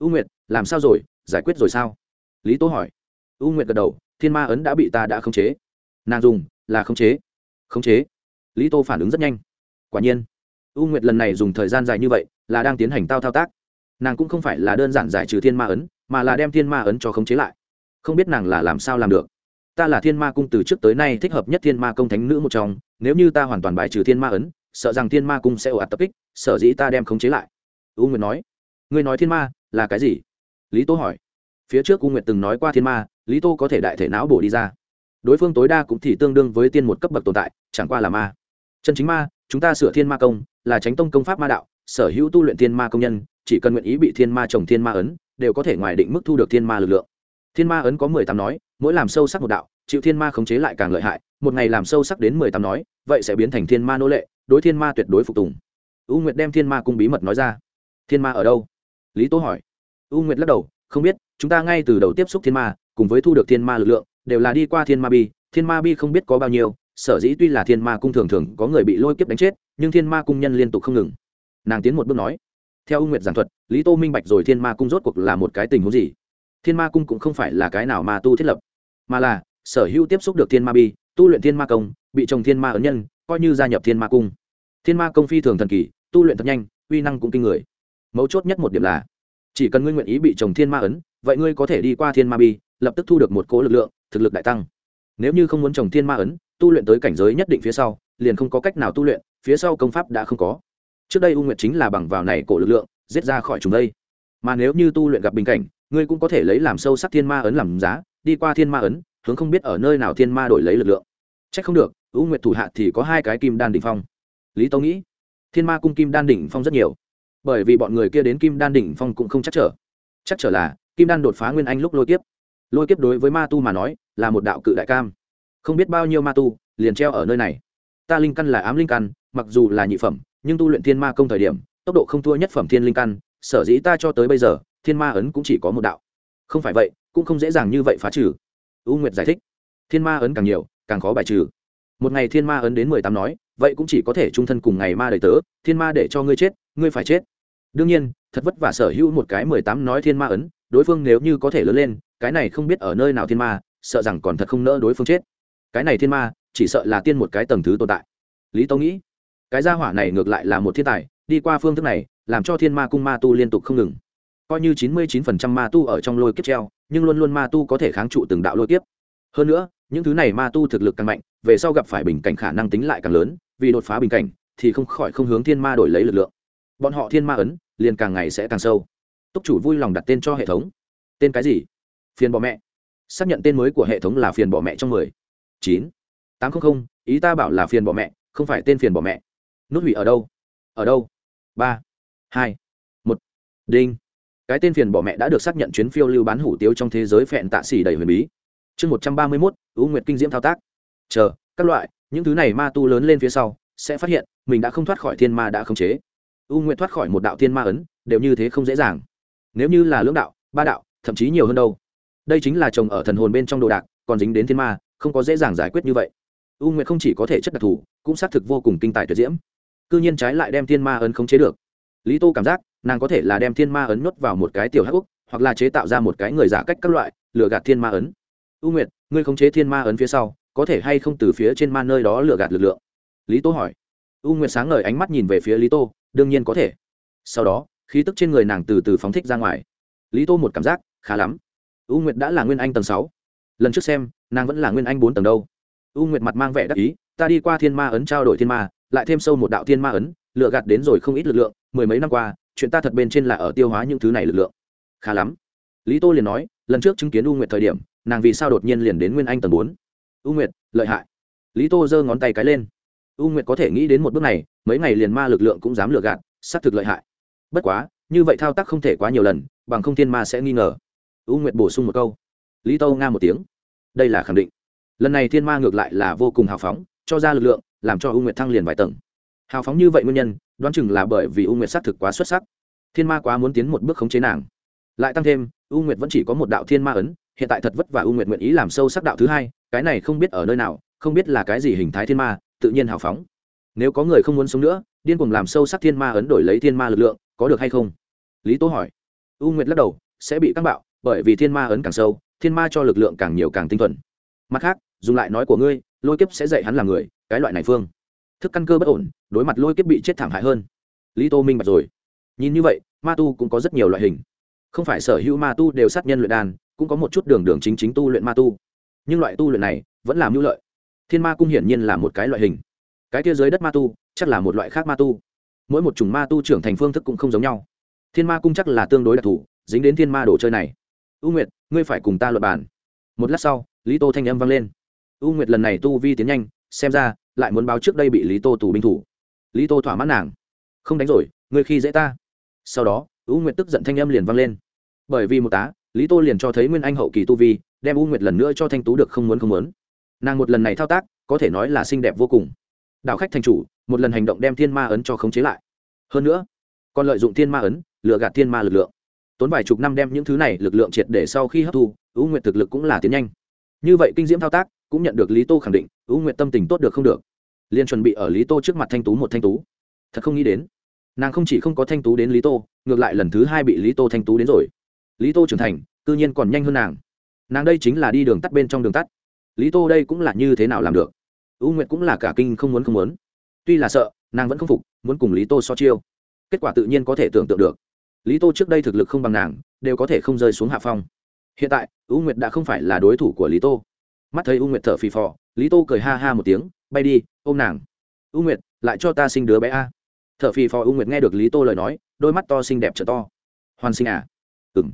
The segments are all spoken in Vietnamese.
u nguyệt, làm sao rồi? Giải quyết rồi sao? Lý tố hỏi. U nguyệt gật đầu, thiên ma ấn đã bị ta đã khống chế. Nàng dùng là khống chế. Khống chế. Lý tô phản ứng rất nhanh. Quả nhiên, u nguyệt lần này dùng thời gian dài như vậy là đang tiến hành tao thao tác. Nàng cũng không phải là đơn giản giải trừ thiên ma ấn, mà là đem thiên ma ấn cho khống chế lại. Không biết nàng là làm sao làm được. Ta là thiên ma cung từ trước tới nay thích hợp nhất thiên ma công thánh nữ một trong, nếu như ta hoàn toàn bài trừ thiên ma ấn, sợ rằng thiên ma cung sẽ ồ ạt tập kích, sở dĩ ta đem khống chế lại. U nguyệt nói. Ngươi nói thiên ma là cái gì? Lý tô hỏi. Phía trước u nguyệt từng nói qua thiên ma, lý tô có thể đại thể não bổ đi ra. Đối phương tối đa cũng thì tương đương với tiên một cấp bậc tồn tại, chẳng qua là ma. Chân chính ma, chúng ta sửa thiên ma công, là tránh tông công pháp ma đạo, sở hữu tu luyện thiên ma công nhân, chỉ cần nguyện ý bị thiên ma trồng thiên ma ấn, đều có thể ngoài định mức thu được thiên ma lực lượng. Thiên ma ấn có mười tám nói, mỗi làm sâu sắc một đạo, chịu thiên ma khống chế lại càng lợi hại, một ngày làm sâu sắc đến mười tám nói, vậy sẽ biến thành thiên ma nô lệ, đối thiên ma tuyệt đối phục tùng. U nguyệt đem thiên ma cung bí mật nói ra. Thiên ma ở đâu? Lý tố hỏi u nguyệt lắc đầu, không biết, chúng ta ngay từ đầu tiếp xúc thiên ma, cùng với thu được thiên ma lực lượng, đều là đi qua thiên ma bi. Thiên ma bi không biết có bao nhiêu, sở dĩ tuy là thiên ma cung thường thường có người bị lôi kiếp đánh chết, nhưng thiên ma cung nhân liên tục không ngừng. Nàng tiến một bước nói, theo u nguyệt giảng thuật, lý tô minh bạch rồi thiên ma cung rốt cuộc là một cái tình huống gì? Thiên ma cung cũng không phải là cái nào mà tu thiết lập, mà là sở hữu tiếp xúc được thiên ma bi, tu luyện thiên ma công, bị trồng thiên ma ấn nhân, coi như gia nhập thiên ma cung. Thiên ma công phi thường thần kỳ, tu luyện thật nhanh, uy năng cũng kinh người. Mấu chốt nhất một điểm là chỉ cần ngươi nguyện ý bị trồng thiên ma ấn, vậy ngươi có thể đi qua thiên ma bi, lập tức thu được một cỗ lực lượng, thực lực đại tăng. Nếu như không muốn trồng thiên ma ấn, tu luyện tới cảnh giới nhất định phía sau, liền không có cách nào tu luyện, phía sau công pháp đã không có. Trước đây u nguyệt chính là bằng vào này cổ lực lượng, giết ra khỏi chúng đây. Mà nếu như tu luyện gặp bình cảnh, ngươi cũng có thể lấy làm sâu sắc thiên ma ấn làm giá, đi qua thiên ma ấn, hướng không biết ở nơi nào thiên ma đổi lấy lực lượng. C h ắ c không được, u nguyệt thủ hạ thì có hai cái kim đan đ ỉ n h phong. Lý tâu nghĩ, thiên ma cung kim đan đỉnh phong rất nhiều bởi vì bọn người kia đến kim đan đỉnh phong cũng không chắc trở. Chắc trở là, kim đan đột phá nguyên anh lúc lôi kiếp. Lôi kiếp đối với ma tu mà nói, là một đạo cự đại cam. Không biết bao nhiêu ma tu, liền treo ở nơi này. Ta linh căn là ám linh căn, mặc dù là nhị phẩm, nhưng tu luyện thiên ma công thời điểm, tốc độ không thua nhất phẩm thiên linh căn, sở dĩ ta cho tới bây giờ, thiên ma ấn cũng chỉ có một đạo. Không phải vậy, cũng không dễ dàng như vậy phá trừ. U nguyệt giải thích. Thiên ma ấn càng nhiều, càng khó bài trừ. Một ngày thiên ma ấn đến mười tám nói, vậy cũng chỉ có thể trung thân cùng ngày ma đời tớ, thiên ma để cho ngươi chết ngươi phải chết. Đương nhiên, thật vất vả sở hữu một cái mười tám nói thiên ma ấn, đối phương nếu như có thể lớn lên, cái này không biết ở nơi nào thiên ma, sợ rằng còn thật không nỡ đối phương chết. Cái này thiên ma, chỉ sợ là tiên một cái tầng thứ tồn tại. Lý tâu nghĩ, cái gia hỏa này ngược lại là một thiên tài, đi qua phương thức này, làm cho thiên ma cung ma tu liên tục không ngừng. Coi như chín mươi chín phần trăm ma tu ở trong lôi kiếp treo, nhưng luôn luôn ma tu có thể kháng trụ từng đạo lôi kiếp. Hơn nữa, những thứ này ma tu thực lực càng mạnh, về sau gặp phải bình cảnh khả năng tính lại càng lớn, vì đột phá bình cảnh, thì không khỏi không hướng thiên ma đổi lấy lực lượng bọn họ thiên ma ấn, liền càng ngày sẽ càng sâu. Túc chủ vui lòng đặt tên cho hệ thống. Tên cái gì? Phiền bỏ mẹ. Xác nhận tên mới của hệ thống là phiền bỏ mẹ trong mười. Chín. Tám trăm linh ý ta bảo là phiền bỏ mẹ, không phải tên phiền bỏ mẹ. Nút hủy ở đâu? Ở đâu? Ba. Hai. Một. Đinh. Cái tên phiền bỏ mẹ đã được xác nhận chuyến phiêu lưu bán hủ tiếu trong thế giới phẹn tạ xỉ đầy huyền bí. Chương một trăm ba mươi mốt ưu nguyệt kinh diễm thao tác. Chờ, các loại, những thứ này ma tu lớn lên phía sau, sẽ phát hiện, mình đã không thoát khỏi thiên ma đã khống chế u nguyệt thoát khỏi một đạo thiên ma ấn, đều như thế không dễ dàng. Nếu như là lưỡng đạo, ba đạo, thậm chí nhiều hơn đâu. Đây chính là chồng ở thần hồn bên trong đồ đạc, còn dính đến thiên ma, không có dễ dàng giải quyết như vậy. U nguyệt không chỉ có thể chất đặc thù, cũng xác thực vô cùng kinh tài tuyệt diễm. Cư nhiên trái lại đem thiên ma ấn khống chế được. Lý tô cảm giác, nàng có thể là đem thiên ma ấn nhốt vào một cái tiểu hắc úc, hoặc là chế tạo ra một cái người giả cách các loại, lừa gạt thiên ma ấn. U nguyệt, ngươi khống chế thiên ma ấn phía sau, có thể hay không từ phía trên ma nơi đó lừa gạt lực lượng? Lý tô hỏi. U nguyệt sáng ngời ánh mắt nhìn về phía lý tô đương nhiên có thể. Sau đó, khí tức trên người nàng từ từ phóng thích ra ngoài. Lý tô một cảm giác, khá lắm. U nguyệt đã là nguyên anh tầng sáu. Lần trước xem, nàng vẫn là nguyên anh bốn tầng đâu. U nguyệt mặt mang vẻ đắc ý, ta đi qua thiên ma ấn trao đổi thiên ma, lại thêm sâu một đạo thiên ma ấn, lựa gạt đến rồi không ít lực lượng, mười mấy năm qua, chuyện ta thật bên trên là ở tiêu hóa những thứ này lực lượng. Khá lắm. Lý tô liền nói, lần trước chứng kiến u nguyệt thời điểm, nàng vì sao đột nhiên liền đến nguyên anh tầng bốn? U nguyệt, lợi hại. Lý tô giơ ngón tay cái lên u nguyệt có thể nghĩ đến một bước này, mấy ngày liền ma lực lượng cũng dám lừa gạt, xác thực lợi hại. Bất quá, như vậy thao tác không thể quá nhiều lần, bằng không thiên ma sẽ nghi ngờ. U nguyệt bổ sung một câu. Lý tô nga một tiếng. Đây là khẳng định. Lần này thiên ma ngược lại là vô cùng hào phóng, cho ra lực lượng, làm cho u nguyệt thăng liền vài tầng. Hào phóng như vậy nguyên nhân, đoán chừng là bởi vì u nguyệt xác thực quá xuất sắc. Thiên ma quá muốn tiến một bước khống chế nàng. Lại tăng thêm, u nguyệt vẫn chỉ có một đạo thiên ma ấn, hiện tại thật vất vả u nguyệt nguyện ý làm sâu sắc đạo thứ hai, cái này không biết ở nơi nào, không biết là cái gì hình thái thiên ma tự nhiên hào phóng. Nếu có người không muốn sống nữa điên cuồng làm sâu sắc thiên ma ấn đổi lấy thiên ma lực lượng có được hay không? Lý tố hỏi. U nguyệt lắc đầu sẽ bị căng bạo bởi vì thiên ma ấn càng sâu thiên ma cho lực lượng càng nhiều càng tinh thuần. Mặt khác dùng lại nói của ngươi lôi kiếp sẽ dạy hắn là người cái loại này phương. Thức căn cơ bất ổn đối mặt lôi kiếp bị chết thảm hại hơn. Lý tô minh bạch rồi. Nhìn như vậy ma tu cũng có rất nhiều loại hình. Không phải sở hữu ma tu đều sát nhân luyện đàn, cũng có một chút đường đường chính chính tu luyện ma tu. Nhưng loại tu luyện này vẫn làm hữu lợi thiên ma cung hiển nhiên là một cái loại hình. Cái kia dưới đất ma tu, chắc là một loại khác ma tu. Mỗi một chủng ma tu trưởng thành phương thức cũng không giống nhau. Thiên ma cung chắc là tương đối đặc thù, dính đến thiên ma đồ chơi này. U nguyệt, ngươi phải cùng ta luật bàn. Một lát sau, lý tô thanh âm vang lên. U nguyệt lần này tu vi tiến nhanh, xem ra, lại muốn báo trước đây bị lý tô tù binh thủ. Lý tô thỏa mãn nàng. Không đánh rồi, ngươi khi dễ ta. Sau đó, u nguyệt tức giận thanh âm liền vang lên. Bởi vì một tá, lý tô liền cho thấy nguyên anh hậu kỳ tu vi, đem u nguyệt lần nữa cho thanh tú được không muốn không muốn nàng một lần này thao tác, có thể nói là xinh đẹp vô cùng. Đảo khách thành chủ, một lần hành động đem thiên ma ấn cho khống chế lại. Hơn nữa, còn lợi dụng thiên ma ấn lựa gạt thiên ma lực lượng. Tốn vài chục năm đem những thứ này lực lượng triệt để sau khi hấp thu ưu nguyện thực lực cũng là tiến nhanh. Như vậy kinh diễm thao tác, cũng nhận được lý tô khẳng định ưu nguyện tâm tình tốt được không được. Liền chuẩn bị ở lý tô trước mặt thanh tú một thanh tú. Thật không nghĩ đến, nàng không chỉ không có thanh tú đến lý tô, ngược lại lần thứ hai bị lý tô thanh tú đến rồi. Lý tô trưởng thành tự nhiên còn nhanh hơn nàng. Nàng đây chính là đi đường tắt bên trong đường tắt lý tô đây cũng là như thế nào làm được? U nguyệt cũng là cả kinh không muốn không muốn. Tuy là sợ, nàng vẫn không phục, muốn cùng lý tô so chiêu. Kết quả tự nhiên có thể tưởng tượng được. Lý tô trước đây thực lực không bằng nàng, đều có thể không rơi xuống hạ phong. Hiện tại, u nguyệt đã không phải là đối thủ của lý tô. Mắt thấy u nguyệt thở phì phò, lý tô cười ha ha một tiếng, bay đi, ôm nàng. U nguyệt, lại cho ta sinh đứa bé a. Thở phì phò u nguyệt nghe được lý tô lời nói, đôi mắt to xinh đẹp trở to. Hoàn sinh à? Ừ m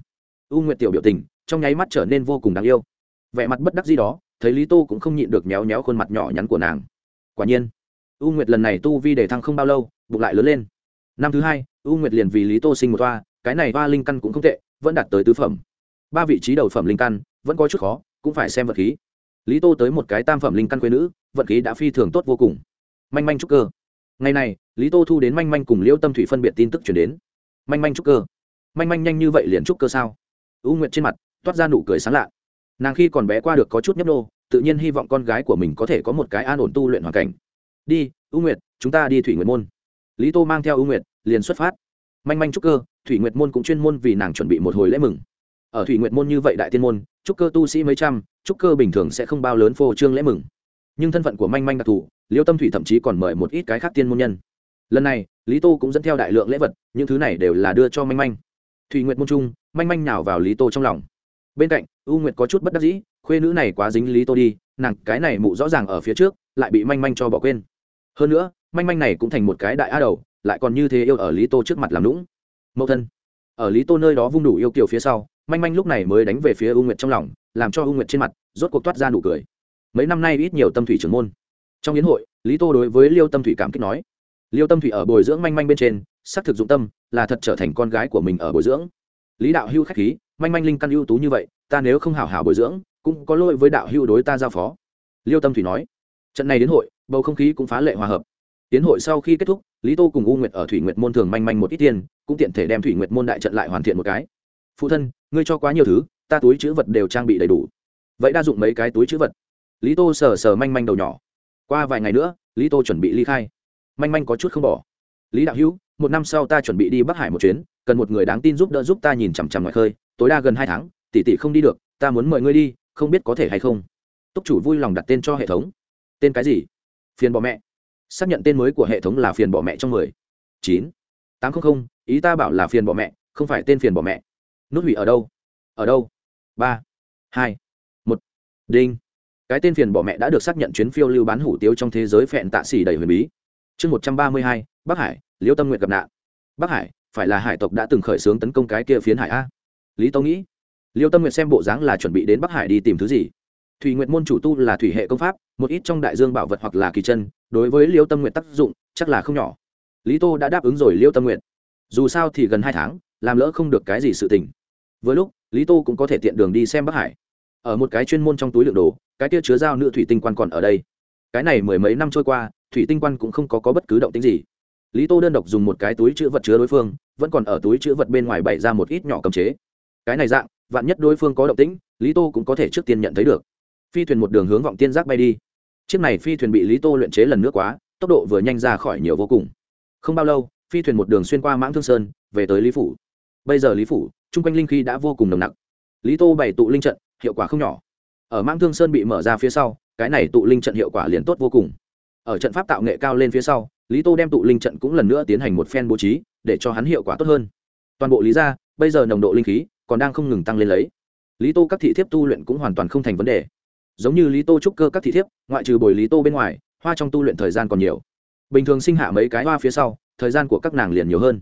u nguyệt tiểu biểu tình, trong nháy mắt trở nên vô cùng đáng yêu vẻ mặt bất đắc gì đó, thấy lý tô cũng không nhịn được méo méo khuôn mặt nhỏ nhắn của nàng. Quả nhiên, u nguyệt lần này tu vi đề thăng không bao lâu, bụng lại lớn lên. Năm thứ hai, u nguyệt liền vì lý tô sinh một toa, cái này toa linh căn cũng không tệ, vẫn đạt tới tứ phẩm. Ba vị trí đầu phẩm linh căn, vẫn có chút khó, cũng phải xem vật khí. Lý tô tới một cái tam phẩm linh căn quê nữ, vật khí đã phi thường tốt vô cùng. Manh manh trúc cơ. Ngày này, lý tô thu đến manh manh cùng liễu tâm thủy phân biệt tin tức chuyển đến. Manh manh trúc cơ. Manh manh nhanh như vậy liền trúc cơ sao? U nguyệt trên mặt, toát ra nụ cười sáng lạ nàng khi còn bé qua được có chút nhấp nô, tự nhiên hy vọng con gái của mình có thể có một cái an ổn tu luyện hoàn cảnh. Đi ưu nguyệt, chúng ta đi thủy nguyệt môn. Lý tô mang theo ưu nguyệt, liền xuất phát. Manh manh trúc cơ, thủy nguyệt môn cũng chuyên môn vì nàng chuẩn bị một hồi lễ mừng. Ở thủy nguyệt môn như vậy đại tiên môn, trúc cơ tu sĩ mấy trăm, trúc cơ bình thường sẽ không bao lớn phô trương lễ mừng. Nhưng thân phận của manh manh đặc thù, liêu tâm thủy thậm chí còn mời một ít cái khác tiên môn nhân. Lần này, lý tô cũng dẫn theo đại lượng lễ vật, những thứ này đều là đưa cho manh manh. Thủy nguyệt môn trung manh manh nào vào lý tô trong lòng bên cạnh, u nguyệt có chút bất đắc dĩ, khuê nữ này quá dính lý tô đi, nàng cái này mụ rõ ràng ở phía trước, lại bị manh manh cho bỏ quên. Hơn nữa, manh manh này cũng thành một cái đại á đầu, lại còn như thế yêu ở lý tô trước mặt làm lũng mẫu thân, ở lý tô nơi đó vung đủ yêu kiều phía sau, manh manh lúc này mới đánh về phía u nguyệt trong lòng, làm cho u nguyệt trên mặt rốt cuộc toát ra nụ cười. Mấy năm nay ít nhiều tâm thủy trưởng môn. Trong yến hội, lý tô đối với liêu tâm thủy cảm kích nói, liêu tâm thủy ở bồi dưỡng manh manh bên trên, xác thực dụng tâm là thật trở thành con gái của mình ở bồi dưỡng. Lý đạo hưu khách khí manh manh linh căn ưu tú như vậy, ta nếu không hảo hảo bồi dưỡng, cũng có lỗi với đạo hưu đối ta giao phó. Liêu tâm thủy nói. Trận này đến hội, bầu không khí cũng phá lệ hòa hợp. Tiến hội sau khi kết thúc, lý tô cùng u nguyệt ở thủy nguyệt môn thường manh manh một ít tiền, cũng tiện thể đem thủy nguyệt môn đại trận lại hoàn thiện một cái. Phụ thân, ngươi cho quá nhiều thứ, ta túi chữ vật đều trang bị đầy đủ. Vậy đa dụng mấy cái túi chữ vật. Lý tô sờ sờ manh manh đầu nhỏ. Qua vài ngày nữa, lý tô chuẩn bị ly khai. Manh manh có chút không bỏ. Lý đạo hữu, một năm sau ta chuẩn bị đi bắc hải một chuyến, cần một người đáng tin giúp đỡ giúp ta nhìn chằm chằm ngoài khơi tối đa gần hai tháng, tỷ tỷ không đi được, ta muốn mời ngươi đi, không biết có thể hay không. Túc chủ vui lòng đặt tên cho hệ thống. Tên cái gì? Phiền bỏ mẹ. Xác nhận tên mới của hệ thống là phiền bỏ mẹ trong mười. Chín. Tám trăm linh ý ta bảo là phiền bỏ mẹ, không phải tên phiền bỏ mẹ. Nút hủy ở đâu? Ở đâu? Ba. Hai. Một. Đinh. Cái tên phiền bỏ mẹ đã được xác nhận chuyến phiêu lưu bán hủ tiếu trong thế giới phẹn tạ xỉ đầy huyền bí. Chương một trăm ba mươi hai, bắc hải liêu tâm nguyện gặp nạn. Bắc hải, phải là hải tộc đã từng khởi xướng tấn công cái kia phiến hải a lý tâu nghĩ liêu tâm nguyện xem bộ dáng là chuẩn bị đến bắc hải đi tìm thứ gì. Thủy Nguyệt môn chủ tu là thủy hệ công pháp một ít trong đại dương bảo vật hoặc là kỳ chân đối với liêu tâm nguyện tác dụng chắc là không nhỏ. Lý tô đã đáp ứng rồi liêu tâm nguyện dù sao thì gần hai tháng làm lỡ không được cái gì sự tình. Với lúc lý tô cũng có thể tiện đường đi xem bắc hải. Ở một cái chuyên môn trong túi lượng đồ cái kia chứa dao nữ thủy tinh quan còn ở đây. Cái này mười mấy năm trôi qua thủy tinh quan cũng không có, có bất cứ động tính gì. Lý tô đơn độc dùng một cái túi chữ vật chứa đối phương vẫn còn ở túi chữ vật bên ngoài bày ra một ít nhỏ cầm chế cái này dạng, vạn nhất đối phương có động tĩnh, lý tô cũng có thể trước tiên nhận thấy được. Phi thuyền một đường hướng vọng tiên giác bay đi. Chiếc này phi thuyền bị lý tô luyện chế lần nữa quá, tốc độ vừa nhanh ra khỏi nhiều vô cùng. Không bao lâu, phi thuyền một đường xuyên qua mãng thương sơn, về tới lý phủ. Bây giờ lý phủ, chung quanh linh khí đã vô cùng nồng nặc. Lý tô bày tụ linh trận, hiệu quả không nhỏ. Ở Mãng thương sơn bị mở ra phía sau, cái này tụ linh trận hiệu quả liền tốt vô cùng. Ở trận pháp tạo nghệ cao lên phía sau, lý tô đem tụ linh trận cũng lần nữa tiến hành một phen bố trí, để cho hắn hiệu quả tốt hơn. Toàn bộ lý ra, bây giờ nồng độ linh khí còn đang không ngừng tăng lên lấy. Lý tô các thị thiếp tu luyện cũng hoàn toàn không thành vấn đề. Giống như lý tô trúc cơ các thị thiếp, ngoại trừ bồi lý tô bên ngoài, hoa trong tu luyện thời gian còn nhiều. Bình thường sinh hạ mấy cái hoa phía sau, thời gian của các nàng liền nhiều hơn.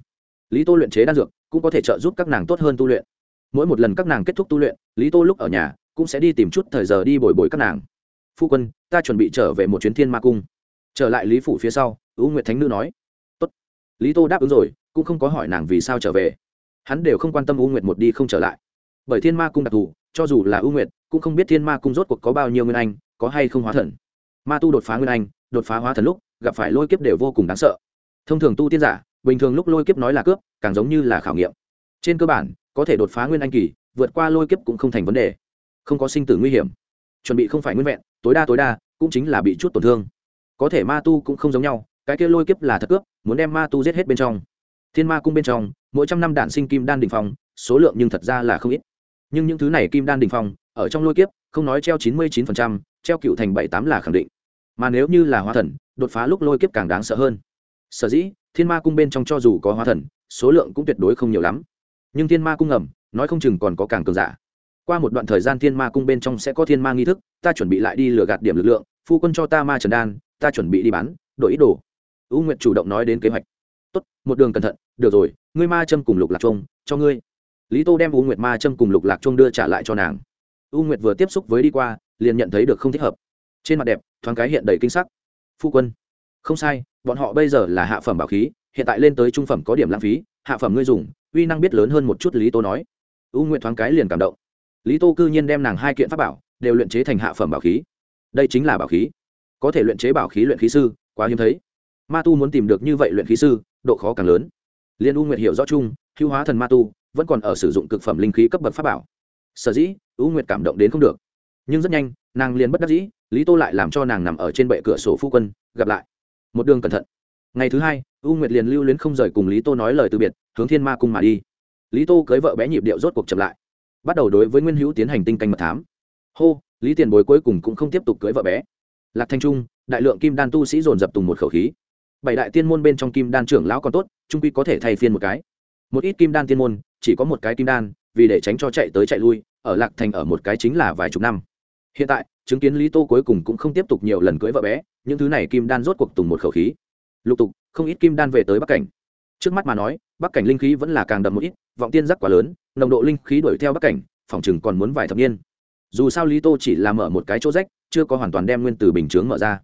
Lý tô luyện chế đan dược, cũng có thể trợ giúp các nàng tốt hơn tu luyện. Mỗi một lần các nàng kết thúc tu luyện, lý tô lúc ở nhà, cũng sẽ đi tìm chút thời giờ đi bồi bồi các nàng. Phu quân, ta chuẩn bị trở về một chuyến thiên ma cung. Trở lại lý phủ phía sau ưu nguyệt thánh nữ nói. Tốt. lý tô đáp ứng rồi, cũng không có hỏi nàng vì sao trở về hắn đều không quan tâm u nguyệt một đi không trở lại. Bởi thiên ma cung đặc thù, cho dù là u nguyệt, cũng không biết thiên ma cung rốt cuộc có bao nhiêu nguyên anh, có hay không hóa thần. Ma tu đột phá nguyên anh, đột phá hóa thần lúc, gặp phải lôi kiếp đều vô cùng đáng sợ. Thông thường tu tiên giả, bình thường lúc lôi kiếp nói là cướp, càng giống như là khảo nghiệm. Trên cơ bản, có thể đột phá nguyên anh kỳ, vượt qua lôi kiếp cũng không thành vấn đề. Không có sinh tử nguy hiểm. Chuẩn bị không phải nguyên vẹn, tối đa tối đa, cũng chính là bị chút tổn thương. Có thể ma tu cũng không giống nhau, cái kia lôi kiếp là thật cướp, muốn đem ma tu giết hết bên trong thiên ma cung bên trong, mỗi trăm năm đạn sinh kim đan đình phong, số lượng nhưng thật ra là không ít. Nhưng những thứ này kim đan đình phong, ở trong lôi kiếp, không nói treo chín mươi chín phần trăm, treo cựu thành bảy tám là khẳng định. Mà nếu như là hóa thần, đột phá lúc lôi kiếp càng đáng sợ hơn. Sở dĩ, thiên ma cung bên trong cho dù có hóa thần, số lượng cũng tuyệt đối không nhiều lắm. Nhưng thiên ma cung ngầm, nói không chừng còn có càng cường giả. Qua một đoạn thời gian thiên ma cung bên trong sẽ có thiên ma nghi thức, ta chuẩn bị lại đi lừa gạt điểm lực lượng, phu quân cho ta ma trần đan, ta chuẩn bị đi bán, đổi ít đồ. Ưu nguyệt chủ động nói đến kế hoạch tốt, một đường cẩn thận, được rồi, ngươi ma châm cùng lục lạc trung cho ngươi. Lý tô đem u nguyệt ma châm cùng lục lạc trung đưa trả lại cho nàng. U nguyệt vừa tiếp xúc với đi qua, liền nhận thấy được không thích hợp. Trên mặt đẹp, thoáng cái hiện đầy kinh sắc. Phu quân, không sai, bọn họ bây giờ là hạ phẩm bảo khí, hiện tại lên tới trung phẩm có điểm lãng phí, hạ phẩm ngươi dùng, uy năng biết lớn hơn một chút, lý tô nói. U nguyệt thoáng cái liền cảm động. Lý tô cư nhiên đem nàng hai kiện pháp bảo đều luyện chế thành hạ phẩm bảo khí. Đây chính là bảo khí. Có thể luyện chế bảo khí luyện khí sư, quá hiếm thấy. Ma tu muốn tìm được như vậy luyện khí sư độ khó càng lớn. Liên u nguyệt hiểu rõ chung, hữu hóa thần ma tu, vẫn còn ở sử dụng cực phẩm linh khí cấp bậc pháp bảo. Sở dĩ, u nguyệt cảm động đến không được. Nhưng rất nhanh, nàng liền bất đắc dĩ, lý tô lại làm cho nàng nằm ở trên bệ cửa sổ phu quân, gặp lại. Một đường cẩn thận. Ngày thứ hai, u nguyệt liền lưu luyến không rời cùng lý tô nói lời từ biệt, hướng thiên ma cung mà đi. Lý tô cưới vợ bé nhịp điệu rốt cuộc chậm lại. Bắt đầu đối với nguyên hữu tiến hành tinh canh mật thám. Hô, lý tiền bối cuối cùng cũng không tiếp tục cưới vợ bé. Lạc thanh trung, đại lượng kim đan tu sĩ dồn dập tùng một khẩu khí bảy đại tiên môn bên trong kim đan trưởng lão còn tốt, trung quy có thể thay phiên một cái. Một ít kim đan tiên môn, chỉ có một cái kim đan, vì để tránh cho chạy tới chạy lui, ở lạc thành ở một cái chính là vài chục năm. Hiện tại, chứng kiến lý tô cuối cùng cũng không tiếp tục nhiều lần cưới vợ bé, những thứ này kim đan rốt cuộc tùng một khẩu khí. Lục tục, không ít kim đan về tới bắc cảnh. Trước mắt mà nói, bắc cảnh linh khí vẫn là càng đậm một ít, vọng tiên giác quá lớn, nồng độ linh khí đuổi theo bắc cảnh, phòng chừng còn muốn vài thập niên. Dù sao lý tô chỉ là mở một cái chỗ rách, chưa có hoàn toàn đem nguyên từ bình chướng mở ra.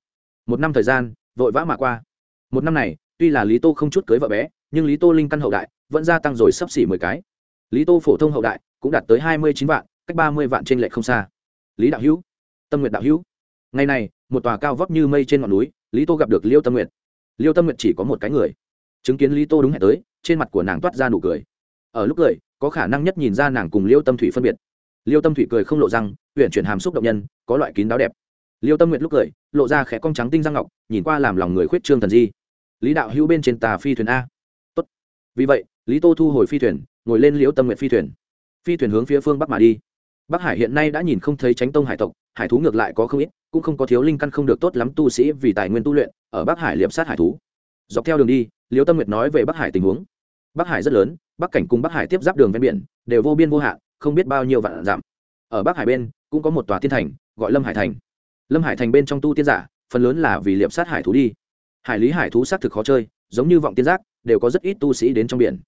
Một năm thời gian, vội vã mà qua một năm này, tuy là lý tô không chút cưới vợ bé, nhưng lý tô linh căn hậu đại vẫn gia tăng rồi sắp xỉ mười cái. Lý tô phổ thông hậu đại cũng đạt tới hai mươi chín vạn, cách ba mươi vạn trên lệ không xa. Lý đạo hữu, tâm nguyện đạo hữu. Ngày này, một tòa cao vóc như mây trên ngọn núi, lý tô gặp được liêu tâm nguyện liêu tâm nguyện chỉ có một cái người. Chứng kiến lý tô đúng hẹn tới, trên mặt của nàng toát ra nụ cười. Ở lúc cười, có khả năng nhất nhìn ra nàng cùng liêu tâm thủy phân biệt. Liêu tâm thủy cười không lộ răng huyện chuyển hàm xúc động nhân, có loại kín đáo đẹp. Liêu tâm nguyện lúc cười, lộ ra khẽ cong trắng tinh răng ngọc, nhìn qua làm lòng người khuyết trương thần di lý đạo hữu bên trên tà phi thuyền a. Tốt. vì vậy, lý tô thu hồi phi thuyền, ngồi lên liễu tâm nguyện phi thuyền. Phi thuyền hướng phía phương bắc mà đi. Bắc hải hiện nay đã nhìn không thấy tránh tông hải tộc, hải thú ngược lại có không ít, cũng không có thiếu linh căn không được tốt lắm tu sĩ vì tài nguyên tu luyện, ở bắc hải liệp sát hải thú. Dọc theo đường đi, liễu tâm nguyệt nói về bắc hải tình huống. Bắc hải rất lớn, bắc cảnh cùng bắc hải tiếp giáp đường ven biển, đều vô biên vô hạn, không biết bao nhiêu vạn giảm ở bắc hải bên, cũng có một tòa tiên thành, gọi lâm hải thành. Lâm hải thành bên trong tu tiên giả, phần lớn là vì liệp sát hải thú đi hải lý hải thú xác thực khó chơi, giống như vọng tiên giác, đều có rất ít tu sĩ đến trong biển.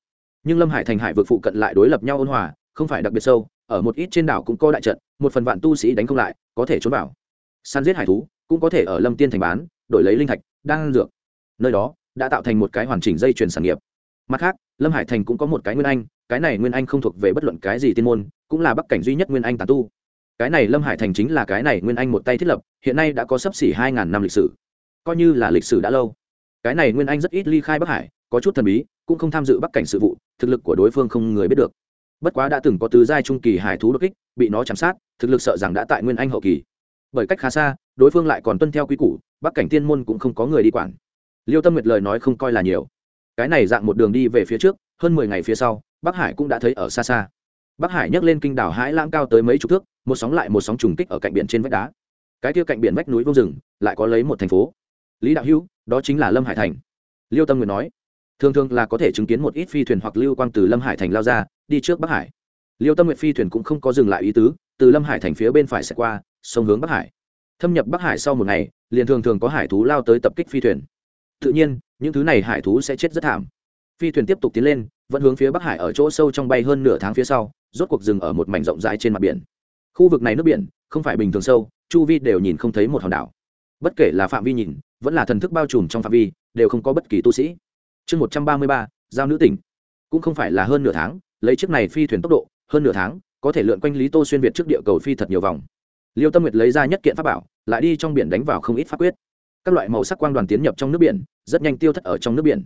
Nhưng lâm hải thành hải vực phụ cận lại đối lập nhau ôn hòa, không phải đặc biệt sâu, ở một ít trên đảo cũng có đại trận, một phần vạn tu sĩ đánh không lại, có thể trốn vào. Săn giết hải thú, cũng có thể ở lâm tiên thành bán, đổi lấy linh thạch đang dược. Nơi đó, đã tạo thành một cái hoàn chỉnh dây chuyển sản nghiệp. Mặt khác, lâm hải thành cũng có một cái nguyên anh, cái này nguyên anh không thuộc về bất luận cái gì tiên môn, cũng là bắc cảnh duy nhất nguyên anh tàn tu. Cái này lâm hải thành chính là cái này nguyên anh một tay thiết lập, hiện nay đã có sấp xỉ hai ngàn năm lịch sử coi như là lịch sử đã lâu. Cái này nguyên anh rất ít ly khai bắc hải, có chút thần bí, cũng không tham dự bắc cảnh sự vụ, thực lực của đối phương không người biết được. Bất quá đã từng có tứ giai trung kỳ hải thú đột kích, bị nó chạm sát, thực lực sợ rằng đã tại nguyên anh hậu kỳ. Bởi cách khá xa, đối phương lại còn tuân theo quy củ, bắc cảnh tiên môn cũng không có người đi quản. Liêu tâm nguyệt lời nói không coi là nhiều. Cái này dạng một đường đi về phía trước, hơn mười ngày phía sau, bắc hải cũng đã thấy ở xa xa. Bắc hải nhấc lên kinh đảo hãi lãng cao tới mấy chục thước, một sóng lại một sóng trùng kích ở cạnh biển trên vách đá. Cái kia cạnh biển vách núi vô rừng, lại có lấy một thành phố lý đạo hữu, đó chính là lâm hải thành. Liêu tâm nguyện nói, thường thường là có thể chứng kiến một ít phi thuyền hoặc lưu quang từ lâm hải thành lao ra, đi trước bắc hải. Liêu tâm nguyện phi thuyền cũng không có dừng lại ý tứ, từ lâm hải thành phía bên phải sẽ qua, sông hướng bắc hải. Thâm nhập bắc hải sau một ngày, liền thường thường có hải thú lao tới tập kích phi thuyền. Tự nhiên, những thứ này hải thú sẽ chết rất thảm. Phi thuyền tiếp tục tiến lên, vẫn hướng phía bắc hải ở chỗ sâu trong bay hơn nửa tháng phía sau, rốt cuộc dừng ở một mảnh rộng rãi trên mặt biển. Khu vực này nước biển, không phải bình thường sâu, chu vi đều nhìn không thấy một hòn đảo. Bất kể là phạm vi nhìn vẫn là thần thức bao trùm trong phạm vi, đều không có bất kỳ tu sĩ. Chương một trăm ba mươi ba, giao nữ tỉnh. Cũng không phải là hơn nửa tháng, lấy chiếc này phi thuyền tốc độ, hơn nửa tháng, có thể lượn quanh lý tô xuyên việt trước địa cầu phi thật nhiều vòng. Liêu tâm nguyệt lấy ra nhất kiện pháp bảo, lại đi trong biển đánh vào không ít pháp quyết. Các loại màu sắc quang đoàn tiến nhập trong nước biển, rất nhanh tiêu thất ở trong nước biển.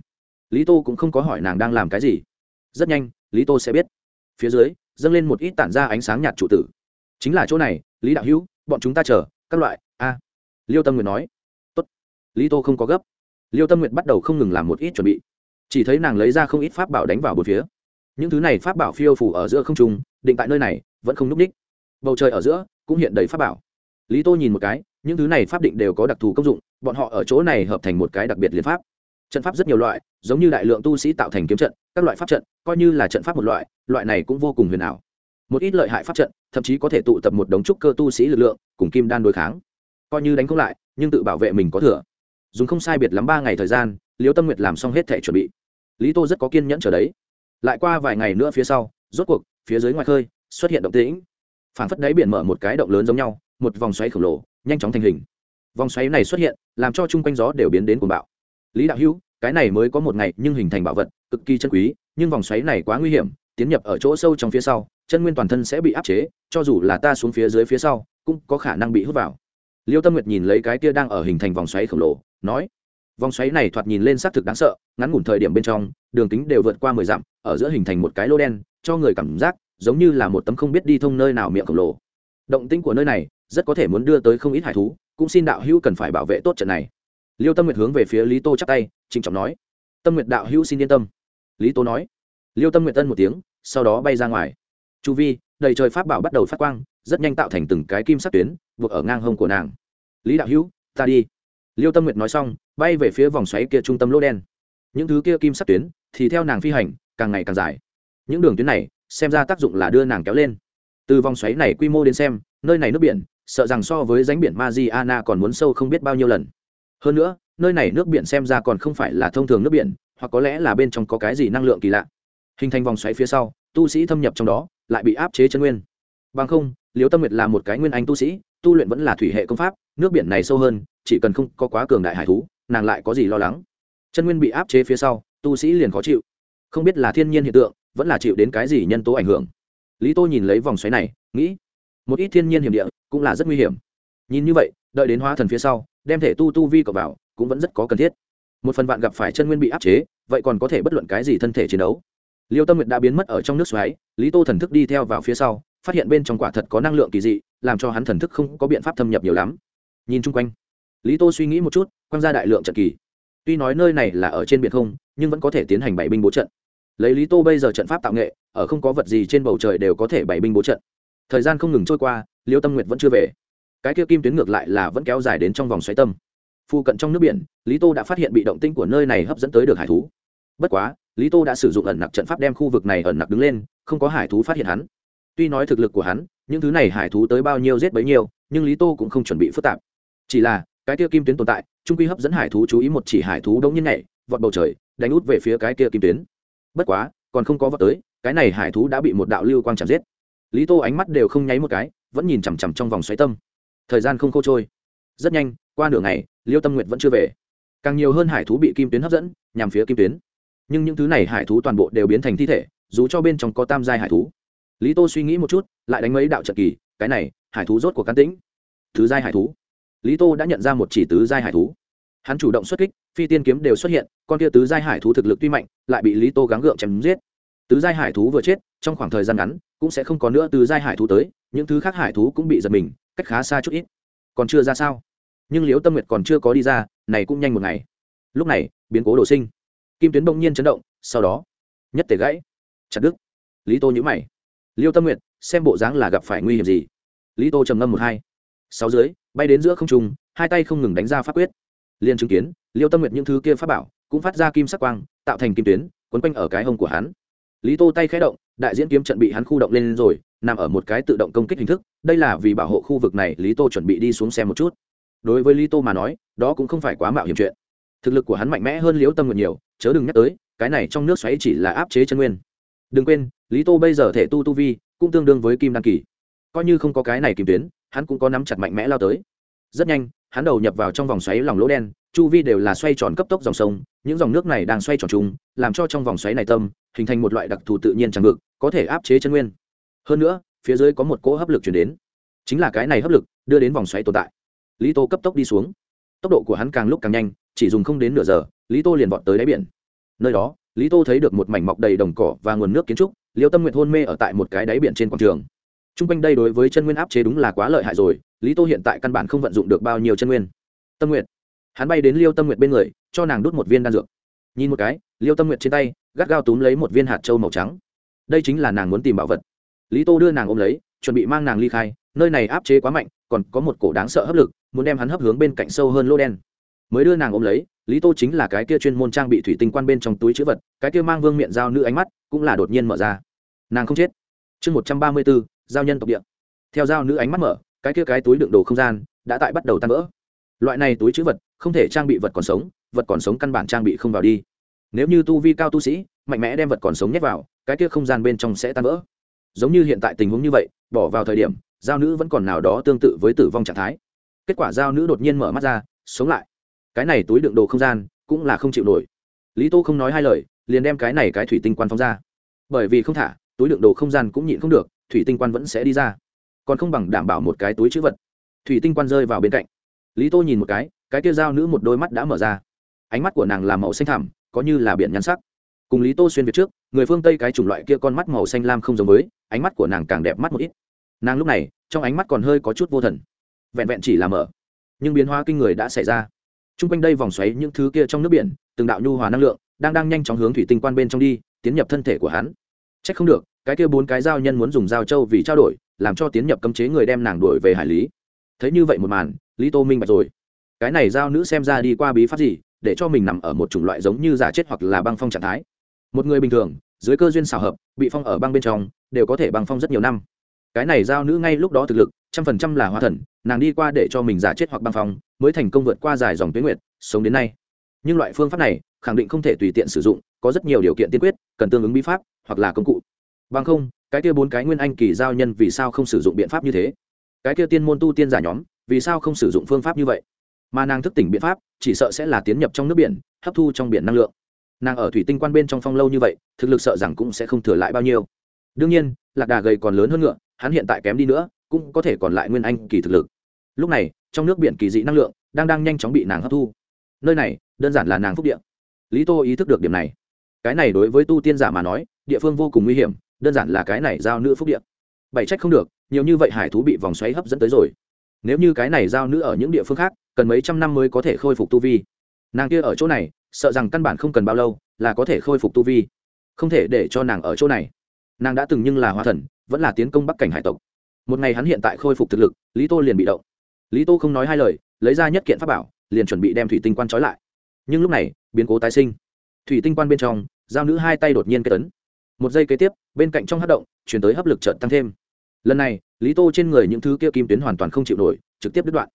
Lý tô cũng không có hỏi nàng đang làm cái gì. Rất nhanh, lý tô sẽ biết. Phía dưới, dâng lên một ít tản ra ánh sáng nhạt trụ tử. Chính là chỗ này, lý đạo hữu, bọn chúng ta chờ, các loại, a. Liêu tâm nguyệt nói lý tô không có gấp. Liêu tâm nguyệt bắt đầu không ngừng làm một ít chuẩn bị. Chỉ thấy nàng lấy ra không ít pháp bảo đánh vào một phía. Những thứ này pháp bảo phiêu phủ ở giữa không trung, định tại nơi này, vẫn không n ú c ních. Bầu trời ở giữa, cũng hiện đầy pháp bảo. Lý tô nhìn một cái, những thứ này pháp định đều có đặc thù công dụng, bọn họ ở chỗ này hợp thành một cái đặc biệt liên pháp. Trận pháp rất nhiều loại, giống như đại lượng tu sĩ tạo thành kiếm trận, các loại pháp trận, coi như là trận pháp một loại loại này cũng vô cùng huyền ảo. Một ít lợi hại pháp trận, thậm chí có thể tụ tập một đống trúc cơ tu sĩ lực lượng, cùng kim đan đối kháng. Coi như đánh không lại, nhưng tự bảo vệ mình có thừa dùng không sai biệt lắm ba ngày thời gian liêu tâm nguyệt làm xong hết thể chuẩn bị. Lý tô rất có kiên nhẫn chờ đấy. Lại qua vài ngày nữa phía sau, rốt cuộc, phía dưới ngoài khơi, xuất hiện động tĩnh. Phảng phất đáy biển mở một cái động lớn giống nhau, một vòng xoáy khổng lồ, nhanh chóng thành hình. Vòng xoáy này xuất hiện, làm cho chung quanh gió đều biến đến cuồng bạo. Lý đạo hữu, cái này mới có một ngày nhưng hình thành bảo vật, cực kỳ chân quý, nhưng vòng xoáy này quá nguy hiểm, tiến nhập ở chỗ sâu trong phía sau, chân nguyên toàn thân sẽ bị áp chế, cho dù là ta xuống phía dưới phía sau, cũng có khả năng bị hút vào. Liêu tâm nguyệt nhìn lấy cái kia đang ở hình thành vòng xoáy khổng lồ nói. Vòng xoáy này thoạt nhìn lên xác thực đáng sợ, ngắn ngủn thời điểm bên trong, đường kính đều vượt qua mười dặm, ở giữa hình thành một cái lô đen, cho người cảm giác giống như là một tấm không biết đi thông nơi nào miệng khổng lồ. Động tĩnh của nơi này rất có thể muốn đưa tới không ít hải thú, cũng xin đạo hữu cần phải bảo vệ tốt trận này. Liêu tâm nguyệt hướng về phía lý tô chắc tay, trịnh trọng nói. Tâm nguyệt đạo hữu xin yên tâm. Lý tô nói. Liêu tâm nguyệt tân một tiếng, sau đó bay ra ngoài. Chu vi, đầy trời pháp bảo bắt đầu phát quang, rất nhanh tạo thành từng cái kim sắc tuyến, buộc ở ngang hông của nàng. Lý đạo hữu, ta đi liêu tâm nguyệt nói xong, bay về phía vòng xoáy kia trung tâm lỗ đen. Những thứ kia kim sắc tuyến thì theo nàng phi hành, càng ngày càng dài. Những đường tuyến này, xem ra tác dụng là đưa nàng kéo lên. Từ vòng xoáy này quy mô đến xem, nơi này nước biển, sợ rằng so với ránh biển Mariana còn muốn sâu không biết bao nhiêu lần. Hơn nữa, nơi này nước biển xem ra còn không phải là thông thường nước biển, hoặc có lẽ là bên trong có cái gì năng lượng kỳ lạ. Hình thành vòng xoáy phía sau, tu sĩ thâm nhập trong đó, lại bị áp chế chân nguyên. Bằng không liếu tâm nguyệt là một cái nguyên anh tu sĩ, tu luyện vẫn là thủy hệ công pháp nước biển này sâu hơn, chỉ cần không có quá cường đại hải thú, nàng lại có gì lo lắng? Chân nguyên bị áp chế phía sau, tu sĩ liền khó chịu. Không biết là thiên nhiên hiện tượng, vẫn là chịu đến cái gì nhân tố ảnh hưởng. Lý tô nhìn lấy vòng xoáy này, nghĩ, một ít thiên nhiên hiểm địa cũng là rất nguy hiểm. Nhìn như vậy, đợi đến hóa thần phía sau, đem thể tu tu vi cọc vào cũng vẫn rất có cần thiết. Một phần bạn gặp phải chân nguyên bị áp chế, vậy còn có thể bất luận cái gì thân thể chiến đấu? Liêu tâm nguyệt đã biến mất ở trong nước xoáy, lý tô thần thức đi theo vào phía sau, phát hiện bên trong quả thật có năng lượng kỳ dị, làm cho hắn thần thức không có biện pháp thâm nhập nhiều lắm nhìn chung quanh. Lý tô suy nghĩ một chút, quăng ra đại lượng trận kỳ. Tuy nói nơi này là ở trên biển không, nhưng vẫn có thể tiến hành bảy binh bố trận. Lấy lý tô bây giờ trận pháp tạo nghệ, ở không có vật gì trên bầu trời đều có thể bảy binh bố trận. Thời gian không ngừng trôi qua, liêu tâm nguyệt vẫn chưa về. Cái kia kim tuyến ngược lại là vẫn kéo dài đến trong vòng xoáy tâm. Phu cận trong nước biển, lý tô đã phát hiện bị động tinh của nơi này hấp dẫn tới được hải thú. Bất quá, lý tô đã sử dụng ẩn nặc trận pháp đem khu vực này ẩn nặc đứng lên, không có hải thú phát hiện hắn. Tuy nói thực lực của hắn, những thứ này hải thú tới bao nhiêu giết bấy nhiêu, nhưng lý tô cũng không chuẩn bị phức tạp chỉ là, cái kia kim tuyến tồn tại, trung quy hấp dẫn hải thú chú ý một chỉ hải thú đông nhiên nhảy, vọt bầu trời, đánh út về phía cái kia kim tuyến. Bất quá, còn không có vọt tới, cái này hải thú đã bị một đạo lưu quang chạm giết. Lý tô ánh mắt đều không nháy một cái, vẫn nhìn chằm chằm trong vòng xoáy tâm. Thời gian không khô trôi. Rất nhanh, qua nửa ngày, liêu tâm nguyệt vẫn chưa về. Càng nhiều hơn hải thú bị kim tuyến hấp dẫn, nhằm phía kim tuyến. Nhưng những thứ này hải thú toàn bộ đều biến thành thi thể, dù cho bên trong có tam giai hải thú. Lý tô suy nghĩ một chút, lại đánh mấy đạo trận kỳ, cái này, hải thú rốt của cán tĩnh. Thứ giai hải thú lý tô đã nhận ra một chỉ tứ giai hải thú. Hắn chủ động xuất kích, phi tiên kiếm đều xuất hiện, con kia tứ giai hải thú thực lực tuy mạnh, lại bị lý tô gắng gượng chém giết. Tứ giai hải thú vừa chết, trong khoảng thời gian ngắn, cũng sẽ không còn nữa tứ giai hải thú tới, những thứ khác hải thú cũng bị giật mình, cách khá xa chút ít. Còn chưa ra sao? Nhưng liễu tâm nguyệt còn chưa có đi ra, này cũng nhanh một ngày. Lúc này, biến cố đổ sinh. Kim tuyến bỗng nhiên chấn động, sau đó, nhất tể gãy. Chặt đứt. Lý tô nhữ mày. Liêu tâm nguyện xem bộ dáng là gặp phải nguy hiểm gì? Lý tô trầm ngâm một hai. Sáu dưới bay đến giữa không trung, hai tay không ngừng đánh ra pháp quyết. Liền chứng kiến, liêu tâm Nguyệt những thứ kia pháp bảo cũng phát ra kim sắc quang, tạo thành kim tuyến, quấn quanh ở cái hông của hắn. Lý tô tay khẽ động, đại diễn kiếm trận bị hắn khu động lên rồi, nằm ở một cái tự động công kích hình thức, đây là vì bảo hộ khu vực này, lý tô chuẩn bị đi xuống xem một chút. Đối với lý tô mà nói, đó cũng không phải quá mạo hiểm chuyện. Thực lực của hắn mạnh mẽ hơn liễu tâm Nguyệt nhiều, chớ đừng nhắc tới, cái này trong nước xoáy chỉ là áp chế chân nguyên. Đừng quên, lý tô bây giờ thể tu tu vi cũng tương đương với kim đăng kỳ. Coi như không có cái này kìm tuyến hắn cũng có nắm chặt mạnh mẽ lao tới. Rất nhanh, hắn đầu nhập vào trong vòng xoáy lòng lỗ đen, chu vi đều là xoay tròn cấp tốc dòng sông, những dòng nước này đang xoay tròn chung, làm cho trong vòng xoáy này tâm, hình thành một loại đặc thù tự nhiên tràn ngực có thể áp chế chân nguyên. Hơn nữa, phía dưới có một cỗ hấp lực chuyển đến. Chính là cái này hấp lực, đưa đến vòng xoáy tồn tại. Lý tô cấp tốc đi xuống. Tốc độ của hắn càng lúc càng nhanh, chỉ dùng không đến nửa giờ, lý tô liền vọt tới đáy biển. Nơi đó, lý tô thấy được một mảnh mọc đầy đồng cỏ và nguồn nước kiến trúc, liêu tâm nguyện hôn mê ở tại một cái đáy biển trên quảng trường t r u n g quanh đây đối với chân nguyên áp chế đúng là quá lợi hại rồi, lý tô hiện tại căn bản không vận dụng được bao nhiêu chân nguyên. Tâm nguyện hắn bay đến liêu tâm nguyện bên người, cho nàng đút một viên đan dược. Nhìn một cái, liêu tâm nguyện trên tay, gắt gao túm lấy một viên hạt trâu màu trắng. Đây chính là nàng muốn tìm bảo vật. Lý tô đưa nàng ôm lấy, chuẩn bị mang nàng ly khai, nơi này áp chế quá mạnh, còn có một cổ đáng sợ hấp lực, muốn đem hắn hấp hướng bên cạnh sâu hơn lô đen. Mới đưa nàng ôm lấy, lý tô chính là cái kia chuyên môn trang bị thủy tinh quan bên trong túi chữ vật, cái kia mang vương miệng dao nữ ánh mắt cũng là đột nhiên mở ra. Nàng không chết. Chương một trăm ba mươi bốn giao nhân tộc địa. Theo giao nữ ánh mắt mở, cái kia cái túi đựng đồ không gian đã tại bắt đầu tan vỡ. Loại này túi chữ vật, không thể trang bị vật còn sống, vật còn sống căn bản trang bị không vào đi. Nếu như tu vi cao tu sĩ, mạnh mẽ đem vật còn sống nhét vào, cái kia không gian bên trong sẽ tan vỡ. Giống như hiện tại tình huống như vậy, bỏ vào thời điểm, giao nữ vẫn còn nào đó tương tự với tử vong trạng thái. Kết quả giao nữ đột nhiên mở mắt ra, sống lại. Cái này túi đựng đồ không gian cũng là không chịu nổi. Lý tô không nói hai lời, liền đem cái này cái thủy tinh quan phóng ra. Bởi vì không thả, túi đựng đồ không gian cũng nhịn không được thủy tinh quan vẫn sẽ đi ra. Còn không bằng đảm bảo một cái túi chữ vật. Thủy tinh quan rơi vào bên cạnh. Lý tô nhìn một cái cái kia dao nữ một đôi mắt đã mở ra. Ánh mắt của nàng là màu xanh thẳm, có như là biển nhắn sắc. Cùng lý tô xuyên việt trước, người phương tây cái chủng loại kia con mắt màu xanh lam không giống với, ánh mắt của nàng càng đẹp mắt một ít. Nàng lúc này, trong ánh mắt còn hơi có chút vô thần. Vẹn vẹn chỉ là mở. Nhưng biến hóa kinh người đã xảy ra. T r u n g quanh đây vòng xoáy những thứ kia trong nước biển, từng đạo nhu hòa năng lượng, đang đang nhanh chóng hướng thủy tinh quan bên trong đi, tiến nhập thân thể của hắn. C h ắ c không được cái kia bốn cái giao nhân muốn dùng dao châu vì trao đổi, làm cho tiến nhập cấm chế người đem nàng đổi về hải lý. Thấy như vậy một màn, lý tô minh bạch rồi. Cái này giao nữ xem ra đi qua bí pháp gì, để cho mình nằm ở một chủng loại giống như giả chết hoặc là băng phong trạng thái. Một người bình thường, dưới cơ duyên xào hợp, bị phong ở băng bên trong, đều có thể băng phong rất nhiều năm. Cái này giao nữ ngay lúc đó thực lực, trăm phần trăm là hoa thần, nàng đi qua để cho mình giả chết hoặc băng phong, mới thành công vượt qua dài dòng tuyến nguyệt, sống đến nay. Nhưng loại phương pháp này, khẳng định không thể tùy tiện sử dụng, có rất nhiều điều kiện tiên quyết, cần tương ứng bí pháp, hoặc là công cụ bằng không, cái kia bốn cái nguyên anh kỳ giao nhân vì sao không sử dụng biện pháp như thế? Cái kia tiên môn tu tiên giả nhóm, vì sao không sử dụng phương pháp như vậy? Mà nàng thức tỉnh biện pháp, chỉ sợ sẽ là tiến nhập trong nước biển, hấp thu trong biển năng lượng. Nàng ở thủy tinh quan bên trong phong lâu như vậy, thực lực sợ rằng cũng sẽ không thừa lại bao nhiêu. Đương nhiên, lạc đà gầy còn lớn hơn ngựa, hắn hiện tại kém đi nữa, cũng có thể còn lại nguyên anh kỳ thực lực. Lúc này, trong nước biển kỳ dị năng lượng đang đang nhanh chóng bị nàng hấp thu. Nơi này, đơn giản là nàng phúc địa. Lý tô ý thức được điểm này. Cái này đối với tu tiên giả mà nói, địa phương vô cùng nguy hiểm đơn giản là cái này giao nữ phúc địa. Bảy trách không được, nhiều như vậy hải thú bị vòng xoáy hấp dẫn tới rồi. Nếu như cái này giao nữ ở những địa phương khác, cần mấy trăm năm mới có thể khôi phục tu vi. Nàng kia ở chỗ này, sợ rằng căn bản không cần bao lâu là có thể khôi phục tu vi. Không thể để cho nàng ở chỗ này. Nàng đã từng nhưng là hoa thần, vẫn là tiến công bắc cảnh hải tộc. Một ngày hắn hiện tại khôi phục thực lực, lý tô liền bị động. Lý tô không nói hai lời, lấy ra nhất kiện pháp bảo, liền chuẩn bị đem thủy tinh quan trói lại. Nhưng lúc này, biến cố tái sinh. Thủy tinh quan bên trong, giao nữ hai tay đột nhiên kết tấn một giây kế tiếp, bên cạnh trong hát động, chuyển tới hấp lực trợt tăng thêm. Lần này, lý tô trên người những thứ kia kim tuyến hoàn toàn không chịu nổi, trực tiếp đứt đoạn.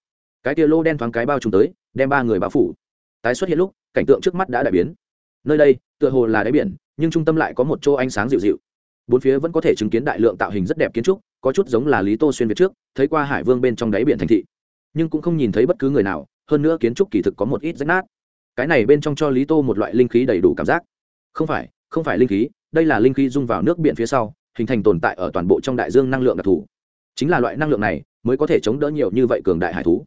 Cái kia lô đen thoáng cái bao trùm tới, đem ba người bao phủ. Tái xuất hiện lúc, cảnh tượng trước mắt đã đại biến. Nơi đây, tựa hồ là đáy biển, nhưng trung tâm lại có một chỗ ánh sáng dịu dịu. Bốn phía vẫn có thể chứng kiến đại lượng tạo hình rất đẹp kiến trúc, có chút giống là lý tô xuyên việt trước, thấy qua hải vương bên trong đáy biển thành thị. Nhưng cũng không nhìn thấy bất cứ người nào, hơn nữa kiến trúc kỳ thực có một ít rách nát. Cái này bên trong cho lý tô một loại linh khí đầy đủ cảm giác. Không phải không phải linh khí đây là linh khí dung vào nước biển phía sau, hình thành tồn tại ở toàn bộ trong đại dương năng lượng đặc thù. Chính là loại năng lượng này mới có thể chống đỡ nhiều như vậy cường đại hải thú.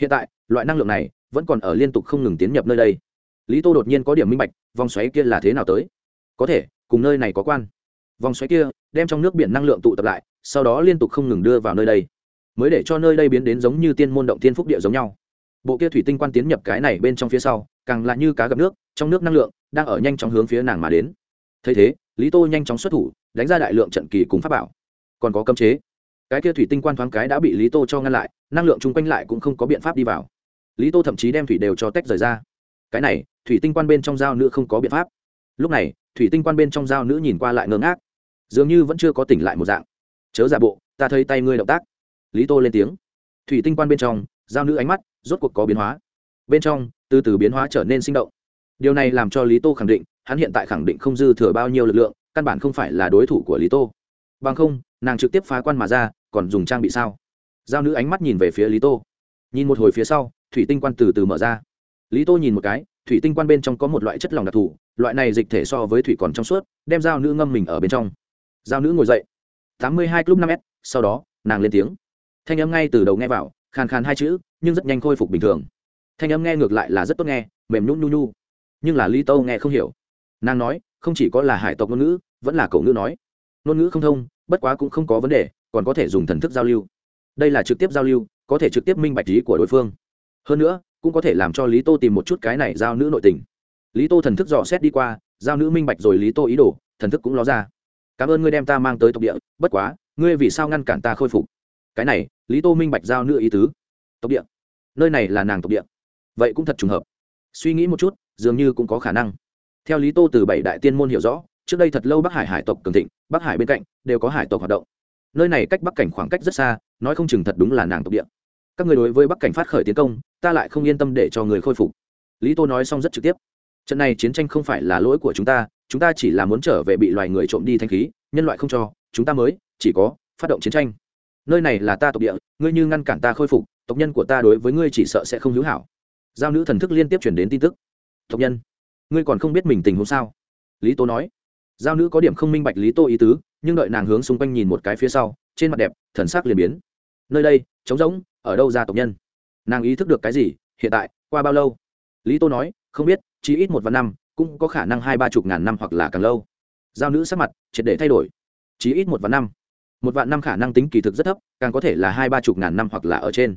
Hiện tại, loại năng lượng này vẫn còn ở liên tục không ngừng tiến nhập nơi đây. Lý tô đột nhiên có điểm minh bạch, vòng xoáy kia là thế nào tới? Có thể, cùng nơi này có quan. Vòng xoáy kia đem trong nước biển năng lượng tụ tập lại, sau đó liên tục không ngừng đưa vào nơi đây. Mới để cho nơi đây biến đến giống như tiên môn động tiên phúc địa giống nhau. Bộ kia thủy tinh quan tiến nhập cái này bên trong phía sau, càng là như cá gặp nước, trong nước năng lượng đang ở nhanh chóng hướng phía nàng mà đến thấy thế, lý tô nhanh chóng xuất thủ, đánh ra đại lượng trận kỳ cùng pháp bảo. Còn có cấm chế. Cái kia thủy tinh quan thoáng cái đã bị lý tô cho ngăn lại, năng lượng chung quanh lại cũng không có biện pháp đi vào. Lý tô thậm chí đem thủy đều cho tách rời ra. Cái này, thủy tinh quan bên trong dao nữ không có biện pháp. Lúc này, thủy tinh quan bên trong dao nữ nhìn qua lại ngơ ngác. Dường như vẫn chưa có tỉnh lại một dạng. Chớ giả bộ, ta thấy tay ngươi động tác. Lý tô lên tiếng. Thủy tinh quan bên trong dao nữ ánh mắt rốt cuộc có biến hóa. Bên trong, từ từ biến hóa trở nên sinh động. Điều này làm cho lý tô khẳng định hắn hiện tại khẳng định không dư thừa bao nhiêu lực lượng, căn bản không phải là đối thủ của lý tô. Bằng không, nàng trực tiếp phá quan mà ra, còn dùng trang bị sao? Giao nữ ánh mắt nhìn về phía lý tô. Nhìn một hồi phía sau, thủy tinh quan từ từ mở ra. Lý tô nhìn một cái, thủy tinh quan bên trong có một loại chất lỏng đặc thù, loại này dịch thể so với thủy còn trong suốt, đem dao nữ ngâm mình ở bên trong. Dao nữ ngồi dậy. Tám mươi hai club năm s, sau đó, nàng lên tiếng. Thanh âm ngay từ đầu nghe vào, khàn khàn hai chữ, nhưng rất nhanh khôi phục bình thường. Thanh âm nghe ngược lại là rất tốt nghe, mềm nhún nhu nhu. Nhưng là lý tô nghe không hiểu nàng nói, không chỉ có là hải tộc ngôn ngữ, vẫn là cậu ngữ nói. Ngôn ngữ không thông, bất quá cũng không có vấn đề, còn có thể dùng thần thức giao lưu. Đây là trực tiếp giao lưu, có thể trực tiếp minh bạch lý của đối phương. Hơn nữa, cũng có thể làm cho lý tô tìm một chút cái này giao nữ nội tình. Lý tô thần thức dò xét đi qua, giao nữ minh bạch rồi lý tô ý đồ, thần thức cũng ló ra. Cảm ơn ngươi đem ta mang tới tộc địa, bất quá, ngươi vì sao ngăn cản ta khôi phục? Cái này, lý tô minh bạch giao nữ ý tứ. Tộc địa. Nơi này là nàng tộc địa. Vậy cũng thật trùng hợp. Suy nghĩ một chút, dường như cũng có khả năng theo lý tô từ bảy đại tiên môn hiểu rõ, trước đây thật lâu bắc hải hải tộc cường thịnh, bắc hải bên cạnh đều có hải tộc hoạt động. Nơi này cách bắc cảnh khoảng cách rất xa, nói không chừng thật đúng là nàng tộc địa. Các người đối với bắc cảnh phát khởi tiến công, ta lại không yên tâm để cho người khôi phục. Lý tô nói xong rất trực tiếp. Trận này chiến tranh không phải là lỗi của chúng ta chúng ta chỉ là muốn trở về bị loài người trộm đi thanh khí, nhân loại không cho, chúng ta mới chỉ có phát động chiến tranh. Nơi này là ta tộc địa, ngươi như ngăn cản ta khôi phục, tộc nhân của ta đối với ngươi chỉ sợ sẽ không hữu hảo. Giao nữ thần thức liên tiếp chuyển đến tin tức. Tộc nhân ngươi còn không biết mình tình huống sao? Lý tô nói. Giao nữ có điểm không minh bạch lý tô ý tứ, nhưng đợi nàng hướng xung quanh nhìn một cái phía sau, trên mặt đẹp, thần sắc liền biến. Nơi đây, trống rỗng, ở đâu ra tộc nhân? Nàng ý thức được cái gì, hiện tại, qua bao lâu? Lý tô nói, không biết, chỉ ít một vạn năm, cũng có khả năng hai ba chục ngàn năm hoặc là càng lâu. Giao nữ sắc mặt, triệt để thay đổi. Chỉ ít một vạn năm. Một vạn năm khả năng tính kỳ thực rất thấp, càng có thể là hai ba chục ngàn năm hoặc là ở trên.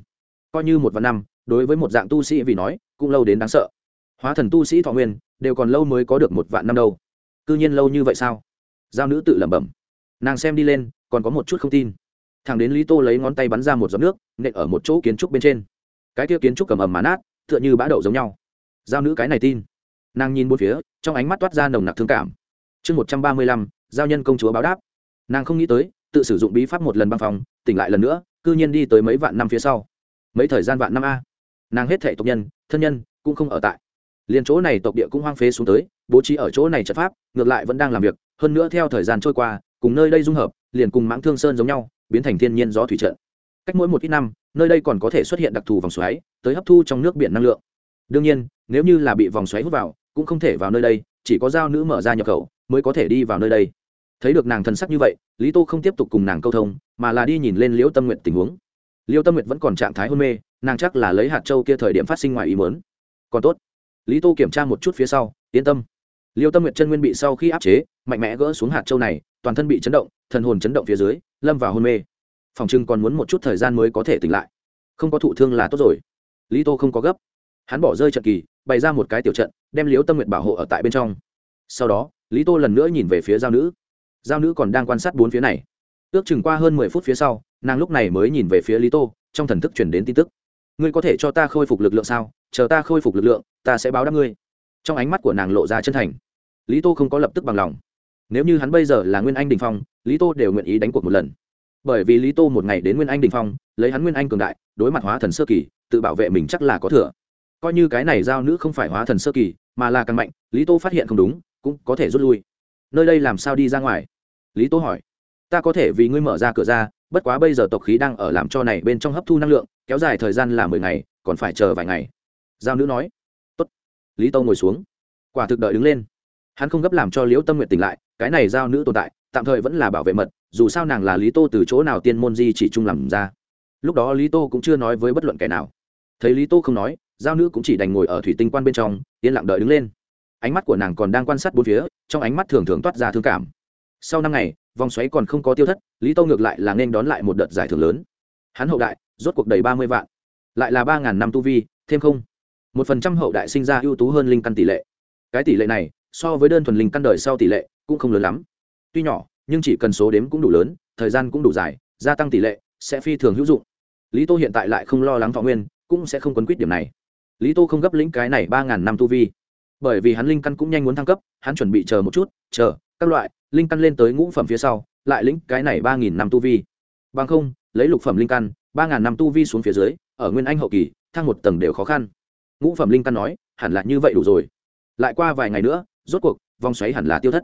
Coi như một vạn năm, đối với một dạng tu sĩ vì nói, cũng lâu đến đáng sợ. Hóa thần tu sĩ thọ nguyên đều còn lâu mới có được một vạn năm đâu. Cư nhiên lâu như vậy sao? Giao nữ tự lẩm bẩm. Nàng xem đi lên, còn có một chút không tin. Thằng đến lý tô lấy ngón tay bắn ra một giọt nước, nện ở một chỗ kiến trúc bên trên. Cái kia kiến trúc cầm ầm mà nát, tựa như bã đậu giống nhau. Giao nữ cái này tin. Nàng nhìn bốn phía, trong ánh mắt toát ra nồng nặc thương cảm. Chương một trăm ba mươi lăm, giao nhân công chúa báo đáp. Nàng không nghĩ tới, tự sử dụng bí pháp một lần băng phòng, tỉnh lại lần nữa, cư nhiên đi tới mấy vạn năm phía sau. Mấy thời gian vạn năm a. Nàng hết thể tộc nhân, thân nhân, cũng không ở tại liền chỗ này tộc địa cũng hoang phế xuống tới, bố trí ở chỗ này trận pháp, ngược lại vẫn đang làm việc, hơn nữa theo thời gian trôi qua, cùng nơi đây dung hợp, liền cùng mãng thương sơn giống nhau, biến thành thiên nhiên gió thủy trận. Cách mỗi một ít năm, nơi đây còn có thể xuất hiện đặc thù vòng xoáy, tới hấp thu trong nước biển năng lượng. Đương nhiên, nếu như là bị vòng xoáy hút vào, cũng không thể vào nơi đây, chỉ có giao nữ mở ra nhập khẩu, mới có thể đi vào nơi đây. Thấy được nàng thần sắc như vậy, lý tô không tiếp tục cùng nàng câu thông, mà là đi nhìn lên liễu tâm nguyện tình huống. Liễu tâm nguyện vẫn còn trạng thái hôn mê, nàng chắc là lấy hạt châu kia thời điểm phát sinh ngoài ý mớn còn tốt lý tô kiểm tra một chút phía sau, yên tâm. Liêu tâm nguyện chân nguyên bị sau khi áp chế, mạnh mẽ gỡ xuống hạt châu này, toàn thân bị chấn động, thần hồn chấn động phía dưới, lâm vào hôn mê. Phòng trưng còn muốn một chút thời gian mới có thể tỉnh lại. Không có thụ thương là tốt rồi. Lý tô không có gấp. Hắn bỏ rơi trận kỳ, bày ra một cái tiểu trận, đem Liêu tâm nguyện bảo hộ ở tại bên trong. Sau đó, lý tô lần nữa nhìn về phía giao nữ. Giao nữ còn đang quan sát bốn phía này. Ước chừng qua hơn mười phút phía sau, nàng lúc này mới nhìn về phía lý tô, trong thần thức chuyển đến tin tức ngươi có thể cho ta khôi phục lực lượng sao? Chờ ta khôi phục lực lượng, ta sẽ báo đáp ngươi. Trong ánh mắt của nàng lộ ra chân thành. Lý tô không có lập tức bằng lòng. Nếu như hắn bây giờ là nguyên anh đình phong, lý tô đều nguyện ý đánh cuộc một lần. Bởi vì lý tô một ngày đến nguyên anh đình phong, lấy hắn nguyên anh cường đại, đối mặt hóa thần sơ kỳ, tự bảo vệ mình chắc là có thừa. Coi như cái này giao nữ không phải hóa thần sơ kỳ, mà là càng mạnh, lý tô phát hiện không đúng, cũng có thể rút lui. Nơi đây làm sao đi ra ngoài? Lý tô hỏi. Ta có thể vì ngươi mở ra cửa ra, bất quá bây giờ tộc khí đang ở làm cho này bên trong hấp thu năng lượng kéo dài thời gian là mười ngày, còn phải chờ vài ngày. Giao nữ nói, Tốt. lý tô ngồi xuống. Quả thực đợi đứng lên. Hắn không gấp làm cho liễu tâm nguyện tỉnh lại, cái này giao nữ tồn tại, tạm thời vẫn là bảo vệ mật, dù sao nàng là lý tô từ chỗ nào tiên môn di chỉ chung làm ra. Lúc đó lý tô cũng chưa nói với bất luận kẻ nào. Thấy lý tô không nói, giao nữ cũng chỉ đành ngồi ở thủy tinh quan bên trong, yên lặng đợi đứng lên. Ánh mắt của nàng còn đang quan sát bốn phía, trong ánh mắt thường thường toát ra thương cảm. Sau năm ngày, vòng xoáy còn không có tiêu thất, lý tô ngược lại là nên đón lại một đợt giải thưởng lớn. Hắn hậu đại rốt cuộc đầy ba mươi vạn. Lại là ba ngàn năm tu vi, thêm không? Một phần trăm hậu đại sinh ra ưu tú hơn linh căn tỷ lệ. Cái tỷ lệ này, so với đơn thuần linh căn đời sau tỷ lệ, cũng không lớn lắm. Tuy nhỏ, nhưng chỉ cần số đếm cũng đủ lớn, thời gian cũng đủ dài, gia tăng tỷ lệ sẽ phi thường hữu dụng. Lý tô hiện tại lại không lo lắng thọ nguyên, cũng sẽ không quấn quýt điểm này. Lý tô không gấp lĩnh cái này ba ngàn năm tu vi. Bởi vì hắn linh căn cũng nhanh muốn thăng cấp, hắn chuẩn bị chờ một chút, chờ, các loại, linh căn lên tới ngũ phẩm phía sau, lại lĩnh cái này ba nghìn năm tu vi. Bằng không, lấy lục phẩm linh căn ba ngàn năm tu vi xuống phía dưới, ở nguyên anh hậu kỳ, thăng một tầng đều khó khăn. Ngũ phẩm linh căn nói, hẳn là như vậy đủ rồi. Lại qua vài ngày nữa, rốt cuộc, vòng xoáy hẳn là tiêu thất.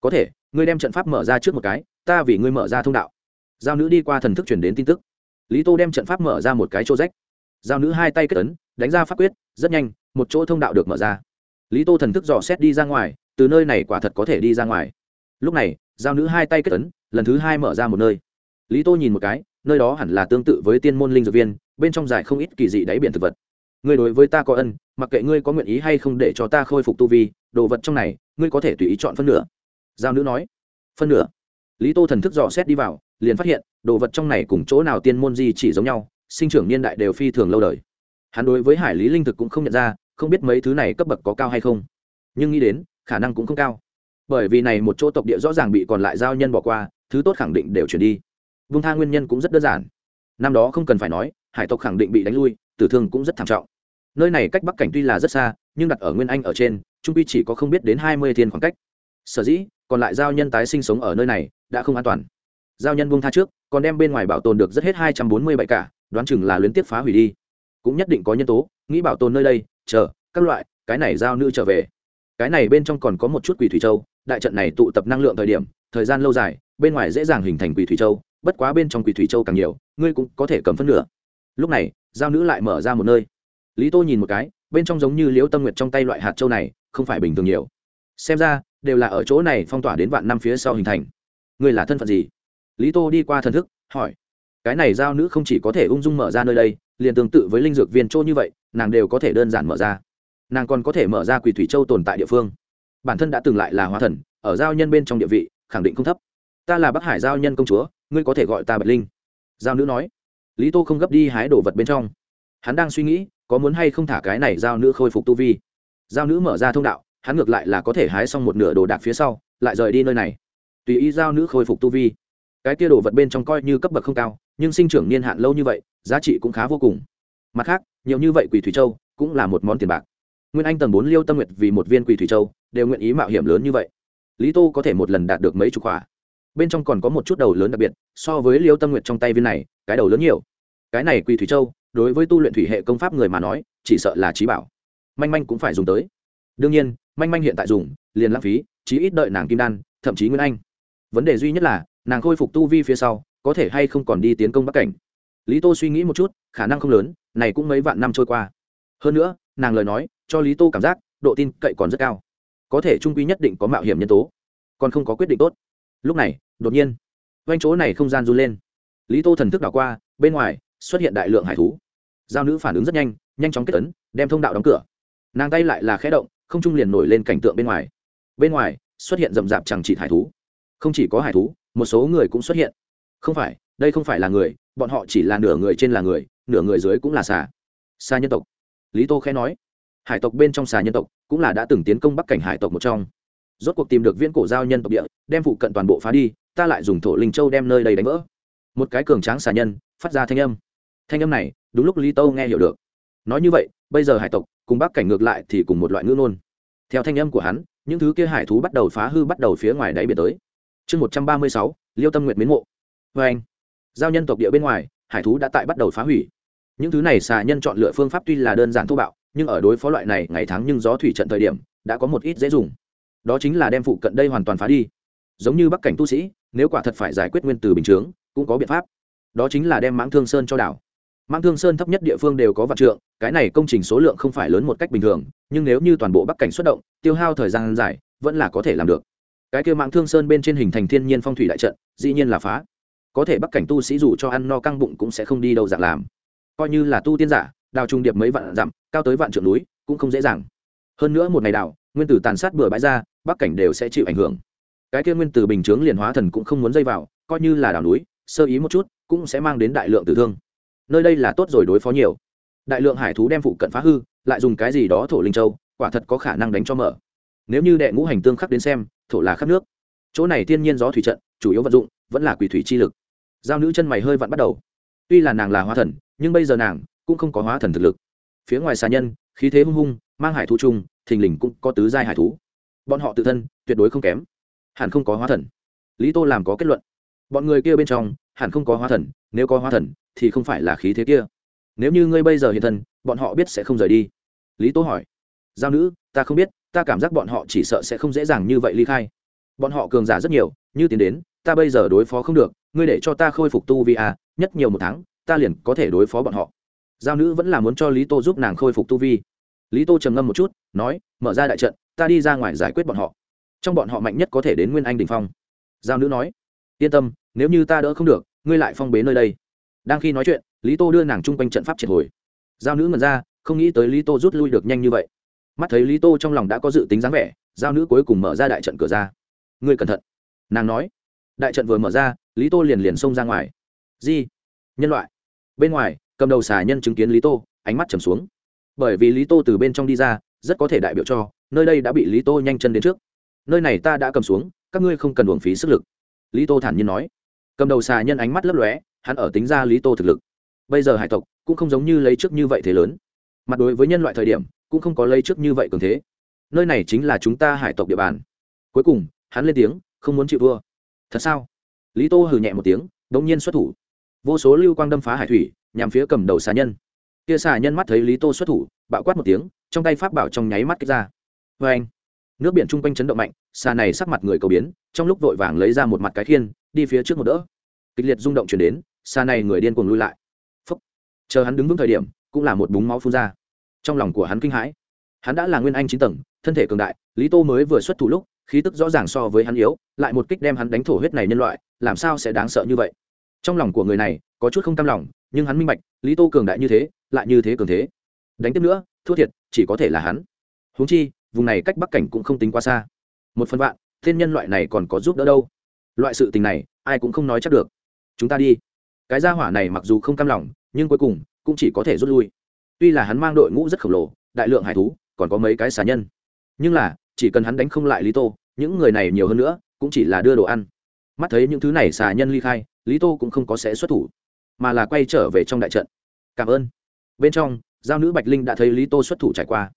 Có thể, ngươi đem trận pháp mở ra trước một cái, ta vì ngươi mở ra thông đạo. Giao nữ đi qua thần thức chuyển đến tin tức. Lý tô đem trận pháp mở ra một cái chỗ rách. Giao nữ hai tay kết ấn, đánh ra pháp quyết, rất nhanh, một chỗ thông đạo được mở ra. Lý tô thần thức dò xét đi ra ngoài, từ nơi này quả thật có thể đi ra ngoài. Lúc này, giao nữ hai tay kết ấn, lần thứ hai mở ra một nơi. Lý tô nhìn một cái nơi đó hẳn là tương tự với tiên môn linh dược viên, bên trong dài không ít kỳ dị đáy biển thực vật. Ngươi đối với ta có ân, mặc kệ ngươi có nguyện ý hay không để cho ta khôi phục tu vi, đồ vật trong này, ngươi có thể tùy ý chọn phân nửa. Giao nữ nói. Phân nửa? Lý tô thần thức dò xét đi vào, liền phát hiện, đồ vật trong này cùng chỗ nào tiên môn di chỉ giống nhau, sinh trưởng niên đại đều phi thường lâu đời. Hắn đối với hải lý linh thực cũng không nhận ra, không biết mấy thứ này cấp bậc có cao hay không. Nhưng nghĩ đến, khả năng cũng không cao. Bởi vì này một chỗ tộc địa rõ ràng bị còn lại giao nhân bỏ qua, thứ tốt khẳng định đều chuyển đi vung tha nguyên nhân cũng rất đơn giản. Năm đó không cần phải nói, hải tộc khẳng định bị đánh lui, tử thương cũng rất thảm trọng. Nơi này cách bắc cảnh tuy là rất xa, nhưng đặt ở nguyên anh ở trên, trung quy chỉ có không biết đến hai mươi thiên khoảng cách. Sở dĩ, còn lại giao nhân tái sinh sống ở nơi này, đã không an toàn. Giao nhân buông tha trước, còn đem bên ngoài bảo tồn được rất hết hai trăm bốn mươi bảy cả, đoán chừng là luyến tiếp phá hủy đi. Cũng nhất định có nhân tố, nghĩ bảo tồn nơi đây, chờ, các loại, cái này giao nữ trở về. Cái này bên trong còn có một chút quỷ thủy châu, đại trận này tụ tập năng lượng thời điểm, thời gian lâu dài, bên ngoài dễ dàng hình thành quỷ thủy châu bất quá bên trong quỷ thủy châu càng nhiều, ngươi cũng có thể cầm phân nửa. Lúc này, giao nữ lại mở ra một nơi. Lý tô nhìn một cái, bên trong giống như liễu tâm nguyệt trong tay loại hạt châu này, không phải bình thường nhiều. Xem ra, đều là ở chỗ này phong tỏa đến vạn năm phía sau hình thành. Ngươi là thân phận gì? Lý tô đi qua thần thức, hỏi. Cái này giao nữ không chỉ có thể ung dung mở ra nơi đây, liền tương tự với linh dược viên châu như vậy, nàng đều có thể đơn giản mở ra. Nàng còn có thể mở ra quỷ thủy châu tồn tại địa phương. Bản thân đã từng lại là hóa thần, ở giao nhân bên trong địa vị, khẳng định không thấp. Ta là bắc hải giao nhân công chúa ngươi có thể gọi ta bạch linh giao nữ nói lý tô không gấp đi hái đồ vật bên trong hắn đang suy nghĩ có muốn hay không thả cái này giao nữ khôi phục tu vi giao nữ mở ra thông đạo hắn ngược lại là có thể hái xong một nửa đồ đạc phía sau lại rời đi nơi này tùy ý giao nữ khôi phục tu vi cái kia đồ vật bên trong coi như cấp bậc không cao nhưng sinh trưởng niên hạn lâu như vậy giá trị cũng khá vô cùng mặt khác nhiều như vậy quỷ thủy châu cũng là một món tiền bạc nguyên anh tầng bốn liêu tâm nguyệt vì một viên quỷ thủy châu đều nguyện ý mạo hiểm lớn như vậy lý tô có thể một lần đạt được mấy chục khỏa bên trong còn có một chút đầu lớn đặc biệt, so với liêu tâm nguyệt trong tay viên này, cái đầu lớn nhiều. Cái này quy thủy châu, đối với tu luyện thủy hệ công pháp người mà nói, chỉ sợ là trí bảo. Manh manh cũng phải dùng tới. Đương nhiên, manh manh hiện tại dùng, liền lãng phí, chí ít đợi nàng kim đan, thậm chí nguyên anh. Vấn đề duy nhất là, nàng khôi phục tu vi phía sau, có thể hay không còn đi tiến công bắc cảnh. Lý tô suy nghĩ một chút, khả năng không lớn, này cũng mấy vạn năm trôi qua. Hơn nữa, nàng lời nói, cho lý tô cảm giác, độ tin cậy còn rất cao. Có thể trung quy nhất định có mạo hiểm nhân tố, còn không có quyết định tốt lúc này, đột nhiên, quanh chỗ này không gian run lên. Lý tô thần thức đảo qua, bên ngoài xuất hiện đại lượng hải thú. Giao nữ phản ứng rất nhanh nhanh chóng kết tấn đem thông đạo đóng cửa. Nàng tay lại là khẽ động, không trung liền nổi lên cảnh tượng bên ngoài. Bên ngoài xuất hiện rậm rạp chẳng chỉ hải thú. Không chỉ có hải thú, một số người cũng xuất hiện. Không phải, đây không phải là người, bọn họ chỉ là nửa người trên là người, nửa người dưới cũng là xà. Xà nhân tộc. Lý tô khẽ nói. Hải tộc bên trong xà nhân tộc cũng là đã từng tiến công bắc cảnh hải tộc một trong rốt cuộc tìm được viễn cổ giao nhân tộc địa, đem phụ cận toàn bộ phá đi, ta lại dùng thổ linh châu đem nơi đây đánh vỡ. Một cái cường tráng xà nhân, phát ra thanh âm. Thanh âm này, đúng lúc lý tô nghe hiểu được. Nói như vậy, bây giờ hải tộc, cùng bắc cảnh ngược lại thì cùng một loại ngữ nôn theo thanh âm của hắn, những thứ kia hải thú bắt đầu phá hư bắt đầu phía ngoài đáy biển tới. Chương một trăm ba mươi sáu, liêu tâm nguyện mến mộ. Vê anh, giao nhân tộc địa bên ngoài, hải thú đã tại bắt đầu phá hủy. Những thứ này xà nhân chọn lựa phương pháp tuy là đơn giản thô bạo, nhưng ở đối phó loại này ngày tháng nhưng gió thủy trận thời điểm, đã có một ít dễ dùng đó chính là đem phụ cận đây hoàn toàn phá đi. Giống như bắc cảnh tu sĩ, nếu quả thật phải giải quyết nguyên từ bình chướng, cũng có biện pháp. Đó chính là đem mãng thương sơn cho đảo. Mãng thương sơn thấp nhất địa phương đều có vạn trượng, cái này công trình số lượng không phải lớn một cách bình thường, nhưng nếu như toàn bộ bắc cảnh xuất động, tiêu hao thời gian dài, vẫn là có thể làm được. Cái kia mãng thương sơn bên trên hình thành thiên nhiên phong thủy đại trận, dĩ nhiên là phá. Có thể bắc cảnh tu sĩ dù cho ăn no căng bụng cũng sẽ không đi đâu dạng làm. Coi như là tu tiên giả, đào trung điệp mấy vạn dặm, cao tới vạn trượng núi, cũng không dễ dàng. Hơn nữa một ngày đào nguyên tử tàn sát bừa bãi ra bắc cảnh đều sẽ chịu ảnh hưởng. Cái kia nguyên từ bình chướng liền hóa thần cũng không muốn dây vào, coi như là đảo núi, sơ ý một chút, cũng sẽ mang đến đại lượng tử thương. Nơi đây là tốt rồi đối phó nhiều. Đại lượng hải thú đem phụ cận phá hư, lại dùng cái gì đó thổ linh châu, quả thật có khả năng đánh cho mở. Nếu như đệ ngũ hành tương khắc đến xem, thổ là khắc nước. Chỗ này thiên nhiên gió thủy trận, chủ yếu vận dụng, vẫn là quỷ thủy chi lực. Giao nữ chân mày hơi vặn bắt đầu. Tuy là nàng là hóa thần, nhưng bây giờ nàng cũng không có hóa thần thực lực. Phía ngoài xà nhân, khí thế hung hung, mang hải thú chung, thình lình cũng có tứ giai hải thú bọn họ tự thân tuyệt đối không kém. Hẳn không có hóa thần. Lý tô làm có kết luận. Bọn người kia bên trong hẳn không có hóa thần nếu có hóa thần thì không phải là khí thế kia. Nếu như ngươi bây giờ hiện thân bọn họ biết sẽ không rời đi. Lý tô hỏi. Giao nữ ta không biết ta cảm giác bọn họ chỉ sợ sẽ không dễ dàng như vậy ly khai. Bọn họ cường giả rất nhiều như tiến đến ta bây giờ đối phó không được ngươi để cho ta khôi phục tu vi à, nhất nhiều một tháng ta liền có thể đối phó bọn họ. Giao nữ vẫn là muốn cho lý tô giúp nàng khôi phục tu vi. Lý tô trầm ngâm một chút nói mở ra đại trận ta đi ra ngoài giải quyết bọn họ. Trong bọn họ mạnh nhất có thể đến nguyên anh đình phong. Giao nữ nói, yên tâm, nếu như ta đỡ không được, ngươi lại phong bế nơi đây. Đang khi nói chuyện, lý tô đưa nàng chung quanh trận pháp triệt hồi. Giao nữ ngần ra, không nghĩ tới lý tô rút lui được nhanh như vậy. Mắt thấy lý tô trong lòng đã có dự tính dáng vẻ, giao nữ cuối cùng mở ra đại trận cửa ra. Ngươi cẩn thận, nàng nói. Đại trận vừa mở ra, lý tô liền liền xông ra ngoài. Di, nhân loại. Bên ngoài, cầm đầu xà nhân chứng kiến lý tô, ánh mắt trầm xuống. Bởi vì lý tô từ bên trong đi ra, rất có thể đại biểu cho nơi đây đã bị lý tô nhanh chân đến trước nơi này ta đã cầm xuống các ngươi không cần uổng phí sức lực lý tô thản nhiên nói cầm đầu xà nhân ánh mắt lấp lóe hắn ở tính ra lý tô thực lực bây giờ hải tộc cũng không giống như lấy trước như vậy thế lớn mặt đối với nhân loại thời điểm cũng không có lấy trước như vậy cường thế nơi này chính là chúng ta hải tộc địa bàn cuối cùng hắn lên tiếng không muốn chịu vua thật sao lý tô hừ nhẹ một tiếng đ ỗ n g nhiên xuất thủ vô số lưu quang đâm phá hải thủy nhằm phía cầm đầu xà nhân kia xà nhân mắt thấy lý tô xuất thủ bạo quát một tiếng trong tay pháp bảo trong nháy mắt kích ra vê anh, nước biển chung quanh chấn động mạnh, xa này sắc mặt người cầu biến, trong lúc vội vàng lấy ra một mặt cái khiên, đi phía trước một đỡ. Kịch liệt rung động chuyển đến, xa này người điên cuồng lui lại. Phúc. chờ hắn đứng vững thời điểm, cũng là một búng máu phun ra. Trong lòng của hắn kinh hãi. Hắn đã là nguyên anh chín tầng, thân thể cường đại, lý tô mới vừa xuất thủ lúc, khí tức rõ ràng so với hắn yếu, lại một kích đem hắn đánh thổ huyết này nhân loại, làm sao sẽ đáng sợ như vậy? Trong lòng của người này, có chút không cam lòng, nhưng hắn minh bạch, lý tô cường đại như thế, lại như thế cường thế. Đánh tiếp nữa, thua thiệt, chỉ có thể là hắn. Huống chi vùng này cách bắc cảnh cũng không tính quá xa. Một phần vạn, thiên nhân loại này còn có giúp đỡ đâu? Loại sự tình này, ai cũng không nói chắc được. Chúng ta đi. Cái gia hỏa này mặc dù không cam lòng, nhưng cuối cùng, cũng chỉ có thể rút lui. Tuy là hắn mang đội ngũ rất khổng lồ, đại lượng hải thú, còn có mấy cái xà nhân. Nhưng là, chỉ cần hắn đánh không lại lý tô, những người này nhiều hơn nữa, cũng chỉ là đưa đồ ăn. Mắt thấy những thứ này xà nhân ly khai, lý tô cũng không có sẽ xuất thủ, mà là quay trở về trong đại trận. Cảm ơn. Bên trong, giao nữ bạch linh đã thấy lý tô xuất thủ trải qua.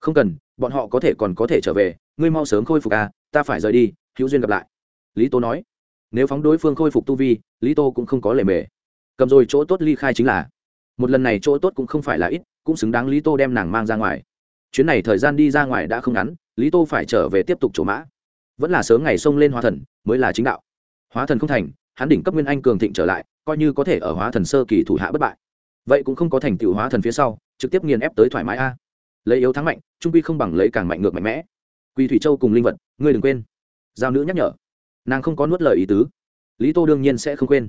Không cần bọn họ có thể còn có thể trở về, ngươi mau sớm khôi phục à ta phải rời đi, hữu duyên gặp lại. Lý tô nói. Nếu phóng đối phương khôi phục tu vi, lý tô cũng không có lề mề. Cầm rồi chỗ tốt ly khai chính là. Một lần này chỗ tốt cũng không phải là ít, cũng xứng đáng lý tô đem nàng mang ra ngoài. Chuyến này thời gian đi ra ngoài đã không ngắn, lý tô phải trở về tiếp tục chỗ mã. Vẫn là sớm ngày xông lên hóa thần, mới là chính đạo. Hóa thần không thành, hắn đỉnh cấp nguyên anh cường thịnh trở lại, coi như có thể ở hóa thần sơ kỳ thủ hạ bất bại. Vậy cũng không có thành tựu hóa thần phía sau, trực tiếp nghiền ép tới thoải mái a lấy yếu thắng mạnh, trung quy không bằng lấy càng mạnh ngược mạnh mẽ. Quy thủy châu cùng linh vật, ngươi đừng quên. Giao nữ nhắc nhở. Nàng không có nuốt lời ý tứ. Lý tô đương nhiên sẽ không quên.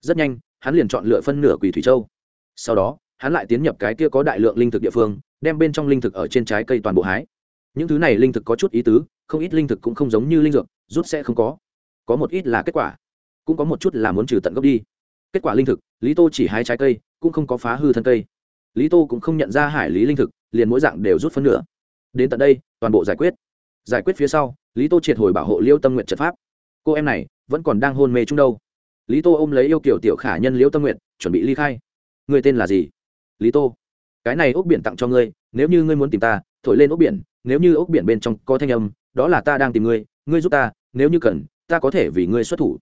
Rất nhanh, hắn liền chọn lựa phân nửa quỷ thủy châu. Sau đó, hắn lại tiến nhập cái kia có đại lượng linh thực địa phương, đem bên trong linh thực ở trên trái cây toàn bộ hái. Những thứ này linh thực có chút ý tứ, không ít linh thực cũng không giống như linh dược, rút sẽ không có. Có một ít là kết quả, cũng có một chút là muốn trừ tận gốc đi. Kết quả linh thực, lý tô chỉ hái trái cây, cũng không có phá hư thân cây. Lý tô cũng không nhận ra hải lý linh thực liền mỗi dạng đều rút phân nửa. Đến tận đây, toàn bộ giải quyết. Giải quyết phía sau, lý tô triệt hồi bảo hộ liêu tâm nguyện trật pháp. Cô em này vẫn còn đang hôn mê chung đâu. Lý tô ôm lấy yêu kiểu tiểu khả nhân liễu tâm nguyện chuẩn bị ly khai. Người tên là gì? Lý tô. Cái này ốc biển tặng cho ngươi, nếu như ngươi muốn tìm ta, thổi lên ốc biển, nếu như ốc biển bên trong có thanh âm, đó là ta đang tìm ngươi ngươi giúp ta, nếu như cần, ta có thể vì ngươi xuất thủ.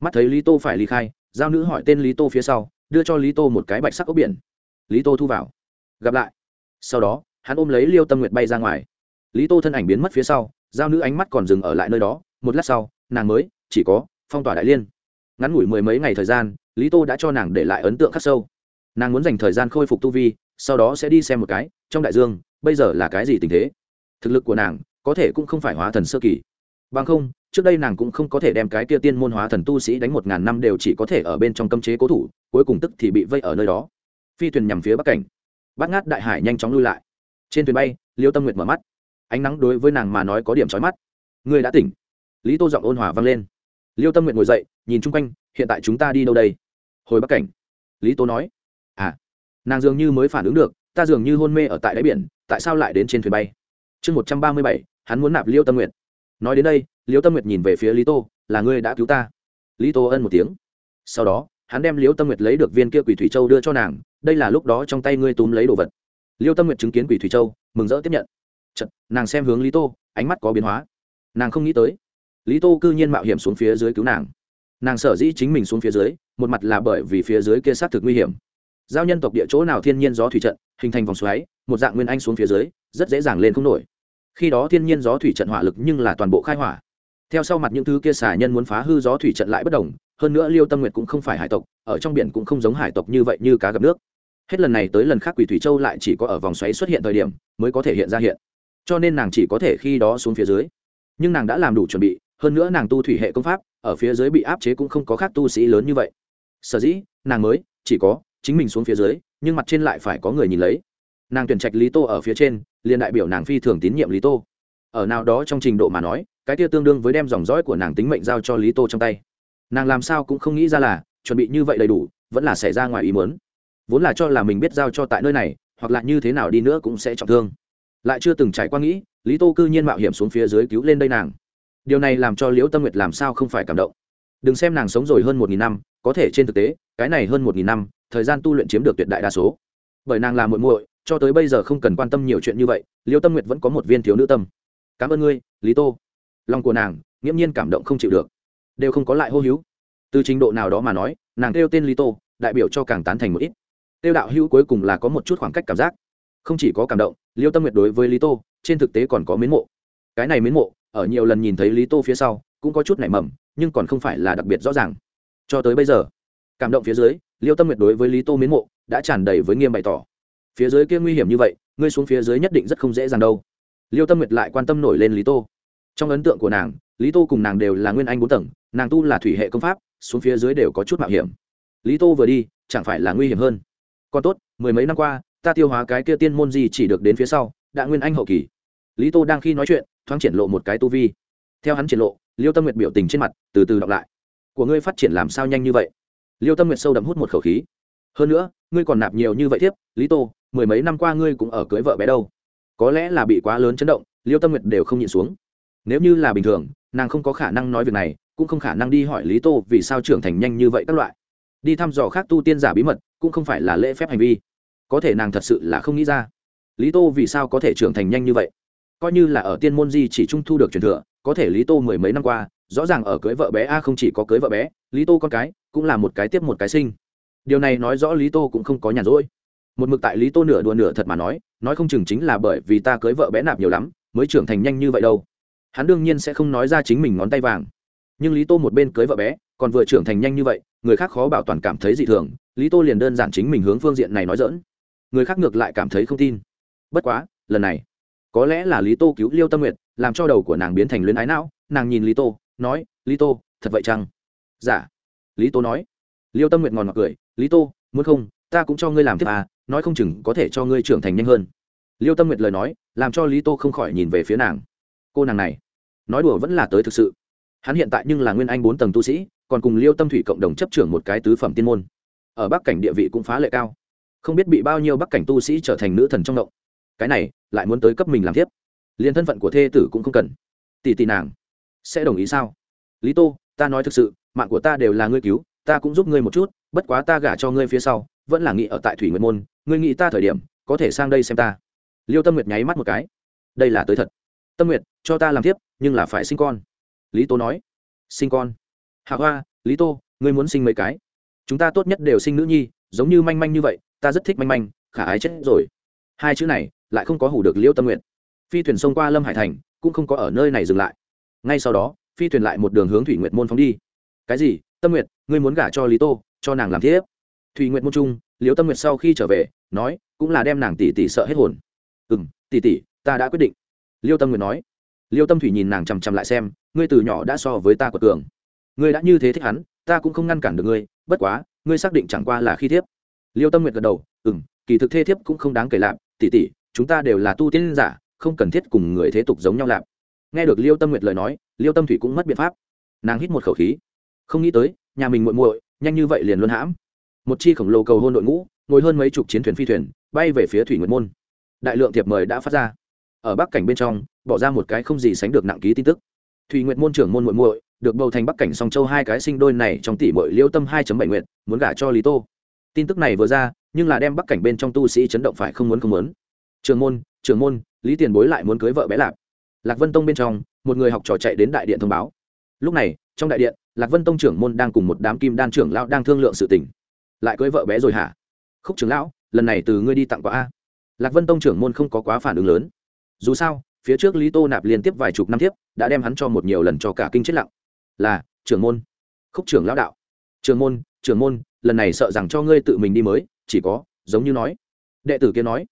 Mắt thấy lý tô phải ly khai, giao nữ hỏi tên lý tô phía sau, đưa cho lý tô một cái bạch sắc ốc biển. Lý tô thu vào. Gặp lại sau đó, hắn ôm lấy liêu tâm nguyệt bay ra ngoài. Lý tô thân ảnh biến mất phía sau, giao nữ ánh mắt còn dừng ở lại nơi đó, một lát sau, nàng mới, chỉ có, phong tỏa đại liên. Ngắn ngủi mười mấy ngày thời gian, lý tô đã cho nàng để lại ấn tượng khắc sâu. Nàng muốn dành thời gian khôi phục tu vi, sau đó sẽ đi xem một cái, trong đại dương, bây giờ là cái gì tình thế. Thực lực của nàng, có thể cũng không phải hóa thần sơ kỳ. Bằng không, trước đây nàng cũng không có thể đem cái kia tiên môn hóa thần tu sĩ đánh một ngàn năm đều chỉ có thể ở bên trong cấm chế cố thủ, cuối cùng tức thì bị vây ở nơi đó. Phi thuyền nhằm phía bắc cảnh bát ngát đại hải nhanh chóng lui lại. Trên thuyền bay, liêu tâm nguyệt mở mắt. Ánh nắng đối với nàng mà nói có điểm trói mắt. Người đã tỉnh. Lý tô giọng ôn hòa vang lên. Liêu tâm nguyện ngồi dậy, nhìn chung quanh, hiện tại chúng ta đi đâu đây? Hồi bắc cảnh. Lý tô nói. À nàng dường như mới phản ứng được, ta dường như hôn mê ở tại đáy biển, tại sao lại đến trên thuyền bay? Chương một trăm ba mươi bảy, hắn muốn nạp liêu tâm nguyện nói đến đây, liêu tâm nguyệt nhìn về phía lý tô, là ngươi đã cứu ta. Lý tô ân một tiếng. Sau đó hắn đem liêu tâm nguyệt lấy được viên kia quỷ thủy châu đưa cho nàng đây là lúc đó trong tay ngươi túm lấy đồ vật. Liêu tâm nguyệt chứng kiến quỷ thủy châu mừng rỡ tiếp nhận. Chật, nàng xem hướng lý tô ánh mắt có biến hóa. Nàng không nghĩ tới lý tô cư nhiên mạo hiểm xuống phía dưới cứu nàng. Nàng sở dĩ chính mình xuống phía dưới một mặt là bởi vì phía dưới kia sát thực nguy hiểm. Giao nhân tộc địa chỗ nào thiên nhiên gió thủy trận hình thành vòng xoáy một dạng nguyên anh xuống phía dưới rất dễ dàng lên không nổi. Khi đó thiên nhiên gió thủy trận hỏa lực nhưng là toàn bộ khai hỏa theo sau mặt những thứ kia xà nhân muốn phá hư gió thủy trận lại bất đồng, hơn nữa liêu tâm nguyệt cũng không phải hải tộc, ở trong biển cũng không giống hải tộc như vậy như cá gặp nước. Hết lần này tới lần khác quỷ thủy châu lại chỉ có ở vòng xoáy xuất hiện thời điểm mới có thể hiện ra hiện. Cho nên nàng chỉ có thể khi đó xuống phía dưới. Nhưng nàng đã làm đủ chuẩn bị, hơn nữa nàng tu thủy hệ công pháp, ở phía dưới bị áp chế cũng không có khác tu sĩ lớn như vậy. Sở dĩ, nàng mới, chỉ có chính mình xuống phía dưới, nhưng mặt trên lại phải có người nhìn lấy. Nàng tuyển trạch lý tô ở phía trên, liền đại biểu nàng phi thường tín nhiệm lý tô. Ở nào đó trong trình độ mà nói cái kia tương đương với đem dòng dõi của nàng tính mệnh giao cho lý tô trong tay. Nàng làm sao cũng không nghĩ ra là, chuẩn bị như vậy đầy đủ, vẫn là xảy ra ngoài ý mớn vốn là cho là mình biết giao cho tại nơi này, hoặc là như thế nào đi nữa cũng sẽ trọng thương. Lại chưa từng trải qua nghĩ, lý tô cư nhiên mạo hiểm xuống phía dưới cứu lên đây nàng. Điều này làm cho liễu tâm nguyệt làm sao không phải cảm động. Đừng xem nàng sống rồi hơn một nghìn năm, có thể trên thực tế, cái này hơn một nghìn năm, thời gian tu luyện chiếm được tuyệt đại đa số. Bởi nàng là muội muội, cho tới bây giờ không cần quan tâm nhiều chuyện như vậy, liễu tâm nguyệt vẫn có một viên thiếu nữ tâm. Cảm ơn ngươi, lý tô lòng của nàng nghiễm nhiên cảm động không chịu được, đều không có lại hô hữu từ trình độ nào đó mà nói, nàng kêu tên lý tô, đại biểu cho càng tán thành một ít. Tiêu đạo hữu cuối cùng là có một chút khoảng cách cảm giác. Không chỉ có cảm động, liêu tâm nguyệt đối với lý tô, trên thực tế còn có mến mộ. Cái này mến mộ, ở nhiều lần nhìn thấy lý tô phía sau, cũng có chút nảy mầm, nhưng còn không phải là đặc biệt rõ ràng. Cho tới bây giờ, cảm động phía dưới, liêu tâm nguyệt đối với lý tô mến mộ đã tràn đầy với nghiêm bày tỏ. Phía dưới kia nguy hiểm như vậy, ngươi xuống phía dưới nhất định rất không dễ dàng đâu. Liêu tâm nguyệt lại quan tâm nổi lên lý tô trong ấn tượng của nàng, lý tô cùng nàng đều là nguyên anh bốn tầng, nàng tu là thủy hệ công pháp, xuống phía dưới đều có chút mạo hiểm. Lý tô vừa đi, chẳng phải là nguy hiểm hơn. Còn tốt, mười mấy năm qua, ta tiêu hóa cái kia tiên môn gì chỉ được đến phía sau, đã nguyên anh hậu kỳ. Lý tô đang khi nói chuyện, thoáng triển lộ một cái tu vi. Theo hắn triển lộ, liêu tâm nguyệt biểu tình trên mặt, từ từ đọc lại. Của ngươi phát triển làm sao nhanh như vậy? Liêu tâm nguyệt sâu đậm hút một khẩu khí. Hơn nữa, ngươi còn nạp nhiều như vậy thiếp, lý tô, mười mấy năm qua ngươi cũng ở cưới vợ bé đâu? Có lẽ là bị quá lớn chấn động, liêu tâm nguyệt đều không nhịn xuống nếu như là bình thường, nàng không có khả năng nói việc này, cũng không khả năng đi hỏi lý tô vì sao trưởng thành nhanh như vậy các loại. Đi thăm dò khác tu tiên giả bí mật, cũng không phải là lễ phép hành vi. Có thể nàng thật sự là không nghĩ ra. Lý tô vì sao có thể trưởng thành nhanh như vậy? Coi như là ở tiên môn di chỉ trung thu được truyền thừa, có thể lý tô mười mấy năm qua, rõ ràng ở cưới vợ bé a không chỉ có cưới vợ bé, lý tô con cái, cũng là một cái tiếp một cái sinh. Điều này nói rõ lý tô cũng không có nhàn rỗi. Một mực tại lý tô nửa đùa nửa thật mà nói nói không chừng chính là bởi vì ta cưới vợ bé nạp nhiều lắm, mới trưởng thành nhanh như vậy đâu hắn đương nhiên sẽ không nói ra chính mình ngón tay vàng. Nhưng lý tô một bên cưới vợ bé, còn vừa trưởng thành nhanh như vậy, người khác khó bảo toàn cảm thấy dị thường, lý tô liền đơn giản chính mình hướng phương diện này nói dỡn người khác ngược lại cảm thấy không tin. Bất quá, lần này, có lẽ là lý tô cứu liêu tâm nguyệt, làm cho đầu của nàng biến thành luyến ái não, nàng nhìn lý tô, nói, lý tô, thật vậy chăng? Giả dạ. lý tô nói. Liêu tâm nguyệt ngòn mặc cười, lý tô, muốn không, ta cũng cho ngươi làm tiếp à nói không chừng có thể cho ngươi trưởng thành nhanh hơn. Liêu tâm nguyệt lời nói, làm cho lý tô không khỏi nhìn về phía nàng. Cô nàng này nói đùa vẫn là tới thực sự. Hắn hiện tại nhưng là nguyên anh bốn tầng tu sĩ, còn cùng liêu tâm thủy cộng đồng chấp trưởng một cái tứ phẩm tiên môn. Ở bắc cảnh địa vị cũng phá lệ cao. Không biết bị bao nhiêu bắc cảnh tu sĩ trở thành nữ thần trong động. Cái này, lại muốn tới cấp mình làm tiếp. Liền thân phận của thê tử cũng không cần. Tỷ tỷ nàng, sẽ đồng ý sao? Lý tô, ta nói thực sự, mạng của ta đều là ngươi cứu, ta cũng giúp ngươi một chút, bất quá ta gả cho ngươi phía sau, vẫn là nghĩ ở tại thủy nguyệt môn, ngươi nghĩ ta thời điểm, có thể sang đây xem ta. Liêu tâm nguyệt nháy mắt một cái. Đây là tới thật. Tâm nguyệt, cho ta làm tiếp nhưng là phải sinh con. Lý tô nói. Sinh con. Hạ hoa, lý tô, ngươi muốn sinh mấy cái? Chúng ta tốt nhất đều sinh nữ nhi, giống như manh manh như vậy, ta rất thích manh manh, khả ái chết rồi. Hai chữ này lại không có hủ được liêu tâm nguyện phi thuyền xông qua lâm hải thành, cũng không có ở nơi này dừng lại. Ngay sau đó, phi thuyền lại một đường hướng thủy nguyệt môn phóng đi. Cái gì? Tâm nguyệt, ngươi muốn gả cho lý tô, cho nàng làm thiếp? Thủy nguyệt môn trung liêu tâm nguyệt sau khi trở về, nói, cũng là đem nàng tỷ tỷ sợ hết hồn. Ừ m tỷ tỷ, ta đã quyết định. Liêu tâm nguyệt nói liêu tâm thủy nhìn nàng chằm chằm lại xem, ngươi từ nhỏ đã so với ta của cường. Ngươi đã như thế thích hắn, ta cũng không ngăn cản được ngươi, bất quá, ngươi xác định chẳng qua là khi thiếp. Liêu tâm nguyệt gật đầu ừ m kỳ thực thê thiếp cũng không đáng kể lạp tỉ tỉ chúng ta đều là tu tiên giả, không cần thiết cùng người thế tục giống nhau lạp nghe được liêu tâm nguyệt lời nói, liêu tâm thủy cũng mất biện pháp. Nàng hít một khẩu khí. Không nghĩ tới, nhà mình muội muội, nhanh như vậy liền luân hãm. Một chi khổng lồ cầu hôn đội ngũ, ngồi hơn mấy chục chiến thuyền phi thuyền, bay về phía thủy nguyệt môn. Đại lượng thiệp mời đã phát ra ở bắc cảnh bên trong, bỏ ra một cái không gì sánh được nặng ký tin tức. Thùy nguyệt môn trưởng môn muội muội, được bầu thành bắc cảnh song châu hai cái sinh đôi này trong tỷ muội liêu tâm 2 bảy nguyện muốn gả cho lý tô. Tin tức này vừa ra, nhưng là đem bắc cảnh bên trong tu sĩ chấn động phải không muốn không muốn. Trường môn trường môn, lý tiền bối lại muốn cưới vợ bé lạc. Lạc vân tông bên trong, một người học trò chạy đến đại điện thông báo. Lúc này, trong đại điện, lạc vân tông trưởng môn đang cùng một đám kim đan trưởng lão đang thương lượng sự tình. Lại cưới vợ bé rồi hả? Khúc trưởng lão, lần này từ ngươi đi tặng quà a. Lạc vân tông trưởng môn không có quá phản ứng lớn dù sao, phía trước lý tô nạp liên tiếp vài chục năm tiếp đã đem hắn cho một nhiều lần cho cả kinh chết lặng. Là, trưởng môn. Khúc trưởng lão đạo. Trưởng môn trưởng môn, lần này sợ rằng cho ngươi tự mình đi mới, chỉ có, giống như nói. Đệ tử kia nói.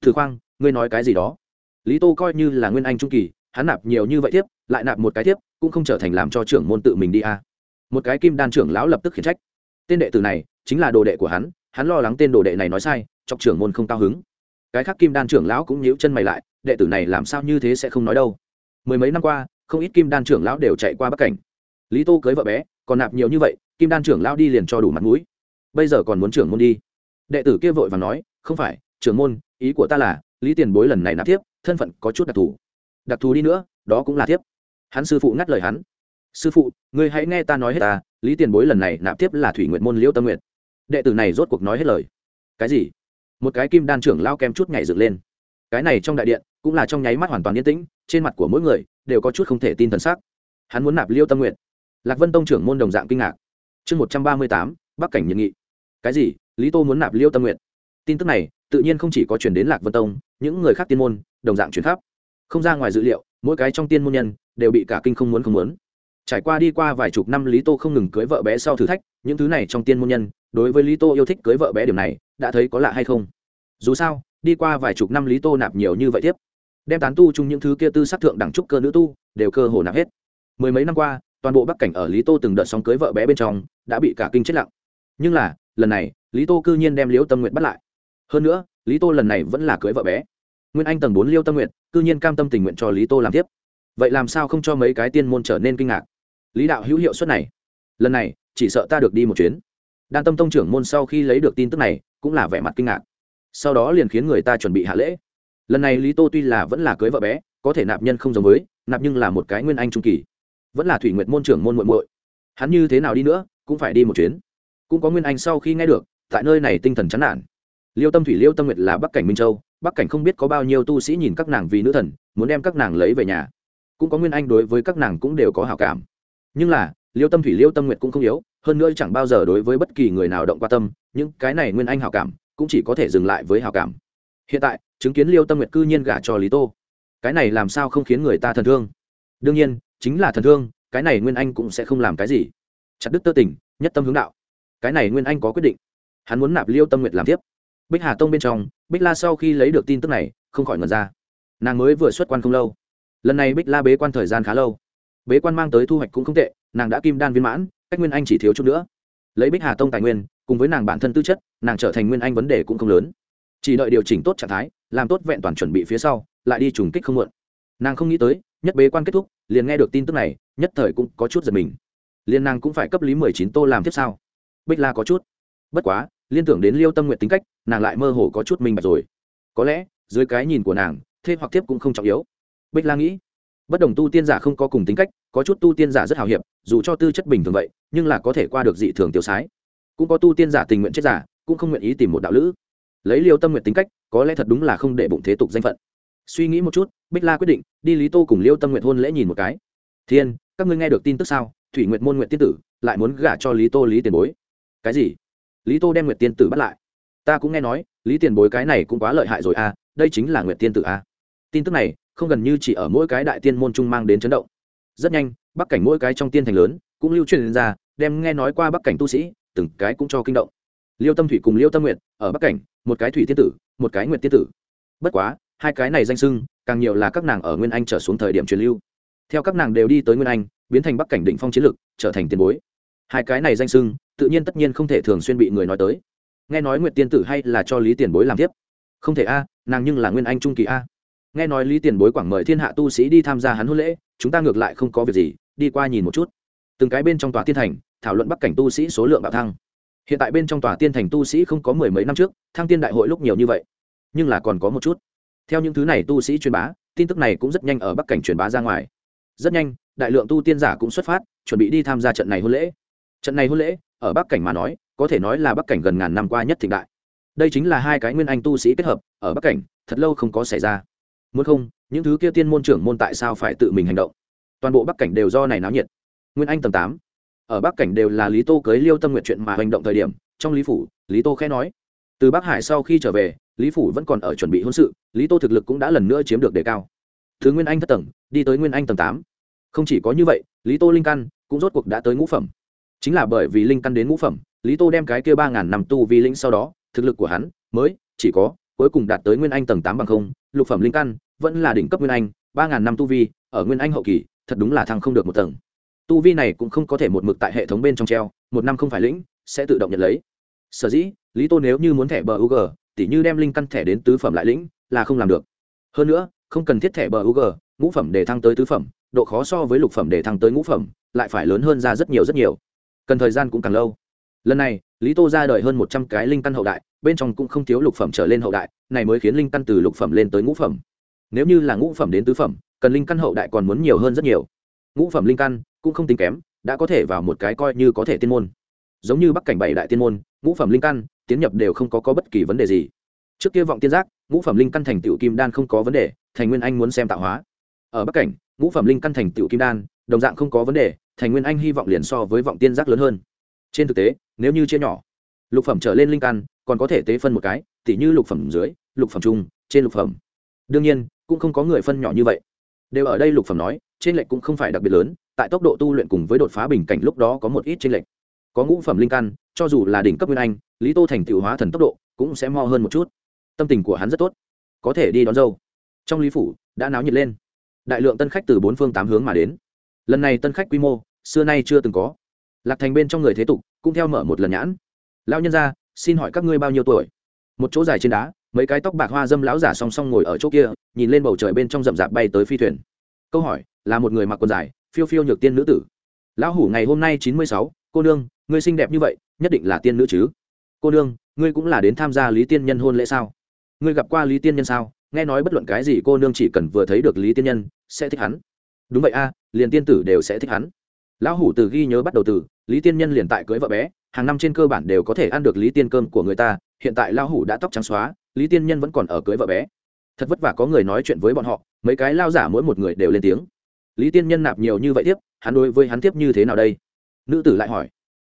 Thử khoang, ngươi nói cái gì đó? Lý tô coi như là nguyên anh trung kỳ, hắn nạp nhiều như vậy tiếp lại nạp một cái tiếp cũng không trở thành làm cho trưởng môn tự mình đi a một cái kim đan trưởng lão lập tức khiển trách. Tên đệ tử này, chính là đồ đệ của hắn hắn lo lắng tên đồ đệ này nói sai, chọc trưởng môn không cao hứng. Cái khác kim đan trưởng lão cũng nhíu chân mày lại đệ tử này làm sao như thế sẽ không nói đâu. Mười mấy năm qua, không ít kim đan trưởng lão đều chạy qua bắc cảnh. Lý tô cưới vợ bé, còn nạp nhiều như vậy, kim đan trưởng lão đi liền cho đủ mặt mũi. Bây giờ còn muốn trưởng môn đi. Đệ tử kia vội và nói, không phải, trưởng môn, ý của ta là, lý tiền bối lần này nạp tiếp thân phận có chút đặc thù. Đặc thù đi nữa, đó cũng là tiếp hắn sư phụ ngắt lời hắn, sư phụ, ngươi hãy nghe ta nói hết ta, lý tiền bối lần này nạp tiếp là thủy nguyện môn liễu tâm nguyện đệ tử này rốt cuộc nói hết lời. Cái gì? Một cái kim đan trưởng lao kem chút nhảy dựng lên. Cái này trong đại điện cũng là trong nháy mắt hoàn toàn yên tĩnh, trên mặt của mỗi người đều có chút không thể tin thần sắc. Hắn muốn nạp liêu tâm nguyện lạc vân tông trưởng môn đồng dạng kinh ngạc. Chương một trăm ba mươi tám, bắc cảnh nhiệt nghị. Cái gì? Lý tô muốn nạp liêu tâm nguyện tin tức này tự nhiên không chỉ có chuyển đến lạc vân tông, những người khác tiên môn đồng dạng chuyển khắp. Không ra ngoài dữ liệu, mỗi cái trong tiên môn nhân đều bị cả kinh không muốn không muốn. Trải qua đi qua vài chục năm, lý tô không ngừng cưới vợ bé sau thử thách, những thứ này trong tiên môn nhân đối với lý tô yêu thích cưới vợ bé điểm này đã thấy có lạ hay không? Dù sao, đi qua vài chục năm lý tô nạp nhiều như vậy tiếp đem tán tu chung những thứ kia tư sát thượng đẳng trúc cơ nữ tu đều cơ hồ nạp hết. Mười mấy năm qua, toàn bộ bắc cảnh ở lý tô từng đợt sóng cưới vợ bé bên trong đã bị cả kinh chết lặng. Nhưng là, lần này, lý tô cư nhiên đem liễu tâm nguyện bắt lại. Hơn nữa, lý tô lần này vẫn là cưới vợ bé. Nguyên anh tầng bốn liêu tâm nguyện cư nhiên cam tâm tình nguyện cho lý tô làm tiếp. Vậy làm sao không cho mấy cái tiên môn trở nên kinh ngạc? Lý đạo hữu hiệu suất này. Lần này, chỉ sợ ta được đi một chuyến. Đan tâm tông trưởng môn sau khi lấy được tin tức này, cũng là vẻ mặt kinh ngạc. Sau đó liền khiến người ta chuẩn bị hạ lễ lần này lý tô tuy là vẫn là cưới vợ bé, có thể nạp nhân không giống với, nạp nhưng là một cái nguyên anh trung kỳ. Vẫn là thủy nguyệt môn trưởng môn muội muội. Hắn như thế nào đi nữa, cũng phải đi một chuyến. Cũng có nguyên anh sau khi nghe được, tại nơi này tinh thần chán nản. Liêu tâm thủy, liêu tâm nguyệt là bắc cảnh minh châu, bắc cảnh không biết có bao nhiêu tu sĩ nhìn các nàng vì nữ thần, muốn đem các nàng lấy về nhà. Cũng có nguyên anh đối với các nàng cũng đều có hảo cảm. Nhưng là, liêu tâm thủy, liêu tâm nguyệt cũng không yếu, hơn nữa chẳng bao giờ đối với bất kỳ người nào động qua tâm, những cái này nguyên anh hảo cảm, cũng chỉ có thể dừng lại với hảo cảm hiện tại, chứng kiến liêu tâm nguyệt cư nhiên gả cho lý tô. Cái này làm sao không khiến người ta thần thương? Đương nhiên, chính là thần thương, cái này nguyên anh cũng sẽ không làm cái gì. Chặt đức tơ tình, nhất tâm hướng đạo. Cái này nguyên anh có quyết định. Hắn muốn nạp liêu tâm nguyệt làm tiếp. Bích hà tông bên trong, bích la sau khi lấy được tin tức này, không khỏi ngần ra. Nàng mới vừa xuất quan không lâu. Lần này bích la bế quan thời gian khá lâu. Bế quan mang tới thu hoạch cũng không tệ, nàng đã kim đan viên mãn, cách nguyên anh chỉ thiếu chút nữa. Lấy bích hà tông tài nguyên, cùng với nàng bản thân tư chất, nàng trở thành nguyên anh vấn đề cũng không lớn chỉ đợi điều chỉnh tốt trạng thái, làm tốt vẹn toàn chuẩn bị phía sau, lại đi trùng kích không muộn. Nàng không nghĩ tới, nhất bế quan kết thúc, liền nghe được tin tức này, nhất thời cũng có chút giật mình. Liền nàng cũng phải cấp lý mười chín tô làm tiếp sau bích la có chút. Bất quá, liên tưởng đến liêu tâm nguyện tính cách, nàng lại mơ hồ có chút minh bạch rồi. Có lẽ, dưới cái nhìn của nàng thế hoặc tiếp cũng không trọng yếu. Bích la nghĩ, bất đồng tu tiên giả không có cùng tính cách, có chút tu tiên giả rất hào hiệp, dù cho tư chất bình thường vậy, nhưng là có thể qua được dị thường tiêu sái. Cũng có tu tiên giả tình nguyện chết giả, cũng không nguyện ý tìm một đạo lữ lấy liêu tâm nguyện tính cách, có lẽ thật đúng là không để bụng thế tục danh phận. Suy nghĩ một chút, bích la quyết định đi lý tô cùng liêu tâm nguyện hôn lễ nhìn một cái. Thiên, các ngươi nghe được tin tức sao? Thủy nguyện môn nguyện tiên tử lại muốn gả cho lý tô lý tiền bối. Cái gì? Lý tô đem nguyệt tiên tử bắt lại. Ta cũng nghe nói, lý tiền bối cái này cũng quá lợi hại rồi à đây chính là nguyệt tiên tử à. Tin tức này không gần như chỉ ở mỗi cái đại tiên môn trung mang đến chấn động. Rất nhanh, bắc cảnh mỗi cái trong tiên thành lớn cũng lưu truyền ra, đem nghe nói qua bắc cảnh tu sĩ, từng cái cũng cho kinh động. Liêu tâm thủy cùng liêu tâm nguyệt ở bắc cảnh một cái thủy tiên tử, một cái nguyệt tiên tử. Bất quá, hai cái này danh sưng càng nhiều là các nàng ở nguyên anh trở xuống thời điểm truyền lưu. Theo các nàng đều đi tới nguyên anh, biến thành bắc cảnh định phong chiến lực trở thành tiền bối. Hai cái này danh sưng tự nhiên tất nhiên không thể thường xuyên bị người nói tới. Nghe nói nguyệt tiên tử hay là cho lý tiền bối làm tiếp? Không thể a, nàng nhưng là nguyên anh trung kỳ a. Nghe nói lý tiền bối quảng mời thiên hạ tu sĩ đi tham gia hắn hôn lễ, chúng ta ngược lại không có việc gì, đi qua nhìn một chút. Từng cái bên trong tòa tiên thành, thảo luận bắc cảnh tu sĩ số lượng bạo thăng hiện tại bên trong tòa tiên thành tu sĩ không có mười mấy năm trước, thăng tiên đại hội lúc nhiều như vậy, nhưng là còn có một chút. Theo những thứ này tu sĩ truyền bá, tin tức này cũng rất nhanh ở bắc cảnh truyền bá ra ngoài. Rất nhanh, đại lượng tu tiên giả cũng xuất phát, chuẩn bị đi tham gia trận này hôn lễ. Trận này hôn lễ, ở bắc cảnh mà nói, có thể nói là bắc cảnh gần ngàn năm qua nhất thịnh đại. Đây chính là hai cái nguyên anh tu sĩ kết hợp, ở bắc cảnh, thật lâu không có xảy ra. Muốn không, những thứ kia tiên môn trưởng môn tại sao phải tự mình hành động? Toàn bộ bắc cảnh đều do này náo nhiệt. Nguyên anh tầng tám ở bắc cảnh đều là lý tô cưới liêu tâm nguyện chuyện mà hành động thời điểm, trong lý phủ, lý tô khẽ nói, từ bắc hải sau khi trở về, lý phủ vẫn còn ở chuẩn bị hôn sự, lý tô thực lực cũng đã lần nữa chiếm được đề cao. Thứ nguyên anh thất tầng, đi tới nguyên anh tầng tám. Không chỉ có như vậy, lý tô linh căn cũng rốt cuộc đã tới ngũ phẩm. Chính là bởi vì linh căn đến ngũ phẩm, lý tô đem cái kia ba ngàn năm tu vi lĩnh sau đó, thực lực của hắn mới chỉ có cuối cùng đạt tới nguyên anh tầng tám bằng không, lục phẩm linh căn vẫn là đỉnh cấp nguyên anh, ba ngàn năm tu vi ở nguyên anh hậu kỳ, thật đúng là thăng không được một tầng tu vi này cũng không có thể một mực tại hệ thống bên trong treo, một năm không phải lĩnh, sẽ tự động nhận lấy. Sở dĩ, lý tô nếu như muốn thẻ bờ u g, tỉ như đem linh căn thẻ đến tứ phẩm lại lĩnh, là không làm được. Hơn nữa, không cần thiết thẻ bờ u g, ngũ phẩm để thăng tới tứ phẩm, độ khó so với lục phẩm để thăng tới ngũ phẩm, lại phải lớn hơn ra rất nhiều rất nhiều. Cần thời gian cũng càng lâu. Lần này, lý tô ra đời hơn một trăm cái linh căn hậu đại, bên trong cũng không thiếu lục phẩm trở lên hậu đại, này mới khiến linh căn từ lục phẩm lên tới ngũ phẩm. Nếu như là ngũ phẩm đến tứ phẩm, cần linh căn hậu đại còn muốn nhiều hơn rất nhiều ngũ phẩm linh căn cũng không tính kém đã có thể vào một cái coi như có thể tiên môn. Giống như bắc cảnh bảy đại tiên môn ngũ phẩm linh căn tiến nhập đều không có, có bất kỳ vấn đề gì. Trước kia vọng tiên giác ngũ phẩm linh căn thành tựu kim đan không có vấn đề thành nguyên anh muốn xem tạo hóa. Ở bắc cảnh ngũ phẩm linh căn thành tựu kim đan đồng dạng không có vấn đề thành nguyên anh hy vọng liền so với vọng tiên giác lớn hơn. Trên thực tế nếu như chia nhỏ lục phẩm trở lên linh căn còn có thể tế phân một cái tỉ như lục phẩm dưới lục phẩm trung trên lục phẩm. Đương nhiên cũng không có người phân nhỏ như vậy. Đều ở đây lục phẩm nói trên lệch cũng không phải đặc biệt lớn tại tốc độ tu luyện cùng với đột phá bình cảnh lúc đó có một ít trên lệch, có ngũ phẩm linh căn cho dù là đỉnh cấp nguyên anh lý tô thành tựu hóa thần tốc độ cũng sẽ mo hơn một chút. Tâm tình của hắn rất tốt có thể đi đón dâu. Trong lý phủ đã náo nhiệt lên. Đại lượng tân khách từ bốn phương tám hướng mà đến. Lần này tân khách quy mô xưa nay chưa từng có. Lạc thành bên trong người thế tục cũng theo mở một lần nhãn. Lão nhân ra xin hỏi các ngươi bao nhiêu tuổi? Một chỗ dài trên đá mấy cái tóc bạc hoa dâm lão giả song song ngồi ở chỗ kia nhìn lên bầu trời bên trong rậm rạp bay tới phi thuyền câu hỏi, là một người mặc quần dài, phiêu phiêu nhược tiên nữ tử. Lão hủ ngày hôm nay chín mươi sáu, cô nương, ngươi xinh đẹp như vậy, nhất định là tiên nữ chứ? Cô nương, ngươi cũng là đến tham gia lý tiên nhân hôn lễ sao? Ngươi gặp qua lý tiên nhân sao? Nghe nói bất luận cái gì cô nương chỉ cần vừa thấy được lý tiên nhân, sẽ thích hắn. Đúng vậy a, liền tiên tử đều sẽ thích hắn. Lão hủ từ ghi nhớ bắt đầu từ, lý tiên nhân liền tại cưới vợ bé, hàng năm trên cơ bản đều có thể ăn được lý tiên cơm của người ta, hiện tại lão hủ đã tóc trắng xóa, lý tiên nhân vẫn còn ở cưới vợ bé. Thật vất vả có người nói chuyện với bọn họ mấy cái lao giả mỗi một người đều lên tiếng. Lý tiên nhân nạp nhiều như vậy tiếp hắn đối với hắn tiếp như thế nào đây? Nữ tử lại hỏi.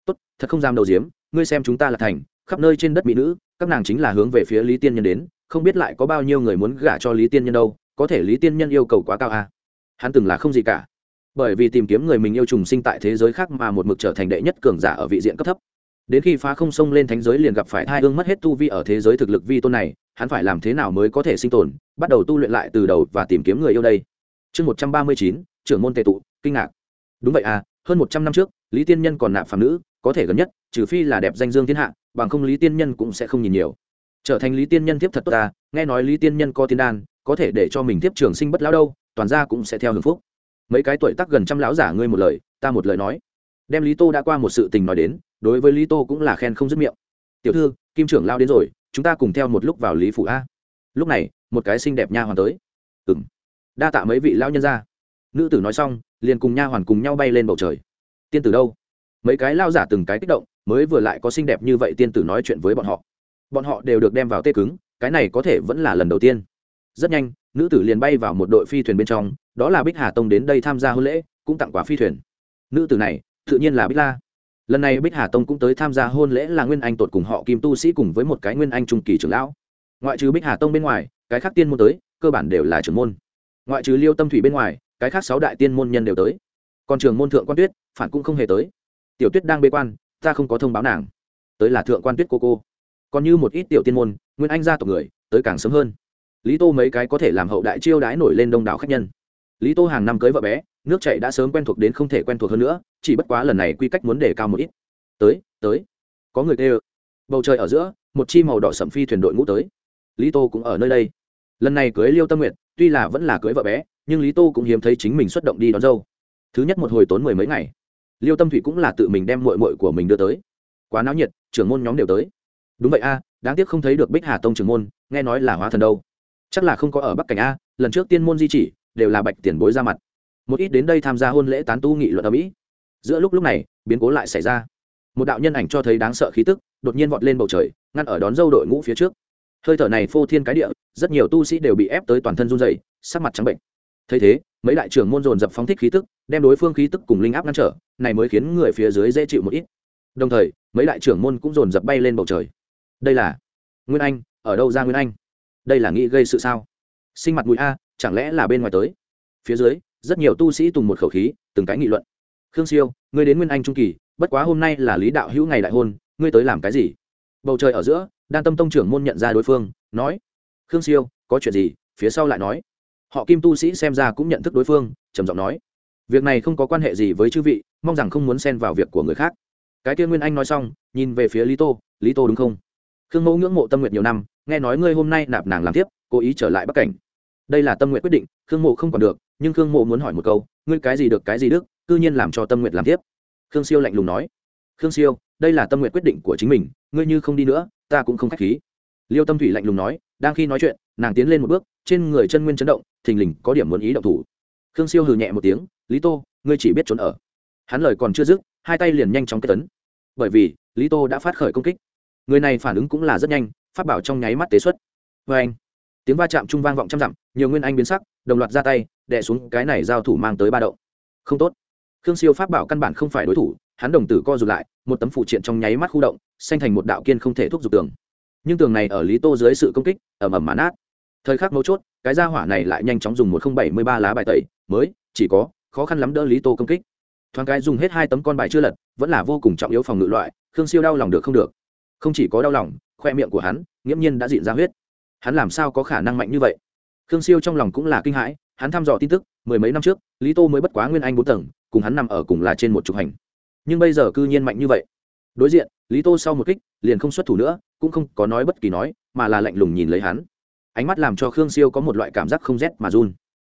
Tốt, thật không dám đầu diếm ngươi xem chúng ta là thành, khắp nơi trên đất mỹ nữ, các nàng chính là hướng về phía lý tiên nhân đến, không biết lại có bao nhiêu người muốn gả cho lý tiên nhân đâu, có thể lý tiên nhân yêu cầu quá cao à? hắn từng là không gì cả. Bởi vì tìm kiếm người mình yêu trùng sinh tại thế giới khác mà một mực trở thành đệ nhất cường giả ở vị diện cấp thấp. Đến khi phá không sông lên thánh giới liền gặp phải hai hương mất hết tu vi ở thế giới thực lực vi tôn này hắn phải làm thế nào mới có thể sinh tồn, bắt đầu tu luyện lại từ đầu và tìm kiếm người yêu đây. Chương một trăm ba mươi chín, trưởng môn tề tụ, kinh ngạc. Đúng vậy à hơn một trăm năm trước, lý tiên nhân còn nạp phàm nữ, có thể gần nhất, trừ phi là đẹp danh dương thiên hạ, bằng không lý tiên nhân cũng sẽ không nhìn nhiều. Trở thành lý tiên nhân tiếp thật tốt ta nghe nói lý tiên nhân có tiên đan, có thể để cho mình tiếp trường sinh bất lão đâu, toàn ra cũng sẽ theo hưởng phúc. Mấy cái tuổi tác gần trăm lão giả ngươi một lời, ta một lời nói. Đem lý tô đã qua một sự tình nói đến, đối với lý tô cũng là khen không dứt miệng. Tiểu thư, kim trưởng lao đến rồi chúng ta cùng theo một lúc vào lý phủ a. Lúc này, một cái xinh đẹp nha hoàn tới. Ừng đa tạ mấy vị lao nhân ra nữ tử nói xong, liền cùng nha hoàn cùng nhau bay lên bầu trời. Tiên tử đâu? Mấy cái lao giả từng cái kích động, mới vừa lại có xinh đẹp như vậy tiên tử nói chuyện với bọn họ. Bọn họ đều được đem vào tê cứng, cái này có thể vẫn là lần đầu tiên. Rất nhanh, nữ tử liền bay vào một đội phi thuyền bên trong, đó là bích hà tông đến đây tham gia hôn lễ, cũng tặng quà phi thuyền. Nữ tử này, tự nhiên là bích la lần này bích hà tông cũng tới tham gia hôn lễ là nguyên anh tột cùng họ kim tu sĩ cùng với một cái nguyên anh trung kỳ trưởng lão. Ngoại trừ bích hà tông bên ngoài, cái khác tiên môn tới, cơ bản đều là trưởng môn. Ngoại trừ liêu tâm thủy bên ngoài, cái khác sáu đại tiên môn nhân đều tới. Còn trường môn thượng quan tuyết, phản cũng không hề tới. Tiểu tuyết đang bế quan, ta không có thông báo nàng. Tới là thượng quan tuyết cô cô. Còn như một ít tiểu tiên môn, nguyên anh gia tộc người, tới càng sớm hơn. Lý tô mấy cái có thể làm hậu đại chiêu đái nổi lên đông đảo khách nhân. Lý tô hàng năm cưới vợ bé nước chạy đã sớm quen thuộc đến không thể quen thuộc hơn nữa, chỉ bất quá lần này quy cách muốn đề cao một ít. Tới tới. Có người kêu, bầu trời ở giữa, một chi màu đỏ sậm phi thuyền đội ngũ tới. Lý tô cũng ở nơi đây. Lần này cưới liêu tâm nguyện tuy là vẫn là cưới vợ bé, nhưng lý tô cũng hiếm thấy chính mình xuất động đi đón dâu. Thứ nhất một hồi tốn mười mấy ngày. Liêu tâm thủy cũng là tự mình đem mội mội của mình đưa tới. Quá náo nhiệt, trưởng môn nhóm đều tới. Đúng vậy a, đáng tiếc không thấy được bích hà tông trưởng môn, nghe nói là hóa thần đâu. Chắc là không có ở bắc cảnh a, lần trước tiên môn di chỉ, đều là bạch tiền bối ra mặt một ít đến đây tham gia hôn lễ tán tu nghị luận ở mỹ giữa lúc lúc này biến cố lại xảy ra một đạo nhân ảnh cho thấy đáng sợ khí tức đột nhiên vọt lên bầu trời ngăn ở đón dâu đội ngũ phía trước hơi thở này phô thiên cái địa rất nhiều tu sĩ đều bị ép tới toàn thân run dày sắc mặt trắng bệnh thấy thế mấy đại trưởng môn dồn dập phóng thích khí tức đem đối phương khí tức cùng linh áp ngăn trở này mới khiến người phía dưới dễ chịu một ít đồng thời mấy đại trưởng môn cũng dồn dập bay lên bầu trời đây là nguyên anh ở đâu ra nguyên anh đây là nghĩ gây sự sao sinh mặt mũi a chẳng lẽ là bên ngoài tới phía dưới rất nhiều tu sĩ tùng một khẩu khí, từng cái nghị luận. Khương siêu, ngươi đến nguyên anh trung kỳ, bất quá hôm nay là lý đạo hữu ngày đại hôn, ngươi tới làm cái gì? Bầu trời ở giữa, đan tâm tông trưởng môn nhận ra đối phương, nói, khương siêu, có chuyện gì? Phía sau lại nói, họ kim tu sĩ xem ra cũng nhận thức đối phương, trầm giọng nói, việc này không có quan hệ gì với chư vị, mong rằng không muốn xen vào việc của người khác. Cái kia nguyên anh nói xong, nhìn về phía lý tô lý tô đúng không? Khương mẫu ngưỡng mộ tâm nguyện nhiều năm, nghe nói ngươi hôm nay nạp nàng làm tiếp cố ý trở lại bắc cảnh. Đây là tâm nguyện quyết định, khương mộ không còn được nhưng khương mộ muốn hỏi một câu ngươi cái gì được cái gì đức cư nhiên làm cho tâm nguyện làm tiếp khương siêu lạnh lùng nói khương siêu đây là tâm nguyện quyết định của chính mình ngươi như không đi nữa ta cũng không k h á c h khí liêu tâm thủy lạnh lùng nói đang khi nói chuyện nàng tiến lên một bước trên người chân nguyên chấn động thình lình có điểm muốn ý động thủ khương siêu hừ nhẹ một tiếng lý tô ngươi chỉ biết trốn ở hắn lời còn chưa dứt hai tay liền nhanh chóng kết tấn bởi vì lý tô đã phát khởi công kích người này phản ứng cũng là rất nhanh phát bảo trong nháy mắt tế xuất vê anh tiếng va chạm trung vang vọng trăm dặm nhiều nguyên anh biến sắc đồng loạt ra tay đè xuống cái này giao thủ mang tới ba động. Không tốt. Khương siêu pháp bảo căn bản không phải đối thủ, hắn đồng tử co rụt lại, một tấm phụ triện trong nháy mắt khu động, xanh thành một đạo kiên không thể thúc giục tường. Nhưng tường này ở lý tô dưới sự công kích ẩm ẩm mán át thời khắc mấu chốt, cái gia hỏa này lại nhanh chóng dùng một không bảy mươi ba lá bài tẩy, mới, chỉ có, khó khăn lắm đỡ lý tô công kích. Thoáng cái dùng hết hai tấm con bài chưa lật, vẫn là vô cùng trọng yếu phòng ngự loại, khương siêu đau lòng được không được. Không chỉ có đau lòng, khoe miệng của hắn, nghiễm nhiên đã dịn ra huyết. Hắn làm sao có khả năng mạnh như vậy? Khương siêu trong lòng cũng là kinh hãi hắn thăm dò tin tức, mười mấy năm trước, lý tô mới bất quá nguyên anh bốn tầng, cùng hắn nằm ở cùng là trên một trục hành. Nhưng bây giờ cư nhiên mạnh như vậy. Đối diện, lý tô sau một kích, liền không xuất thủ nữa, cũng không có nói bất kỳ nói, mà là lạnh lùng nhìn lấy hắn. Ánh mắt làm cho khương siêu có một loại cảm giác không rét mà run.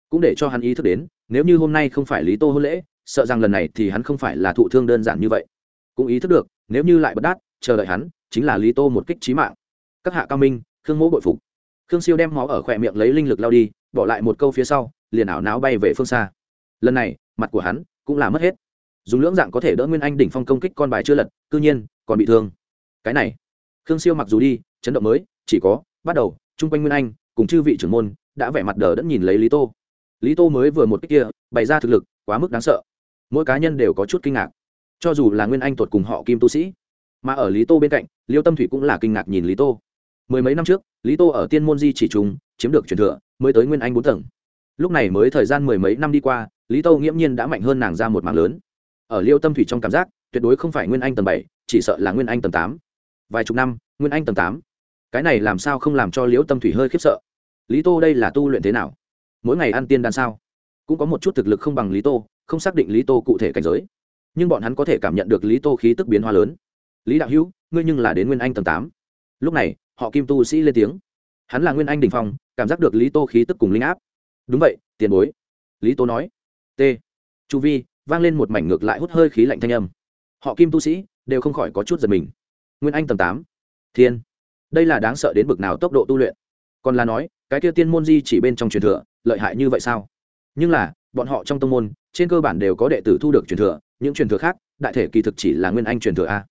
Cũng để cho hắn ý thức đến, nếu như hôm nay không phải lý tô hôn lễ, sợ rằng lần này thì hắn không phải là thụ thương đơn giản như vậy. Cũng ý thức được, nếu như lại bất đát chờ đợi hắn, chính là lý tô một kích trí mạng. Các hạ cao minh, khương mỗ bội phục. Khương siêu đem máu ở khỏe miệng lấy linh lực lao đi bỏ lại một câu phía sau, liền ảo náo bay về phương xa. Lần này, mặt của hắn cũng là mất hết. Dùng lưỡng dạng có thể đỡ nguyên anh đỉnh phong công kích con bài chưa lật, cư nhiên còn bị thương. Cái này, khương siêu mặc dù đi, chấn động mới, chỉ có bắt đầu, chung quanh nguyên anh, cùng chư vị trưởng môn đã vẻ mặt đờ đẫn nhìn lấy lý tô. Lý tô mới vừa một cách kia, bày ra thực lực, quá mức đáng sợ. Mỗi cá nhân đều có chút kinh ngạc. Cho dù là nguyên anh tuột cùng họ kim tu sĩ, mà ở lý tô bên cạnh, liêu tâm thủy cũng là kinh ngạc nhìn lý tô mười mấy năm trước, lý tô ở tiên môn di chỉ trùng, chiếm được truyền thừa, mới tới nguyên anh bốn tầng. Lúc này mới thời gian mười mấy năm đi qua, lý tô nghiễm nhiên đã mạnh hơn nàng ra một mạng lớn. Ở liêu tâm thủy trong cảm giác, tuyệt đối không phải nguyên anh tầng bảy, chỉ sợ là nguyên anh tầng tám. Vài chục năm, nguyên anh tầng tám. Cái này làm sao không làm cho liễu tâm thủy hơi khiếp sợ? Lý tô đây là tu luyện thế nào? Mỗi ngày ăn tiên đan sao? Cũng có một chút thực lực không bằng lý tô, không xác định lý tô cụ thể cảnh giới. Nhưng bọn hắn có thể cảm nhận được lý tô khí tức biến hóa lớn. Lý đạo hữu, ngươi nhưng là đến nguyên anh tầng tám. Lúc này họ kim tu sĩ lên tiếng. Hắn là nguyên anh đình phong, cảm giác được lý tô khí tức cùng linh áp. Đúng vậy, tiền bối. Lý tô nói. T. Chu vi, vang lên một mảnh ngược lại hút hơi khí lạnh thanh âm. Họ kim tu sĩ, đều không khỏi có chút giật mình. Nguyên anh tầm tám. Thiên. Đây là đáng sợ đến bực nào tốc độ tu luyện. Còn là nói, cái kia tiên môn di chỉ bên trong truyền thừa, lợi hại như vậy sao? Nhưng là, bọn họ trong tông môn, trên cơ bản đều có đệ tử thu được truyền thừa, những truyền thừa khác, đại thể kỳ thực chỉ là nguyên anh truyền thừa a.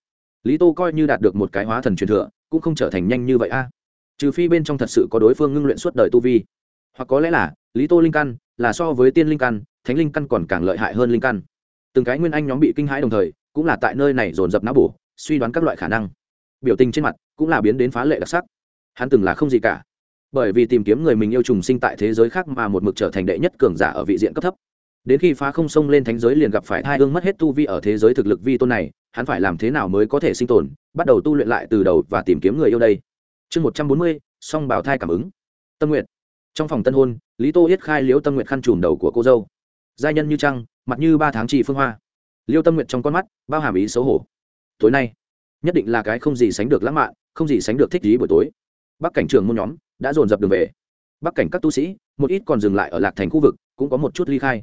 Lý tô coi như đạt được một cái hóa thần truyền thừa cũng không trở thành nhanh như vậy a. Trừ phi bên trong thật sự có đối phương ngưng luyện suốt đời tu vi. Hoặc có lẽ là, lý tô linh căn, là so với tiên linh căn, thánh linh căn còn càng lợi hại hơn linh căn. Từng cái nguyên anh nhóm bị kinh hãi đồng thời, cũng là tại nơi này dồn dập não bổ, suy đoán các loại khả năng. Biểu tình trên mặt cũng là biến đến phá lệ đặc sắc. Hắn từng là không gì cả. Bởi vì tìm kiếm người mình yêu trùng sinh tại thế giới khác mà một mực trở thành đệ nhất cường giả ở vị diện cấp thấp đến khi phá không sông lên thánh giới liền gặp phải hai ương mất hết tu vi ở thế giới thực lực vi tôn này, hắn phải làm thế nào mới có thể sinh tồn, bắt đầu tu luyện lại từ đầu và tìm kiếm người yêu đây. Chương một trăm bốn mươi, song bảo thai cảm ứng. Tâm nguyện. Trong phòng tân hôn, lý tô yết khai liễu tâm nguyện khăn trùm đầu của cô dâu. Giai nhân như trăng, mặt như ba tháng trì phương hoa. Liêu tâm nguyện trong con mắt, bao hàm ý xấu hổ. Tối nay, nhất định là cái không gì sánh được lãng mạn, không gì sánh được thích ý buổi tối. Bắc cảnh trường môn nhóm đã dồn dập đường về. Bắc cảnh các tu sĩ, một ít còn dừng lại ở lạc thành khu vực, cũng có một chút ly khai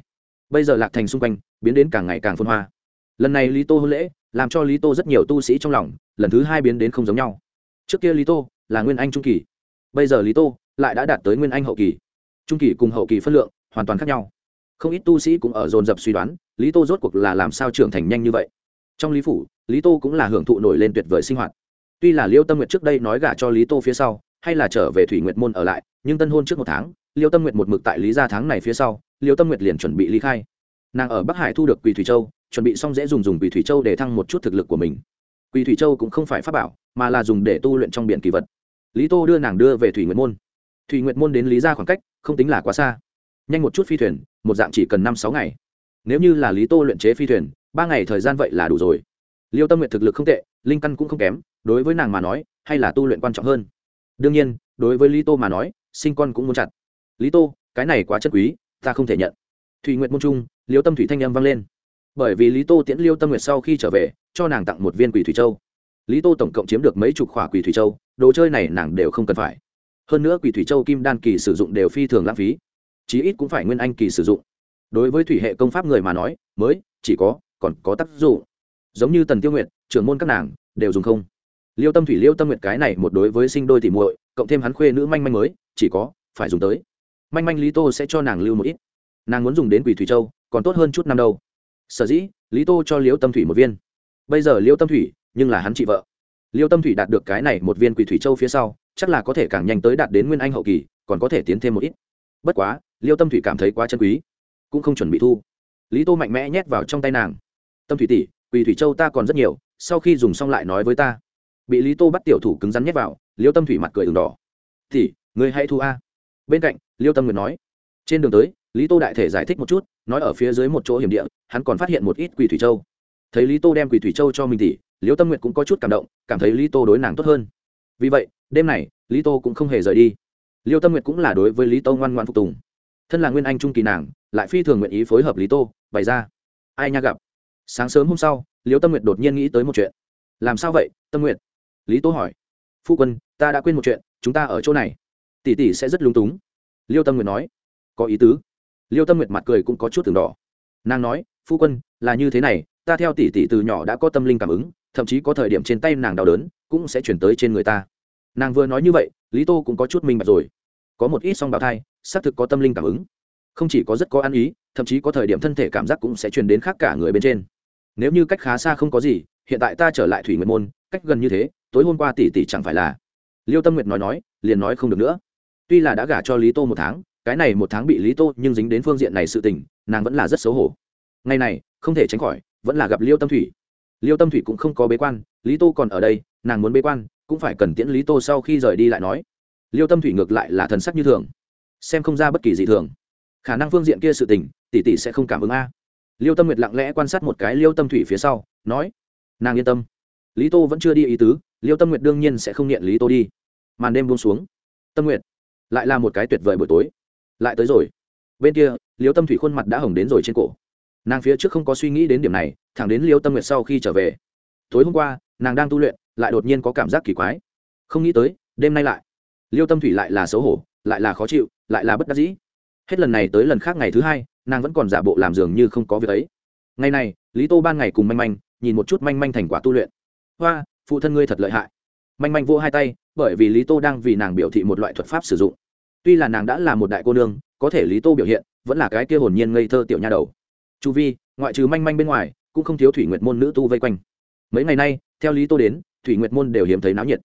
bây giờ lạc thành xung quanh, biến đến càng ngày càng phân hoa. Lần này lý tô hôn lễ, làm cho lý tô rất nhiều tu sĩ trong lòng, lần thứ hai biến đến không giống nhau. Trước kia lý tô là nguyên anh trung kỳ, bây giờ lý tô lại đã đạt tới nguyên anh hậu kỳ. Trung kỳ cùng hậu kỳ phân lượng hoàn toàn khác nhau. Không ít tu sĩ cũng ở dồn dập suy đoán, lý tô rốt cuộc là làm sao trưởng thành nhanh như vậy. Trong lý phủ, lý tô cũng là hưởng thụ nổi lên tuyệt vời sinh hoạt. Tuy là liêu tâm nguyệt trước đây nói gả cho lý tô phía sau, hay là trở về thủy nguyệt môn ở lại, nhưng tân hôn trước một tháng, liêu tâm nguyệt một mực tại lý gia tháng này phía sau liêu tâm nguyệt liền chuẩn bị ly khai. Nàng ở bắc hải thu được quỳ thủy châu, chuẩn bị xong dễ dùng dùng quỳ thủy châu để thăng một chút thực lực của mình. Quỳ thủy châu cũng không phải pháp bảo, mà là dùng để tu luyện trong biển kỳ vật. Lý tô đưa nàng đưa về thủy nguyệt môn. Thủy nguyệt môn đến lý gia khoảng cách, không tính là quá xa. Nhanh một chút phi thuyền, một dạng chỉ cần năm sáu ngày. Nếu như là lý tô luyện chế phi thuyền, ba ngày thời gian vậy là đủ rồi. Liêu tâm nguyện thực lực không tệ, linh căn cũng không kém, đối với nàng mà nói, hay là tu luyện quan trọng hơn. Đương nhiên, đối với lý tô mà nói, sinh con cũng muốn chặt. Lý tô, cái này quá chất quý ta không thể nhận. Thủy nguyện môn trung, liêu tâm thủy thanh âm vang lên. Bởi vì lý tô tiễn liêu tâm nguyệt sau khi trở về, cho nàng tặng một viên quỷ thủy châu. Lý tô tổng cộng chiếm được mấy chục khỏa quỷ thủy châu, đồ chơi này nàng đều không cần phải. Hơn nữa quỷ thủy châu kim đan kỳ sử dụng đều phi thường lãng phí, chí ít cũng phải nguyên anh kỳ sử dụng. Đối với thủy hệ công pháp người mà nói, mới, chỉ có, còn có tác dụng. Giống như tần tiêu nguyệt, trưởng môn các nàng, đều dùng không. Liêu tâm thủy liêu tâm nguyệt cái này một đối với sinh đôi tỉ muội, cộng thêm hắn khuê nữ manh manh mới, chỉ có, phải dùng tới manh manh lý tô sẽ cho nàng lưu một ít. Nàng muốn dùng đến quỷ thủy châu, còn tốt hơn chút năm đâu. Sở dĩ, lý tô cho liêu tâm thủy một viên. Bây giờ liêu tâm thủy, nhưng là hắn chị vợ. Liêu tâm thủy đạt được cái này một viên quỷ thủy châu phía sau, chắc là có thể càng nhanh tới đạt đến nguyên anh hậu kỳ, còn có thể tiến thêm một ít. Bất quá liêu tâm thủy cảm thấy quá chân quý, cũng không chuẩn bị thu. Lý tô mạnh mẽ nhét vào trong tay nàng. Tâm thủy tỷ, quỷ thủy châu ta còn rất nhiều, sau khi dùng xong lại nói với ta. Bị lý tô bắt tiểu thủ cứng rắn nhét vào liêu tâm thủy mặt cười đường đỏ. Thì người hãy thu a bên cạnh, liêu tâm nguyệt nói, trên đường tới, lý tô đại thể giải thích một chút, nói ở phía dưới một chỗ hiểm địa, hắn còn phát hiện một ít quỷ thủy châu. Thấy lý tô đem quỷ thủy châu cho mình tỷ liêu tâm nguyệt cũng có chút cảm động, cảm thấy lý tô đối nàng tốt hơn. Vì vậy, đêm này, lý tô cũng không hề rời đi. Liêu tâm nguyệt cũng là đối với lý tô ngoan ngoan phục tùng. Thân là nguyên anh trung kỳ nàng, lại phi thường nguyện ý phối hợp lý tô, bày ra. Ai nha gặp. Sáng sớm hôm sau, liêu tâm nguyệt đột nhiên nghĩ tới một chuyện. Làm sao vậy, tâm nguyệt? Lý tô hỏi. Phu quân, ta đã quên một chuyện, chúng ta ở chỗ này tỷ tỷ sẽ rất lúng túng. Liêu tâm nguyệt nói. Có ý tứ. Liêu tâm nguyệt mặt cười cũng có chút từng đỏ. Nàng nói, phu quân, là như thế này, ta theo tỷ tỷ từ nhỏ đã có tâm linh cảm ứng, thậm chí có thời điểm trên tay nàng đau đớn, cũng sẽ chuyển tới trên người ta. Nàng vừa nói như vậy, lý tô cũng có chút minh bạch rồi. Có một ít song bào thai, xác thực có tâm linh cảm ứng. Không chỉ có rất có ăn ý, thậm chí có thời điểm thân thể cảm giác cũng sẽ truyền đến khác cả người bên trên. Nếu như cách khá xa không có gì, hiện tại ta trở lại thủy nguyệt môn, cách gần như thế, tối hôm qua tỷ tỷ chẳng phải là. Liêu tâm nguyệt nói nói, liền nói không được nữa tuy là đã gả cho lý tô một tháng, cái này một tháng bị lý tô nhưng dính đến phương diện này sự tình, nàng vẫn là rất xấu hổ. Ngày này, không thể tránh khỏi, vẫn là gặp liêu tâm thủy. Liêu tâm thủy cũng không có bế quan, lý tô còn ở đây, nàng muốn bế quan, cũng phải cần tiễn lý tô sau khi rời đi lại nói. Liêu tâm thủy ngược lại là thần sắc như thường, xem không ra bất kỳ gì thường. Khả năng phương diện kia sự tình, tỷ tỷ sẽ không cảm ứng a. Liêu tâm nguyệt lặng lẽ quan sát một cái liêu tâm thủy phía sau, nói, nàng yên tâm. Lý tô vẫn chưa đi ý tứ, liêu tâm nguyệt đương nhiên sẽ không nghiện lý tô đi. Màn đêm buông xuống. Tâm nguyệt lại là một cái tuyệt vời buổi tối. Lại tới rồi. Bên kia, liêu tâm thủy khuôn mặt đã hồng đến rồi trên cổ. Nàng phía trước không có suy nghĩ đến điểm này, thẳng đến liêu tâm nguyệt sau khi trở về. Tối hôm qua, nàng đang tu luyện, lại đột nhiên có cảm giác kỳ quái. Không nghĩ tới, đêm nay lại. Liêu tâm thủy lại là xấu hổ, lại là khó chịu, lại là bất đắc dĩ. Hết lần này tới lần khác ngày thứ hai, nàng vẫn còn giả bộ làm dường như không có việc ấy. Ngày này, lý tô ban ngày cùng manh manh, nhìn một chút manh manh thành quả tu luyện. Hoa, phụ thân ngươi thật lợi hại manh manh vô hai tay, bởi vì lý tô đang vì nàng biểu thị một loại thuật pháp sử dụng. Tuy là nàng đã là một đại cô nương, có thể lý tô biểu hiện vẫn là cái kia hồn nhiên ngây thơ tiểu nha đầu. Chu vi, ngoại trừ manh manh bên ngoài, cũng không thiếu thủy nguyệt môn nữ tu vây quanh. Mấy ngày nay, theo lý tô đến, thủy nguyệt môn đều hiếm thấy náo nhiệt.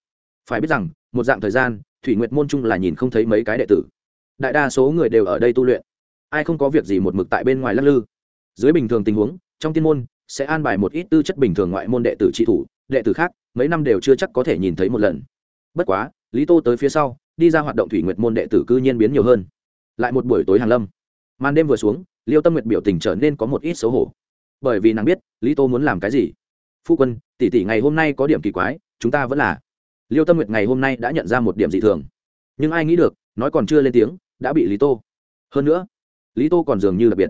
Phải biết rằng, một dạng thời gian, thủy nguyệt môn chung là nhìn không thấy mấy cái đệ tử. Đại đa số người đều ở đây tu luyện. Ai không có việc gì một mực tại bên ngoài lắc lư. Dưới bình thường tình huống, trong tiên môn sẽ an bài một ít tư chất bình thường ngoại môn đệ tử trị thủ, đệ tử khác, mấy năm đều chưa chắc có thể nhìn thấy một lần. Bất quá, lý tô tới phía sau, đi ra hoạt động thủy nguyệt môn đệ tử cư nhiên biến nhiều hơn. Lại một buổi tối hàng lâm. Màn đêm vừa xuống, liêu tâm nguyệt biểu tình trở nên có một ít xấu hổ. Bởi vì nàng biết, lý tô muốn làm cái gì? Phu quân, tỷ tỷ ngày hôm nay có điểm kỳ quái, chúng ta vẫn là. Liêu tâm nguyệt ngày hôm nay đã nhận ra một điểm dị thường. Nhưng ai nghĩ được, nói còn chưa lên tiếng, đã bị lý tô. Hơn nữa, lý tô còn dường như đặc biệt.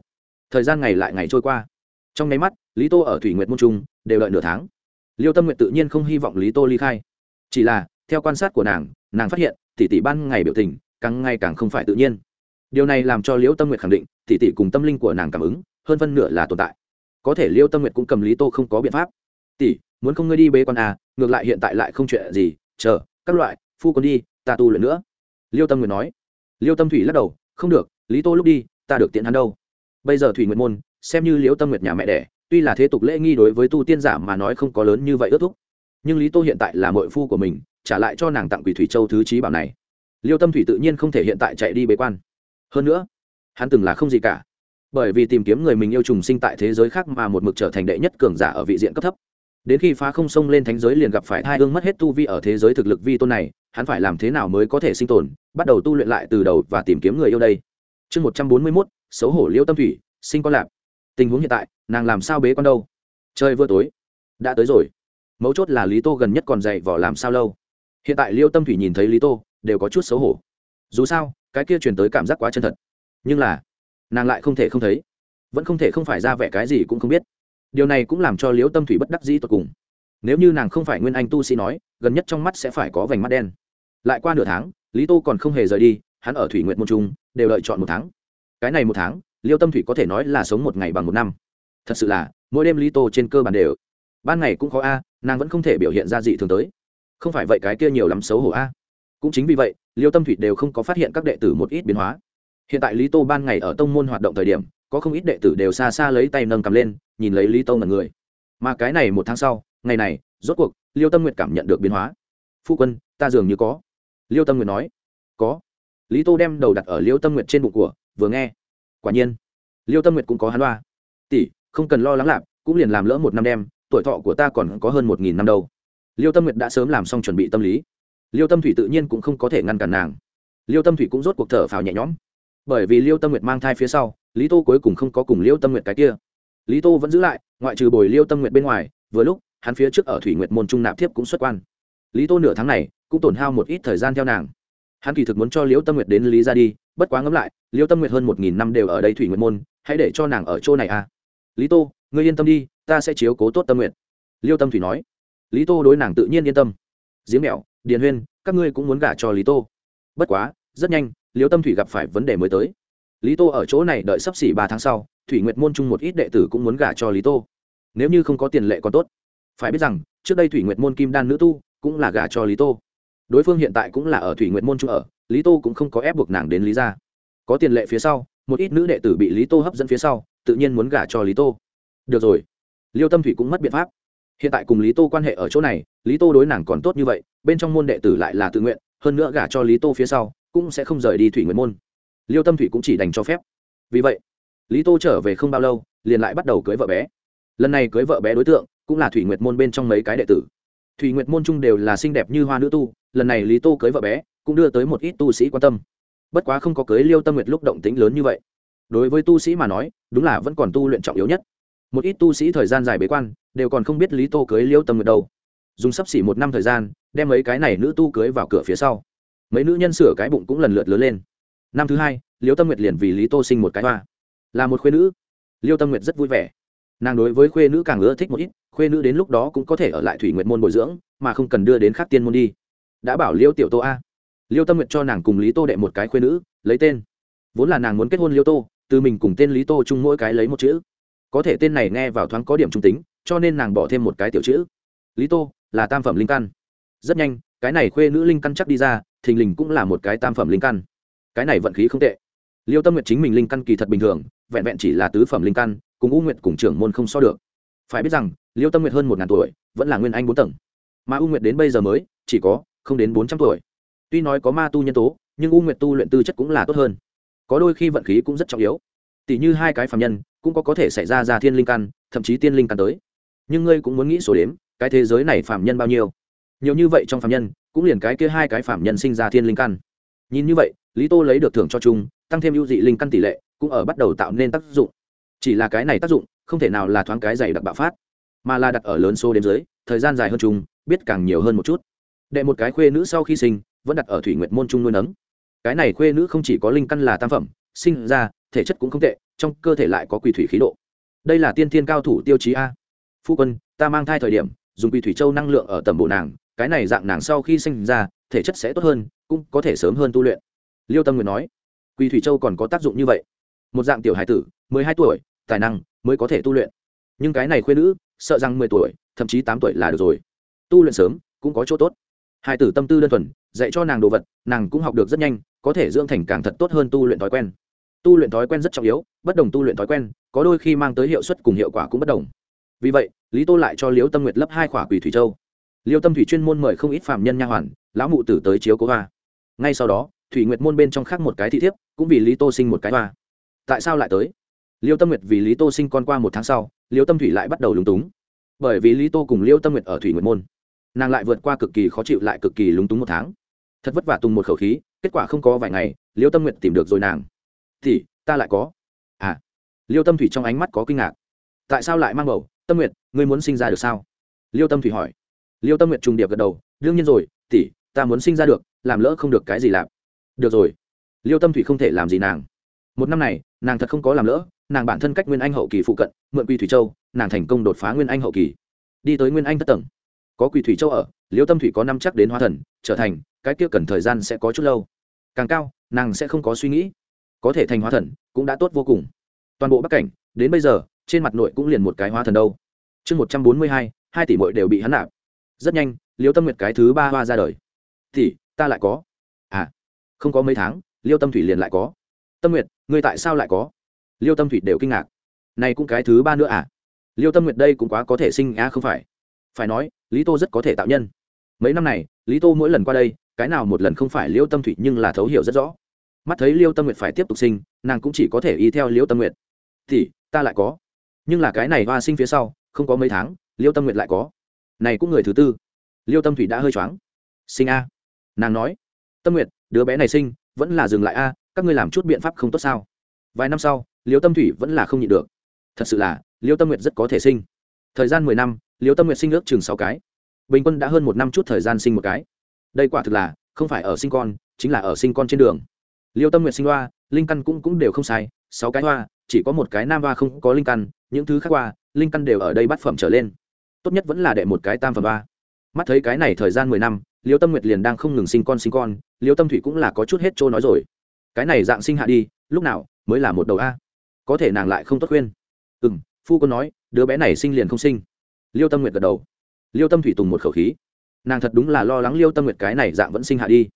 Thời gian ngày lại ngày trôi qua trong nháy mắt, lý tô ở thủy nguyệt môn trung đều đợi nửa tháng. Liêu tâm nguyệt tự nhiên không hy vọng lý tô ly khai. Chỉ là, theo quan sát của nàng nàng phát hiện, tỷ tỷ ban ngày biểu tình càng ngày càng không phải tự nhiên. Điều này làm cho liêu tâm nguyệt khẳng định, tỷ tỷ cùng tâm linh của nàng cảm ứng, hơn phân nửa là tồn tại. Có thể liêu tâm nguyệt cũng cầm lý tô không có biện pháp. Tỷ, muốn không ngươi đi bế con à ngược lại hiện tại lại không chuyện gì, chờ, các loại, phu con đi, ta tu luyện nữa. Liêu tâm nguyệt nói. Liêu tâm thủy lắc đầu, không được, lý tô lúc đi, ta được tiện hắn đâu. Bây giờ thủy nguyệt môn xem như liễu tâm nguyệt nhà mẹ đẻ, tuy là thế tục lễ nghi đối với tu tiên giả mà nói không có lớn như vậy ước thúc. Nhưng lý tô hiện tại là mội phu của mình, trả lại cho nàng tặng quỷ thủy châu thứ trí bảo này. Liêu tâm thủy tự nhiên không thể hiện tại chạy đi bế quan. Hơn nữa, hắn từng là không gì cả. Bởi vì tìm kiếm người mình yêu trùng sinh tại thế giới khác mà một mực trở thành đệ nhất cường giả ở vị diện cấp thấp. Đến khi phá không sông lên thánh giới liền gặp phải hai hương mất hết tu vi ở thế giới thực lực vi tôn này, hắn phải làm thế nào mới có thể sinh tồn, bắt đầu tu luyện lại từ đầu và tìm kiếm người yêu đây. Chương một trăm bốn mươi mốt, xấu hổ liêu tâm thủy, sinh con lạp tình huống hiện tại, nàng làm sao bế con đâu? Chơi vừa tối, đã tới rồi. Mấu chốt là lý tô gần nhất còn dậy vỏ làm sao lâu. Hiện tại liêu tâm thủy nhìn thấy lý tô, đều có chút xấu hổ. Dù sao, cái kia truyền tới cảm giác quá chân thật. Nhưng là, nàng lại không thể không thấy. Vẫn không thể không phải ra vẻ cái gì cũng không biết. Điều này cũng làm cho liêu tâm thủy bất đắc dĩ tột cùng. Nếu như nàng không phải nguyên anh tu sĩ nói, gần nhất trong mắt sẽ phải có vành mắt đen. Lại qua nửa tháng, lý tô còn không hề rời đi, hắn ở thủy nguyện môn trung, đều đợi chọn một tháng. Cái này một tháng liêu tâm thủy có thể nói là sống một ngày bằng một năm. Thật sự là, mỗi đêm lý tô trên cơ bản đều. Ban ngày cũng khó a, nàng vẫn không thể biểu hiện ra dị thường tới. Không phải vậy cái kia nhiều lắm xấu hổ a. Cũng chính vì vậy, liêu tâm thủy đều không có phát hiện các đệ tử một ít biến hóa. Hiện tại lý tô ban ngày ở tông môn hoạt động thời điểm, có không ít đệ tử đều xa xa lấy tay nâng cầm lên, nhìn lấy lý tô ngần người. Mà cái này một tháng sau, ngày này, rốt cuộc, liêu tâm nguyệt cảm nhận được biến hóa. Phu quân, ta dường như có. Liêu tâm nguyệt nói. Có. Lý tô đem đầu đặt ở liêu tâm nguyệt trên bụng của, vừa nghe quả nhiên, liêu tâm nguyệt cũng có hắn loa tỷ, không cần lo lắng lạp, cũng liền làm lỡ một năm đêm tuổi thọ của ta còn có hơn một nghìn năm đâu. Liêu tâm nguyệt đã sớm làm xong chuẩn bị tâm lý. Liêu tâm thủy tự nhiên cũng không có thể ngăn cản nàng. Liêu tâm thủy cũng rốt cuộc thở phào nhẹ nhõm. Bởi vì liêu tâm nguyệt mang thai phía sau, lý tô cuối cùng không có cùng liêu tâm nguyệt cái kia. Lý tô vẫn giữ lại, ngoại trừ bồi liêu tâm nguyệt bên ngoài, vừa lúc, hắn phía trước ở thủy nguyệt môn trung nạp thiếp cũng xuất quan. Lý tô nửa tháng này, cũng tổn hao một ít thời gian theo nàng. Hắn kỳ thực muốn cho liêu tâm nguyệt đến lý ra đi bất quá ngẫm lại, liêu tâm nguyệt hơn một nghìn năm đều ở đây thủy nguyệt môn, hãy để cho nàng ở chỗ này à. Lý tô, ngươi yên tâm đi, ta sẽ chiếu cố tốt tâm nguyệt. Liêu tâm thủy nói. Lý tô đối nàng tự nhiên yên tâm. Giếng mẹo, điền huyên, các ngươi cũng muốn gả cho lý tô. Bất quá, rất nhanh, liêu tâm thủy gặp phải vấn đề mới tới. Lý tô ở chỗ này đợi sắp xỉ ba tháng sau, thủy nguyệt môn chung một ít đệ tử cũng muốn gả cho lý tô. Nếu như không có tiền lệ còn tốt. Phải biết rằng, trước đây thủy nguyệt môn kim đan nữ tu cũng là gả cho lý tô đối phương hiện tại cũng là ở thủy nguyệt môn chung ở, lý tô cũng không có ép buộc nàng đến lý ra có tiền lệ phía sau, một ít nữ đệ tử bị lý tô hấp dẫn phía sau, tự nhiên muốn gả cho lý tô. Được rồi. Liêu tâm thủy cũng mất biện pháp. Hiện tại cùng lý tô quan hệ ở chỗ này, lý tô đối nàng còn tốt như vậy, bên trong môn đệ tử lại là tự nguyện, hơn nữa gả cho lý tô phía sau, cũng sẽ không rời đi thủy nguyện môn. Liêu tâm thủy cũng chỉ đành cho phép. Vì vậy, lý tô trở về không bao lâu, liền lại bắt đầu cưới vợ bé. Lần này cưới vợ bé đối tượng cũng là thủy nguyệt môn bên trong mấy cái đệ tử thủy nguyệt môn Trung đều là xinh đẹp như hoa nữ tu, lần này lý tô cưới vợ bé, cũng đưa tới một ít tu sĩ quan tâm. Bất quá không có cưới liêu tâm nguyệt lúc động tính lớn như vậy. Đối với tu sĩ mà nói, đúng là vẫn còn tu luyện trọng yếu nhất. Một ít tu sĩ thời gian dài bế quan, đều còn không biết lý tô cưới liêu tâm nguyệt đâu. Dùng sắp xỉ một năm thời gian, đem mấy cái này nữ tu cưới vào cửa phía sau. Mấy nữ nhân sửa cái bụng cũng lần lượt lớn lên. Năm thứ hai, liêu tâm nguyệt liền vì lý tô sinh một cái hoa. Là một khuê nữ. Liêu tâm nguyệt rất vui vẻ. Nàng đối với khuê nữ càng ưa thích một ít khuê nữ đến lúc đó cũng có thể ở lại thủy nguyệt môn bồi dưỡng, mà không cần đưa đến khắc tiên môn đi. Đã bảo liêu tiểu tô a. Liêu tâm nguyệt cho nàng cùng lý tô đệ một cái khuê nữ, lấy tên. Vốn là nàng muốn kết hôn liêu tô, từ mình cùng tên lý tô chung mỗi cái lấy một chữ. Có thể tên này nghe vào thoáng có điểm trung tính, cho nên nàng bỏ thêm một cái tiểu chữ. Lý tô, là tam phẩm linh căn. Rất nhanh, cái này khuê nữ linh căn chắc đi ra, thình lình cũng là một cái tam phẩm linh căn. Cái này vận khí không tệ. Liêu tâm nguyệt chính mình linh căn kỳ thật bình thường, vẹn vẹn chỉ là tứ phẩm linh căn, cùng u nguyệt cùng trưởng môn không so được. Phải biết rằng liêu tâm nguyệt hơn một ngàn tuổi, vẫn là nguyên anh bốn tầng. Mà u nguyệt đến bây giờ mới, chỉ có không đến bốn trăm tuổi. Tuy nói có ma tu nhân tố, nhưng u nguyệt tu luyện tư chất cũng là tốt hơn. Có đôi khi vận khí cũng rất trọng yếu. Tỷ như hai cái phạm nhân, cũng có có thể xảy ra ra thiên linh căn, thậm chí tiên linh căn tới. Nhưng ngươi cũng muốn nghĩ số đếm, cái thế giới này phạm nhân bao nhiêu? Nhiều như vậy trong phạm nhân, cũng liền cái kia hai cái phạm nhân sinh ra thiên linh căn. Nhìn như vậy, lý tô lấy được thưởng cho chung, tăng thêm ưu dị linh căn tỷ lệ, cũng ở bắt đầu tạo nên tác dụng. Chỉ là cái này tác dụng, không thể nào là thoáng cái dày đặc bạo phát mà là đặt ở lớn số đến dưới, thời gian dài hơn chung, biết càng nhiều hơn một chút. Đệ một cái khuê nữ sau khi sinh, vẫn đặt ở thủy nguyệt môn trung nuôi nấng. Cái này khuê nữ không chỉ có linh căn là tam phẩm, sinh ra, thể chất cũng không tệ, trong cơ thể lại có quỳ thủy khí độ. Đây là tiên thiên cao thủ tiêu chí a. Phu quân, ta mang thai thời điểm, dùng quỳ thủy châu năng lượng ở tầm bộ nàng, cái này dạng nàng sau khi sinh ra, thể chất sẽ tốt hơn, cũng có thể sớm hơn tu luyện. Liêu tâm nguyện nói quỳ thủy châu còn có tác dụng như vậy. Một dạng tiểu hải tử, mười hai tuổi, tài năng mới có thể tu luyện. Nhưng cái này khuyên nữ sợ rằng mười tuổi, thậm chí tám tuổi là được rồi. Tu luyện sớm, cũng có chỗ tốt. Hai tử tâm tư đơn thuần, dạy cho nàng đồ vật, nàng cũng học được rất nhanh, có thể dưỡng thành càng thật tốt hơn tu luyện thói quen. Tu luyện thói quen rất trọng yếu, bất đồng tu luyện thói quen, có đôi khi mang tới hiệu suất cùng hiệu quả cũng bất đồng. Vì vậy, lý tô lại cho liễu tâm nguyệt lấp hai khỏa quỷ thủy châu. Liêu tâm thủy chuyên môn mời không ít phạm nhân nha hoàn, lão mụ tử tới chiếu cố hoa. Ngay sau đó, thủy nguyệt môn bên trong khác một cái thị thiếp, cũng vì lý tô sinh một cái hoa. Tại sao lại tới? Liêu tâm nguyệt vì lý tô sinh con qua một tháng sau liêu tâm thủy lại bắt đầu lúng túng. Bởi vì lý tô cùng liêu tâm nguyệt ở thủy nguyệt môn, nàng lại vượt qua cực kỳ khó chịu lại cực kỳ lúng túng một tháng. Thật vất vả tung một khẩu khí, kết quả không có vài ngày, liêu tâm nguyệt tìm được rồi nàng. Thì ta lại có. À. Liêu tâm thủy trong ánh mắt có kinh ngạc. Tại sao lại mang bầu? Tâm nguyệt, ngươi muốn sinh ra được sao? Liêu tâm thủy hỏi. Liêu tâm nguyệt trùng điệp gật đầu. Đương nhiên rồi, tỷ, ta muốn sinh ra được, làm lỡ không được cái gì làm. Được rồi. Liêu tâm thủy không thể làm gì nàng. Một năm này, nàng thật không có làm lỡ nàng bản thân cách nguyên anh hậu kỳ phụ cận, mượn quỳ thủy châu, nàng thành công đột phá nguyên anh hậu kỳ. Đi tới nguyên anh thất tầng. Có quỳ thủy châu ở liêu tâm thủy có năm chắc đến hóa thần, trở thành, cái kia cần thời gian sẽ có chút lâu. Càng cao, nàng sẽ không có suy nghĩ. Có thể thành hóa thần, cũng đã tốt vô cùng. Toàn bộ bắc cảnh, đến bây giờ, trên mặt nội cũng liền một cái hóa thần đâu. Chương một trăm bốn mươi hai hai tỷ mội đều bị hắn nạp. Rất nhanh liêu tâm nguyệt cái thứ ba hoa ra đời. Thì ta lại có. À không có mấy tháng liêu tâm thủy liền lại có. Tâm nguyệt, ngươi tại sao lại có? Liêu tâm thủy đều kinh ngạc. Này cũng cái thứ ba nữa à? Liêu tâm nguyệt đây cũng quá có thể sinh á không phải? Phải nói, lý tô rất có thể tạo nhân. Mấy năm này, lý tô mỗi lần qua đây, cái nào một lần không phải liêu tâm thủy nhưng là thấu hiểu rất rõ. Mắt thấy liêu tâm nguyệt phải tiếp tục sinh, nàng cũng chỉ có thể y theo liêu tâm nguyệt. Thì, ta lại có. Nhưng là cái này hoa sinh phía sau, không có mấy tháng, liêu tâm nguyệt lại có. Này cũng người thứ tư. Liêu tâm thủy đã hơi choáng. Sinh a nàng nói, tâm nguyệt, đứa bé này sinh, vẫn là dừng lại a, các ngươi làm chút biện pháp không tốt sao? Vài năm sau liêu tâm thủy vẫn là không nhịn được. Thật sự là, liêu tâm nguyệt rất có thể sinh. Thời gian mười năm, liêu tâm nguyệt sinh ước chừng sáu cái. Bình quân đã hơn một năm chút thời gian sinh một cái. Đây quả thực là, không phải ở sinh con, chính là ở sinh con trên đường. Liêu tâm nguyệt sinh hoa, linh căn cũng cũng đều không sai, sáu cái hoa, chỉ có một cái nam hoa không có linh căn, những thứ khác hoa, linh căn đều ở đây bát phẩm trở lên. Tốt nhất vẫn là đệ một cái tam phẩm ba mắt thấy cái này thời gian mười năm, liêu tâm nguyệt liền đang không ngừng sinh con sinh con, liêu tâm thủy cũng là có chút hết trôi nói rồi. Cái này dạng sinh hạ đi, lúc nào mới là một đầu a? Có thể nàng lại không tốt khuyên. Ừ m phu quân nói, đứa bé này sinh liền không sinh. Liêu tâm nguyệt gật đầu. Liêu tâm thủy tùng một khẩu khí. Nàng thật đúng là lo lắng liêu tâm nguyệt cái này dạng vẫn sinh hạ đi.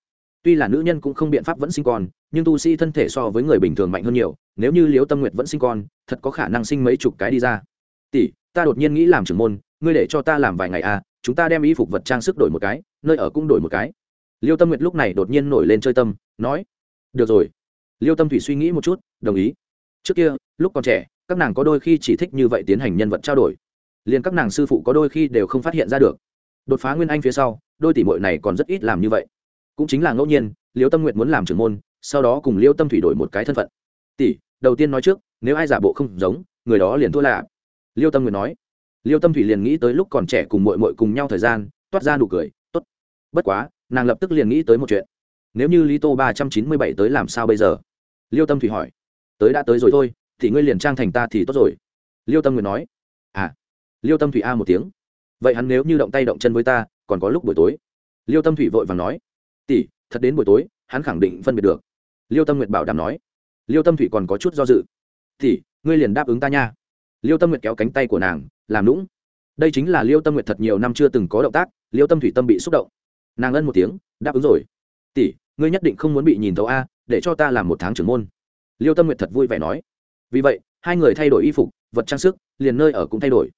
Tuy là nữ nhân cũng không biện pháp vẫn sinh con, nhưng tu sĩ thân thể so với người bình thường mạnh hơn nhiều, nếu như liêu tâm nguyệt vẫn sinh con, thật có khả năng sinh mấy chục cái đi ra. Tỷ, ta đột nhiên nghĩ làm trưởng môn, ngươi để cho ta làm vài ngày à chúng ta đem y phục vật trang sức đổi một cái, nơi ở cũng đổi một cái. Liêu tâm nguyệt lúc này đột nhiên nổi lên chơi tâm, nói, được rồi. Liêu tâm thủy suy nghĩ một chút, đồng ý trước kia, lúc còn trẻ, các nàng có đôi khi chỉ thích như vậy tiến hành nhân vật trao đổi. Liền các nàng sư phụ có đôi khi đều không phát hiện ra được. Đột phá nguyên anh phía sau, đôi tỷ mội này còn rất ít làm như vậy. Cũng chính là ngẫu nhiên liêu tâm nguyện muốn làm trưởng môn, sau đó cùng liêu tâm thủy đổi một cái thân phận. Tỷ, đầu tiên nói trước, nếu ai giả bộ không giống, người đó liền thua lạ liêu tâm nguyện nói. Liêu tâm thủy liền nghĩ tới lúc còn trẻ cùng mội mội cùng nhau thời gian, toát ra nụ cười t ố t bất quá, nàng lập tức liền nghĩ tới một chuyện. Nếu như lý tô ba trăm chín mươi bảy tới làm sao bây giờ? Liêu tâm thủy hỏi tới đã tới rồi thôi, thì ngươi liền trang thành ta thì tốt rồi. Liêu tâm nguyệt nói. À liêu tâm thủy a một tiếng. Vậy hắn nếu như động tay động chân với ta, còn có lúc buổi tối. Liêu tâm thủy vội và nói. Tỷ, thật đến buổi tối, hắn khẳng định phân biệt được. Liêu tâm nguyệt bảo đảm nói. Liêu tâm thủy còn có chút do dự. Tỷ, ngươi liền đáp ứng ta nha. Liêu tâm nguyệt kéo cánh tay của nàng, làm lũng đây chính là liêu tâm nguyệt thật nhiều năm chưa từng có động tác, liêu tâm thủy tâm bị xúc động. Nàng ân một tiếng, đáp ứng rồi. Tỷ, ngươi nhất định không muốn bị nhìn thấu a, để cho ta làm một tháng trưởng môn liêu tâm nguyệt thật vui vẻ nói, vì vậy, hai người thay đổi y phục, vật trang sức, liền nơi ở cũng thay đổi.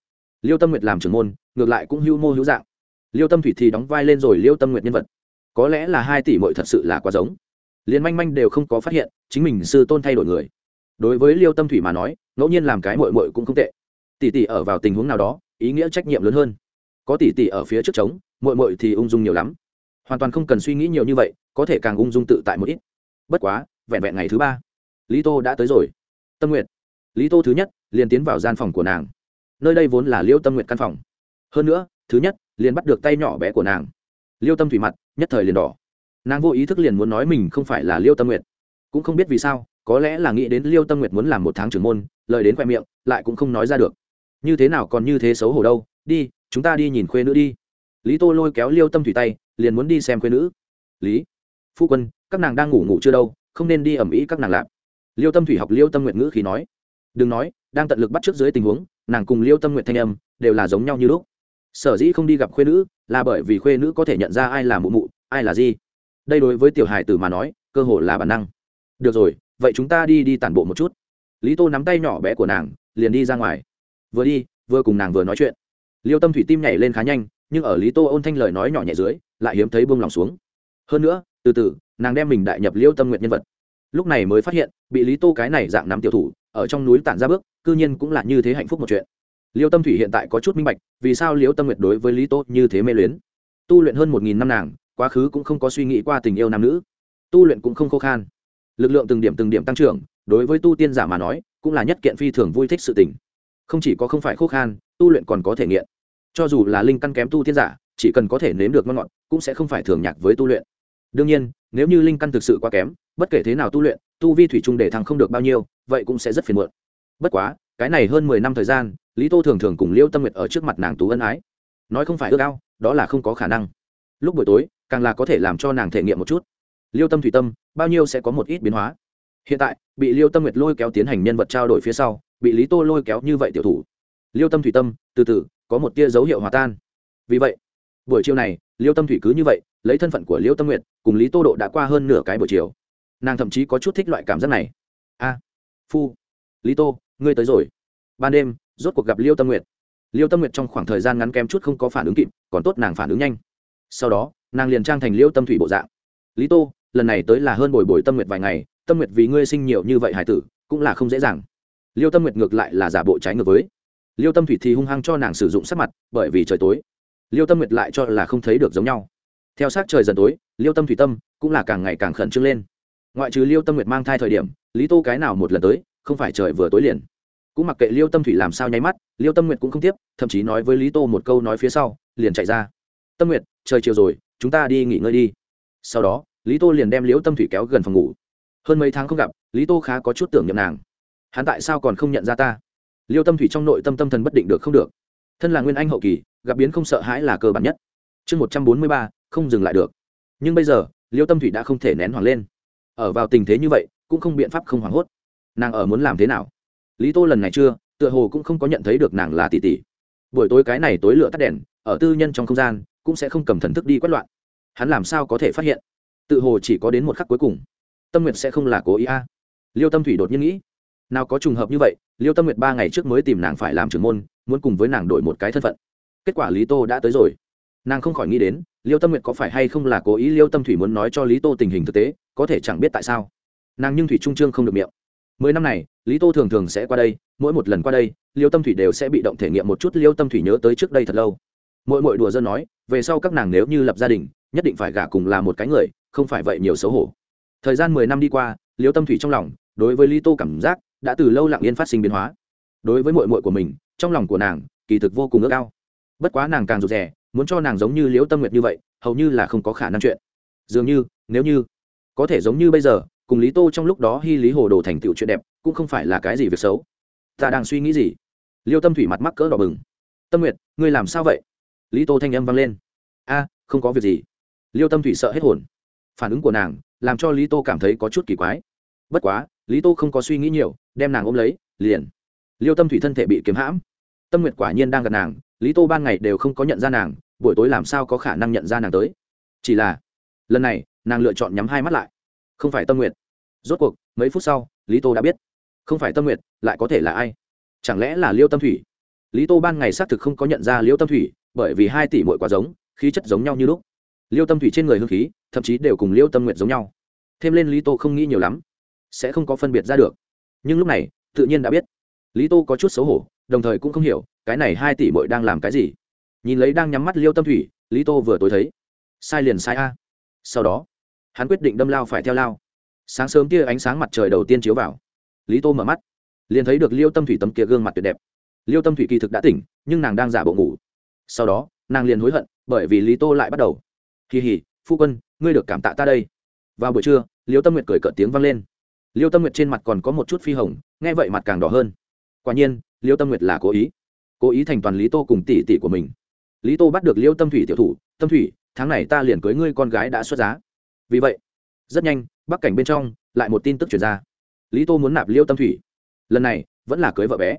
Liêu tâm nguyệt làm trưởng môn, ngược lại cũng hữu mô hữu dạng. Liêu tâm thủy thì đóng vai lên rồi liêu tâm nguyệt nhân vật. Có lẽ là hai tỷ mội thật sự là quá giống. Liền manh manh đều không có phát hiện, chính mình sư tôn thay đổi người. Đối với liêu tâm thủy mà nói, ngẫu nhiên làm cái mội mội cũng không tệ. Tỷ tỷ ở vào tình huống nào đó, ý nghĩa trách nhiệm lớn hơn. Có tỷ tỷ ở phía trước trống mội mội thì ung dung nhiều lắm. Hoàn toàn không cần suy nghĩ nhiều như vậy, có thể càng ung dung tự tại một ít. Bất quá, vẹn vẹn ngày thứ ba lý tô đã tới rồi. Tâm nguyện lý tô thứ nhất, liền tiến vào gian phòng của nàng. Nơi đây vốn là liêu tâm nguyện căn phòng. Hơn nữa, thứ nhất, liền bắt được tay nhỏ bé của nàng. Liêu tâm thủy mặt, nhất thời liền đỏ. Nàng vô ý thức liền muốn nói mình không phải là liêu tâm nguyện cũng không biết vì sao, có lẽ là nghĩ đến liêu tâm nguyện muốn làm một tháng trưởng môn, lời đến khoe miệng, lại cũng không nói ra được. Như thế nào còn như thế xấu hổ đâu, đi, chúng ta đi nhìn khuê nữ đi. Lý tô lôi kéo liêu tâm thủy tay, liền muốn đi xem khuê nữ. Lý, phu quân, các nàng đang ngủ ngủ chưa đâu, không nên đi ẩm ý các nàng lạp liêu tâm thủy học liêu tâm nguyện ngữ khí nói. Đừng nói, đang tận lực bắt trước dưới tình huống, nàng cùng liêu tâm nguyện thanh âm đều là giống nhau như lúc. Sở dĩ không đi gặp khuê nữ là bởi vì khuê nữ có thể nhận ra ai là mụ mụ, ai là gì đây đối với tiểu Hải tử mà nói, cơ hội là bản năng. Được rồi, vậy chúng ta đi đi tản bộ một chút. Lý tô nắm tay nhỏ bé của nàng, liền đi ra ngoài. Vừa đi, vừa cùng nàng vừa nói chuyện. Liêu tâm thủy tim nhảy lên khá nhanh, nhưng ở lý tô ôn thanh lời nói nhỏ nhẹ dưới, lại hiếm thấy buông lòng xuống. Hơn nữa, từ từ, nàng đem mình đại nhập liêu tâm nguyện nhân vật lúc này mới phát hiện, bị lý tô cái này dạng nắm tiểu thủ, ở trong núi tản ra bước, cư nhiên cũng là như thế hạnh phúc một chuyện. Liêu tâm thủy hiện tại có chút minh bạch, vì sao liêu tâm nguyệt đối với lý tô như thế mê luyến? Tu luyện hơn một nghìn năm nàng, quá khứ cũng không có suy nghĩ qua tình yêu nam nữ. Tu luyện cũng không khô khan. Lực lượng từng điểm từng điểm tăng trưởng, đối với tu tiên giả mà nói, cũng là nhất kiện phi thường vui thích sự tình. Không chỉ có không phải khô khan, tu luyện còn có thể nghiện. Cho dù là linh căn kém tu tiên giả, chỉ cần có thể nếm được ngon ngọt, cũng sẽ không phải thường nhạc với tu luyện đương nhiên, nếu như linh căn thực sự quá kém, bất kể thế nào tu luyện, tu vi thủy chung để thăng không được bao nhiêu, vậy cũng sẽ rất phiền muộn. Bất quá, cái này hơn mười năm thời gian, lý tô thường thường cùng liêu tâm nguyệt ở trước mặt nàng tú ân ái. Nói không phải ước ao, đó là không có khả năng. Lúc buổi tối, càng là có thể làm cho nàng thể nghiệm một chút. Liêu tâm thủy tâm, bao nhiêu sẽ có một ít biến hóa. Hiện tại, bị liêu tâm nguyệt lôi kéo tiến hành nhân vật trao đổi phía sau, bị lý tô lôi kéo như vậy tiểu thủ. Liêu tâm thủy tâm, từ từ, có một tia dấu hiệu hòa tan. Vì vậy, buổi chiều này, liêu tâm thủy cứ như vậy lấy thân phận của liễu tâm nguyệt cùng lý tô độ đã qua hơn nửa cái buổi chiều. Nàng thậm chí có chút thích loại cảm giác này. A à, phu, lý tô, ngươi tới rồi. Ban đêm, rốt cuộc gặp liêu tâm nguyệt. Liêu tâm nguyệt trong khoảng thời gian ngắn kém chút không có phản ứng kịp, còn tốt nàng phản ứng nhanh. Sau đó, nàng liền trang thành liêu tâm thủy bộ dạng. Lý tô, lần này tới là hơn bồi bồi tâm nguyệt vài ngày, tâm nguyệt vì ngươi sinh nhiều như vậy hải tử, cũng là không dễ dàng. Liêu tâm nguyệt ngược lại là giả bộ trái ngược với. Liêu tâm thủy thì hung hăng cho nàng sử dụng sắc mặt, bởi vì trời tối. Liêu tâm nguyệt lại cho là không thấy được giống nhau theo sát trời dần tối, liêu tâm thủy tâm cũng là càng ngày càng khẩn trương lên. Ngoại trừ liêu tâm nguyệt mang thai thời điểm, lý tô cái nào một lần tới, không phải trời vừa tối liền. Cũng mặc kệ liêu tâm thủy làm sao nháy mắt, liêu tâm nguyệt cũng không tiếp, thậm chí nói với lý tô một câu nói phía sau, liền chạy ra. Tâm nguyệt, trời chiều rồi, chúng ta đi nghỉ ngơi đi. Sau đó, lý tô liền đem liêu tâm thủy kéo gần phòng ngủ. Hơn mấy tháng không gặp, lý tô khá có chút tưởng nhầm nàng. Hắn tại sao còn không nhận ra ta? Liêu tâm thủy trong nội tâm tâm thần bất định được không được. Thân là nguyên anh hậu kỳ, gặp biến không sợ hãi là cơ bản nhất. Chương một trăm bốn mươi ba không dừng lại được. Nhưng bây giờ, liêu tâm thủy đã không thể nén hoàng lên. Ở vào tình thế như vậy, cũng không biện pháp không hoảng hốt. Nàng ở muốn làm thế nào? Lý tô lần này chưa, tựa hồ cũng không có nhận thấy được nàng là tỷ tỷ. Buổi tối cái này tối lửa tắt đèn, ở tư nhân trong không gian, cũng sẽ không cầm thần thức đi quét loạn. Hắn làm sao có thể phát hiện? Tự hồ chỉ có đến một khắc cuối cùng. Tâm nguyệt sẽ không là cố ý a. Liêu tâm thủy đột nhiên nghĩ, nào có trùng hợp như vậy, liêu tâm nguyệt ba ngày trước mới tìm nàng phải làm trưởng môn, muốn cùng với nàng đổi một cái thân phận. Kết quả lý tô đã tới rồi nàng không khỏi nghĩ đến, liêu tâm nguyệt có phải hay không là cố ý liêu tâm thủy muốn nói cho lý tô tình hình thực tế, có thể chẳng biết tại sao. Nàng nhưng thủy trung trương không được miệng. Mười năm này, lý tô thường thường sẽ qua đây, mỗi một lần qua đây, liêu tâm thủy đều sẽ bị động thể nghiệm một chút liêu tâm thủy nhớ tới trước đây thật lâu. Mỗi mỗi đùa dân nói, về sau các nàng nếu như lập gia đình, nhất định phải gả cùng là một cái người, không phải vậy nhiều xấu hổ. Thời gian mười năm đi qua, liêu tâm thủy trong lòng, đối với lý tô cảm giác đã từ lâu lặng yên phát sinh biến hóa. Đối với mội mội của mình, trong lòng của nàng, kỳ thực vô cùng ước ao. Bất quá nàng càng rụt rè muốn cho nàng giống như liễu tâm nguyệt như vậy, hầu như là không có khả năng chuyện. Dường như, nếu như, có thể giống như bây giờ, cùng lý tô trong lúc đó hy lý hồ đồ thành tựu chuyện đẹp, cũng không phải là cái gì việc xấu. Ta đang suy nghĩ gì? Liêu tâm thủy mặt mắc cỡ đỏ bừng. Tâm nguyệt, ngươi làm sao vậy? Lý tô thanh âm vang lên. A, không có việc gì. Liêu tâm thủy sợ hết hồn. Phản ứng của nàng, làm cho lý tô cảm thấy có chút kỳ quái. Bất quá, lý tô không có suy nghĩ nhiều, đem nàng ôm lấy, liền. Liêu tâm thủy thân thể bị kiếm hãm. Tâm nguyệt quả nhiên đang gần nàng lý tô ban ngày đều không có nhận ra nàng, buổi tối làm sao có khả năng nhận ra nàng tới? Chỉ là, lần này, nàng lựa chọn nhắm hai mắt lại. Không phải tâm nguyệt. Rốt cuộc, mấy phút sau, lý tô đã biết. Không phải tâm nguyệt, lại có thể là ai? Chẳng lẽ là liêu tâm thủy? Lý tô ban ngày xác thực không có nhận ra liêu tâm thủy, bởi vì hai tỷ mội quá giống, khí chất giống nhau như lúc. Liêu tâm thủy trên người hương khí, thậm chí đều cùng liêu tâm nguyệt giống nhau. Thêm lên lý tô không nghĩ nhiều lắm, sẽ không có phân biệt ra được. Nhưng lúc này, tự nhiên đã biết. Lý tô có chút xấu hổ, đồng thời cũng không hiểu cái này hai tỷ bội đang làm cái gì? Nhìn lấy đang nhắm mắt liêu tâm thủy, lý tô vừa tối thấy. Sai liền sai a. Sau đó, hắn quyết định đâm lao phải theo lao. Sáng sớm kia ánh sáng mặt trời đầu tiên chiếu vào. Lý tô mở mắt, liền thấy được liêu tâm thủy tấm kia gương mặt tuyệt đẹp. Liêu tâm thủy kỳ thực đã tỉnh, nhưng nàng đang giả bộ ngủ. Sau đó, nàng liền hối hận, bởi vì lý tô lại bắt đầu. Kỳ hỉ phu quân, ngươi được cảm tạ ta đây. Vào buổi trưa, liêu tâm nguyệt cười cợt tiếng vang lên. Liêu tâm nguyệt trên mặt còn có một chút phi hồng, nghe vậy mặt càng đỏ hơn. Quả nhiên, liêu tâm nguyệt là cố ý cố ý thành toàn lý tô cùng tỷ tỷ của mình. Lý tô bắt được liêu tâm thủy tiểu thủ, tâm thủy, tháng này ta liền cưới ngươi con gái đã xuất giá. Vì vậy, rất nhanh, bắc cảnh bên trong lại một tin tức chuyển ra. Lý tô muốn nạp liêu tâm thủy. Lần này, vẫn là cưới vợ bé.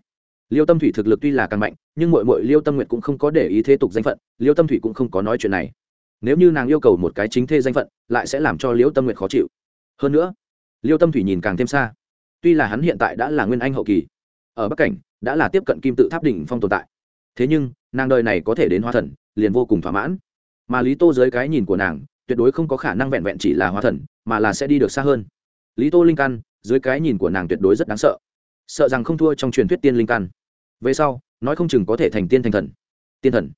Liêu tâm thủy thực lực tuy là càng mạnh, nhưng mội mội liêu tâm nguyệt cũng không có để ý thế tục danh phận, liêu tâm thủy cũng không có nói chuyện này. Nếu như nàng yêu cầu một cái chính thê danh phận, lại sẽ làm cho liêu tâm nguyệt khó chịu. Hơn nữa, liêu tâm thủy nhìn càng thêm xa. Tuy là hắn hiện tại đã là nguyên anh hậu kỳ, ở bắc cảnh đã là tiếp cận kim tự tháp đỉnh phong tồn tại. Thế nhưng, nàng đời này có thể đến hóa thần, liền vô cùng thỏa mãn. Mà lý tô dưới cái nhìn của nàng, tuyệt đối không có khả năng vẹn vẹn chỉ là hóa thần, mà là sẽ đi được xa hơn. Lý tô linh căn, dưới cái nhìn của nàng tuyệt đối rất đáng sợ. Sợ rằng không thua trong truyền thuyết tiên linh căn. Về sau, nói không chừng có thể thành tiên thành thần. Tiên thần.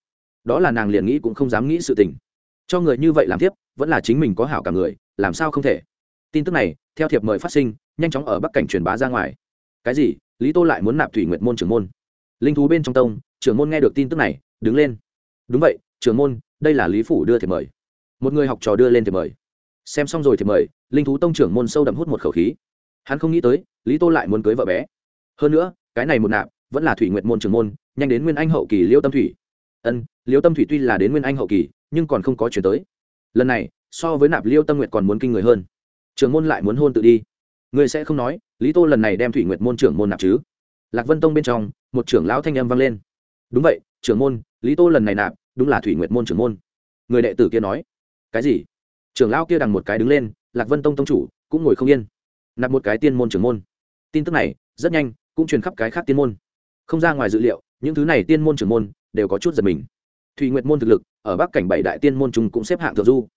Đó là nàng liền nghĩ cũng không dám nghĩ sự tình. Cho người như vậy làm tiếp, vẫn là chính mình có hảo cả người, làm sao không thể? Tin tức này, theo thiệp mời phát sinh, nhanh chóng ở bắc cảnh truyền bá ra ngoài. Cái gì? Lý tô lại muốn nạp thủy nguyện môn trưởng môn. Linh thú bên trong tông, trưởng môn nghe được tin tức này, đứng lên. Đúng vậy, trưởng môn, đây là lý phủ đưa thiệp mời. Một người học trò đưa lên thiệp mời. Xem xong rồi thiệp mời, linh thú tông trưởng môn sâu đậm hút một khẩu khí. Hắn không nghĩ tới, lý tô lại muốn cưới vợ bé. Hơn nữa, cái này một nạp, vẫn là thủy nguyện môn trưởng môn, nhanh đến nguyên anh hậu kỳ liêu tâm thủy. Ân, liêu tâm thủy tuy là đến nguyên anh hậu kỳ, nhưng còn không có chuyển tới. Lần này, so với nạp liêu tâm nguyện còn muốn kinh người hơn. Trưởng môn lại muốn hôn tự đi người sẽ không nói, lý tô lần này đem thủy Nguyệt môn trưởng môn nạp chứ? Lạc vân tông bên trong, một trưởng lão thanh âm vang lên. Đúng vậy, trưởng môn, lý tô lần này nạp, đúng là thủy Nguyệt môn trưởng môn. Người đệ tử kia nói. Cái gì? Trưởng lão kia đằng một cái đứng lên, lạc vân tông tông chủ, cũng ngồi không yên. Nạp một cái tiên môn trưởng môn. Tin tức này, rất nhanh, cũng truyền khắp cái khác tiên môn. Không ra ngoài dự liệu, những thứ này tiên môn trưởng môn, đều có chút giật mình. Thủy nguyệt môn thực lực, ở bắc cảnh bảy đại tiên môn chúng cũng xếp hạng thượng du.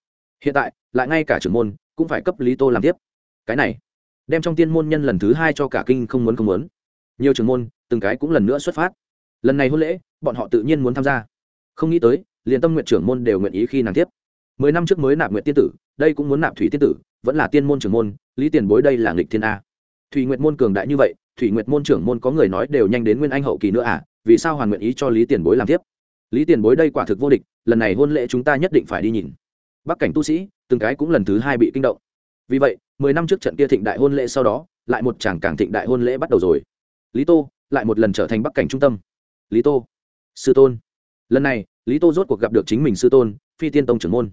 Hiện tại, lại ngay cả trưởng môn, cũng phải cấp lý tô làm tiếp. Cái này đem trong tiên môn nhân lần thứ hai cho cả kinh không muốn không muốn. Nhiều trưởng môn, từng cái cũng lần nữa xuất phát. Lần này hôn lễ, bọn họ tự nhiên muốn tham gia. Không nghĩ tới, liền tâm nguyện trưởng môn đều nguyện ý khi nàng tiếp. Mười năm trước mới nạp nguyện tiên tử, đây cũng muốn nạp thủy tiên tử, vẫn là tiên môn trưởng môn, lý tiền bối đây là nghịch thiên a. Thủy nguyện môn cường đại như vậy, thủy nguyện môn trưởng môn có người nói đều nhanh đến nguyên anh hậu kỳ nữa à vì sao hoàn nguyện ý cho lý tiền bối làm tiếp? Lý tiền bối đây quả thực vô địch, lần này hôn lễ chúng ta nhất định phải đi nhìn. Bắc cảnh tu sĩ, từng cái cũng lần thứ hai bị kinh động vì vậy, mười năm trước trận kia thịnh đại hôn lễ sau đó, lại một chàng càng thịnh đại hôn lễ bắt đầu rồi. Lý tô, lại một lần trở thành bắc cảnh trung tâm. Lý tô, sư tôn. Lần này, lý tô rốt cuộc gặp được chính mình sư tôn, phi tiên tông trưởng môn.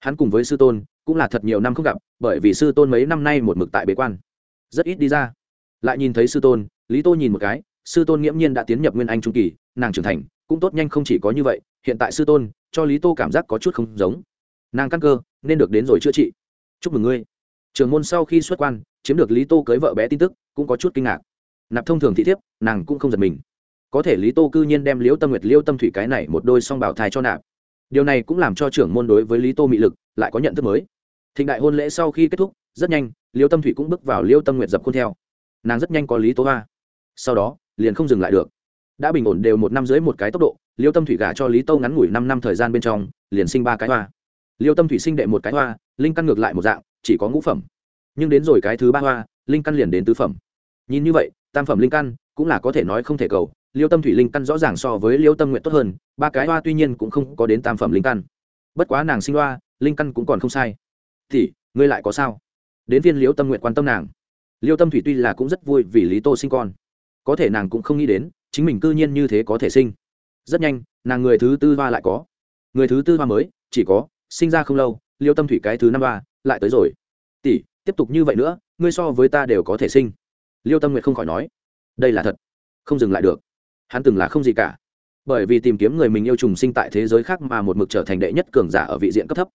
Hắn cùng với sư tôn, cũng là thật nhiều năm không gặp, bởi vì sư tôn mấy năm nay một mực tại bế quan. Rất ít đi ra. Lại nhìn thấy sư tôn, lý tô nhìn một cái, sư tôn nghiễm nhiên đã tiến nhập nguyên anh trung kỳ, nàng trưởng thành, cũng tốt nhanh không chỉ có như vậy, hiện tại sư tôn, cho lý tô cảm giác có chút không giống. Nàng căn cơ, nên được đến rồi chữa trị. Chúc mừng ngươi trường môn sau khi xuất quan, chiếm được lý tô cưới vợ bé tin tức, cũng có chút kinh ngạc. Nạp thông thường thị thiếp, nàng cũng không giật mình. Có thể lý tô cư nhiên đem liễu tâm nguyệt, liễu tâm thủy cái này một đôi song bảo thai cho nạp. Điều này cũng làm cho trưởng môn đối với lý tô mị lực lại có nhận thức mới. Thịnh đại hôn lễ sau khi kết thúc, rất nhanh, liễu tâm thủy cũng bước vào liễu tâm nguyệt dập khuôn theo. Nàng rất nhanh có lý tô hoa sau đó, liền không dừng lại được. Đã bình ổn đều một năm dưới một cái tốc độ, liễu tâm thủy gả cho lý tô ngắn ngủi năm năm thời gian bên trong, liền sinh ba cái hoa. Liễu tâm thủy sinh đệ một cái hoa, linh căn ngược lại một dạng chỉ có ngũ phẩm. Nhưng đến rồi cái thứ ba hoa, linh căn liền đến tứ phẩm. Nhìn như vậy, tam phẩm linh căn cũng là có thể nói không thể cầu. Liêu tâm thủy linh căn rõ ràng so với liêu tâm nguyện tốt hơn, ba cái hoa tuy nhiên cũng không có đến tam phẩm linh căn. Bất quá nàng sinh hoa, linh căn cũng còn không sai. Thì, ngươi lại có sao? Đến viên liêu tâm nguyện quan tâm nàng. Liêu tâm thủy tuy là cũng rất vui vì lý tô sinh con. Có thể nàng cũng không nghĩ đến, chính mình cư nhiên như thế có thể sinh. Rất nhanh, nàng người thứ tư hoa lại có. Người thứ tư hoa mới, chỉ có, sinh ra không lâu, liêu tâm thủy cái thứ năm hoa lại tới rồi. Tỷ, tiếp tục như vậy nữa, ngươi so với ta đều có thể sinh. Liêu tâm nguyệt không khỏi nói. Đây là thật. Không dừng lại được. Hắn từng là không gì cả. Bởi vì tìm kiếm người mình yêu trùng sinh tại thế giới khác mà một mực trở thành đệ nhất cường giả ở vị diện cấp thấp.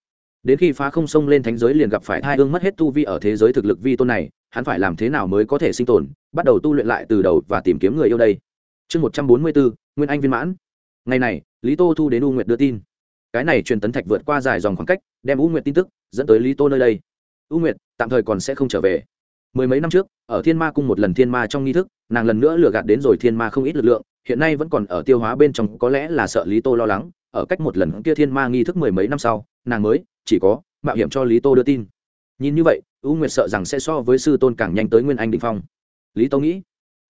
Đến khi phá không sông lên thánh giới liền gặp phải hai ương mất hết tu vi ở thế giới thực lực vi tôn này, hắn phải làm thế nào mới có thể sinh tồn, bắt đầu tu luyện lại từ đầu và tìm kiếm người yêu đây. Chương một trăm bốn mươi bốn, nguyên anh viên mãn. Ngày này, lý tô thu đến u nguyệt đưa tin cái này truyền tấn thạch vượt qua dài dòng khoảng cách, đem u nguyệt tin tức dẫn tới lý tô nơi đây. U nguyệt, tạm thời còn sẽ không trở về. Mười mấy năm trước, ở thiên ma cung một lần thiên ma trong nghi thức, nàng lần nữa lừa gạt đến rồi thiên ma không ít lực lượng, hiện nay vẫn còn ở tiêu hóa bên trong, có lẽ là sợ lý tô lo lắng, ở cách một lần kia thiên ma nghi thức mười mấy năm sau, nàng mới, chỉ có, mạo hiểm cho lý tô đưa tin. Nhìn như vậy, u nguyệt sợ rằng sẽ so với sư tôn càng nhanh tới nguyên anh định phong. Lý tô nghĩ,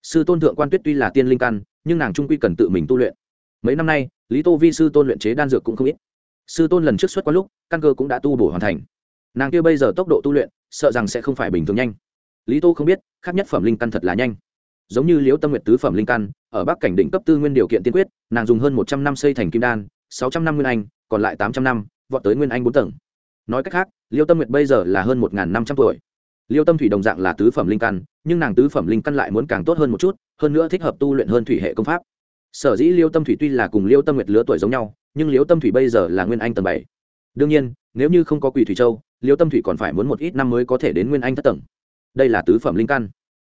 sư tôn thượng quan tuyết tuy là tiên linh căn, nhưng nàng trung quy cần tự mình tu luyện. Mấy năm nay, lý tô vi sư tôn luyện chế đan dược cũng không ít sư tôn lần trước xuất qua lúc, căn cơ cũng đã tu bổ hoàn thành. Nàng kia bây giờ tốc độ tu luyện, sợ rằng sẽ không phải bình thường nhanh. Lý tô không biết, khác nhất phẩm linh căn thật là nhanh. Giống như liễu tâm nguyệt tứ phẩm linh căn, ở bắc cảnh đỉnh cấp tư nguyên điều kiện tiên quyết, nàng dùng hơn một trăm năm xây thành kim đan, sáu trăm năm nguyên anh, còn lại tám trăm năm, vọt tới nguyên anh bốn tầng. Nói cách khác liêu tâm nguyệt bây giờ là hơn một năm trăm tuổi. Liêu tâm thủy đồng dạng là tứ phẩm linh căn, nhưng nàng tứ phẩm linh căn lại muốn càng tốt hơn một chút, hơn nữa thích hợp tu luyện hơn thủy hệ công pháp. Sở dĩ liêu tâm thủy tuy là cùng liêu tâm nguyệt lứa tuổi giống nhau nhưng liễu tâm thủy bây giờ là nguyên anh tầng bảy. Đương nhiên, nếu như không có quỷ thủy châu, liễu tâm thủy còn phải muốn một ít năm mới có thể đến nguyên anh thất tầng. Đây là tứ phẩm linh căn.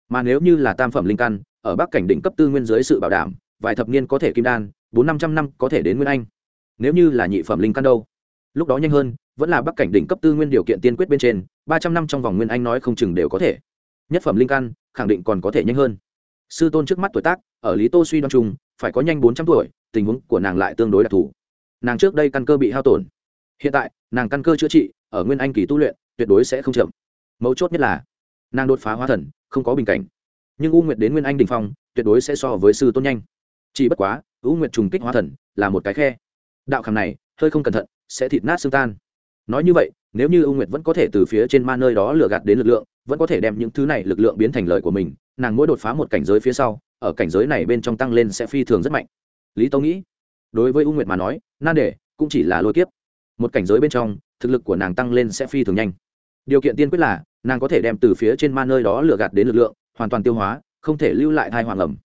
Mà nếu như là tam phẩm linh căn, ở bắc cảnh đỉnh cấp tư nguyên dưới sự bảo đảm, vài thập niên có thể kim đan, bốn năm trăm năm có thể đến nguyên anh. Nếu như là nhị phẩm linh căn đâu? Lúc đó nhanh hơn, vẫn là bắc cảnh đỉnh cấp tư nguyên điều kiện tiên quyết bên trên, ba trăm năm trong vòng nguyên anh nói không chừng đều có thể. Nhất phẩm linh căn, khẳng định còn có thể nhanh hơn. Sư tôn trước mắt tuổi tác, ở lý tô suy đoan chung, phải có nhanh bốn trăm tuổi, tình huống của nàng lại tương đối đặc thù nàng trước đây căn cơ bị hao tổn. Hiện tại, nàng căn cơ chữa trị, ở nguyên anh kỳ tu luyện, tuyệt đối sẽ không chậm. Mấu chốt nhất là, nàng đột phá hóa thần, không có bình cảnh. Nhưng u nguyệt đến nguyên anh đình phong, tuyệt đối sẽ so với sư tôn nhanh. Chỉ bất quá, u nguyệt trùng kích hóa thần là một cái khe. Đạo khảm này, hơi không cẩn thận, sẽ thịt nát xương tan. Nói như vậy, nếu như u nguyệt vẫn có thể từ phía trên ma nơi đó lừa gạt đến lực lượng, vẫn có thể đem những thứ này lực lượng biến thành lợi của mình, nàng mỗi đột phá một cảnh giới phía sau, ở cảnh giới này bên trong tăng lên sẽ phi thường rất mạnh. Lý tâu nghĩ đối với u nguyệt mà nói, nan đề cũng chỉ là lôi kiếp. Một cảnh giới bên trong, thực lực của nàng tăng lên sẽ phi thường nhanh. Điều kiện tiên quyết là, nàng có thể đem từ phía trên ma nơi đó lừa gạt đến lực lượng, hoàn toàn tiêu hóa, không thể lưu lại thai hỏa ngầm.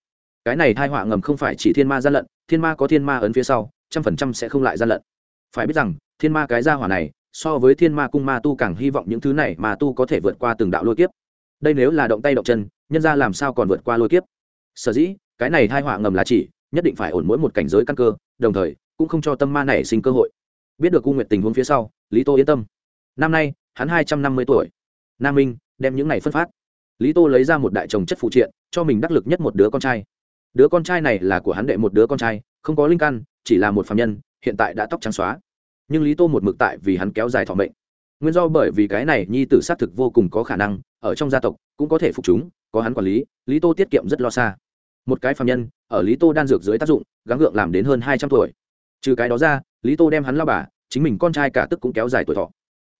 Cái này thai hỏa ngầm không phải chỉ thiên ma gian lận, thiên ma có thiên ma ấn phía sau, trăm phần trăm sẽ không lại gian lận. Phải biết rằng, thiên ma cái gia hỏa này, so với thiên ma cung ma tu càng hy vọng những thứ này mà tu có thể vượt qua từng đạo lôi kiếp. Đây nếu là động tay động chân, nhân ra làm sao còn vượt qua lôi kiếp? Sở dĩ, cái này hai hỏa ngầm là chỉ, nhất định phải ổn mỗi một cảnh giới căn cơ đồng thời, cũng không cho tâm ma này sinh cơ hội. Biết được cung nguyệt tình huống phía sau, lý tô yên tâm. Năm nay, hắn hai trăm năm mươi tuổi. Nam minh, đem những này phân phát. Lý tô lấy ra một đại chồng chất phụ triện, cho mình đắc lực nhất một đứa con trai. Đứa con trai này là của hắn đệ một đứa con trai, không có linh căn, chỉ là một phạm nhân, hiện tại đã tóc trắng xóa. Nhưng lý tô một mực tại vì hắn kéo dài thọ mệnh. Nguyên do bởi vì cái này nhi tử xác thực vô cùng có khả năng, ở trong gia tộc, cũng có thể phục chúng, có hắn quản lý lý tô tiết kiệm rất lo xa một cái phạm nhân, ở lý tô đan dược dưới tác dụng, gắng gượng làm đến hơn hai trăm tuổi. Trừ cái đó ra, lý tô đem hắn lao bà, chính mình con trai cả tức cũng kéo dài tuổi thọ.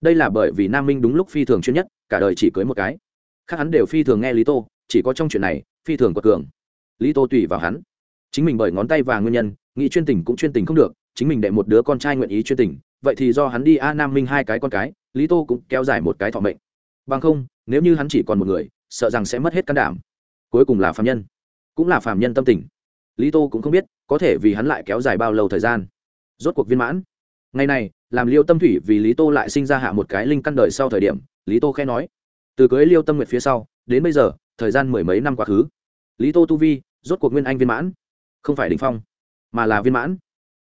Đây là bởi vì nam minh đúng lúc phi thường chuyên nhất, cả đời chỉ cưới một cái. Khác hắn đều phi thường nghe lý tô, chỉ có trong chuyện này, phi thường quật cường. Lý tô tùy vào hắn. Chính mình bởi ngón tay và nguyên nhân, nghĩ chuyên tình cũng chuyên tình không được, chính mình đệ một đứa con trai nguyện ý chuyên tình, vậy thì do hắn đi a nam minh hai cái con cái, lý tô cũng kéo dài một cái thọ mệnh. Bằng không, nếu như hắn chỉ còn một người, sợ rằng sẽ mất hết can đảm. Cuối cùng là phạm nhân cũng là phạm nhân tâm tình. Lý tô cũng không biết, có thể vì hắn lại kéo dài bao lâu thời gian. Rốt cuộc viên mãn. Ngày này, làm liêu tâm thủy vì lý tô lại sinh ra hạ một cái linh căn đời sau thời điểm, lý tô khẽ nói, từ cưới liêu tâm nguyệt phía sau, đến bây giờ, thời gian mười mấy năm quá khứ. Lý tô tu vi, rốt cuộc nguyên anh viên mãn. Không phải đ ỉ n h phong, mà là viên mãn.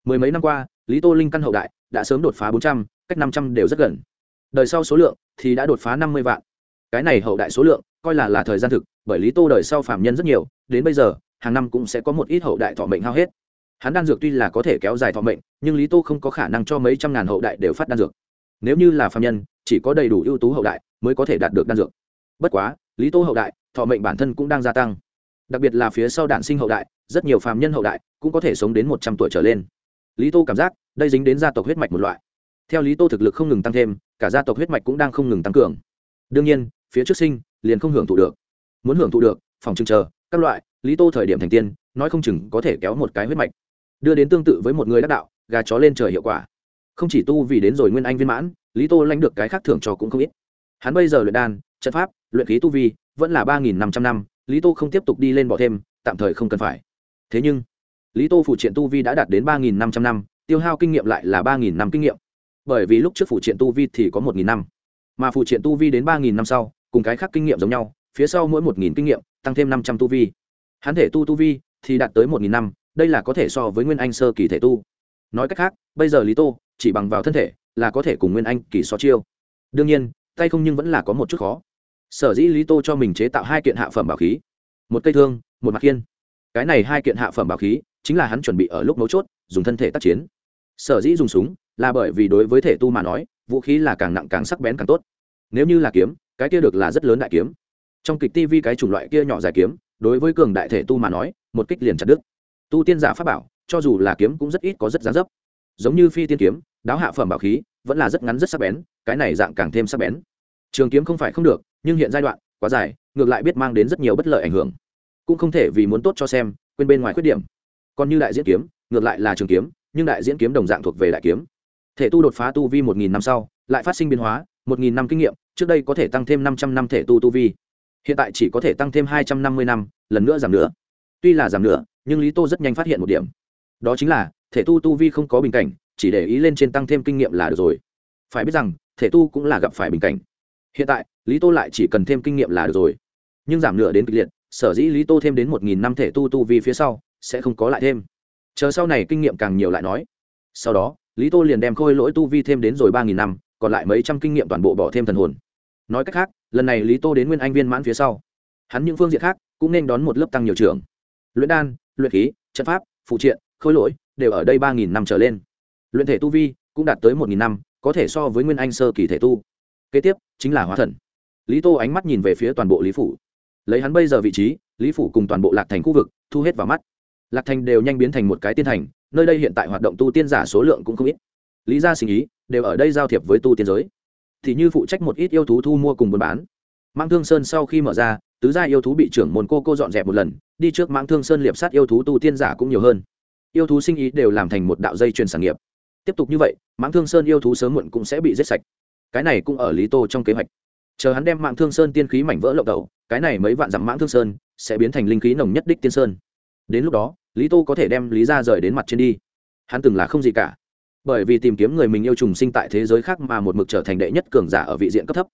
Mười mấy năm qua, lý tô linh căn hậu đại, đã sớm đột phá bốn trăm, cách năm trăm đều rất gần. Đời sau số lượng thì đã đột phá năm mươi vạn cái này hậu đại số lượng, coi là là thời gian thực, bởi lý tô đời sau phạm nhân rất nhiều, đến bây giờ, hàng năm cũng sẽ có một ít hậu đại thọ mệnh hao hết. Hắn đan dược tuy là có thể kéo dài thọ mệnh, nhưng lý tô không có khả năng cho mấy trăm ngàn hậu đại đều phát đan dược. Nếu như là phạm nhân, chỉ có đầy đủ ưu tú hậu đại mới có thể đạt được đan dược. Bất quá, lý tô hậu đại, thọ mệnh bản thân cũng đang gia tăng. Đặc biệt là phía sau đạn sinh hậu đại, rất nhiều phạm nhân hậu đại cũng có thể sống đến một trăm tuổi trở lên. Lý tô cảm giác, đây dính đến gia tộc huyết mạch một loại. Theo lý tô thực lực không ngừng tăng thêm, cả gia tộc huyết mạch cũng đang không ngừng tăng cường. Đương nhiên phía trước sinh, liền không hưởng thụ được. Muốn hưởng thụ được, phòng chừng chờ, các loại, lý tô thời điểm thành tiên, nói không chừng có thể kéo một cái huyết mạch. Đưa đến tương tự với một người đắc đạo, gà chó lên trời hiệu quả. Không chỉ tu vì đến rồi nguyên anh viên mãn, lý tô lãnh được cái khác thưởng cho cũng không ít. Hắn bây giờ luyện đan, trận pháp, luyện khí tu vi, vẫn là ba nghìn năm trăm năm, lý tô không tiếp tục đi lên bỏ thêm, tạm thời không cần phải. Thế nhưng, lý tô phụ triện tu vi đã đạt đến ba nghìn năm trăm năm, tiêu hao kinh nghiệm lại là ba nghìn năm kinh nghiệm. Bởi vì lúc trước phụ triện tu vi thì có một nghìn năm, mà phụ triện tu vi đến ba nghìn năm sau cùng cái khác kinh nghiệm giống nhau, phía sau mỗi một nghìn kinh nghiệm tăng thêm năm trăm tu vi. Hắn thể tu tu vi thì đạt tới một nghìn năm, đây là có thể so với nguyên anh sơ kỳ thể tu. Nói cách khác, bây giờ lý tô chỉ bằng vào thân thể là có thể cùng nguyên anh kỳ so chiêu. Đương nhiên, tay không nhưng vẫn là có một chút khó. Sở dĩ lý tô cho mình chế tạo hai kiện hạ phẩm bảo khí, một cây thương, một mặt khiên. Cái này hai kiện hạ phẩm bảo khí chính là hắn chuẩn bị ở lúc mấu chốt, dùng thân thể tác chiến. Sở dĩ dùng súng là bởi vì đối với thể tu mà nói, vũ khí là càng nặng càng sắc bén càng tốt. Nếu như là kiếm cái kia được là rất lớn đại kiếm. Trong kịch tv cái chủng loại kia nhỏ dài kiếm, đối với cường đại thể tu mà nói, một kích liền chặt đứt. Tu tiên giả pháp bảo, cho dù là kiếm cũng rất ít có rất giá dấp. Giống như phi tiên kiếm, đáo hạ phẩm bảo khí, vẫn là rất ngắn rất sắc bén, cái này dạng càng thêm sắc bén. Trường kiếm không phải không được, nhưng hiện giai đoạn, quá dài, ngược lại biết mang đến rất nhiều bất lợi ảnh hưởng. Cũng không thể vì muốn tốt cho xem, quên bên ngoài khuyết điểm. Còn như đại diễn kiếm, ngược lại là trường kiếm, nhưng đại diễn kiếm đồng dạng thuộc về đại kiếm. Thể tu đột phá tu vi một nghìn năm sau, lại phát sinh biến hóa, một nghìn năm kinh nghiệm trước đây có thể tăng thêm năm trăm năm thể tu tu vi, hiện tại chỉ có thể tăng thêm hai trăm năm mươi năm, lần nữa giảm nữa tuy là giảm nữa nhưng lý tô rất nhanh phát hiện một điểm. Đó chính là, thể tu tu vi không có bình cảnh, chỉ để ý lên trên tăng thêm kinh nghiệm là được rồi. Phải biết rằng, thể tu cũng là gặp phải bình cảnh. Hiện tại, lý tô lại chỉ cần thêm kinh nghiệm là được rồi. Nhưng giảm nửa đến kịch liệt, sở dĩ lý tô thêm đến một nghìn năm thể tu tu vi phía sau, sẽ không có lại thêm. Chờ sau này kinh nghiệm càng nhiều lại nói. Sau đó, lý tô liền đem khôi lỗi tu vi thêm đến rồi ba nghìn năm, còn lại mấy trăm kinh nghiệm toàn bộ bỏ thêm thần hồn nói cách khác, lần này lý tô đến nguyên anh viên mãn phía sau, hắn những phương diện khác cũng nên đón một lớp tăng nhiều trường luyện đan, luyện khí, trận pháp, phụ triện, khôi lỗi đều ở đây ba nghìn năm trở lên. Luyện thể tu vi cũng đạt tới một nghìn năm, có thể so với nguyên anh sơ kỳ thể tu. Kế tiếp chính là hóa thần. Lý tô ánh mắt nhìn về phía toàn bộ lý phủ. Lấy hắn bây giờ vị trí, lý phủ cùng toàn bộ lạc thành khu vực, thu hết vào mắt. Lạc thành đều nhanh biến thành một cái tiên thành, nơi đây hiện tại hoạt động tu tiên giả số lượng cũng không ít. Lý gia sinh ý đều ở đây giao thiệp với tu tiên giới thì như phụ trách một ít yêu thú thu mua cùng buôn bán. Mang thương sơn sau khi mở ra, tứ gia yêu thú bị trưởng môn cô cô dọn dẹp một lần, đi trước mang thương sơn liệp sát yêu thú tu tiên giả cũng nhiều hơn. Yêu thú sinh ý đều làm thành một đạo dây chuyền sản nghiệp. Tiếp tục như vậy, mãng thương sơn yêu thú sớm muộn cũng sẽ bị giết sạch. Cái này cũng ở lý tô trong kế hoạch. Chờ hắn đem mạng thương sơn tiên khí mảnh vỡ lộng đầu, cái này mấy vạn dặm mãng thương sơn sẽ biến thành linh khí nồng nhất đích tiên sơn. Đến lúc đó, lý tô có thể đem lý ra rời đến mặt trên đi. Hắn từng là không gì cả bởi vì tìm kiếm người mình yêu trùng sinh tại thế giới khác mà một mực trở thành đệ nhất cường giả ở vị diện cấp thấp.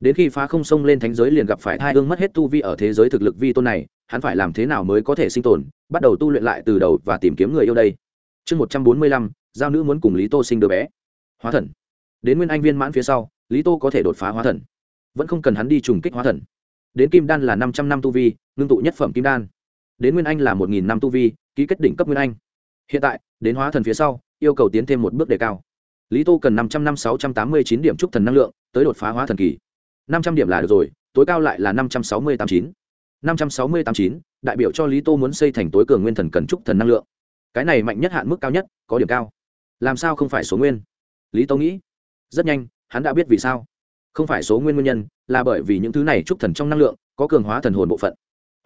Đến khi phá không sông lên thánh giới liền gặp phải hai ương mất hết tu vi ở thế giới thực lực vi tôn này, hắn phải làm thế nào mới có thể sinh tồn, bắt đầu tu luyện lại từ đầu và tìm kiếm người yêu đây. Chương một trăm bốn mươi lăm, giao nữ muốn cùng lý tô sinh đứa bé. Hóa thần. Đến nguyên anh viên mãn phía sau, lý tô có thể đột phá hóa thần. Vẫn không cần hắn đi trùng kích hóa thần. Đến kim đan là năm trăm năm tu vi, ngưng tụ nhất phẩm kim đan. Đến nguyên anh là một nghìn năm tu vi, ký kết đỉnh cấp nguyên anh. Hiện tại, đến hóa thần phía sau yêu cầu tiến thêm một bước đề cao. Lý tô cần năm trăm năm sáu trăm tám mươi chín điểm trúc thần năng lượng, tới đột phá hóa thần kỳ. Năm trăm điểm là được rồi, tối cao lại là năm trăm sáu mươi tám chín. Năm trăm sáu mươi tám chín, đại biểu cho lý tô muốn xây thành tối cường nguyên thần cần trúc thần năng lượng. Cái này mạnh nhất hạn mức cao nhất, có điểm cao. Làm sao không phải số nguyên? Lý tô nghĩ. Rất nhanh, hắn đã biết vì sao. Không phải số nguyên nguyên nhân, là bởi vì những thứ này trúc thần trong năng lượng, có cường hóa thần hồn bộ phận.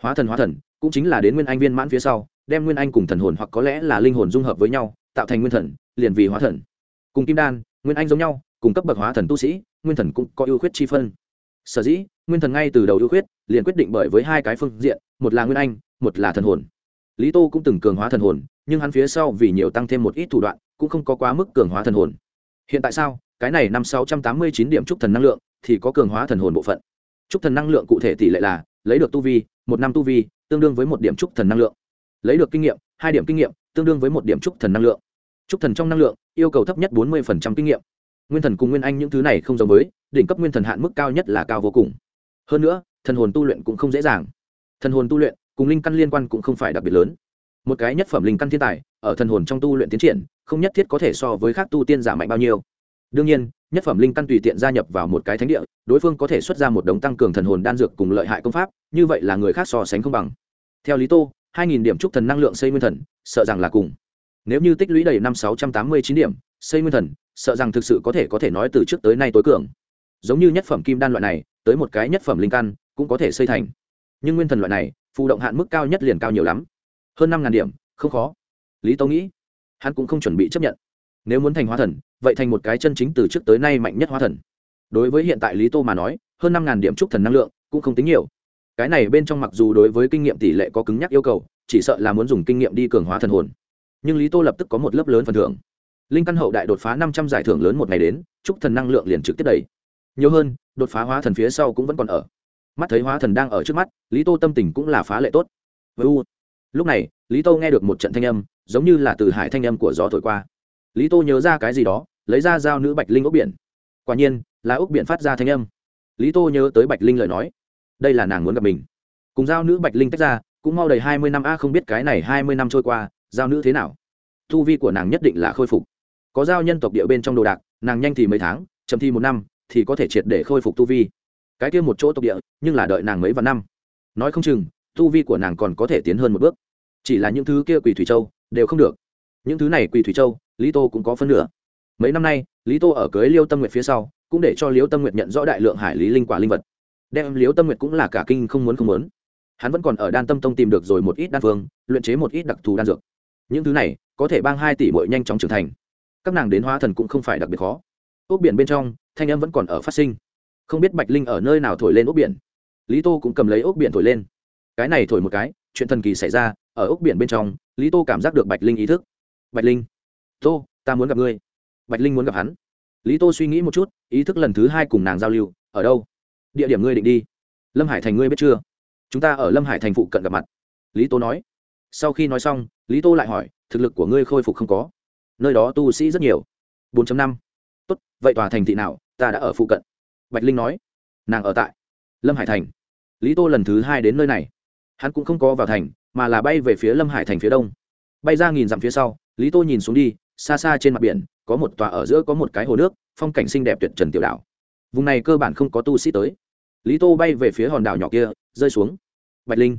Hóa thần hóa thần, cũng chính là đến nguyên anh viên mãn phía sau, đem nguyên anh cùng thần hồn hoặc có lẽ là linh hồn dung hợp với nhau tạo thành nguyên thần, liền vì hóa thần. Cùng kim đan, nguyên anh giống nhau, cùng cấp bậc hóa thần tu sĩ, nguyên thần cũng có ưu khuyết chi phân. Sở dĩ, nguyên thần ngay từ đầu ưu khuyết, liền quyết định bởi với hai cái phương diện, một là nguyên anh, một là thần hồn. Lý tô cũng từng cường hóa thần hồn, nhưng hắn phía sau vì nhiều tăng thêm một ít thủ đoạn, cũng không có quá mức cường hóa thần hồn. Hiện tại sao, cái này năm sáu trăm tám mươi chín điểm trúc thần năng lượng, thì có cường hóa thần hồn bộ phận. Trúc thần năng lượng cụ thể tỷ lệ là, lấy được tu vi, một năm tu vi, tương đương với một điểm trúc thần năng lượng. Lấy được kinh nghiệm, hai điểm kinh nghiệm, tương đương với một điểm trúc thần năng lượng trúc thần trong năng lượng, yêu cầu thấp nhất bốn mươi kinh nghiệm. Nguyên thần cùng nguyên anh những thứ này không giống với, đỉnh cấp nguyên thần hạn mức cao nhất là cao vô cùng. Hơn nữa, thần hồn tu luyện cũng không dễ dàng. Thần hồn tu luyện cùng linh căn liên quan cũng không phải đặc biệt lớn. Một cái nhất phẩm linh căn thiên tài, ở thần hồn trong tu luyện tiến triển, không nhất thiết có thể so với khác tu tiên giả mạnh bao nhiêu. Đương nhiên, nhất phẩm linh căn tùy tiện gia nhập vào một cái thánh địa, đối phương có thể xuất ra một đống tăng cường thần hồn đan dược cùng lợi hại công pháp, như vậy là người khác so sánh không bằng. Theo lý tô, hai nghìn điểm trúc thần năng lượng xây nguyên thần, sợ rằng là cùng nếu như tích lũy đầy năm sáu trăm tám mươi chín điểm, xây nguyên thần, sợ rằng thực sự có thể có thể nói từ trước tới nay tối cường. Giống như nhất phẩm kim đan loại này, tới một cái nhất phẩm linh căn, cũng có thể xây thành. Nhưng nguyên thần loại này, phụ động hạn mức cao nhất liền cao nhiều lắm. Hơn năm ngàn điểm, không khó. Lý tâu nghĩ, hắn cũng không chuẩn bị chấp nhận. Nếu muốn thành hóa thần, vậy thành một cái chân chính từ trước tới nay mạnh nhất hóa thần. Đối với hiện tại lý tô mà nói, hơn năm ngàn điểm trúc thần năng lượng, cũng không tính nhiều. Cái này bên trong mặc dù đối với kinh nghiệm tỷ lệ có cứng nhắc yêu cầu, chỉ sợ là muốn dùng kinh nghiệm đi cường hóa thần hồn nhưng lý tô lập tức có một lớp lớn phần thưởng. Linh căn hậu đại đột phá năm trăm giải thưởng lớn một ngày đến, chúc thần năng lượng liền trực tiếp đầy. Nhiều hơn, đột phá hóa thần phía sau cũng vẫn còn ở. Mắt thấy hóa thần đang ở trước mắt, lý tô tâm tình cũng là phá lệ tốt. Với u, lúc này, lý tô nghe được một trận thanh âm, giống như là từ hải thanh âm của gió thổi qua. Lý tô nhớ ra cái gì đó, lấy ra dao nữ bạch linh ốc biển. Quả nhiên, là ốc biển phát ra thanh âm. Lý tô nhớ tới bạch linh lời nói. Đây là nàng muốn gặp mình. Cùng giao nữ bạch linh tách ra, cũng mau đầy hai mươi năm a, không biết cái này hai mươi năm trôi qua giao nữ thế nào? Thu vi của nàng nhất định là khôi phục. Có giao nhân tộc địa bên trong đồ đạc, nàng nhanh thì mấy tháng, chậm thi một năm, thì có thể triệt để khôi phục tu vi. Cái kia một chỗ tộc địa, nhưng là đợi nàng mấy vạn năm. Nói không chừng, tu vi của nàng còn có thể tiến hơn một bước. Chỉ là những thứ kia quỷ thủy châu đều không được. Những thứ này quỷ thủy châu, lý tô cũng có phân nửa. Mấy năm nay, lý tô ở cưới liêu tâm nguyệt phía sau, cũng để cho liêu tâm nguyệt nhận rõ đại lượng hải lý linh quả linh vật. Đem liêu tâm nguyệt cũng là cả kinh không muốn không muốn. Hắn vẫn còn ở đan tâm tông tìm được rồi một ít đan phương, luyện chế một ít đặc thù đan dược những thứ này có thể bang hai tỷ bội nhanh chóng trưởng thành. Các nàng đến hóa thần cũng không phải đặc biệt khó. Ốc biển bên trong, thanh âm vẫn còn ở phát sinh. Không biết bạch linh ở nơi nào thổi lên ốc biển. Lý tô cũng cầm lấy ốc biển thổi lên. Cái này thổi một cái, chuyện thần kỳ xảy ra, ở ốc biển bên trong, lý tô cảm giác được bạch linh ý thức. Bạch linh, tô, ta muốn gặp ngươi. Bạch linh muốn gặp hắn. Lý tô suy nghĩ một chút, ý thức lần thứ hai cùng nàng giao lưu, ở đâu? Địa điểm ngươi định đi. Lâm hải thành ngươi biết chưa? Chúng ta ở lâm hải thành phụ cận gặp mặt. Lý tô nói. Sau khi nói xong lý tô lại hỏi, thực lực của ngươi khôi phục không có? Nơi đó tu sĩ rất nhiều. 4 năm. Tốt, vậy tòa thành thị nào? Ta đã ở phụ cận. Bạch linh nói, nàng ở tại lâm hải thành. Lý tô lần thứ hai đến nơi này. Hắn cũng không có vào thành, mà là bay về phía lâm hải thành phía đông. Bay ra nghìn dặm phía sau, lý tô nhìn xuống đi, xa xa trên mặt biển, có một tòa ở giữa có một cái hồ nước, phong cảnh xinh đẹp tuyệt trần tiểu đảo. Vùng này cơ bản không có tu sĩ tới. Lý tô bay về phía hòn đảo nhỏ kia, rơi xuống. Bạch linh,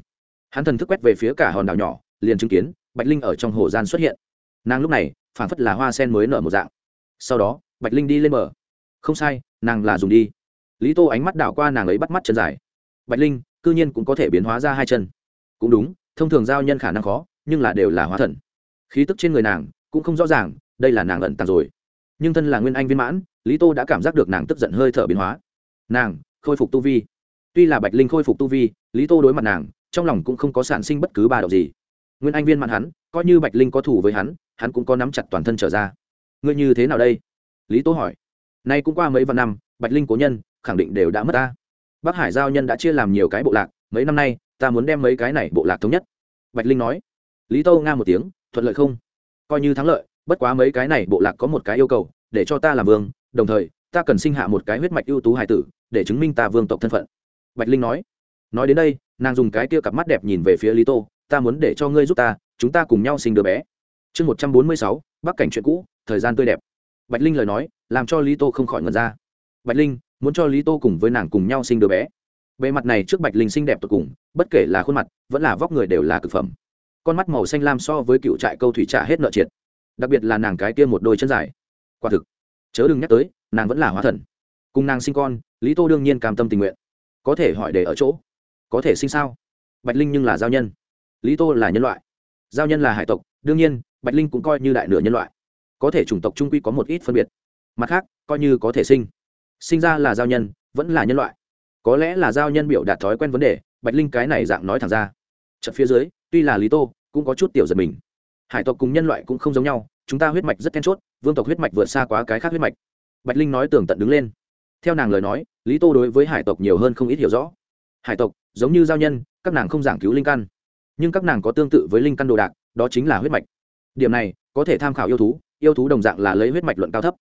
hắn thần thức quét về phía cả hòn đảo nhỏ, liền chứng kiến bạch linh ở trong hồ gian xuất hiện. Nàng lúc này phản phất là hoa sen mới nở một dạng. Sau đó, bạch linh đi lên bờ. Không sai, nàng là dùng đi. Lý tô ánh mắt đảo qua nàng ấy bắt mắt chân dài. Bạch linh, cư nhiên cũng có thể biến hóa ra hai chân. Cũng đúng, thông thường giao nhân khả năng khó, nhưng là đều là hóa thần. Khí tức trên người nàng cũng không rõ ràng, đây là nàng ẩn tàng rồi. Nhưng thân là nguyên anh viên mãn, lý tô đã cảm giác được nàng tức giận hơi thở biến hóa. Nàng, khôi phục tu vi. Tuy là bạch linh khôi phục tu vi, lý tô đối mặt nàng, trong lòng cũng không có sản sinh bất cứ ba động gì nguyên anh viên mạn hắn, coi như bạch linh có thủ với hắn hắn cũng có nắm chặt toàn thân trở ra. Ngươi như thế nào đây? Lý tô hỏi. Nay cũng qua mấy vạn năm, bạch linh cố nhân, khẳng định đều đã mất ta. Bắc hải giao nhân đã chia làm nhiều cái bộ lạc, mấy năm nay, ta muốn đem mấy cái này bộ lạc thống nhất. Bạch linh nói. Lý tô nga một tiếng, thuận lợi không? Coi như thắng lợi, bất quá mấy cái này bộ lạc có một cái yêu cầu, để cho ta làm vương, đồng thời, ta cần sinh hạ một cái huyết mạch ưu tú hải tử, để chứng minh ta vương tộc thân phận. Bạch linh nói. Nói đến đây, nàng dùng cái kia cặp mắt đẹp nhìn về phía lý tô ta muốn để cho ngươi giúp ta, chúng ta cùng nhau sinh đứa bé. Chương một trăm bốn mươi sáu, bắc cảnh chuyện cũ, thời gian tươi đẹp. Bạch linh lời nói, làm cho lý tô không khỏi ngần ra. Bạch linh, muốn cho lý tô cùng với nàng cùng nhau sinh đứa bé. Bề mặt này trước bạch linh xinh đẹp tột cùng, bất kể là khuôn mặt, vẫn là vóc người đều là cực phẩm. Con mắt màu xanh lam so với cựu trại câu thủy trả hết nợ triệt. Đặc biệt là nàng cái kia một đôi chân dài. Quả thực, chớ đừng nhắc tới, nàng vẫn là hóa thần. Cùng nàng sinh con, lý tô đương nhiên cam tâm tình nguyện. Có thể hỏi để ở chỗ. Có thể sinh sao? Bạch linh nhưng là giao nhân lý tô là nhân loại, giao nhân là hải tộc, đương nhiên, bạch linh cũng coi như đại nửa nhân loại. Có thể chủng tộc trung quy có một ít phân biệt. Mặt khác, coi như có thể sinh sinh ra là giao nhân, vẫn là nhân loại. Có lẽ là giao nhân biểu đạt thói quen vấn đề, bạch linh cái này dạng nói thẳng ra. Trận phía dưới, tuy là lý tô, cũng có chút tiểu giật mình. Hải tộc cùng nhân loại cũng không giống nhau, chúng ta huyết mạch rất then chốt, vương tộc huyết mạch vượt xa quá cái khác huyết mạch. Bạch linh nói tường tận đứng lên. Theo nàng lời nói, lý tô đối với hải tộc nhiều hơn không ít hiểu rõ. Hải tộc, giống như giao nhân, các nàng không giảng cứu linh căn nhưng các nàng có tương tự với linh căn đồ đạc, đó chính là huyết mạch. Điểm này, có thể tham khảo yêu thú yêu thú đồng dạng là lấy huyết mạch luận cao thấp.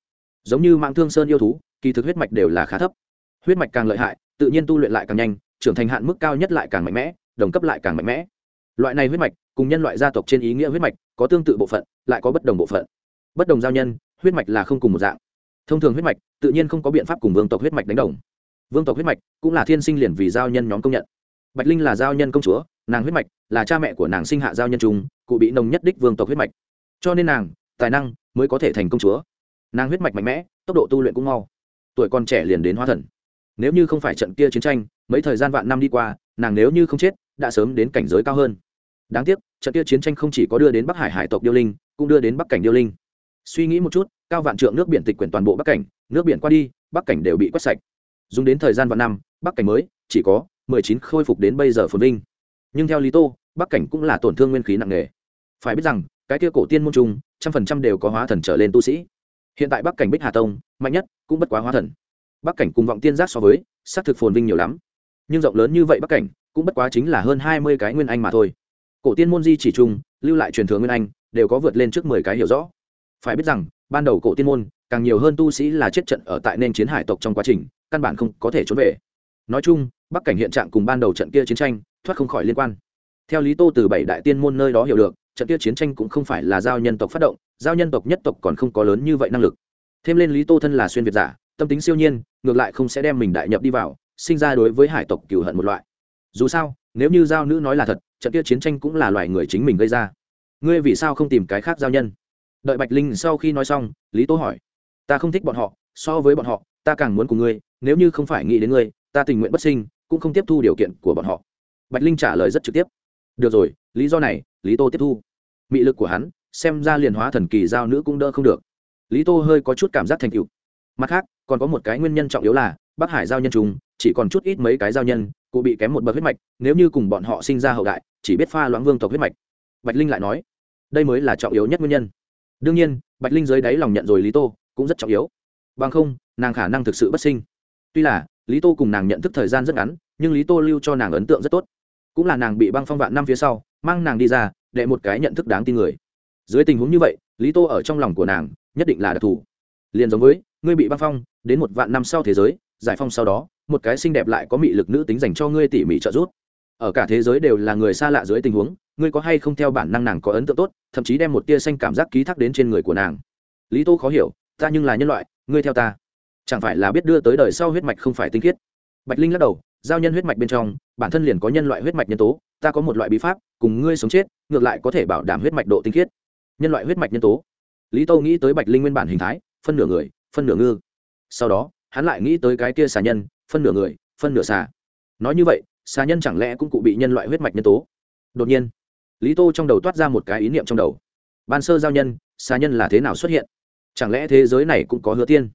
Giống như mạng thương sơn yêu thú, kỳ thực huyết mạch đều là khá thấp. Huyết mạch càng lợi hại, tự nhiên tu luyện lại càng nhanh, trưởng thành hạn mức cao nhất lại càng mạnh mẽ, đồng cấp lại càng mạnh mẽ. Loại này huyết mạch, cùng nhân loại gia tộc trên ý nghĩa huyết mạch, có tương tự bộ phận, lại có bất đồng bộ phận. Bất đồng giao nhân, huyết mạch là không cùng một dạng. Thông thường huyết mạch, tự nhiên không có biện pháp cùng vương tộc huyết mạch đánh đồng. Vương tộc huyết mạch cũng là thiên sinh liền vì giao nhân nhóm công nhận bạch linh là giao nhân công chúa, nàng huyết mạch là cha mẹ của nàng sinh hạ giao nhân trung cụ bị nồng nhất đích vương tộc huyết mạch. Cho nên nàng, tài năng mới có thể thành công chúa. Nàng huyết mạch mạnh mẽ, tốc độ tu luyện cũng mau. Tuổi còn trẻ liền đến hóa thần. Nếu như không phải trận kia chiến tranh, mấy thời gian vạn năm đi qua, nàng nếu như không chết, đã sớm đến cảnh giới cao hơn. Đáng tiếc, trận kia chiến tranh không chỉ có đưa đến bắc hải hải tộc điêu linh, cũng đưa đến bắc cảnh điêu linh. Suy nghĩ một chút, cao vạn trượng nước biển tịch quyển toàn bộ bắc cảnh, nước biển qua đi, bắc cảnh đều bị quét sạch. Dùng đến thời gian vạn năm, bắc cảnh mới chỉ có mười chín khôi phục đến bây giờ phồn vinh. Nhưng theo lý tô, bắc cảnh cũng là tổn thương nguyên khí nặng nề. Phải biết rằng, cái kia cổ tiên môn trung trăm phần trăm đều có hóa thần trở lên tu sĩ. Hiện tại bắc cảnh bích hà tông, mạnh nhất, cũng bất quá hóa thần. Bắc cảnh cùng vọng tiên giác so với s á c thực phồn vinh nhiều lắm. Nhưng rộng lớn như vậy bắc cảnh, cũng bất quá chính là hơn hai mươi cái nguyên anh mà thôi. Cổ tiên môn di chỉ chung lưu lại truyền thừa nguyên anh, đều có vượt lên trước mười cái hiểu rõ. Phải biết rằng, ban đầu cổ tiên môn, càng nhiều hơn tu sĩ là chết trận ở tại nên chiến hải tộc trong quá trình, căn bản không có thể trốn về nói chung, bắc cảnh hiện trạng cùng ban đầu trận kia chiến tranh, thoát không khỏi liên quan. Theo lý tô từ bảy đại tiên môn nơi đó hiểu được, trận kia chiến tranh cũng không phải là giao nhân tộc phát động, giao nhân tộc nhất tộc còn không có lớn như vậy năng lực. Thêm lên lý tô thân là xuyên việt giả, tâm tính siêu nhiên, ngược lại không sẽ đem mình đại nhập đi vào, sinh ra đối với hải tộc cửu hận một loại. Dù sao, nếu như giao nữ nói là thật, trận kia chiến tranh cũng là loài người chính mình gây ra. Ngươi vì sao không tìm cái khác giao nhân? Đợi bạch linh sau khi nói xong, lý tô hỏi. Ta không thích bọn họ, so với bọn họ, ta càng muốn cùng ngươi, nếu như không phải nghĩ đến ngươi ta tình nguyện bất sinh, cũng không tiếp thu điều kiện của bọn họ. Bạch linh trả lời rất trực tiếp. Được rồi, lý do này, lý tô tiếp thu. Mị lực của hắn, xem ra liền hóa thần kỳ giao nữ cũng đỡ không được. Lý tô hơi có chút cảm giác thành cựu mặt khác, còn có một cái nguyên nhân trọng yếu là, bắc hải giao nhân chúng, chỉ còn chút ít mấy cái giao nhân, cụ bị kém một bậc huyết mạch, nếu như cùng bọn họ sinh ra hậu đại, chỉ biết pha loãng vương tộc huyết mạch. Bạch linh lại nói, đây mới là trọng yếu nhất nguyên nhân. Đương nhiên, bạch linh dưới đáy lòng nhận rồi lý tô, cũng rất trọng yếu. Bằng không, nàng khả năng thực sự bất sinh. Tuy là lý tô cùng nàng nhận thức thời gian rất ngắn, nhưng lý tô lưu cho nàng ấn tượng rất tốt. Cũng là nàng bị băng phong vạn năm phía sau, mang nàng đi ra, để một cái nhận thức đáng tin người. Dưới tình huống như vậy, lý tô ở trong lòng của nàng, nhất định là đặc thù. Liền giống với, ngươi bị băng phong, đến một vạn năm sau thế giới, giải phong sau đó, một cái xinh đẹp lại có mị lực nữ tính dành cho ngươi tỉ mỉ trợ giúp. Ở cả thế giới đều là người xa lạ dưới tình huống, ngươi có hay không theo bản năng nàng có ấn tượng tốt, thậm chí đem một tia xanh cảm giác ký thác đến trên người của nàng. Lý tô khó hiểu, ta nhưng là nhân loại, ngươi theo ta chẳng phải là biết đưa tới đời sau huyết mạch không phải tinh khiết? Bạch linh lắc đầu, giao nhân huyết mạch bên trong, bản thân liền có nhân loại huyết mạch nhân tố, ta có một loại bí pháp, cùng ngươi sống chết, ngược lại có thể bảo đảm huyết mạch độ tinh khiết. Nhân loại huyết mạch nhân tố. Lý tô nghĩ tới bạch linh nguyên bản hình thái, phân nửa người, phân nửa ngư. Sau đó, hắn lại nghĩ tới cái kia xà nhân, phân nửa người, phân nửa xà. Nói như vậy, xà nhân chẳng lẽ cũng cụ bị nhân loại huyết mạch nhân tố? Đột nhiên, lý tô trong đầu toát ra một cái ý niệm trong đầu. Ban sơ giao nhân, xà nhân là thế nào xuất hiện? Chẳng lẽ thế giới này cũng có hứa tiên?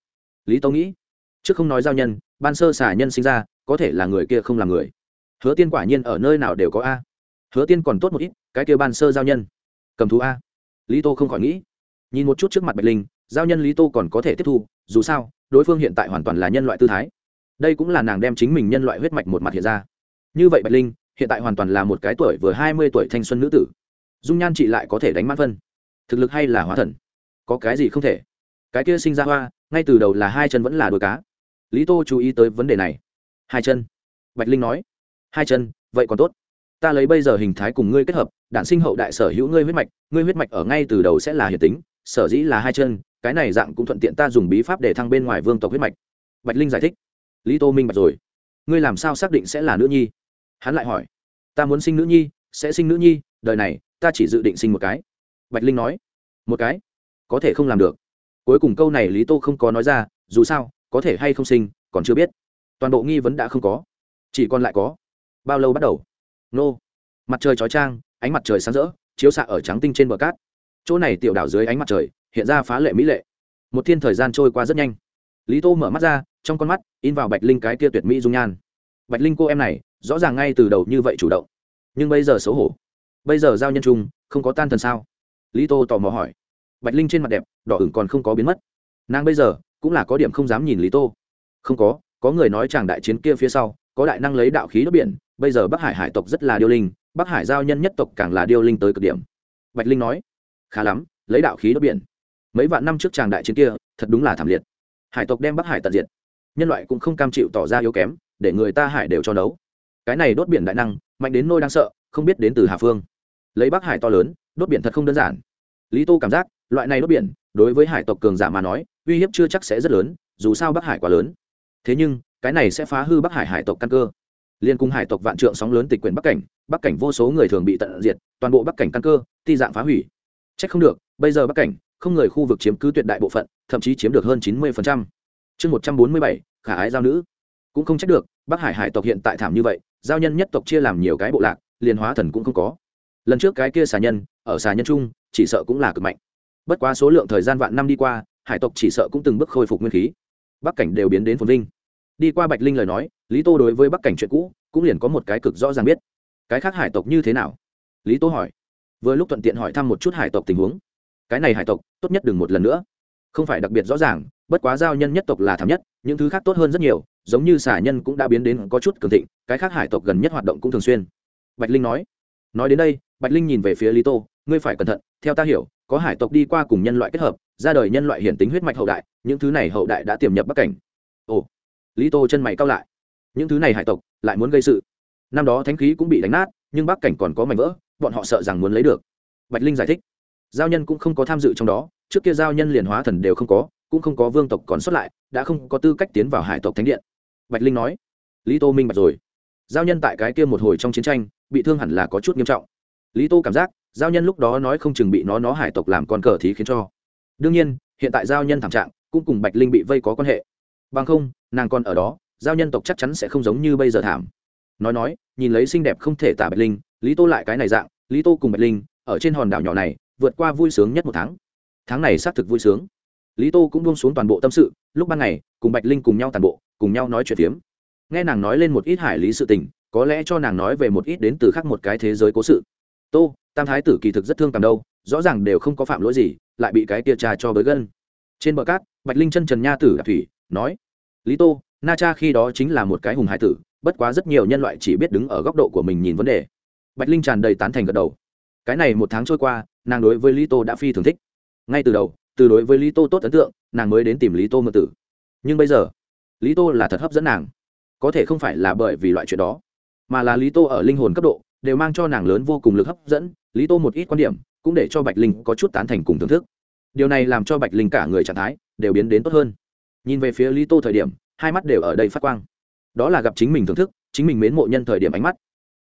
Lý tô nghĩ, trước không nói giao nhân, ban sơ xả nhân sinh ra, có thể là người kia không là người. Hứa tiên quả nhiên ở nơi nào đều có a. Hứa tiên còn tốt một ít, cái kia ban sơ giao nhân. Cầm thú a. Lý tô không khỏi nghĩ. Nhìn một chút trước mặt bạch linh, giao nhân lý tô còn có thể tiếp thu, dù sao, đối phương hiện tại hoàn toàn là nhân loại tư thái. Đây cũng là nàng đem chính mình nhân loại huyết mạch một mặt hiện ra. Như vậy bạch linh, hiện tại hoàn toàn là một cái tuổi vừa hai mươi tuổi thanh xuân nữ tử. Dung nhan chị lại có thể đánh mát phân. Thực lực hay là hóa thần? Có cái gì không thể? Cái kia sinh ra hoa, ngay từ đầu là hai chân vẫn là đôi cá. Lý tô chú ý tới vấn đề này. Hai chân. Bạch linh nói. Hai chân, vậy còn tốt. Ta lấy bây giờ hình thái cùng ngươi kết hợp, đản sinh hậu đại sở hữu ngươi huyết mạch, ngươi huyết mạch ở ngay từ đầu sẽ là hiển tính, sở dĩ là hai chân, cái này dạng cũng thuận tiện ta dùng bí pháp để thăng bên ngoài vương tộc huyết mạch. Bạch linh giải thích. Lý tô minh bạch rồi. Ngươi làm sao xác định sẽ là nữ nhi? Hắn lại hỏi. Ta muốn sinh nữ nhi, sẽ sinh nữ nhi, đời này, ta chỉ dự định sinh một cái. Bạch linh nói. Một cái? Có thể không làm được cuối cùng câu này lý tô không có nói ra, dù sao, có thể hay không sinh, còn chưa biết. Toàn bộ nghi vấn đã không có. Chỉ còn lại có, bao lâu bắt đầu? Nô. Mặt trời chói trang ánh mặt trời sáng rỡ, chiếu xạ ở trắng tinh trên bờ cát. Chỗ này tiểu đảo dưới ánh mặt trời, hiện ra phá lệ mỹ lệ. Một thiên thời gian trôi qua rất nhanh. Lý tô mở mắt ra, trong con mắt, in vào bạch linh cái kia tuyệt mỹ dung nhan. Bạch linh cô em này, rõ ràng ngay từ đầu như vậy chủ động. Nhưng bây giờ xấu hổ. Bây giờ giao nhân trung không có tan thần sao? Lý tô tò mò hỏi bạch linh trên mặt đẹp, đỏ ửng còn không có biến mất. Nàng bây giờ cũng là có điểm không dám nhìn lý tô. Không có có người nói chàng đại chiến kia phía sau, có đại năng lấy đạo khí đốt biển, bây giờ bắc hải hải tộc rất là điêu linh, bắc hải giao nhân nhất tộc càng là điêu linh tới cực điểm. Bạch linh nói, khá lắm, lấy đạo khí đốt biển. Mấy vạn năm trước chàng đại chiến kia, thật đúng là thảm liệt. Hải tộc đem bắc hải tận diệt. Nhân loại cũng không cam chịu tỏ ra yếu kém, để người ta hải đều cho nấu. Cái này đốt biển đại năng, mạnh đến nôi đang sợ, không biết đến từ hà phương. Lấy bắc hải to lớn, đốt biển thật không đơn giản lý tô cảm giác, loại này đốt biển, đối với hải tộc cường giả mà nói, uy hiếp chưa chắc sẽ rất lớn, dù sao bắc hải quá lớn. Thế nhưng, cái này sẽ phá hư bắc hải hải tộc căn cơ. Liên cung hải tộc vạn trượng sóng lớn tịch quyển bắc cảnh bắc cảnh vô số người thường bị tận diệt, toàn bộ bắc cảnh căn cơ, ti dạng phá hủy. C h ắ c không được, bây giờ bắc cảnh, không người khu vực chiếm cứ tuyệt đại bộ phận, thậm chí chiếm được hơn chín mươi chương một trăm bốn mươi bảy, khả ái giao nữ. Cũng không trách được, bắc hải hải tộc hiện tại thảm như vậy, giao nhân nhất tộc chia làm nhiều cái bộ lạc, liền hóa thần cũng không có lần trước cái kia xà nhân, ở xà nhân trung chỉ sợ cũng là cực mạnh. Bất quá số lượng thời gian vạn năm đi qua, hải tộc chỉ sợ cũng từng bước khôi phục nguyên khí. Bắc cảnh đều biến đến phồn vinh. Đi qua bạch linh lời nói, lý tô đối với bắc cảnh chuyện cũ, cũng liền có một cái cực rõ ràng biết. Cái khác hải tộc như thế nào? Lý tô hỏi. Vừa lúc thuận tiện hỏi thăm một chút hải tộc tình huống. Cái này hải tộc, tốt nhất đừng một lần nữa. Không phải đặc biệt rõ ràng, bất quá giao nhân nhất tộc là thảm nhất, những thứ khác tốt hơn rất nhiều, giống như xả nhân cũng đã biến đến có chút cường thịnh, cái khác hải tộc gần nhất hoạt động cũng thường xuyên. Bạch linh nói nói đến đây, bạch linh nhìn về phía lý tô, ngươi phải cẩn thận, theo ta hiểu, có hải tộc đi qua cùng nhân loại kết hợp, ra đời nhân loại hiển tính huyết mạch hậu đại, những thứ này hậu đại đã tiềm nhập bắc cảnh. Ồ. Lý tô chân mày cao lại. Những thứ này hải tộc lại muốn gây sự. Năm đó thánh khí cũng bị đánh nát, nhưng bắc cảnh còn có mảnh vỡ, bọn họ sợ rằng muốn lấy được. Bạch linh giải thích. Giao nhân cũng không có tham dự trong đó, trước kia giao nhân liền hóa thần đều không có, cũng không có vương tộc còn xuất lại, đã không có tư cách tiến vào hải tộc thánh điện. Bạch linh nói. Lý tô minh bạch rồi. Giao nhân tại cái kia một hồi trong chiến tranh bị thương hẳn là có chút nghiêm trọng. Lý tô cảm giác, giao nhân lúc đó nói không chừng bị nó nó hải tộc làm con cờ thí khiến cho. Đương nhiên, hiện tại giao nhân thảm trạng, cũng cùng bạch linh bị vây có quan hệ. Bằng không, nàng còn ở đó, giao nhân tộc chắc chắn sẽ không giống như bây giờ thảm. Nói nói, nhìn lấy xinh đẹp không thể tả bạch linh, lý tô lại cái này dạng, lý tô cùng bạch linh, ở trên hòn đảo nhỏ này, vượt qua vui sướng nhất một tháng. Tháng này xác thực vui sướng. Lý tô cũng buông xuống toàn bộ tâm sự, lúc ban ngày, cùng bạch linh cùng nhau toàn bộ, cùng nhau nói chuyện phiếm. Nghe nàng nói lên một ít hải lý sự tình có lẽ cho nàng nói về một ít đến từ khác một cái thế giới cố sự. Tô, tam thái tử kỳ thực rất thương cảm đâu, rõ ràng đều không có phạm lỗi gì, lại bị cái tia trà cho bới gân. Trên bờ cát, bạch linh chân trần nha tử đạp thủy, nói, lý tô, na cha khi đó chính là một cái hùng hải tử, bất quá rất nhiều nhân loại chỉ biết đứng ở góc độ của mình nhìn vấn đề. Bạch linh tràn đầy tán thành gật đầu. Cái này một tháng trôi qua, nàng đối với lý tô đã phi thường thích. Ngay từ đầu, từ đối với lý tô tốt ấn tượng, nàng mới đến tìm lý tô mượn tử. Nhưng bây giờ, lý tô là thật hấp dẫn nàng. Có thể không phải là bởi vì loại chuyện đó mà là lý tô ở linh hồn cấp độ, đều mang cho nàng lớn vô cùng lực hấp dẫn. Lý tô một ít quan điểm cũng để cho bạch linh có chút tán thành cùng thưởng thức. Điều này làm cho bạch linh cả người trạng thái đều biến đến tốt hơn. Nhìn về phía lý tô thời điểm, hai mắt đều ở đây phát quang. Đó là gặp chính mình thưởng thức, chính mình mến mộ nhân thời điểm ánh mắt.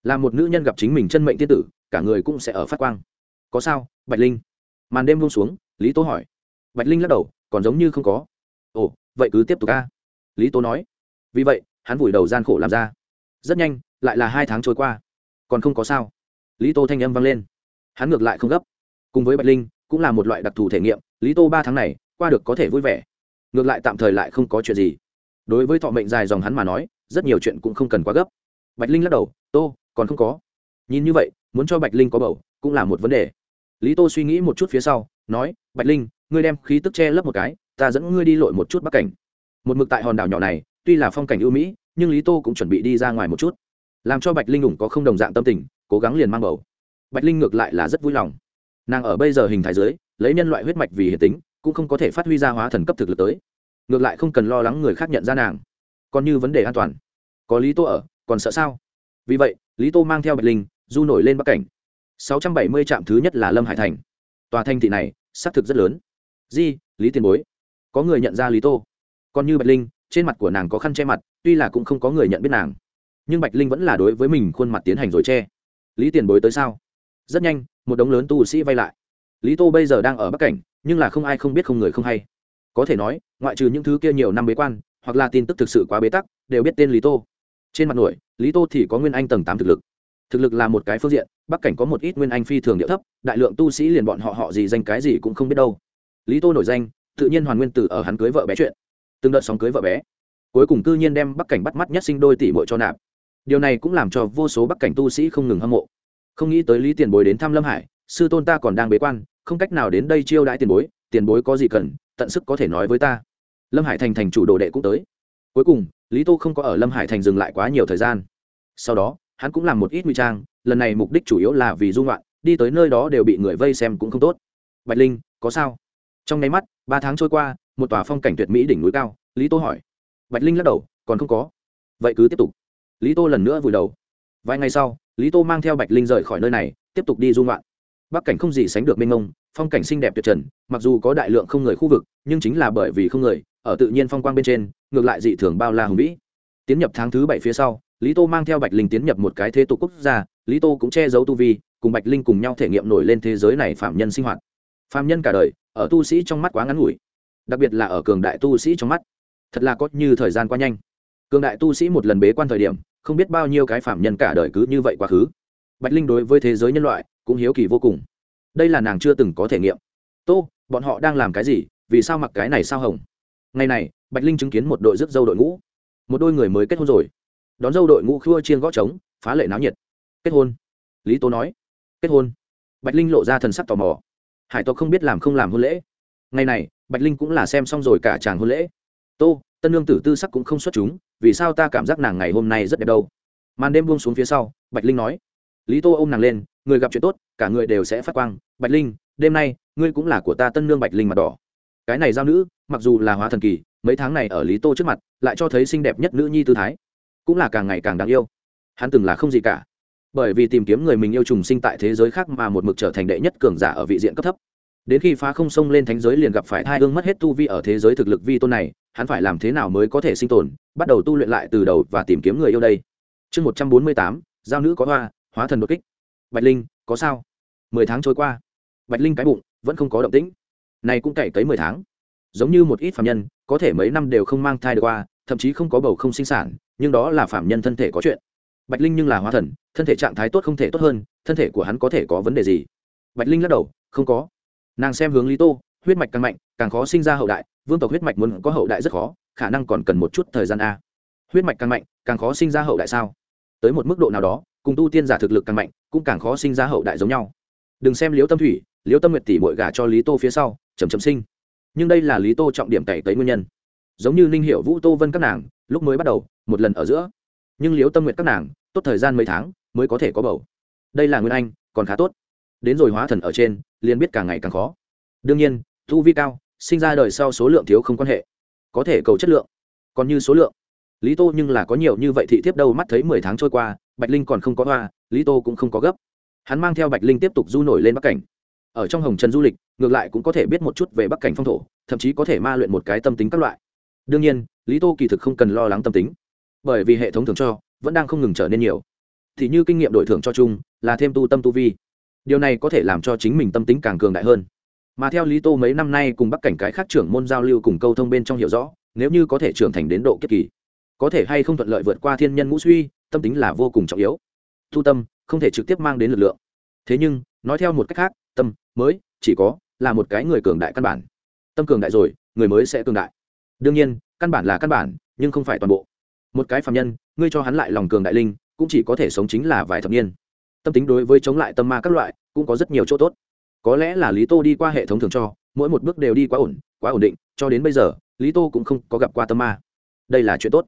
Là một nữ nhân gặp chính mình chân mệnh tiên tử, cả người cũng sẽ ở phát quang. Có sao, bạch linh? Màn đêm buông xuống, lý tô hỏi. Bạch linh lắc đầu, còn giống như không có. Ồ, vậy cứ tiếp tục ca lý tô nói. Vì vậy, hắn vùi đầu gian khổ làm ra. Rất nhanh lại là hai tháng trôi qua. Còn không có sao. Lý tô thanh âm vang lên. Hắn ngược lại không gấp. Cùng với bạch linh, cũng là một loại đặc thù thể nghiệm. Lý tô ba tháng này, qua được có thể vui vẻ. Ngược lại tạm thời lại không có chuyện gì. Đối với thọ mệnh dài dòng hắn mà nói, rất nhiều chuyện cũng không cần quá gấp. Bạch linh lắc đầu, tô, còn không có. Nhìn như vậy, muốn cho bạch linh có bầu, cũng là một vấn đề. Lý tô suy nghĩ một chút phía sau, nói, bạch linh, ngươi đem khí tức che lấp một cái, ta dẫn ngươi đi lội một chút bắc cảnh. Một mực tại hòn đảo nhỏ này, tuy là phong cảnh ưu mỹ, nhưng lý tô cũng chuẩn bị đi ra ngoài một chút làm cho bạch linh ủng có không đồng dạng tâm tình, cố gắng liền mang bầu. Bạch linh ngược lại là rất vui lòng. Nàng ở bây giờ hình thái giới lấy nhân loại huyết mạch vì hiện tính, cũng không có thể phát huy ra hóa thần cấp thực lực tới. Ngược lại không cần lo lắng người khác nhận ra nàng. Còn như vấn đề an toàn. Có lý tô ở, còn sợ sao? Vì vậy, lý tô mang theo bạch linh, du nổi lên bắc cảnh. 670 trạm thứ nhất là lâm hải thành. Tòa thành thị này, xác thực rất lớn. Di, lý tiền bối. Có người nhận ra lý tô. Còn như bạch linh, trên mặt của nàng có khăn che mặt, tuy là cũng không có người nhận biết nàng nhưng bạch linh vẫn là đối với mình khuôn mặt tiến hành rồi che. Lý tiền bối tới sao? Rất nhanh, một đống lớn tu sĩ vay lại. Lý tô bây giờ đang ở bắc cảnh, nhưng là không ai không biết không người không hay. Có thể nói, ngoại trừ những thứ kia nhiều năm bế quan, hoặc là tin tức thực sự quá bế tắc, đều biết tên lý tô. Trên mặt nổi, lý tô thì có nguyên anh tầng tám thực lực. Thực lực là một cái phương diện, bắc cảnh có một ít nguyên anh phi thường địa thấp, đại lượng tu sĩ liền bọn họ họ gì danh cái gì cũng không biết đâu. Lý tô nổi danh, tự nhiên hoàn nguyên tử ở hắn cưới vợ bé chuyện. Từng đợt sóng cưới vợ bé. Cuối cùng cư nhiên đem bắc cảnh bắt mắt nhất sinh đôi tỷ bội cho nạp điều này cũng làm cho vô số bắc cảnh tu sĩ không ngừng hâm mộ. Không nghĩ tới lý tiền bối đến thăm lâm hải, sư tôn ta còn đang bế quan, không cách nào đến đây chiêu đãi tiền bối tiền bối có gì cần, tận sức có thể nói với ta. Lâm hải thành thành chủ đồ đệ cũng tới. Cuối cùng, lý tô không có ở lâm hải thành dừng lại quá nhiều thời gian. Sau đó, hắn cũng làm một ít nguy trang, lần này mục đích chủ yếu là vì dung loạn, đi tới nơi đó đều bị người vây xem cũng không tốt. Bạch linh, có sao? Trong nháy mắt, ba tháng trôi qua, một tòa phong cảnh tuyệt mỹ đỉnh núi cao, lý tô hỏi. Bạch linh lắc đầu, còn không có. Vậy cứ tiếp tục lý tô lần nữa vùi đầu. Vài ngày sau, lý tô mang theo bạch linh rời khỏi nơi này, tiếp tục đi dung loạn bắc cảnh không gì sánh được mênh mông, phong cảnh xinh đẹp tuyệt trần, mặc dù có đại lượng không người khu vực, nhưng chính là bởi vì không người, ở tự nhiên phong quang bên trên, ngược lại dị thường bao la hùng vĩ. Tiến nhập tháng thứ bảy phía sau, lý tô mang theo bạch linh tiến nhập một cái thế tục quốc gia, lý tô cũng che giấu tu vi, cùng bạch linh cùng nhau thể nghiệm nổi lên thế giới này phạm nhân sinh hoạt. Phạm nhân cả đời, ở tu sĩ trong mắt quá ngắn ngủi, đặc biệt là ở cường đại tu sĩ trong mắt. Thật là có như thời gian qua nhanh cường đại tu sĩ một lần bế quan thời điểm, không biết bao nhiêu cái phạm nhân cả đời cứ như vậy quá khứ. Bạch linh đối với thế giới nhân loại cũng hiếu kỳ vô cùng. Đây là nàng chưa từng có thể nghiệm. Tô, bọn họ đang làm cái gì? Vì sao mặc cái này sao hồng? Ngày này, bạch linh chứng kiến một đội rước dâu đội ngũ. Một đôi người mới kết hôn rồi. Đón dâu đội ngũ khua chiên gõ trống, phá lệ náo nhiệt. Kết hôn? Lý tố nói. Kết hôn? Bạch linh lộ ra thần sắc tò mò. Hải tộc không biết làm không làm hôn lễ. Ngày này, bạch linh cũng là xem xong rồi cả chàng hôn lễ. Tô tân lương tử tư sắc cũng không xuất chúng, vì sao ta cảm giác nàng ngày hôm nay rất đẹp đâu? Màn đêm buông xuống phía sau, bạch linh nói. Lý tô ôm nàng lên, người gặp chuyện tốt, cả người đều sẽ phát quang. Bạch linh, đêm nay, ngươi cũng là của ta tân nương bạch linh mặt đỏ. Cái này giao nữ, mặc dù là hóa thần kỳ, mấy tháng này ở lý tô trước mặt, lại cho thấy xinh đẹp nhất nữ nhi tư thái. Cũng là càng ngày càng đáng yêu. Hắn từng là không gì cả. Bởi vì tìm kiếm người mình yêu trùng sinh tại thế giới khác mà một mực trở thành đệ nhất cường giả ở vị diện cấp thấp đến khi phá không sông lên thánh giới liền gặp phải thai ương mất hết tu vi ở thế giới thực lực vi tôn này, hắn phải làm thế nào mới có thể sinh tồn, bắt đầu tu luyện lại từ đầu và tìm kiếm người yêu đây. Chương một trăm bốn mươi tám, giao nữ có hoa, hóa thần đột kích. Bạch linh, có sao? Mười tháng trôi qua. Bạch linh cái bụng, vẫn không có động tĩnh. Này cũng cày cấy mười tháng. Giống như một ít phạm nhân, có thể mấy năm đều không mang thai được qua, thậm chí không có bầu không sinh sản, nhưng đó là phạm nhân thân thể có chuyện. Bạch linh nhưng là hóa thần, thân thể trạng thái tốt không thể tốt hơn, thân thể của hắn có thể có vấn đề gì? Bạch linh lắc đầu, không có nàng xem hướng lý tô, huyết mạch càng mạnh, càng khó sinh ra hậu đại, vương tộc huyết mạch muốn có hậu đại rất khó, khả năng còn cần một chút thời gian a. Huyết mạch càng mạnh, càng khó sinh ra hậu đại sao? Tới một mức độ nào đó, cùng tu tiên giả thực lực càng mạnh, cũng càng khó sinh ra hậu đại giống nhau. Đừng xem liễu tâm thủy, liễu tâm nguyệt tỷ bội gả cho lý tô phía sau chầm chầm sinh. Nhưng đây là lý tô trọng điểm cày tới nguyên nhân. Giống như ninh hiệu vũ, tô vân các nàng, lúc mới bắt đầu, một lần ở giữa. Nhưng liễu tâm nguyệt các nàng, tốt thời gian mấy tháng, mới có thể có bầu. Đây là nguyên anh, còn khá tốt. Đến rồi hóa thần ở trên liền biết càng ngày càng khó. Đương nhiên, thu vi cao, sinh ra đời sau số lượng thiếu không quan hệ. Có thể cầu chất lượng, còn như số lượng. Lý tô nhưng là có nhiều như vậy thị thiếp đâu mắt thấy mười tháng trôi qua, bạch linh còn không có hoa, lý tô cũng không có gấp. Hắn mang theo bạch linh tiếp tục du nổi lên bắc cảnh. Ở trong hồng trần du lịch, ngược lại cũng có thể biết một chút về bắc cảnh phong thổ, thậm chí có thể ma luyện một cái tâm tính các loại. Đương nhiên, lý tô kỳ thực không cần lo lắng tâm tính, bởi vì hệ thống thường cho vẫn đang không ngừng trở nên nhiều. Thì như kinh nghiệm đổi thưởng cho chung, là thêm tu tâm tu vi điều này có thể làm cho chính mình tâm tính càng cường đại hơn. Mà theo lý tô mấy năm nay cùng bắc cảnh cái khác trưởng môn giao lưu cùng câu thông bên trong hiểu rõ, nếu như có thể trưởng thành đến độ kiếp kỳ, có thể hay không thuận lợi vượt qua thiên nhân ngũ suy, tâm tính là vô cùng trọng yếu. Thu tâm, không thể trực tiếp mang đến lực lượng. Thế nhưng, nói theo một cách khác, tâm mới chỉ có là một cái người cường đại căn bản. Tâm cường đại rồi, người mới sẽ cường đại. Đương nhiên, căn bản là căn bản, nhưng không phải toàn bộ. Một cái phạm nhân, ngươi cho hắn lại lòng cường đại linh, cũng chỉ có thể sống chính là vài thập niên tâm tính đối với chống lại tâm ma các loại cũng có rất nhiều chỗ tốt. Có lẽ là lý tô đi qua hệ thống thường cho, mỗi một bước đều đi quá ổn quá ổn định, cho đến bây giờ, lý tô cũng không có gặp qua tâm ma. Đây là chuyện tốt.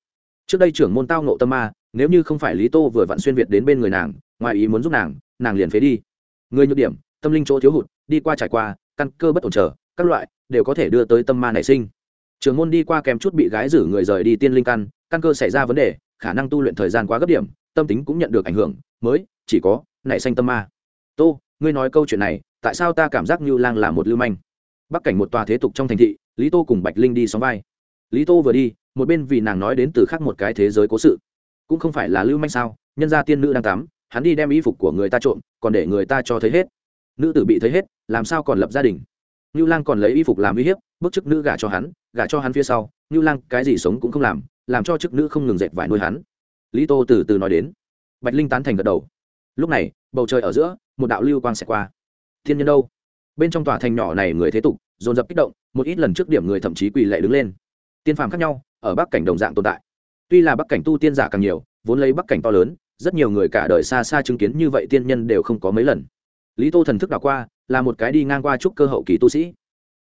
Trước đây trưởng môn tao nộ tâm ma, nếu như không phải lý tô vừa vặn xuyên việt đến bên người nàng, ngoài ý muốn giúp nàng nàng liền phế đi. Người nhược điểm, tâm linh chỗ thiếu hụt, đi qua trải qua, căn cơ bất ổn trở, các loại đều có thể đưa tới tâm ma nảy sinh. Trưởng môn đi qua kèm chút bị gái giữ người rời đi tiên linh căn căn cơ xảy ra vấn đề, khả năng tu luyện thời gian quá gấp điểm, tâm tính cũng nhận được ảnh hưởng, mới chỉ có nảy xanh tâm ma tô ngươi nói câu chuyện này tại sao ta cảm giác như lang là một lưu manh bắc cảnh một tòa thế tục trong thành thị lý tô cùng bạch linh đi xóm vai lý tô vừa đi một bên vì nàng nói đến từ khác một cái thế giới cố sự cũng không phải là lưu manh sao nhân gia tiên nữ đang tắm hắn đi đem y phục của người ta trộm còn để người ta cho thấy hết nữ tử bị thấy hết làm sao còn lập gia đình như Lang còn lấy y phục làm uy hiếp, bức chức nữ gả cho hắn, gả cho hắn phía sau, như Lang cái gì sống cũng không làm, làm cho chức nữ không ngừng dệt vải nuôi hắn. Lý Tô từ từ nói đến. Bạch Linh tán thành gật đầu. Lúc này, bầu trời ở giữa, một đạo lưu quang sẽ qua. Thiên nhân đâu? Bên trong tòa thành nhỏ này người thế tục, dồn dập kích động, một ít lần trước điểm người thậm chí quỳ lệ đứng lên. Tiên phàm khác nhau, ở Bắc cảnh đồng dạng tồn tại. Tuy là Bắc cảnh tu tiên giả càng nhiều, vốn lấy Bắc cảnh to lớn, rất nhiều người cả đời xa xa chứng kiến như vậy tiên nhân đều không có mấy lần. Lý Tô thần thức đảo qua, là một cái đi ngang qua trúc cơ hậu kỳ tu sĩ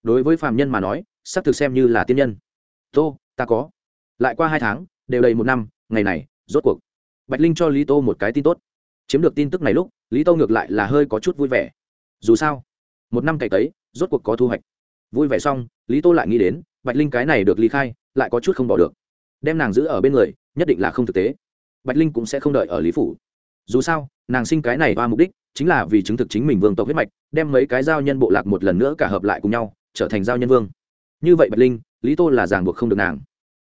đối với phàm nhân mà nói sắp thực xem như là tiên nhân tô ta có lại qua hai tháng đều đầy một năm ngày này rốt cuộc bạch linh cho lý tô một cái tin tốt chiếm được tin tức này lúc, lý tô ngược lại là hơi có chút vui vẻ. Dù sao, một năm cày tấy rốt cuộc có thu hoạch. Vui vẻ xong, lý tô lại nghĩ đến, bạch linh cái này được ly khai, lại có chút không bỏ được. Đem nàng giữ ở bên người, nhất định là không thực tế. Bạch linh cũng sẽ không đợi ở lý phủ. Dù sao, nàng sinh cái này qua mục đích, chính là vì chứng thực chính mình vương tộc huyết mạch, đem mấy cái giao nhân bộ lạc một lần nữa cả hợp lại cùng nhau, trở thành giao nhân vương. Như vậy bạch linh, lý tô là ràng buộc không được nàng.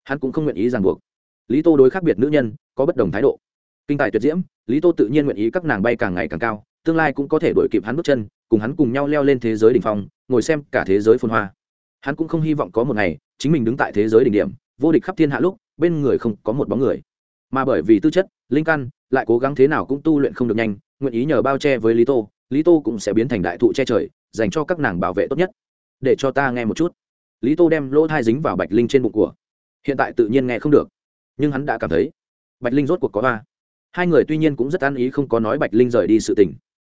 Hắn cũng không nguyện ý ràng buộc. Lý tô đối khác biệt nữ nhân, có bất đồng thái độ kinh tài tuyệt diễm, lý tô tự nhiên nguyện ý các nàng bay càng ngày càng cao, tương lai cũng có thể đổi kịp hắn bước chân, cùng hắn cùng nhau leo lên thế giới đ ỉ n h phong, ngồi xem cả thế giới phôn hoa. Hắn cũng không hy vọng có một ngày, chính mình đứng tại thế giới đỉnh điểm, vô địch khắp thiên hạ lúc, bên người không có một bóng người. Mà bởi vì tư chất, linh căn, lại cố gắng thế nào cũng tu luyện không được nhanh, nguyện ý nhờ bao che với lý tô lý tô cũng sẽ biến thành đại thụ che trời, dành cho các nàng bảo vệ tốt nhất. Để cho ta nghe một chút. Lý tô đem lỗ thai dính vào bạch linh trên bụng của. Hiện tại tự nhiên nghe không được, nhưng hắn đã cảm thấy, bạch linh rốt cuộc có hoa hai người tuy nhiên cũng rất an ý không có nói bạch linh rời đi sự tình.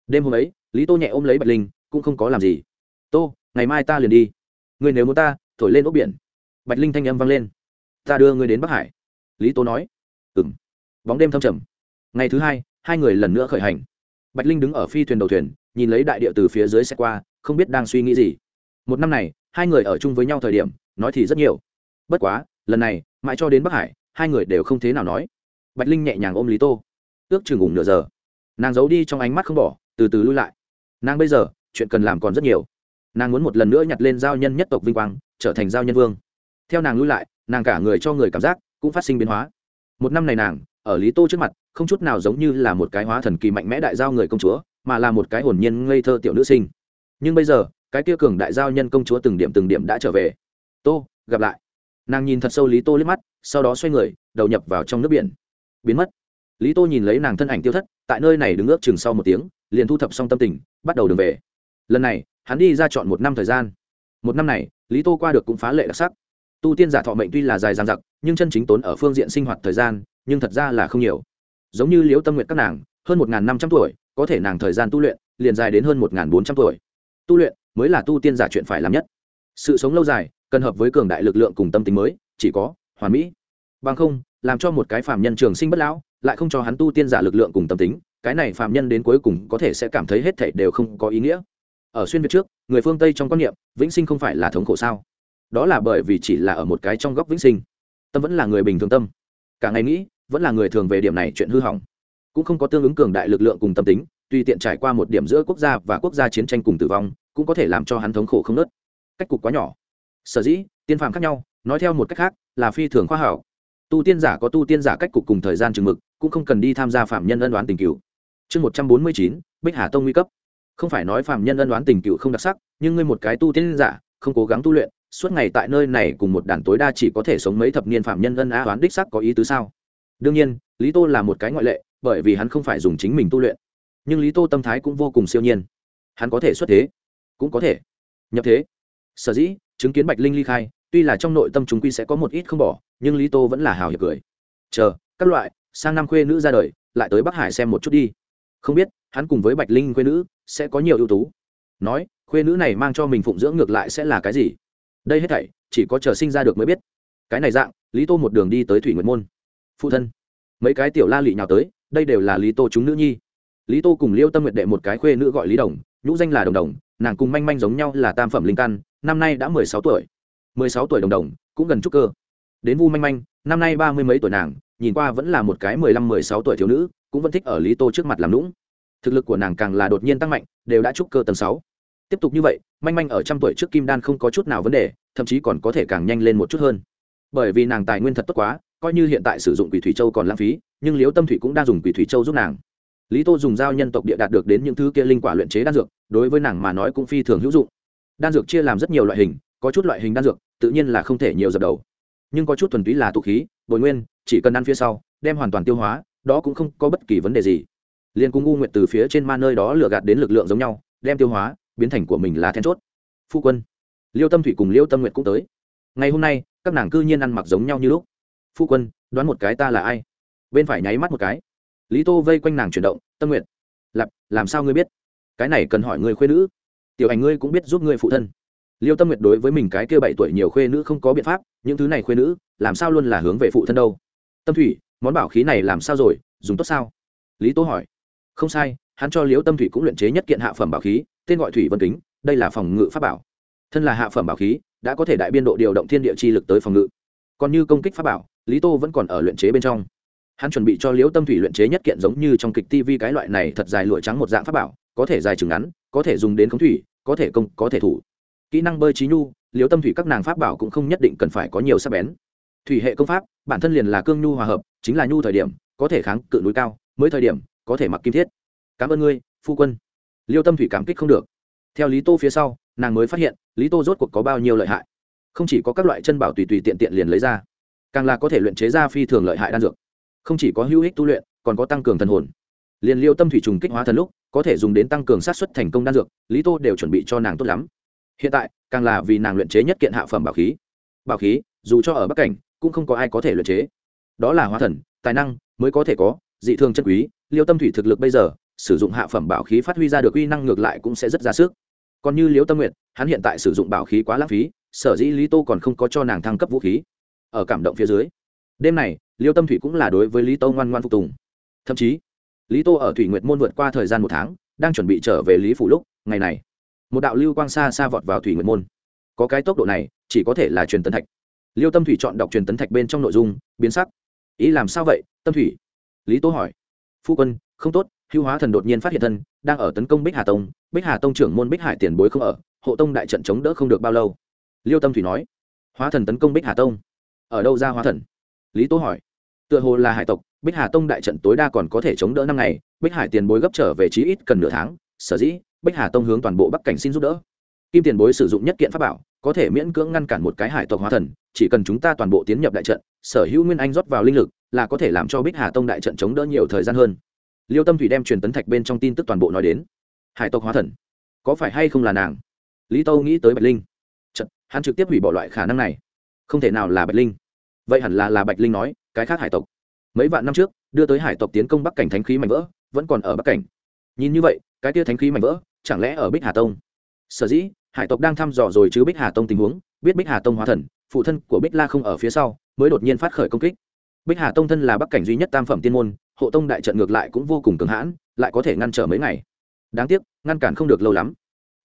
Đêm hôm ấy, lý tô nhẹ ôm lấy bạch linh, cũng không có làm gì. Tô, ngày mai ta liền đi. Người nếu muốn ta, thổi lên ốc biển. Bạch linh thanh âm vang lên. Ta đưa người đến bắc hải. Lý tô nói. Ừng bóng đêm thâm trầm. Ngày thứ hai hai người lần nữa khởi hành. Bạch linh đứng ở phi thuyền đầu thuyền, nhìn lấy đại địa từ phía dưới xe qua, không biết đang suy nghĩ gì. Một năm này, hai người ở chung với nhau thời điểm, nói thì rất nhiều. Bất quá, lần này, mãi cho đến bắc hải, hai người đều không thế nào nói bạch linh nhẹ nhàng ôm lý tô. Ước chừng ngủ nửa giờ. Nàng giấu đi trong ánh mắt không bỏ, từ từ lui lại. Nàng bây giờ, chuyện cần làm còn rất nhiều. Nàng muốn một lần nữa nhặt lên giao nhân nhất tộc vinh quang, trở thành giao nhân vương. Theo nàng lui lại, nàng cả người cho người cảm giác cũng phát sinh biến hóa. Một năm này nàng, ở lý tô trước mặt, không chút nào giống như là một cái hóa thần kỳ mạnh mẽ đại giao người công chúa, mà là một cái hồn nhiên ngây thơ tiểu nữ sinh. Nhưng bây giờ, cái kia cường đại giao nhân công chúa từng điểm từng điểm đã trở về. Tô, gặp lại. Nàng nhìn thật sâu lý tô liếc mắt, sau đó xoay người, đầu nhập vào trong nước biển biến mất. Lý tô nhìn lấy nàng thân ảnh tiêu thất, tại nơi này đứng ước chừng sau một tiếng, liền thu thập xong tâm tình, bắt đầu đường về. Lần này, hắn đi ra chọn một năm thời gian. Một năm này, lý tô qua được cũng phá lệ đặc sắc. Tu tiên giả thọ mệnh tuy là dài dằng dặc, nhưng chân chính tốn ở phương diện sinh hoạt thời gian, nhưng thật ra là không nhiều. Giống như liễu tâm nguyện các nàng, hơn một năm trăm tuổi, có thể nàng thời gian tu luyện, liền dài đến hơn một bốn trăm tuổi. Tu luyện mới là tu tiên giả chuyện phải làm nhất. Sự sống lâu dài, cần hợp với cường đại lực lượng cùng tâm tính mới, chỉ có hoàn mỹ. Bằng không làm cho một cái phạm nhân trường sinh bất lão, lại không cho hắn tu tiên giả lực lượng cùng tâm tính, cái này phạm nhân đến cuối cùng có thể sẽ cảm thấy hết thảy đều không có ý nghĩa. Ở xuyên việt trước, người phương tây trong quan niệm, vĩnh sinh không phải là thống khổ sao? Đó là bởi vì chỉ là ở một cái trong góc vĩnh sinh. Tâm vẫn là người bình thường tâm. Cả ngày nghĩ, vẫn là người thường về điểm này chuyện hư hỏng. Cũng không có tương ứng cường đại lực lượng cùng tâm tính tùy tiện trải qua một điểm giữa quốc gia và quốc gia chiến tranh cùng tử vong, cũng có thể làm cho hắn thống khổ không nớt. Cách cục quá nhỏ. Sở dĩ, tiên phạm khác nhau, nói theo một cách khác, là phi thường khoa học tu tiên giả có tu tiên giả cách cục cùng thời gian chừng mực, cũng không cần đi tham gia phạm nhân ân đoán tình cựu. Chương một trăm bốn mươi chín, bích hà tông nguy cấp. Không phải nói phạm nhân ân đoán tình cựu không đặc sắc, nhưng ngươi một cái tu tiên giả, không cố gắng tu luyện, suốt ngày tại nơi này cùng một đàn tối đa chỉ có thể sống mấy thập niên phạm nhân ân á đoán đích sắc có ý tứ sao? Đương nhiên, lý tô là một cái ngoại lệ, bởi vì hắn không phải dùng chính mình tu luyện. Nhưng lý tô tâm thái cũng vô cùng siêu nhiên. Hắn có thể xuất thế, cũng có thể nhập thế. Sở dĩ, chứng kiến bạch linh ly khai tuy là trong nội tâm chúng quy sẽ có một ít không bỏ, nhưng lý tô vẫn là hào hiệp cười. Chờ, các loại, sang năm khuê nữ ra đời, lại tới bắc hải xem một chút đi. Không biết, hắn cùng với bạch linh khuê nữ sẽ có nhiều ưu tú. Nói khuê nữ này mang cho mình phụng dưỡng ngược lại sẽ là cái gì? Đây hết thảy, chỉ có chờ sinh ra được mới biết. Cái này dạng, lý tô một đường đi tới thủy nguyệt môn. Phụ thân, mấy cái tiểu la lị nhào tới, đây đều là lý tô chúng nữ nhi. Lý tô cùng liêu tâm nguyệt đệ một cái khuê nữ gọi lý đồng, nhũ danh là đồng đồng, nàng cùng manh manh giống nhau là tam phẩm linh căn, năm nay đã mười sáu tuổi mười sáu tuổi đồng đồng, cũng gần trúc cơ. Đến vu manh manh, năm nay ba mươi mấy tuổi nàng, nhìn qua vẫn là một cái mười lăm, mười sáu tuổi thiếu nữ, cũng vẫn thích ở lý tô trước mặt làm lũng thực lực của nàng càng là đột nhiên tăng mạnh, đều đã trúc cơ tầng sáu. Tiếp tục như vậy, manh manh ở trăm tuổi trước kim đan không có chút nào vấn đề, thậm chí còn có thể càng nhanh lên một chút hơn. Bởi vì nàng tài nguyên thật tốt quá, coi như hiện tại sử dụng quỷ thủy châu còn lãng phí, nhưng liếu tâm thủy cũng đang dùng quỷ thủy châu giúp nàng. Lý tô dùng dao nhân tộc địa đạt được đến những thứ kia linh quả luyện chế đan dược, đối với nàng mà nói cũng phi thường hữu dụng. Đan dược chia làm rất nhiều loại hình có chút loại hình đan dược, tự nhiên là không thể nhiều dập đầu. Nhưng có chút thuần túy là tụ khí, bồi nguyên, chỉ cần ăn phía sau, đem hoàn toàn tiêu hóa, đó cũng không có bất kỳ vấn đề gì. Liên cung u nguyện từ phía trên ma nơi đó lừa gạt đến lực lượng giống nhau, đem tiêu hóa, biến thành của mình là then chốt. Phu quân, liêu tâm thủy cùng liêu tâm nguyện cũng tới. Ngày hôm nay, các nàng cư nhiên ăn mặc giống nhau như lúc. Phu quân, đoán một cái ta là ai? Bên phải nháy mắt một cái. Lý tô vây quanh nàng chuyển động, tâm nguyện lặp làm sao ngươi biết? Cái này cần hỏi người khuyên nữ. Tiểu ảnh ngươi cũng biết giúp ngươi phụ thân liêu tâm nguyệt đối với mình cái kia bảy tuổi nhiều khuê nữ không có biện pháp, những thứ này khuê nữ, làm sao luôn là hướng về phụ thân đâu? Tâm thủy, món bảo khí này làm sao rồi, dùng tốt sao? Lý tô hỏi. Không sai, hắn cho liễu tâm thủy cũng luyện chế nhất kiện hạ phẩm bảo khí, tên gọi thủy vân kính, đây là phòng ngự pháp bảo. Thân là hạ phẩm bảo khí, đã có thể đại biên độ điều động thiên địa chi lực tới phòng ngự. Còn như công kích pháp bảo, lý tô vẫn còn ở luyện chế bên trong. Hắn chuẩn bị cho liễu tâm thủy luyện chế nhất kiện giống như trong kịch tv cái loại này thật dài lụa trắng một dạng pháp bảo, có thể dài chừng ngắn, có thể dùng đến khống thủy, có thể công, có thể thủ kỹ năng bơi trí nhu liếu tâm thủy các nàng pháp bảo cũng không nhất định cần phải có nhiều sắc bén. Thủy hệ công pháp, bản thân liền là cương nhu hòa hợp, chính là nhu thời điểm, có thể kháng cự núi cao, mới thời điểm, có thể mặc kim thiết. Cảm ơn ngươi, phu quân. Liêu tâm thủy cảm kích không được. Theo lý tô phía sau, nàng mới phát hiện, lý tô rốt cuộc có bao nhiêu lợi hại. Không chỉ có các loại chân bảo tùy tùy tiện tiện liền lấy ra, càng là có thể luyện chế ra phi thường lợi hại đan dược. Không chỉ có hữu ích tu luyện, còn có tăng cường thần hồn. Liền liêu tâm thủy trùng kích hóa thần lúc, có thể dùng đến tăng cường sát xuất thành công đan dược, lý tô đều chuẩn bị cho nàng tốt lắm hiện tại, càng là vì nàng luyện chế nhất kiện hạ phẩm bảo khí. Bảo khí, dù cho ở bắc cảnh, cũng không có ai có thể luyện chế. Đó là hóa thần, tài năng mới có thể có, dị thường chân quý, liêu tâm thủy thực lực bây giờ, sử dụng hạ phẩm bảo khí phát huy ra được uy năng ngược lại cũng sẽ rất ra sức. Còn như liêu tâm nguyện hắn hiện tại sử dụng bảo khí quá lãng phí, sở dĩ lý tô còn không có cho nàng thăng cấp vũ khí. Ở cảm động phía dưới, đêm này, liêu tâm thủy cũng là đối với lý tô ngoan ngoan phục tùng. Thậm chí, lý tô ở thủy nguyệt môn vượt qua thời gian một tháng, đang chuẩn bị trở về lý phủ lúc, ngày này một đạo lưu quang xa xa vọt vào thủy nguyệt môn. Có cái tốc độ này, chỉ có thể là truyền tấn thạch. Liêu tâm thủy chọn đọc truyền tấn thạch bên trong nội dung, biến sắc. Ý làm sao vậy, tâm thủy? Lý tô hỏi. Phu quân, không tốt, hưu hóa thần đột nhiên phát hiện thân, đang ở tấn công bích hà tông. Bích hà tông trưởng môn bích hải tiền bối không ở, hộ tông đại trận chống đỡ không được bao lâu. Liêu tâm thủy nói. Hóa thần tấn công bích hà tông. Ở đâu ra hóa thần? Lý tố hỏi. Tựa hồ là hải tộc, bích hà tông đại trận tối đa còn có thể chống đỡ năm ngày, bích hải tiền bối gấp trở về chí ít cần nửa tháng, sở dĩ bích hà tông hướng toàn bộ bắc cảnh xin giúp đỡ. Kim tiền bối sử dụng nhất kiện pháp bảo có thể miễn cưỡng ngăn cản một cái hải tộc hóa thần chỉ cần chúng ta toàn bộ tiến nhập đại trận sở hữu nguyên anh rót vào linh lực là có thể làm cho bích hà tông đại trận chống đỡ nhiều thời gian hơn. Liêu tâm thủy đem truyền tấn thạch bên trong tin tức toàn bộ nói đến. Hải tộc hóa thần có phải hay không là nàng? Lý tâu nghĩ tới bạch linh. Chật, hắn trực tiếp hủy bỏ loại khả năng này. Không thể nào là bạch linh. Vậy hẳn là là bạch linh nói cái khác hải tộc. Mấy vạn năm trước đưa tới hải tộc tiến công bắc cảnh thánh khí mạnh vỡ vẫn còn ở bắc cảnh. Nhìn như vậy cái tia thánh khí mạnh vỡ chẳng lẽ ở bích hà tông? Sở dĩ, hải tộc đang thăm dò rồi chứ bích hà tông tình huống, biết bích hà tông hóa thần, phụ thân của bích la không ở phía sau, mới đột nhiên phát khởi công kích. Bích hà tông thân là bắc cảnh duy nhất tam phẩm tiên môn, hộ tông đại trận ngược lại cũng vô cùng cường hãn, lại có thể ngăn trở mấy ngày. Đáng tiếc, ngăn cản không được lâu lắm.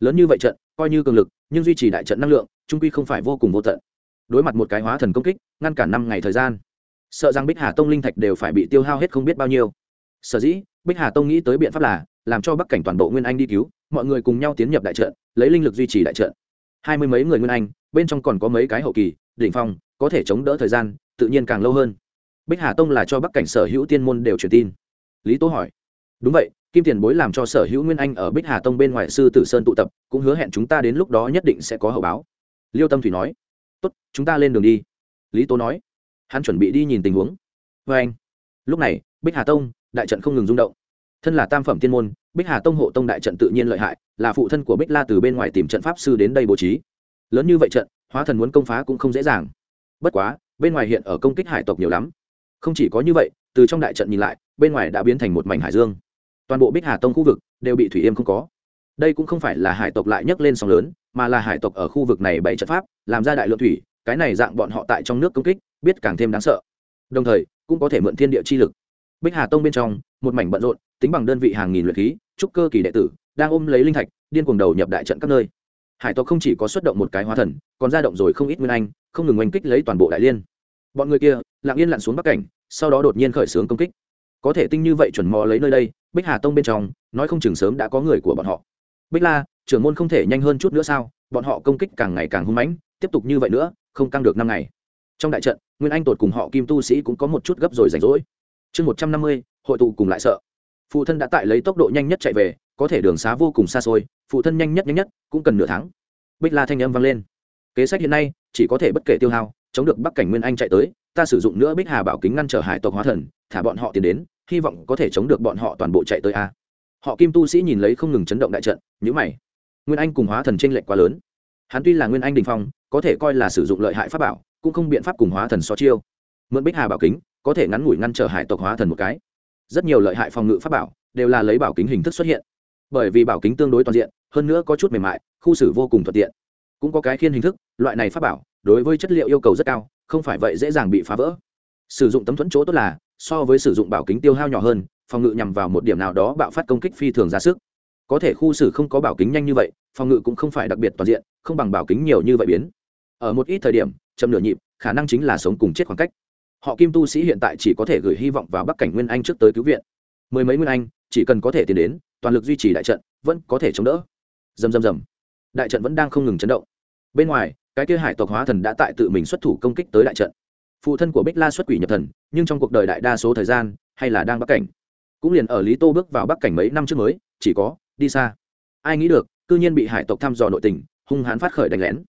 Lớn như vậy trận, coi như cường lực, nhưng duy trì đại trận năng lượng, trung quy không phải vô cùng vô tận. Đối mặt một cái hóa thần công kích, ngăn cản năm ngày thời gian. Sợ rằng bích hà tông linh thạch đều phải bị tiêu hao hết không biết bao nhiêu. Sở dĩ, bích hà tông nghĩ tới biện pháp là làm cho bắc cảnh toàn bộ nguyên anh đi cứu, mọi người cùng nhau tiến nhập đại trận, lấy linh lực duy trì đại trận. Hai mươi mấy người nguyên anh, bên trong còn có mấy cái hậu kỳ, đỉnh phong, có thể chống đỡ thời gian, tự nhiên càng lâu hơn. Bích hà tông là cho bắc cảnh sở hữu tiên môn đều truyền tin. Lý tố hỏi, đúng vậy, kim tiền bối làm cho sở hữu nguyên anh ở bích hà tông bên ngoài sư tử sơn tụ tập, cũng hứa hẹn chúng ta đến lúc đó nhất định sẽ có hậu báo. Liêu tâm thủy nói, tốt, chúng ta lên đường đi. Lý tố nói, hắn chuẩn bị đi nhìn tình huống. Vê anh lúc này, bích hà tông, đại trận không ngừng rung động. Thân là tam phẩm tiên môn bích hà tông hộ tông đại trận tự nhiên lợi hại, là phụ thân của bích la từ bên ngoài tìm trận pháp sư đến đây bố trí. Lớn như vậy trận, hóa thần muốn công phá cũng không dễ dàng. Bất quá, bên ngoài hiện ở công kích hải tộc nhiều lắm. Không chỉ có như vậy, từ trong đại trận nhìn lại, bên ngoài đã biến thành một mảnh hải dương. Toàn bộ bích hà tông khu vực đều bị thủy yêm không có. Đây cũng không phải là hải tộc lại nhấc lên sóng lớn, mà là hải tộc ở khu vực này bày trận pháp, làm ra đại lượng thủy, cái này dạng bọn họ tại trong nước công kích, biết càng thêm đáng sợ. Đồng thời, cũng có thể mượn thiên địa chi lực. Bích hà tông bên trong, một mảnh bận rộn tính bằng đơn vị hàng nghìn luyện khí, trúc cơ kỳ đệ tử, đang ôm lấy linh thạch, điên cuồng đầu nhập đại trận các nơi. Hải tộc không chỉ có xuất động một cái hóa thần, còn ra động rồi không ít nguyên anh, không ngừng oanh kích lấy toàn bộ đại liên. Bọn người kia, lặng yên lặn xuống bắc cảnh, sau đó đột nhiên khởi xướng công kích. Có thể tinh như vậy chuẩn mò lấy nơi đây, bích hà tông bên trong, nói không chừng sớm đã có người của bọn họ. Bích la, trưởng môn không thể nhanh hơn chút nữa sao? Bọn họ công kích càng ngày càng hung mãnh, tiếp tục như vậy nữa, không căng được năm ngày. Trong đại trận, nguyên anh tột cùng họ kim tu sĩ cũng có một chút gấp rồi rảnh rỗi. Chương một trăm năm mươi, hội tụ cùng lại sợ phụ thân đã tại lấy tốc độ nhanh nhất chạy về, có thể đường xá vô cùng xa xôi, phụ thân nhanh nhất nhanh nhất, cũng cần nửa tháng. Bích la thanh âm vang lên. Kế sách hiện nay, chỉ có thể bất kể tiêu hao, chống được bắc cảnh nguyên anh chạy tới, ta sử dụng nữa bích hà bảo kính ngăn trở hải tộc hóa thần, thả bọn họ tiến đến, hy vọng có thể chống được bọn họ toàn bộ chạy tới a. Họ kim tu sĩ nhìn lấy không ngừng chấn động đại trận nhữ mày. Nguyên anh cùng hóa thần tranh lệch quá lớn. Hắn tuy là nguyên anh đình phong, có thể coi là sử dụng lợi hại pháp bảo, cũng không biện pháp cùng hóa thần so chiêu. Mượn bích hà bảo kính, có thể ngắn ngủi ngăn trở hải tộc hóa thần một cái rất nhiều lợi hại phòng ngự pháp bảo đều là lấy bảo kính hình thức xuất hiện. Bởi vì bảo kính tương đối toàn diện, hơn nữa có chút mềm mại, khu xử vô cùng thuận tiện. Cũng có cái khiên hình thức, loại này pháp bảo, đối với chất liệu yêu cầu rất cao, không phải vậy dễ dàng bị phá vỡ. Sử dụng tấm thuẫn chỗ tốt là, so với sử dụng bảo kính tiêu hao nhỏ hơn, phòng ngự nhằm vào một điểm nào đó bạo phát công kích phi thường ra sức. Có thể khu xử không có bảo kính nhanh như vậy, phòng ngự cũng không phải đặc biệt toàn diện, không bằng bảo kính nhiều như vậy biến. Ở một ít thời điểm, chậm nửa nhịp, khả năng chính là sống cùng chết khoảng cách họ kim tu sĩ hiện tại chỉ có thể gửi hy vọng vào bắc cảnh nguyên anh trước tới cứu viện. Mười mấy nguyên anh, chỉ cần có thể tiến đến, toàn lực duy trì đại trận, vẫn có thể chống đỡ. Dầm dầm dầm đại trận vẫn đang không ngừng chấn động. Bên ngoài, cái kia hải tộc hóa thần đã tại tự mình xuất thủ công kích tới đại trận. Phụ thân của bích la xuất quỷ nhập thần, nhưng trong cuộc đời đại đa số thời gian, hay là đang bắc cảnh. Cũng liền ở lý tô bước vào bắc cảnh mấy năm trước mới, chỉ có, đi xa. Ai nghĩ được, cư nhiên bị hải tộc thăm dò nội tình, hung hãn phát khởi đánh lén.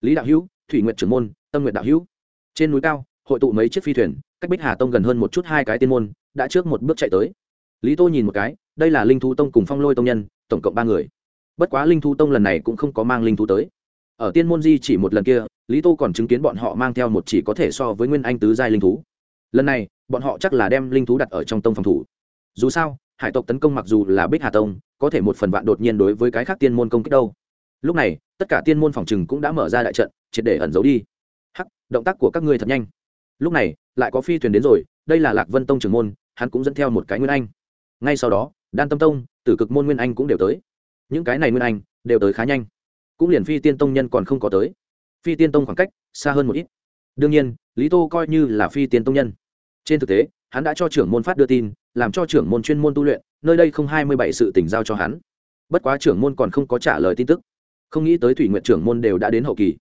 Lý đạo hữu, thủy nguyện trưởng môn, tâm nguyện đạo hữu. Trên núi cao hội tụ mấy chiếc phi thuyền, cách bích hà tông gần hơn một chút hai cái tiên môn, đã trước một bước chạy tới. Lý tô nhìn một cái, đây là linh thú tông cùng phong lôi tông nhân, tổng cộng ba người. Bất quá linh thú tông lần này cũng không có mang linh thú tới. Ở tiên môn di chỉ một lần kia, lý tô còn chứng kiến bọn họ mang theo một chỉ có thể so với nguyên anh tứ giai linh thú. Lần này, bọn họ chắc là đem linh thú đặt ở trong tông phòng thủ. Dù sao, hải tộc tấn công mặc dù là bích hà tông, có thể một phần vạn đột nhiên đối với cái khác tiên môn công kích đâu. Lúc này, tất cả tiên môn phòng trừng cũng đã mở ra đại trận, triệt để ẩn giấu đi. Hắc, động tác của các ngươi thật nhanh lúc này, lại có phi thuyền đến rồi, đây là lạc vân tông trưởng môn, hắn cũng dẫn theo một cái nguyên anh. Ngay sau đó, đan tâm tông, tử cực môn nguyên anh cũng đều tới. Những cái này nguyên anh đều tới khá nhanh. Cũng liền phi tiên tông nhân còn không có tới. Phi tiên tông khoảng cách xa hơn một ít. Đương nhiên, lý tô coi như là phi tiên tông nhân. Trên thực tế, hắn đã cho trưởng môn phát đưa tin, làm cho trưởng môn chuyên môn tu luyện, nơi đây không hai mươi bảy sự tỉnh giao cho hắn. Bất quá trưởng môn còn không có trả lời tin tức. Không nghĩ tới thủy nguyện trưởng môn đều đã đến hậu kỳ.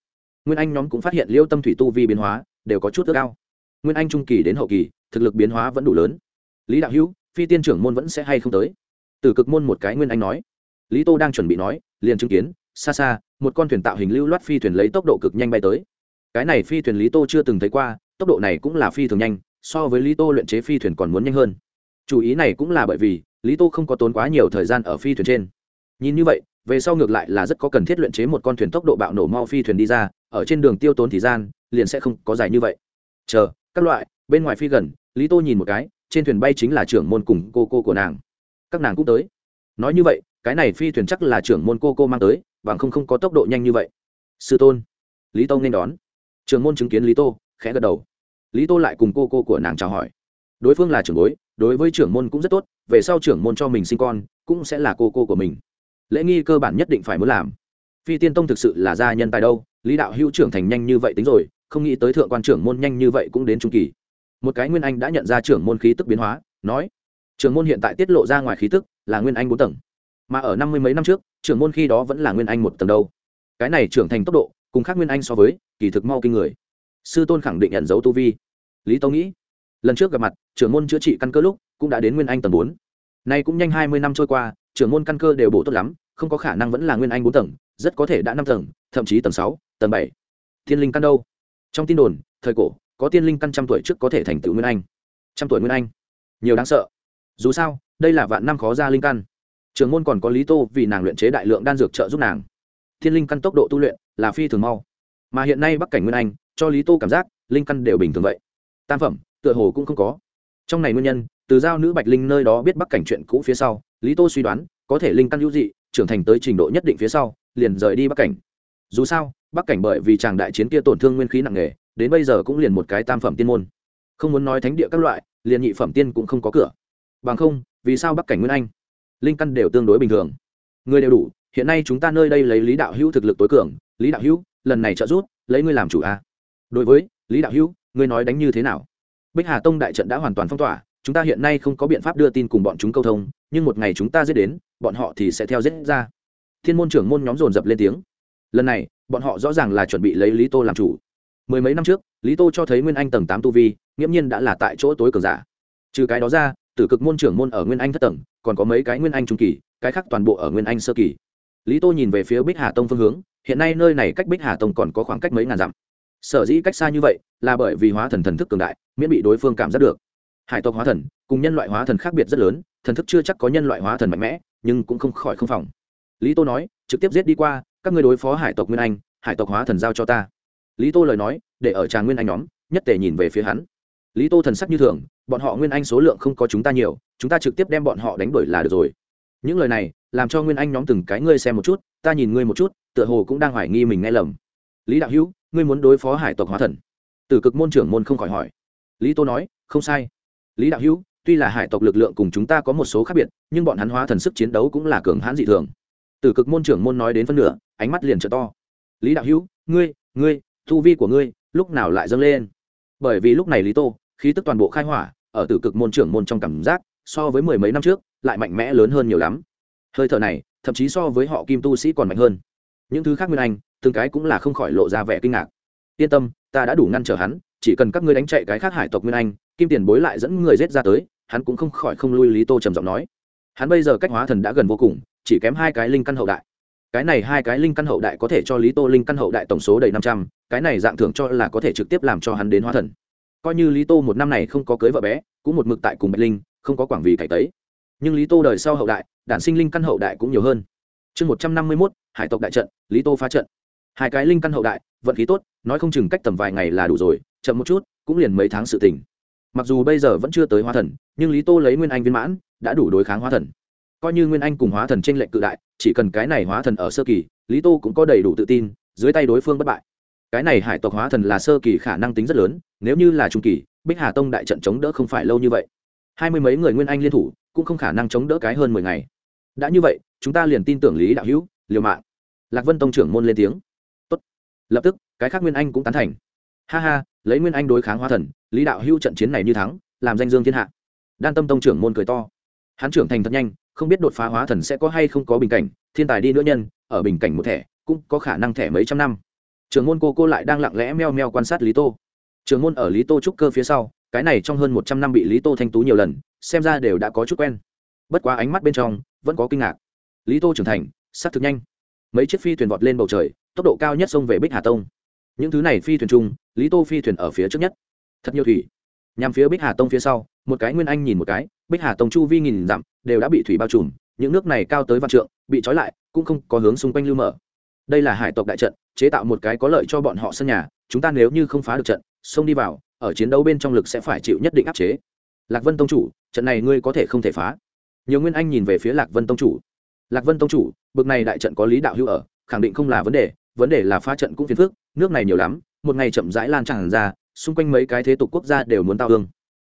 Nguyên anh nhóm cũng phát hiện liêu tâm thủy tu vi biến hóa, đều có chút ước cao nguyên anh trung kỳ đến hậu kỳ, thực lực biến hóa vẫn đủ lớn. Lý đạo hữu, phi tiên trưởng môn vẫn sẽ hay không tới? Từ cực môn một cái nguyên anh nói. Lý tô đang chuẩn bị nói, liền chứng kiến, xa xa, một con thuyền tạo hình lưu loát phi thuyền lấy tốc độ cực nhanh bay tới. Cái này phi thuyền lý tô chưa từng thấy qua, tốc độ này cũng là phi thường nhanh, so với lý tô luyện chế phi thuyền còn muốn nhanh hơn. Chủ ý này cũng là bởi vì, lý tô không có tốn quá nhiều thời gian ở phi thuyền trên. Nhìn như vậy, về sau ngược lại là rất có cần thiết luyện chế một con thuyền tốc độ bạo nổ mau phi thuyền đi ra, ở trên đường tiêu tốn thời gian, liền sẽ không có dài như vậy. Chờ các loại, bên ngoài phi gần, lý tô nhìn một cái, trên thuyền bay chính là trưởng môn cùng cô cô của nàng. Các nàng cũng tới. Nói như vậy, cái này phi thuyền chắc là trưởng môn cô cô mang tới, bằng không không có tốc độ nhanh như vậy. Sư tôn. Lý tô nên đón. Trưởng môn chứng kiến lý tô, khẽ gật đầu. Lý tô lại cùng cô cô của nàng chào hỏi. Đối phương là trưởng bối, đối với trưởng môn cũng rất tốt, về sau trưởng môn cho mình sinh con, cũng sẽ là cô cô của mình. Lễ nghi cơ bản nhất định phải muốn làm. Phi tiên tông thực sự là gia nhân tài đâu, lý đạo hữu trưởng thành nhanh như vậy tính rồi không nghĩ tới thượng quan trưởng môn nhanh như vậy cũng đến trung kỳ. Một cái nguyên anh đã nhận ra trưởng môn khí tức biến hóa, nói, trưởng môn hiện tại tiết lộ ra ngoài khí tức là nguyên anh bốn tầng. Mà ở năm mươi mấy năm trước, trưởng môn khi đó vẫn là nguyên anh một tầng đâu. Cái này trưởng thành tốc độ, cùng khác nguyên anh so với, kỳ thực mau kinh người. Sư tôn khẳng định nhận dấu tu vi. Lý tâu nghĩ, lần trước gặp mặt, trưởng môn chữa trị căn cơ lúc cũng đã đến nguyên anh tầng bốn. Nay cũng nhanh hai mươi năm trôi qua, trưởng môn căn cơ đều bổ tốt lắm, không có khả năng vẫn là nguyên anh bốn tầng, rất có thể đã năm tầng, thậm chí tầng sáu, tầng bảy. Thiên linh căn đâu? Trong tin đồn, thời cổ, có tiên linh căn trăm tuổi trước có thể thành tựu nguyên anh. Trăm tuổi nguyên anh. Nhiều đáng sợ. Dù sao, đây là vạn năm khó ra linh căn. Trường môn còn có lý tô vì nàng luyện chế đại lượng đan dược trợ giúp nàng. Thiên linh căn tốc độ tu luyện là phi thường mau. Mà hiện nay bắc cảnh nguyên anh, cho lý tô cảm giác, linh căn đều bình thường vậy. Tam phẩm, tựa hồ cũng không có. Trong này nguyên nhân, từ giao nữ bạch linh nơi đó biết bắc cảnh chuyện cũ phía sau, lý tô suy đoán, có thể linh căn hữu dị, trưởng thành tới trình độ nhất định phía sau, liền rời đi bắc cảnh. Dù sao bắc cảnh bởi vì chàng đại chiến kia tổn thương nguyên khí nặng nề, đến bây giờ cũng liền một cái tam phẩm tiên môn. Không muốn nói thánh địa các loại, liền nhị phẩm tiên cũng không có cửa. Bằng không, vì sao bắc cảnh nguyên anh? Linh căn đều tương đối bình thường. Người đều đủ, hiện nay chúng ta nơi đây lấy lý đạo hữu thực lực tối cường. Lý đạo hữu, lần này trợ giúp, lấy ngươi làm chủ a. Đối với, lý đạo hữu, ngươi nói đánh như thế nào? Bích hà tông đại trận đã hoàn toàn phong tỏa, chúng ta hiện nay không có biện pháp đưa tin cùng bọn chúng câu thông, nhưng một ngày chúng ta giết đến, bọn họ thì sẽ theo giết ra. Thiên môn trưởng môn nhóm dồn dập lên tiếng. Lần này bọn họ rõ ràng là chuẩn bị lấy lý tô làm chủ. Mười mấy năm trước, lý tô cho thấy nguyên anh tầng tám tu vi, nghiễm nhiên đã là tại chỗ tối cường giả. Trừ cái đó ra, tử cực môn trưởng môn ở nguyên anh thất tầng, còn có mấy cái nguyên anh trung kỳ, cái khác toàn bộ ở nguyên anh sơ kỳ. Lý tô nhìn về phía bích hà tông phương hướng, hiện nay nơi này cách bích hà tông còn có khoảng cách mấy ngàn dặm. Sở dĩ cách xa như vậy, là bởi vì hóa thần thần thức cường đại, miễn bị đối phương cảm giác được. Hải tộc hóa thần, cùng nhân loại hóa thần khác biệt rất lớn, thần thức chưa chắc có nhân loại hóa thần mạnh mẽ, nhưng cũng không khỏi không phòng. Lý tô nói, trực tiếp giết đi qua các ngươi đối phó hải tộc nguyên anh, hải tộc hóa thần giao cho ta. Lý tô lời nói, để ở tràng nguyên anh nhóm, nhất tề nhìn về phía hắn. Lý tô thần sắc như thường, bọn họ nguyên anh số lượng không có chúng ta nhiều, chúng ta trực tiếp đem bọn họ đánh đuổi là được rồi. Những lời này, làm cho nguyên anh nhóm từng cái ngươi xem một chút, ta nhìn ngươi một chút, tựa hồ cũng đang hoài nghi mình nghe lầm. Lý đạo hữu, ngươi muốn đối phó hải tộc hóa thần? Từ cực môn trưởng môn không khỏi hỏi. Lý tô nói, không sai. Lý đạo hữu, tuy là hải tộc lực lượng cùng chúng ta có một số khác biệt, nhưng bọn hắn hóa thần sức chiến đấu cũng là cường hãn dị thường. Từ cực môn trưởng môn nói đến phân nửa ánh mắt liền trở to. Lý đạo hữu, ngươi ngươi thu vi của ngươi lúc nào lại dâng lên? Bởi vì lúc này lý tô, khí tức toàn bộ khai hỏa, ở tử cực môn trưởng môn trong cảm giác, so với mười mấy năm trước, lại mạnh mẽ lớn hơn nhiều lắm. Hơi thở này, thậm chí so với họ kim tu sĩ còn mạnh hơn. Những thứ khác nguyên anh, từng cái cũng là không khỏi lộ ra vẻ kinh ngạc. Yên tâm, ta đã đủ ngăn trở hắn, chỉ cần các ngươi đánh chạy cái khác hải tộc nguyên anh, kim tiền bối lại dẫn người giết ra tới, hắn cũng không khỏi không lui. Lý tô trầm giọng nói. Hắn bây giờ cách hóa thần đã gần vô cùng, chỉ kém hai cái linh căn hậu đại cái này hai cái linh căn hậu đại có thể cho lý tô linh căn hậu đại tổng số đầy năm trăm, cái này dạng thưởng cho là có thể trực tiếp làm cho hắn đến hóa thần. Coi như lý tô một năm này không có cưới vợ bé, cũng một mực tại cùng bạch linh, không có quảng vì cải tấy. Nhưng lý tô đời sau hậu đại, đản sinh linh căn hậu đại cũng nhiều hơn. Chương một trăm năm mươi mốt, hải tộc đại trận, lý tô phá trận. Hai cái linh căn hậu đại, vận khí tốt, nói không chừng cách tầm vài ngày là đủ rồi, chậm một chút, cũng liền mấy tháng sự tình. Mặc dù bây giờ vẫn chưa tới hóa thần, nhưng lý tô lấy nguyên anh viên mãn, đã đủ đối kháng hóa thần. Coi như nguyên anh cùng hóa thần t r ê n lệch cự đại chỉ cần cái này hóa thần ở sơ kỳ, lý tô cũng có đầy đủ tự tin, dưới tay đối phương bất bại. Cái này hải tộc hóa thần là sơ kỳ khả năng tính rất lớn, nếu như là trung kỳ, bích hà tông đại trận chống đỡ không phải lâu như vậy. Hai mươi mấy người nguyên anh liên thủ, cũng không khả năng chống đỡ cái hơn mười ngày. Đã như vậy, chúng ta liền tin tưởng lý đạo hữu, liều mạng. Lạc vân tông trưởng môn lên tiếng. Tốt. lập tức, cái khác nguyên anh cũng tán thành. Ha ha, lấy nguyên anh đối kháng hóa thần, lý đạo hữu trận chiến này như thắng, làm danh dương thiên hạ. Đan tâm tông trưởng môn cười to. Hắn trưởng thành thật nhanh không biết đột phá hóa thần sẽ có hay không có bình cảnh, thiên tài đi nữa nhân, ở bình cảnh một thẻ, cũng có khả năng thẻ mấy trăm năm. Trường môn cô cô lại đang lặng lẽ meo meo quan sát lý tô. Trường môn ở lý tô trúc cơ phía sau, cái này trong hơn một trăm năm bị lý tô thanh tú nhiều lần, xem ra đều đã có chút quen. Bất quá ánh mắt bên trong, vẫn có kinh ngạc. Lý tô trưởng thành s á c thực nhanh. Mấy chiếc phi thuyền vọt lên bầu trời, tốc độ cao nhất xông về bích hà tông. Những thứ này phi thuyền chung, lý tô phi thuyền ở phía trước nhất. Thật nhiều thủy nhằm phía bích hà tông phía sau, một cái nguyên anh nhìn một cái, bích hà tông chu vi nghìn dặm, đều đã bị thủy bao trùm, những nước này cao tới vạn trượng, bị trói lại, cũng không có hướng xung quanh lưu mở. Đây là hải tộc đại trận, chế tạo một cái có lợi cho bọn họ sân nhà, chúng ta nếu như không phá được trận, xông đi vào, ở chiến đấu bên trong lực sẽ phải chịu nhất định áp chế. Lạc vân tông chủ, trận này ngươi có thể không thể phá. Nhiều nguyên anh nhìn về phía lạc vân tông chủ. Lạc vân tông chủ, bực này đại trận có lý đạo hữu ở, khẳng định không là vấn đề vấn đề là phá trận cũng phiền phức, nước này nhiều lắm, một ngày chậm rãi lan tràn ra xung quanh mấy cái thế tục quốc gia đều muốn tao hương.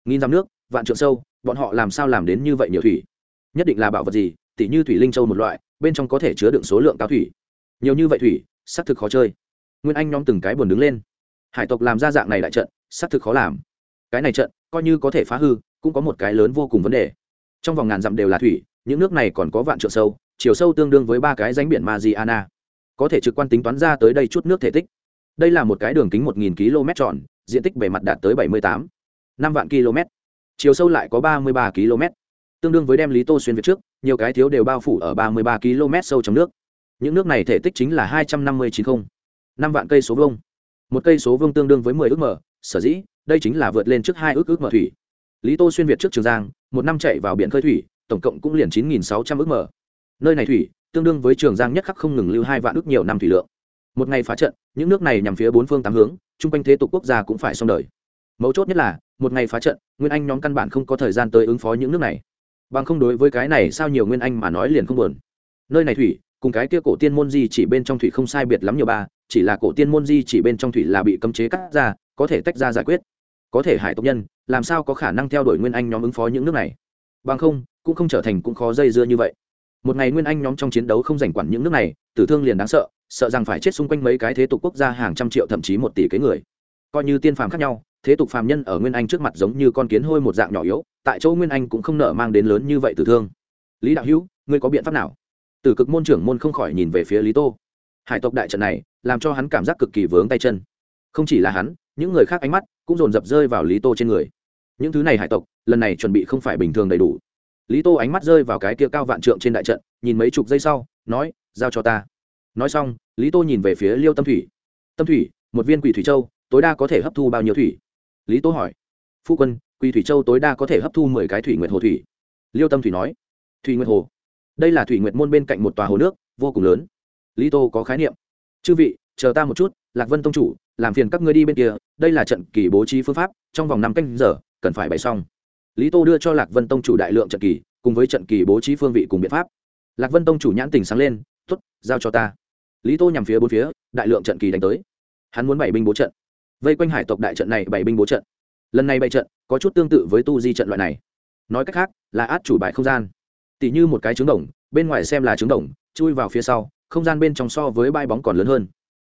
Nghìn dặm nước, vạn trượng sâu, bọn họ làm sao làm đến như vậy nhiều thủy? Nhất định là bảo vật gì, tỉ như thủy linh châu một loại, bên trong có thể chứa đựng số lượng cao thủy. Nhiều như vậy thủy, xác thực khó chơi. Nguyên anh nhóm từng cái buồn đứng lên. Hải tộc làm ra dạng này đại trận, xác thực khó làm. Cái này trận, coi như có thể phá hư, cũng có một cái lớn vô cùng vấn đề. Trong vòng ngàn dặm đều là thủy, những nước này còn có vạn trượng sâu, chiều sâu tương đương với ba cái ránh biển Mariana. Có thể trực quan tính toán ra tới đây chút nước thể tích. Đây là một cái đường kính 1000 km tròn, diện tích bề mặt đạt tới 78 5 vạn km. Chiều sâu lại có 33 km. Tương đương với đem Lý Tô xuyên việt trước, nhiều cái thiếu đều bao phủ ở 33 km sâu trong nước. Những nước này thể tích chính là 2590 5 vạn cây số vông Một cây số vông tương đương với 10 ước mở, sở dĩ, đây chính là vượt lên trước hai ước ước mở thủy. Lý Tô xuyên việt trước Trường Giang, một năm chạy vào biển khơi thủy, tổng cộng cũng liền 9600 ước mở nơi này thủy tương đương với trường giang nhất khắc không ngừng lưu hai vạn ước nhiều năm thủy lượng một ngày phá trận, những nước này nhằm phía bốn phương tám hướng, chung quanh thế tục quốc gia cũng phải xong đời. Mấu chốt nhất là, một ngày phá trận, nguyên anh nhóm căn bản không có thời gian tới ứng phó những nước này. Bằng không đối với cái này sao nhiều nguyên anh mà nói liền không buồn. Nơi này thủy, cùng cái kia cổ tiên môn di chỉ bên trong thủy không sai biệt lắm nhiều ba, chỉ là cổ tiên môn di chỉ bên trong thủy là bị cấm chế cắt ra, có thể tách ra giải quyết. Có thể hải tộc nhân, làm sao có khả năng theo đuổi nguyên anh nhóm ứng phó những nước này? Bằng không, cũng không trở thành cũng khó dây dưa như vậy. Một ngày nguyên anh nhóm trong chiến đấu không giành quản những nước này, tử thương liền đáng sợ sợ rằng phải chết xung quanh mấy cái thế tục quốc gia hàng trăm triệu thậm chí một tỷ cái người. Coi như tiên phàm khác nhau, thế tục phàm nhân ở nguyên anh trước mặt giống như con kiến hôi một dạng nhỏ yếu, tại chỗ nguyên anh cũng không nợ mang đến lớn như vậy tử thương. Lý đạo hữu, ngươi có biện pháp nào? Từ cực môn trưởng môn không khỏi nhìn về phía lý tô. Hải tộc đại trận này, làm cho hắn cảm giác cực kỳ vướng tay chân. Không chỉ là hắn, những người khác ánh mắt cũng dồn dập rơi vào lý tô trên người. Những thứ này hải tộc, lần này chuẩn bị không phải bình thường đầy đủ. Lý tô ánh mắt rơi vào cái kia cao vạn trượng trên đại trận, nhìn mấy chục giây sau, nói, giao cho ta nói xong, lý tô nhìn về phía liêu tâm thủy. Tâm thủy, một viên quỷ thủy châu, tối đa có thể hấp thu bao nhiêu thủy? Lý tô hỏi. Phu quân, quỷ thủy châu tối đa có thể hấp thu mười cái thủy nguyệt hồ thủy. Liêu tâm thủy nói. Thủy nguyệt hồ? Đây là thủy nguyệt môn bên cạnh một tòa hồ nước, vô cùng lớn. Lý tô có khái niệm. Chư vị, chờ ta một chút, lạc vân tông chủ, làm phiền các ngươi đi bên kia, đây là trận kỳ bố trí phương pháp, trong vòng năm canh giờ, cần phải bày xong. Lý tô đưa cho lạc vân tông chủ đại lượng trận kỳ, cùng với trận kỳ bố trí phương vị cùng biện pháp. Lạc vân tông chủ nhãn tình sáng lên t ố t giao cho ta lý tô nhằm phía bốn phía, đại lượng trận kỳ đánh tới. Hắn muốn bảy binh bố trận. Vây quanh hải tộc đại trận này bảy binh bố trận. Lần này bảy trận, có chút tương tự với tu di trận loại này. Nói cách khác, là át chủ bài không gian. Tỉ như một cái trứng đồng, bên ngoài xem là trứng đồng, chui vào phía sau, không gian bên trong so với bãi bóng còn lớn hơn.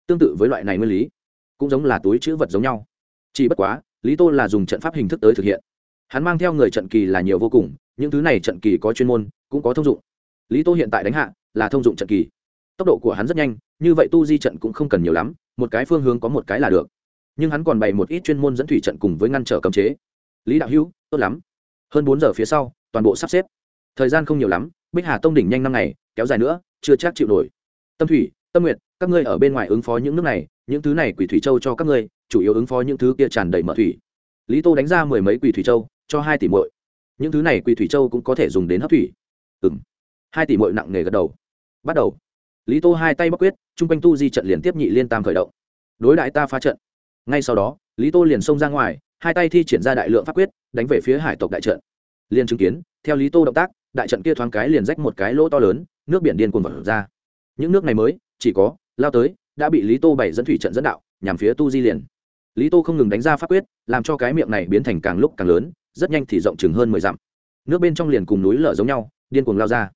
Tương tự với loại này nguyên lý, cũng giống là túi chữ vật giống nhau. Chỉ bất quá, lý tô là dùng trận pháp hình thức tới thực hiện. Hắn mang theo người trận kỳ là nhiều vô cùng, những thứ này trận kỳ có chuyên môn, cũng có thông dụng. Lý tô hiện tại đánh hạ, là thông dụng trận kỳ tốc độ của hắn rất nhanh như vậy tu di trận cũng không cần nhiều lắm một cái phương hướng có một cái là được. Nhưng hắn còn bày một ít chuyên môn dẫn thủy trận cùng với ngăn trở cấm chế. Lý đạo hữu tốt lắm. Hơn bốn giờ phía sau toàn bộ sắp xếp. Thời gian không nhiều lắm bích hà tông đỉnh nhanh năm ngày kéo dài nữa chưa chắc chịu nổi. Tâm thủy tâm Nguyệt, các ngươi ở bên ngoài ứng phó những nước này những thứ này quỷ thủy châu cho các ngươi chủ yếu ứng phó những thứ kia tràn đầy mở thủy. Lý tô đánh ra mười mấy quỷ thủy châu cho hai tỷ muội. Những thứ này quỷ thủy châu cũng có thể dùng đến hấp thủy. Ừ m hai tỷ muội nặng nề gật đầu. Bắt đầu lý tô hai tay bắc quyết, chung quanh tu di trận liền tiếp nhị liên tam khởi động. Đối đại ta phá trận. Ngay sau đó, lý tô liền xông ra ngoài, hai tay thi triển ra đại lượng pháp quyết, đánh về phía hải tộc đại trận. Liền chứng kiến, theo lý tô động tác, đại trận kia thoáng cái liền rách một cái lỗ to lớn, nước biển điên cuồng vật ra. Những nước này mới, chỉ có, lao tới, đã bị lý tô bảy dẫn thủy trận dẫn đạo, nhằm phía tu di liền. Lý tô không ngừng đánh ra pháp quyết, làm cho cái miệng này biến thành càng lúc càng lớn, rất nhanh thì rộng chừng hơn mười dặm. Nước bên trong liền cùng núi lở giống nhau, điên cuồng lao ra.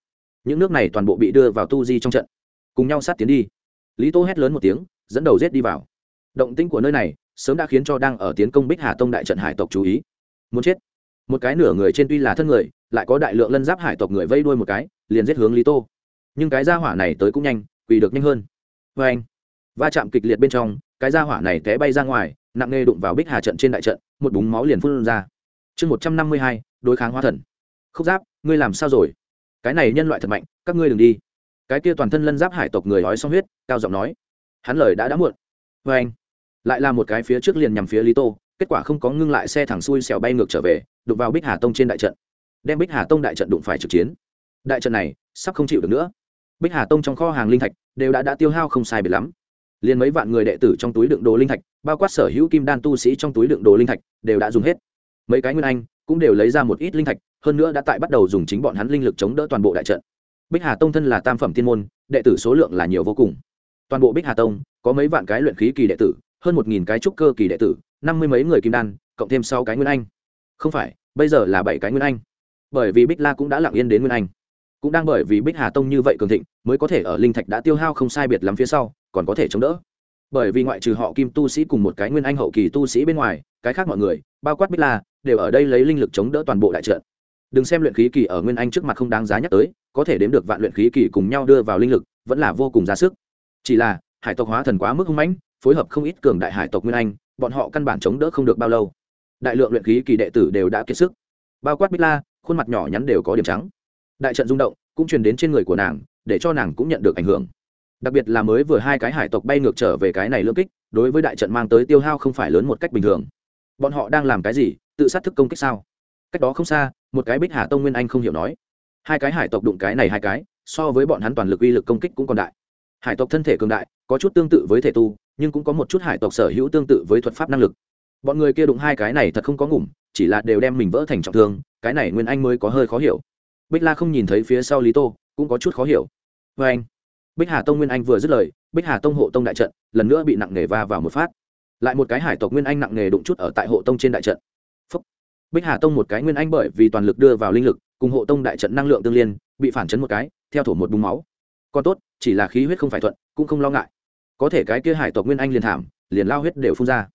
Những nước này toàn bộ bị đưa vào tu di trong trận cùng nhau sát tiến đi. Lý tô hét lớn một tiếng, dẫn đầu rết đi vào. Động tĩnh của nơi này sớm đã khiến cho đang ở tiến công bích hà tông đại trận hải tộc chú ý. Muốn chết. Một cái nửa người trên tuy là thân người, lại có đại lượng lân giáp hải tộc người vây đuôi một cái, liền giết hướng lý tô. Nhưng cái gia hỏa này tới cũng nhanh, quỳ được nhanh hơn. Vê anh, va chạm kịch liệt bên trong, cái gia hỏa này té bay ra ngoài, nặng nề đụng vào bích hà trận trên đại trận, một búng máu liền phun ra. Chương một trăm năm mươi hai, đối kháng hóa thần. Khúc giáp, ngươi làm sao rồi? Cái này nhân loại thật mạnh, các ngươi đừng đi cái kia toàn thân lân giáp hải tộc người nói xong huyết, cao giọng nói, hắn lời đã đã muộn. Vê anh, lại là một cái phía trước liền nhằm phía lý tô, kết quả không có ngưng lại xe thẳng xuôi xèo bay ngược trở về, đụng vào bích hà tông trên đại trận. Đem bích hà tông đại trận đụng phải trực chiến. Đại trận này, sắp không chịu được nữa. Bích hà tông trong kho hàng linh thạch, đều đã đã tiêu hao không sai biệt lắm. Liền mấy vạn người đệ tử trong túi đựng đồ linh thạch, bao quát sở hữu kim đan tu sĩ trong túi đựng đồ linh thạch, đều đã dùng hết. Mấy cái nguyên anh, cũng đều lấy ra một ít linh thạch, hơn nữa đã tại bắt đầu dùng chính bọn hắn linh lực chống đỡ toàn bộ đại trận bích hà tông thân là tam phẩm tiên môn, đệ tử số lượng là nhiều vô cùng. Toàn bộ bích hà tông, có mấy vạn cái luyện khí kỳ đệ tử, hơn một nghìn cái trúc cơ kỳ đệ tử, năm mươi mấy người kim đan, cộng thêm sáu cái nguyên anh. Không phải, bây giờ là bảy cái nguyên anh. Bởi vì bích la cũng đã lặng yên đến nguyên anh. Cũng đang bởi vì bích hà tông như vậy cường thịnh, mới có thể ở linh thạch đã tiêu hao không sai biệt lắm phía sau, còn có thể chống đỡ. Bởi vì ngoại trừ họ kim tu sĩ cùng một cái nguyên anh hậu kỳ tu sĩ bên ngoài, cái khác mọi người, bao quát bích la, đều ở đây lấy linh lực chống đỡ toàn bộ đại trận đừng xem luyện khí kỳ ở nguyên anh trước mặt không đáng giá nhắc tới, có thể đếm được vạn luyện khí kỳ cùng nhau đưa vào linh lực, vẫn là vô cùng ra sức. Chỉ là, hải tộc hóa thần quá mức hung mãnh, phối hợp không ít cường đại hải tộc nguyên anh, bọn họ căn bản chống đỡ không được bao lâu. Đại lượng luyện khí kỳ đệ tử đều đã kiệt sức. Bao quát bích la, khuôn mặt nhỏ nhắn đều có điểm trắng. Đại trận rung động, cũng truyền đến trên người của nàng, để cho nàng cũng nhận được ảnh hưởng. Đặc biệt là mới vừa hai cái hải tộc bay ngược trở về cái này lưỡng kích, đối với đại trận mang tới tiêu hao không phải lớn một cách bình thường. Bọn họ đang làm cái gì? Tự sát thức công kích sao? Cách đó không xa một cái bích hà tông nguyên anh không hiểu nói. Hai cái hải tộc đụng cái này hai cái, so với bọn hắn toàn lực uy lực công kích cũng còn đại. Hải tộc thân thể cường đại, có chút tương tự với thể tu, nhưng cũng có một chút hải tộc sở hữu tương tự với thuật pháp năng lực. Bọn người kia đụng hai cái này thật không có ngủm, chỉ là đều đem mình vỡ thành trọng thương, cái này nguyên anh mới có hơi khó hiểu. Bích la không nhìn thấy phía sau lý tô, cũng có chút khó hiểu. Vê anh, bích hà tông nguyên anh vừa dứt lời, bích hà tông hộ tông đại trận, lần nữa bị nặng nề va vào một phát. Lại một cái hải tộc nguyên anh nặng nề đụng chút ở tại hộ tông trên đại trận bích hà tông một cái nguyên anh bởi vì toàn lực đưa vào linh lực, cùng hộ tông đại trận năng lượng tương liên, bị phản chấn một cái, theo thổ một búng máu. Còn tốt, chỉ là khí huyết không phải thuận, cũng không lo ngại. Có thể cái kia hải tộc nguyên anh liền thảm, liền lao huyết đều phun ra.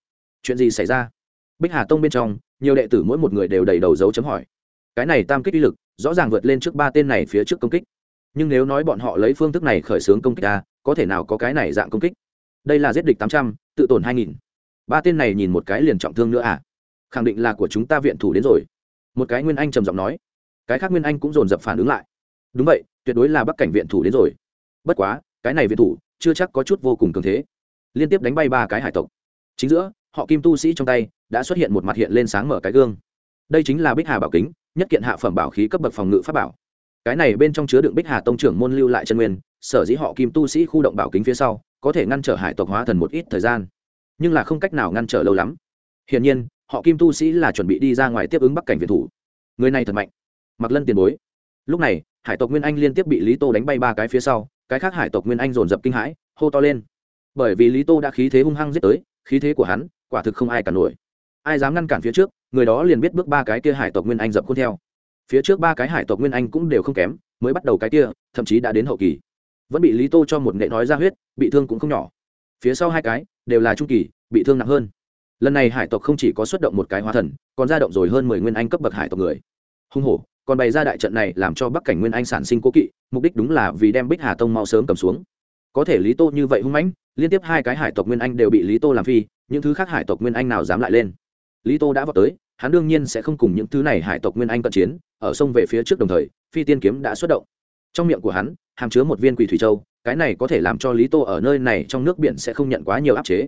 Chuyện gì xảy ra? Bích hà tông bên trong, nhiều đệ tử mỗi một người đều đầy đầu dấu chấm hỏi. Cái này tam kích uy lực, rõ ràng vượt lên trước ba tên này phía trước công kích. Nhưng nếu nói bọn họ lấy phương thức này khởi xướng công kích ta có thể nào có cái này dạng công kích? Đây là giết địch tám trăm, tự tổn hai nghìn. Ba tên này nhìn một cái liền trọng thương nữa à? Khẳng định là của chúng ta viện thủ đến rồi. Một cái nguyên anh trầm giọng nói. Cái khác nguyên anh cũng dồn dập phản ứng lại. Đúng vậy, tuyệt đối là bắc cảnh viện thủ đến rồi. Bất quá, cái này viện thủ chưa chắc có chút vô cùng cường thế. Liên tiếp đánh bay ba cái hải tộc. Chính giữa, họ kim tu sĩ trong tay đã xuất hiện một mặt hiện lên sáng mở cái gương. Đây chính là bích hà bảo kính, nhất kiện hạ phẩm bảo khí cấp bậc phòng ngự pháp bảo. Cái này bên trong chứa đựng bích hà tông trưởng môn lưu lại chân nguyên, sở dĩ họ kim tu sĩ khu động bảo kính phía sau, có thể ngăn trở hải tộc hóa thần một ít thời gian. Nhưng là không cách nào ngăn trở lâu lắm. Hiển nhiên họ kim tu sĩ là chuẩn bị đi ra ngoài tiếp ứng bắc cảnh việt thủ. Người này thật mạnh. Mặc lân tiền bối. Lúc này, hải tộc nguyên anh liên tiếp bị lý tô đánh bay ba cái phía sau, cái khác hải tộc nguyên anh dồn dập kinh hãi, hô to lên. Bởi vì lý tô đã khí thế hung hăng giết tới, khí thế của hắn, quả thực không ai cả nổi. Ai dám ngăn cản phía trước, người đó liền biết bước ba cái kia hải tộc nguyên anh dập khuôn theo. Phía trước ba cái hải tộc nguyên anh cũng đều không kém, mới bắt đầu cái kia, thậm chí đã đến hậu kỳ. Vẫn bị lý tô cho một nghệ nói ra huyết, bị thương cũng không nhỏ. Phía sau hai cái, đều là trung kỳ, bị thương nặng hơn lần này hải tộc không chỉ có xuất động một cái hóa thần, còn ra động rồi hơn mười nguyên anh cấp bậc hải tộc người. Hung hổ, còn bày ra đại trận này làm cho bắc cảnh nguyên anh sản sinh cố kỵ, mục đích đúng là vì đem bích hà tông mau sớm cầm xuống. Có thể lý tô như vậy hung mãnh, liên tiếp hai cái hải tộc nguyên anh đều bị lý tô làm phi, những thứ khác hải tộc nguyên anh nào dám lại lên? Lý tô đã vào tới, hắn đương nhiên sẽ không cùng những thứ này hải tộc nguyên anh cận chiến, ở sông về phía trước đồng thời, phi tiên kiếm đã xuất động. Trong miệng của hắn, hàm chứa một viên quỷ thủy châu, cái này có thể làm cho lý tô ở nơi này trong nước biển sẽ không nhận quá nhiều áp chế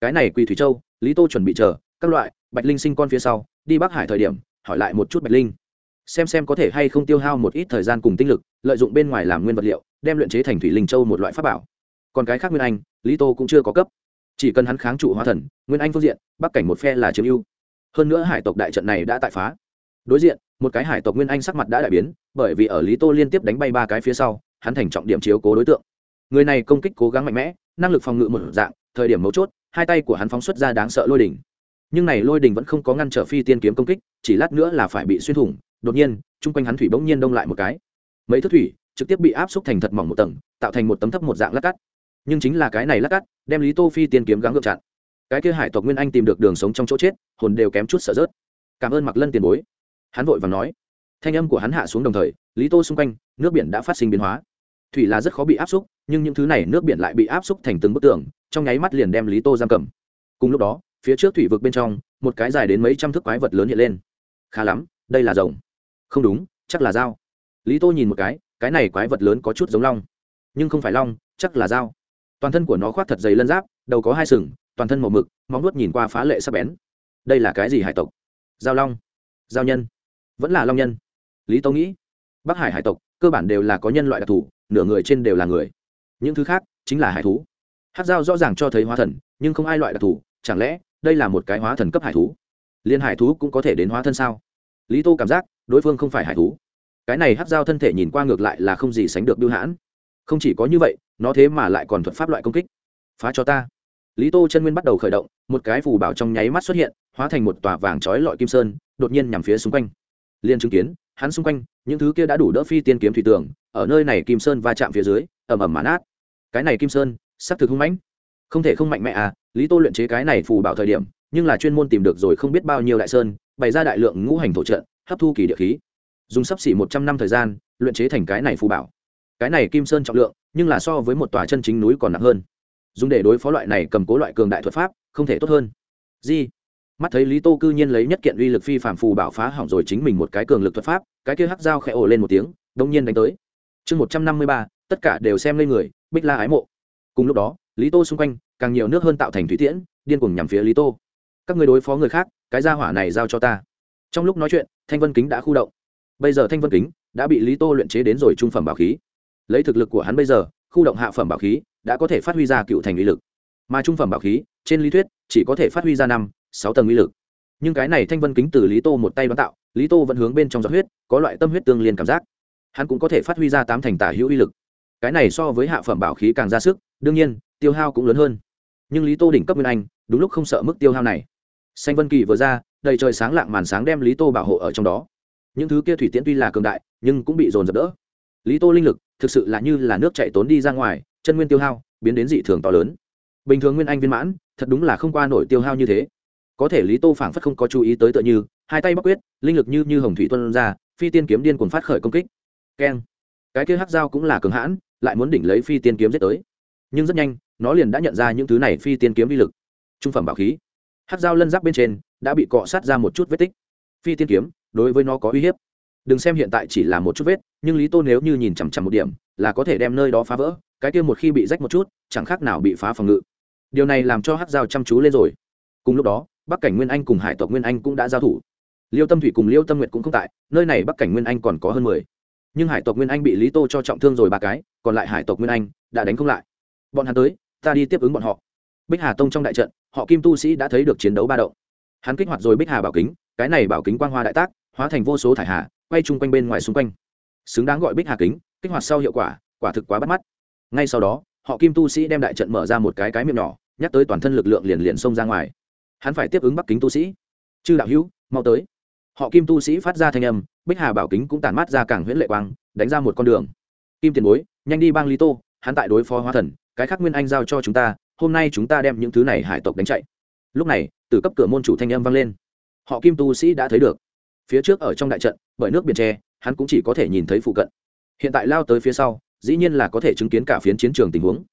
cái này quỳ thủy châu, lý tô chuẩn bị chờ, các loại, bạch linh sinh con phía sau, đi bắc hải thời điểm, hỏi lại một chút bạch linh. Xem xem có thể hay không tiêu hao một ít thời gian cùng tinh lực, lợi dụng bên ngoài làm nguyên vật liệu, đem luyện chế thành thủy linh châu một loại pháp bảo. Còn cái khác nguyên anh, lý tô cũng chưa có cấp. Chỉ cần hắn kháng trụ hóa thần, nguyên anh phương diện, bắc cảnh một phe là chiếm ưu. Hơn nữa hải tộc đại trận này đã tại phá. Đối diện, một cái hải tộc nguyên anh sắc mặt đã đại biến, bởi vì ở lý tô liên tiếp đánh bay ba cái phía sau, hắn thành trọng điểm chiếu cố đối tượng. Người này công kích cố gắng mạnh mẽ, năng lực phòng ngự một dạng, thời điểm mấu chốt hai tay của hắn phóng xuất ra đáng sợ lôi đỉnh. Nhưng này lôi đỉnh vẫn không có ngăn trở phi tiên kiếm công kích, chỉ lát nữa là phải bị xuyên thủng. Đột nhiên, chung quanh hắn thủy bỗng nhiên đông lại một cái. Mấy thước thủy trực tiếp bị áp xúc thành thật mỏng một tầng, tạo thành một tấm thấp một dạng lát cắt. Nhưng chính là cái này lát cắt, đem lý tô phi tiên kiếm gắng gượng chặn. Cái kia hải tộc nguyên anh tìm được đường sống trong chỗ chết, hồn đều kém chút sợ rớt. Cảm ơn mặc lân tiền bối. Hắn vội và nói. Thanh âm của hắn hạ xuống đồng thời, lý tô xung quanh, nước biển đã phát sinh biến hóa. Thủy là rất khó bị áp xúc, nhưng những thứ này nước biển lại bị áp xúc thành từng bức tường trong nháy mắt liền đem lý tô giam cầm. Cùng lúc đó, phía trước thủy vực bên trong, một cái dài đến mấy trăm thước quái vật lớn hiện lên. Khá lắm, đây là rồng. Không đúng, chắc là dao. Lý tô nhìn một cái cái này quái vật lớn có chút giống long. Nhưng không phải long, chắc là dao. Toàn thân của nó khoác thật dày lân giáp, đầu có hai sừng, toàn thân màu mực, móng nuốt nhìn qua phá lệ sắc bén. Đây là cái gì hải tộc? Giao long. Giao nhân. Vẫn là long nhân. Lý tô nghĩ, bắc hải hải tộc, cơ bản đều là có nhân loại đặc thù, nửa người trên đều là người. Những thứ khác, chính là hải thú hát dao rõ ràng cho thấy hóa thần, nhưng không ai loại đặc thù, chẳng lẽ đây là một cái hóa thần cấp hải thú? Liên hải thú cũng có thể đến hóa thân sao? Lý tô cảm giác đối phương không phải hải thú. Cái này hát dao thân thể nhìn qua ngược lại là không gì sánh được biêu hãn. Không chỉ có như vậy, nó thế mà lại còn thuật pháp loại công kích. Phá cho ta. Lý tô chân nguyên bắt đầu khởi động, một cái phù bảo trong nháy mắt xuất hiện, hóa thành một tòa vàng trói lọi kim sơn, đột nhiên nhằm phía xung quanh. Liền chứng kiến, hắn xung quanh, những thứ kia đã đủ đỡ phi tiên kiếm thủy tường, ở nơi này kim sơn va chạm phía dưới ẩm ẩm mãn át cái này kim sơn sắc thực hung mãnh. Không thể không mạnh mẽ à lý tô luyện chế cái này phù bảo thời điểm, nhưng là chuyên môn tìm được rồi không biết bao nhiêu đại sơn, bày ra đại lượng ngũ hành thổ trận, hấp thu kỳ địa khí. Dùng sắp xỉ một trăm năm thời gian, luyện chế thành cái này phù bảo. Cái này kim sơn trọng lượng, nhưng là so với một tòa chân chính núi còn nặng hơn. Dùng để đối phó loại này cầm cố loại cường đại thuật pháp, không thể tốt hơn. Di mắt thấy lý tô cư nhiên lấy nhất kiện uy lực phi phạm phù bảo phá hỏng rồi chính mình một cái cường lực thuật pháp, cái kia hắc dao khẽ ồ lên một tiếng đông nhiên đánh tới. Chương một trăm năm mươi ba, tất cả đều xem lên người, bích la ái mộ cùng lúc đó, lý tô xung quanh, càng nhiều nước hơn tạo thành thủy tiễn, điên cuồng nhằm phía lý tô. Các người đối phó người khác, cái gia hỏa này giao cho ta. Trong lúc nói chuyện, thanh vân kính đã khu động. Bây giờ thanh vân kính đã bị lý tô luyện chế đến rồi trung phẩm bảo khí. Lấy thực lực của hắn bây giờ, khu động hạ phẩm bảo khí đã có thể phát huy ra cựu thành uy lực. Mà trung phẩm bảo khí, trên lý thuyết, chỉ có thể phát huy ra năm, sáu tầng uy lực. Nhưng cái này thanh vân kính từ lý tô một tay đón tạo, lý tô vẫn hướng bên trong giọt huyết, có loại tâm huyết tương liên cảm giác. Hắn cũng có thể phát huy ra tám thành tả hữu uy lực cái này so với hạ phẩm bảo khí càng ra sức, đương nhiên, tiêu hao cũng lớn hơn. Nhưng lý tô đỉnh cấp nguyên anh, đúng lúc không sợ mức tiêu hao này. Xanh vân kỳ vừa ra, đầy trời sáng lạng màn sáng đem lý tô bảo hộ ở trong đó. Những thứ kia thủy tiễn tuy là cường đại, nhưng cũng bị dồn dập đỡ. Lý tô linh lực, thực sự là như là nước chạy tốn đi ra ngoài, chân nguyên tiêu hao, biến đến dị thường to lớn. Bình thường nguyên anh viên mãn, thật đúng là không qua nổi tiêu hao như thế. Có thể lý tô phảng phất không có chú ý tới tựa như, hai tay bắc quyết, linh lực như như hồng thủy tuân ra, phi tiên kiếm điên cuồng phát khởi công kích. Keng. Cái kia hắc dao cũng là cường hãn lại muốn đỉnh lấy phi tiên kiếm giết tới. Nhưng rất nhanh, nó liền đã nhận ra những thứ này phi tiên kiếm vi lực. Trung phẩm bảo khí. Hắc dao lân giáp bên trên đã bị cọ sát ra một chút vết tích. Phi tiên kiếm, đối với nó có uy hiếp. Đừng xem hiện tại chỉ là một chút vết, nhưng lý tô nếu như nhìn chằm chằm một điểm, là có thể đem nơi đó phá vỡ, cái kia một khi bị rách một chút, chẳng khác nào bị phá phòng ngự. Điều này làm cho hắc dao chăm chú lên rồi. Cùng lúc đó, bắc cảnh nguyên anh cùng hải tộc nguyên anh cũng đã giao thủ. Liêu tâm thủy cùng liêu tâm nguyệt cũng không tại, nơi này bắc cảnh nguyên anh còn có hơn mười. Nhưng hải tộc nguyên anh bị lý tô cho trọng thương rồi ba cái còn lại hải tộc nguyên anh đã đánh không lại. Bọn hắn tới, ta đi tiếp ứng bọn họ. Bích hà tông trong đại trận, họ kim tu sĩ đã thấy được chiến đấu ba động. Hắn kích hoạt rồi bích hà bảo kính, cái này bảo kính quang hoa đại tác, hóa thành vô số thải hà, quay chung quanh bên ngoài xung quanh. Xứng đáng gọi bích hà kính, kích hoạt sau hiệu quả quả thực quá bắt mắt. Ngay sau đó, họ kim tu sĩ đem đại trận mở ra một cái cái miệng nhỏ, nhắc tới toàn thân lực lượng liền liền xông ra ngoài. Hắn phải tiếp ứng bắc kính tu sĩ. Chư đạo hữu, mau tới. Họ kim tu sĩ phát ra thanh âm, bích hà bảo kính cũng tản mát ra cảng huyễn lệ quang, đánh ra một con đường. Kim tiền bối nhanh đi bang lý tô, hắn tại đối phó hóa thần, cái khác nguyên anh giao cho chúng ta, hôm nay chúng ta đem những thứ này hải tộc đánh chạy. Lúc này, từ cấp cửa môn chủ thanh âm vang lên. Họ kim tu sĩ đã thấy được. Phía trước ở trong đại trận, bởi nước biển tre hắn cũng chỉ có thể nhìn thấy phụ cận. Hiện tại lao tới phía sau, dĩ nhiên là có thể chứng kiến cả phiến chiến trường tình huống.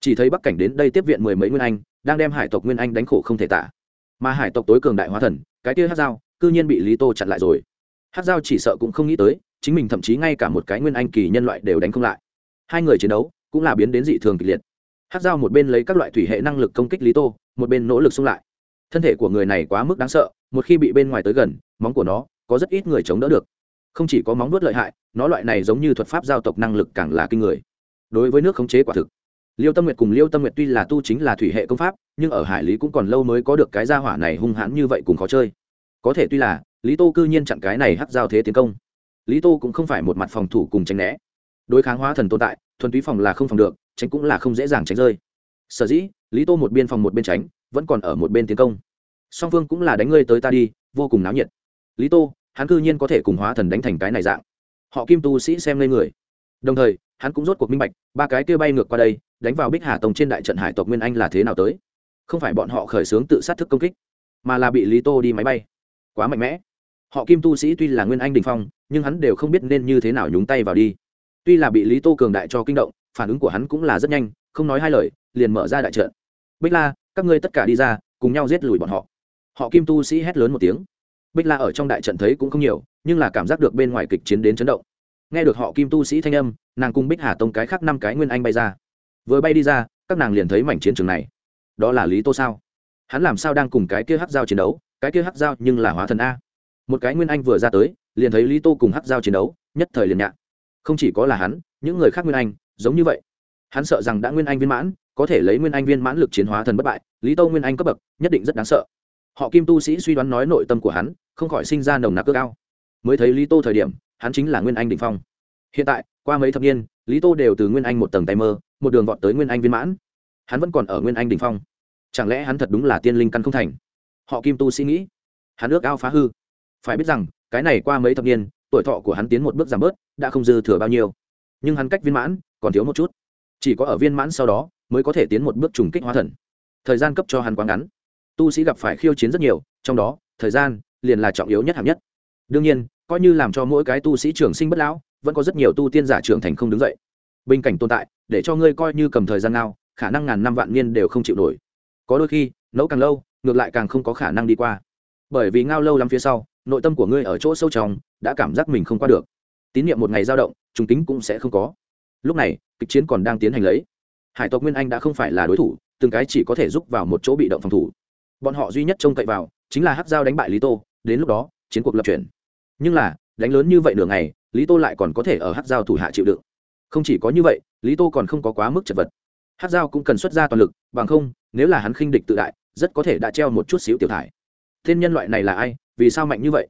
Chỉ thấy bắc cảnh đến đây tiếp viện mười mấy nguyên anh, đang đem hải tộc nguyên anh đánh khổ không thể tả. Mà hải tộc tối cường đại hóa thần, cái kia hát dao cư nhiên bị lý tô chặn lại rồi. Hát dao chỉ sợ cũng không nghĩ tới, chính mình thậm chí ngay cả một cái nguyên anh kỳ nhân loại đều đánh không lại hai người chiến đấu cũng là biến đến dị thường kịch liệt. Hát dao một bên lấy các loại thủy hệ năng lực công kích lý tô, một bên nỗ lực xung lại. Thân thể của người này quá mức đáng sợ, một khi bị bên ngoài tới gần, móng của nó có rất ít người chống đỡ được. Không chỉ có móng vuốt lợi hại, nó loại này giống như thuật pháp giao tộc năng lực càng là kinh người. Đối với nước khống chế quả thực, liêu tâm nguyệt cùng liêu tâm nguyệt tuy là tu chính là thủy hệ công pháp, nhưng ở hải lý cũng còn lâu mới có được cái gia hỏa này hung hãn như vậy cùng khó chơi. Có thể tuy là, lý tô cư nhiên chặn cái này hắc giao thế tiến công. Lý tô cũng không phải một mặt phòng thủ cùng tránh né đối kháng hóa thần tồn tại, thuần túy phòng là không phòng được, tránh cũng là không dễ dàng tránh rơi. Sở dĩ, lý tô một bên phòng một bên tránh, vẫn còn ở một bên tiến công. Song phương cũng là đánh ngươi tới ta đi, vô cùng náo nhiệt. Lý tô, hắn cư nhiên có thể cùng hóa thần đánh thành cái này dạng. Họ kim tu sĩ xem lên người. Đồng thời, hắn cũng rốt cuộc minh bạch, ba cái kia bay ngược qua đây, đánh vào bích hà tông trên đại trận hải tộc nguyên anh là thế nào tới. Không phải bọn họ khởi xướng tự sát thức công kích, mà là bị lý tô đi máy bay. Quá mạnh mẽ. Họ kim tu sĩ tuy là nguyên anh đình phong, nhưng hắn đều không biết nên như thế nào nhúng tay vào đi tuy là bị lý tô cường đại cho kinh động, phản ứng của hắn cũng là rất nhanh, không nói hai lời, liền mở ra đại trận. Bích la, các ngươi tất cả đi ra, cùng nhau giết lùi bọn họ. Họ kim tu sĩ hét lớn một tiếng. Bích la ở trong đại trận thấy cũng không nhiều, nhưng là cảm giác được bên ngoài kịch chiến đến chấn động. Nghe được họ kim tu sĩ thanh âm, nàng cùng bích hà tông cái khác năm cái nguyên anh bay ra. Vừa bay đi ra, các nàng liền thấy mảnh chiến trường này. Đó là lý tô sao? Hắn làm sao đang cùng cái kia hắc giao chiến đấu? Cái kia hắc giao nhưng là hóa thần a. Một cái nguyên anh vừa ra tới, liền thấy lý tô cùng hắc giao chiến đấu, nhất thời liền nhạc không chỉ có là hắn, những người khác nguyên anh, giống như vậy. Hắn sợ rằng đã nguyên anh viên mãn, có thể lấy nguyên anh viên mãn lực chiến hóa thần bất bại, lý tô nguyên anh cấp bậc, nhất định rất đáng sợ. Họ kim tu sĩ suy đoán nói nội tâm của hắn, không khỏi sinh ra nồng nặc cơ cao mới thấy lý tô thời điểm, hắn chính là nguyên anh đỉnh phong. Hiện tại, qua mấy thập niên, lý tô đều từ nguyên anh một tầng tay mơ, một đường vọt tới nguyên anh viên mãn. Hắn vẫn còn ở nguyên anh đỉnh phong. Chẳng lẽ hắn thật đúng là tiên linh căn không thành? Họ kim tu sĩ nghĩ. Hắn ước ao phá hư. Phải biết rằng, cái này qua mấy thập niên tuổi thọ của hắn tiến một bước giảm bớt, đã không dư thừa bao nhiêu. Nhưng hắn cách viên mãn còn thiếu một chút. Chỉ có ở viên mãn sau đó mới có thể tiến một bước trùng kích hóa thần. Thời gian cấp cho hắn quá ngắn. Tu sĩ gặp phải khiêu chiến rất nhiều, trong đó, thời gian liền là trọng yếu nhất hạng nhất. Đương nhiên, coi như làm cho mỗi cái tu sĩ trường sinh bất lão, vẫn có rất nhiều tu tiên giả trưởng thành không đứng dậy. Bình cảnh tồn tại, để cho ngươi coi như cầm thời gian nào khả năng ngàn năm vạn niên đều không chịu nổi. Có đôi khi, nấu càng lâu, ngược lại càng không có khả năng đi qua. Bởi vì ngao lâu lắm phía sau, nội tâm của ngươi ở chỗ sâu trong đã cảm giác mình không qua được. Tín nhiệm một ngày dao động trùng tính cũng sẽ không có. Lúc này, kịch chiến còn đang tiến hành lấy. Hải tộc nguyên anh đã không phải là đối thủ, từng cái chỉ có thể giúp vào một chỗ bị động phòng thủ. Bọn họ duy nhất trông cậy vào, chính là hát dao đánh bại lý tô, đến lúc đó, chiến cuộc lập chuyển. Nhưng là, đánh lớn như vậy nửa ngày, lý tô lại còn có thể ở hát dao thủ hạ chịu đựng. Không chỉ có như vậy, lý tô còn không có quá mức chật vật. Hát dao cũng cần xuất ra toàn lực, bằng không, nếu là hắn khinh địch tự đại, rất có thể đã treo một chút xíu tiểu thải. Thiên nhân loại này là ai, vì sao mạnh như vậy?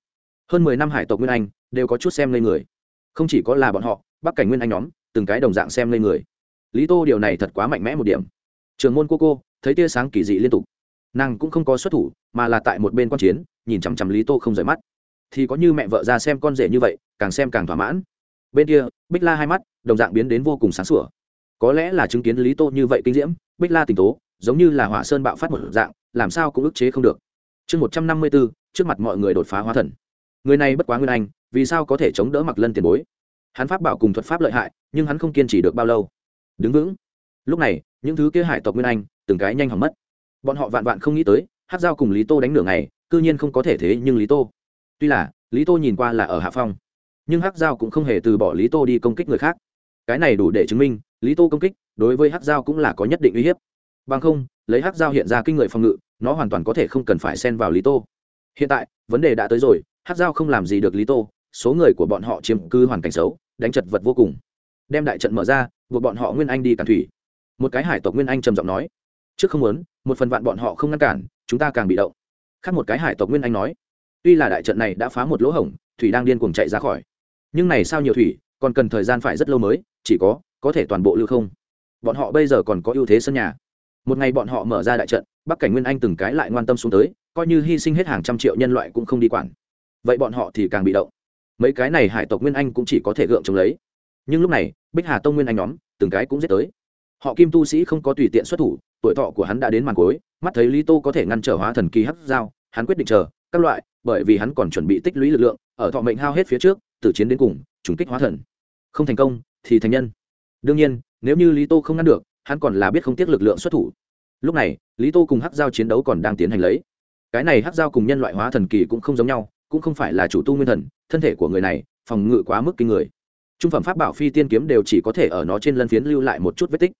Hơn mười năm hải tộc nguyên anh đều có chút xem lên người. Không chỉ có là bọn họ, bắc cảnh nguyên anh nhóm, từng cái đồng dạng xem lên người. Lý tô điều này thật quá mạnh mẽ một điểm. Trường môn cô cô, thấy tia sáng kỳ dị liên tục. Nàng cũng không có xuất thủ, mà là tại một bên quan chiến, nhìn chằm chằm lý tô không rời mắt. Thì có như mẹ vợ ra xem con rể như vậy, càng xem càng thỏa mãn. Bên kia, bích la hai mắt, đồng dạng biến đến vô cùng sáng sủa. Có lẽ là chứng kiến lý tô như vậy kinh diễm, bích la tỉnh tố, giống như là hỏa sơn bạo phát một dạng, làm sao cũng ức chế không được. Chương một trăm năm mươi bốn trước mặt mọi người đột phá hóa thần người này bất quá nguyên anh, vì sao có thể chống đỡ mặc lân tiền bối? Hắn pháp bảo cùng thuật pháp lợi hại, nhưng hắn không kiên trì được bao lâu. Đứng vững. Lúc này, những thứ kia hải tộc nguyên anh, từng cái nhanh hỏng mất. Bọn họ vạn vạn không nghĩ tới hát dao cùng lý tô đánh nửa ngày, cư nhiên không có thể thế nhưng lý tô. Tuy là, lý tô nhìn qua là ở hạ phong, nhưng hát dao cũng không hề từ bỏ lý tô đi công kích người khác. Cái này đủ để chứng minh, lý tô công kích, đối với hát dao cũng là có nhất định uy hiếp. Bằng không, lấy hát dao hiện ra kinh người phòng ngự, nó hoàn toàn có thể không cần phải xen vào lý tô. Hiện tại, vấn đề đã tới rồi hát dao không làm gì được lý tô, số người của bọn họ chiếm cư hoàn cảnh xấu, đánh chật vật vô cùng. Đem đại trận mở ra, buộc bọn họ nguyên anh đi cản thủy. Một cái hải tộc nguyên anh trầm giọng nói, trước không muốn, một phần vạn bọn họ không ngăn cản, chúng ta càng bị động. Khác một cái hải tộc nguyên anh nói, tuy là đại trận này đã phá một lỗ hổng, thủy đang điên cuồng chạy ra khỏi. Nhưng này sao nhiều thủy, còn cần thời gian phải rất lâu mới, chỉ có có thể toàn bộ lưu không. Bọn họ bây giờ còn có ưu thế sân nhà. Một ngày bọn họ mở ra đại trận, bắc cảnh nguyên anh từng cái lại ngoan tâm xuống tới, coi như hy sinh hết hàng trăm triệu nhân loại cũng không đi quản vậy bọn họ thì càng bị động. Mấy cái này hải tộc nguyên anh cũng chỉ có thể gượng chống lấy. Nhưng lúc này, bích hà tông nguyên anh nhóm, từng cái cũng giết tới. Họ kim tu sĩ không có tùy tiện xuất thủ, tuổi thọ của hắn đã đến màn cuối, mắt thấy lý tô có thể ngăn trở hóa thần kỳ hắc giao, hắn quyết định chờ, các loại, bởi vì hắn còn chuẩn bị tích lũy lực lượng, ở thọ mệnh hao hết phía trước, từ chiến đến cùng, trùng kích hóa thần. Không thành công, thì thành nhân. Đương nhiên, nếu như lý tô không ngăn được, hắn còn là biết không tiếc lực lượng xuất thủ. Lúc này, lý tô cùng hắc giao chiến đấu còn đang tiến hành lấy. Cái này hắc giao cùng nhân loại hóa thần kỳ cũng không giống nhau cũng không phải là chủ tu nguyên thần, thân thể của người này, phòng ngự quá mức kinh người. Trung phẩm pháp bảo phi tiên kiếm đều chỉ có thể ở nó trên lân phiến lưu lại một chút vết tích.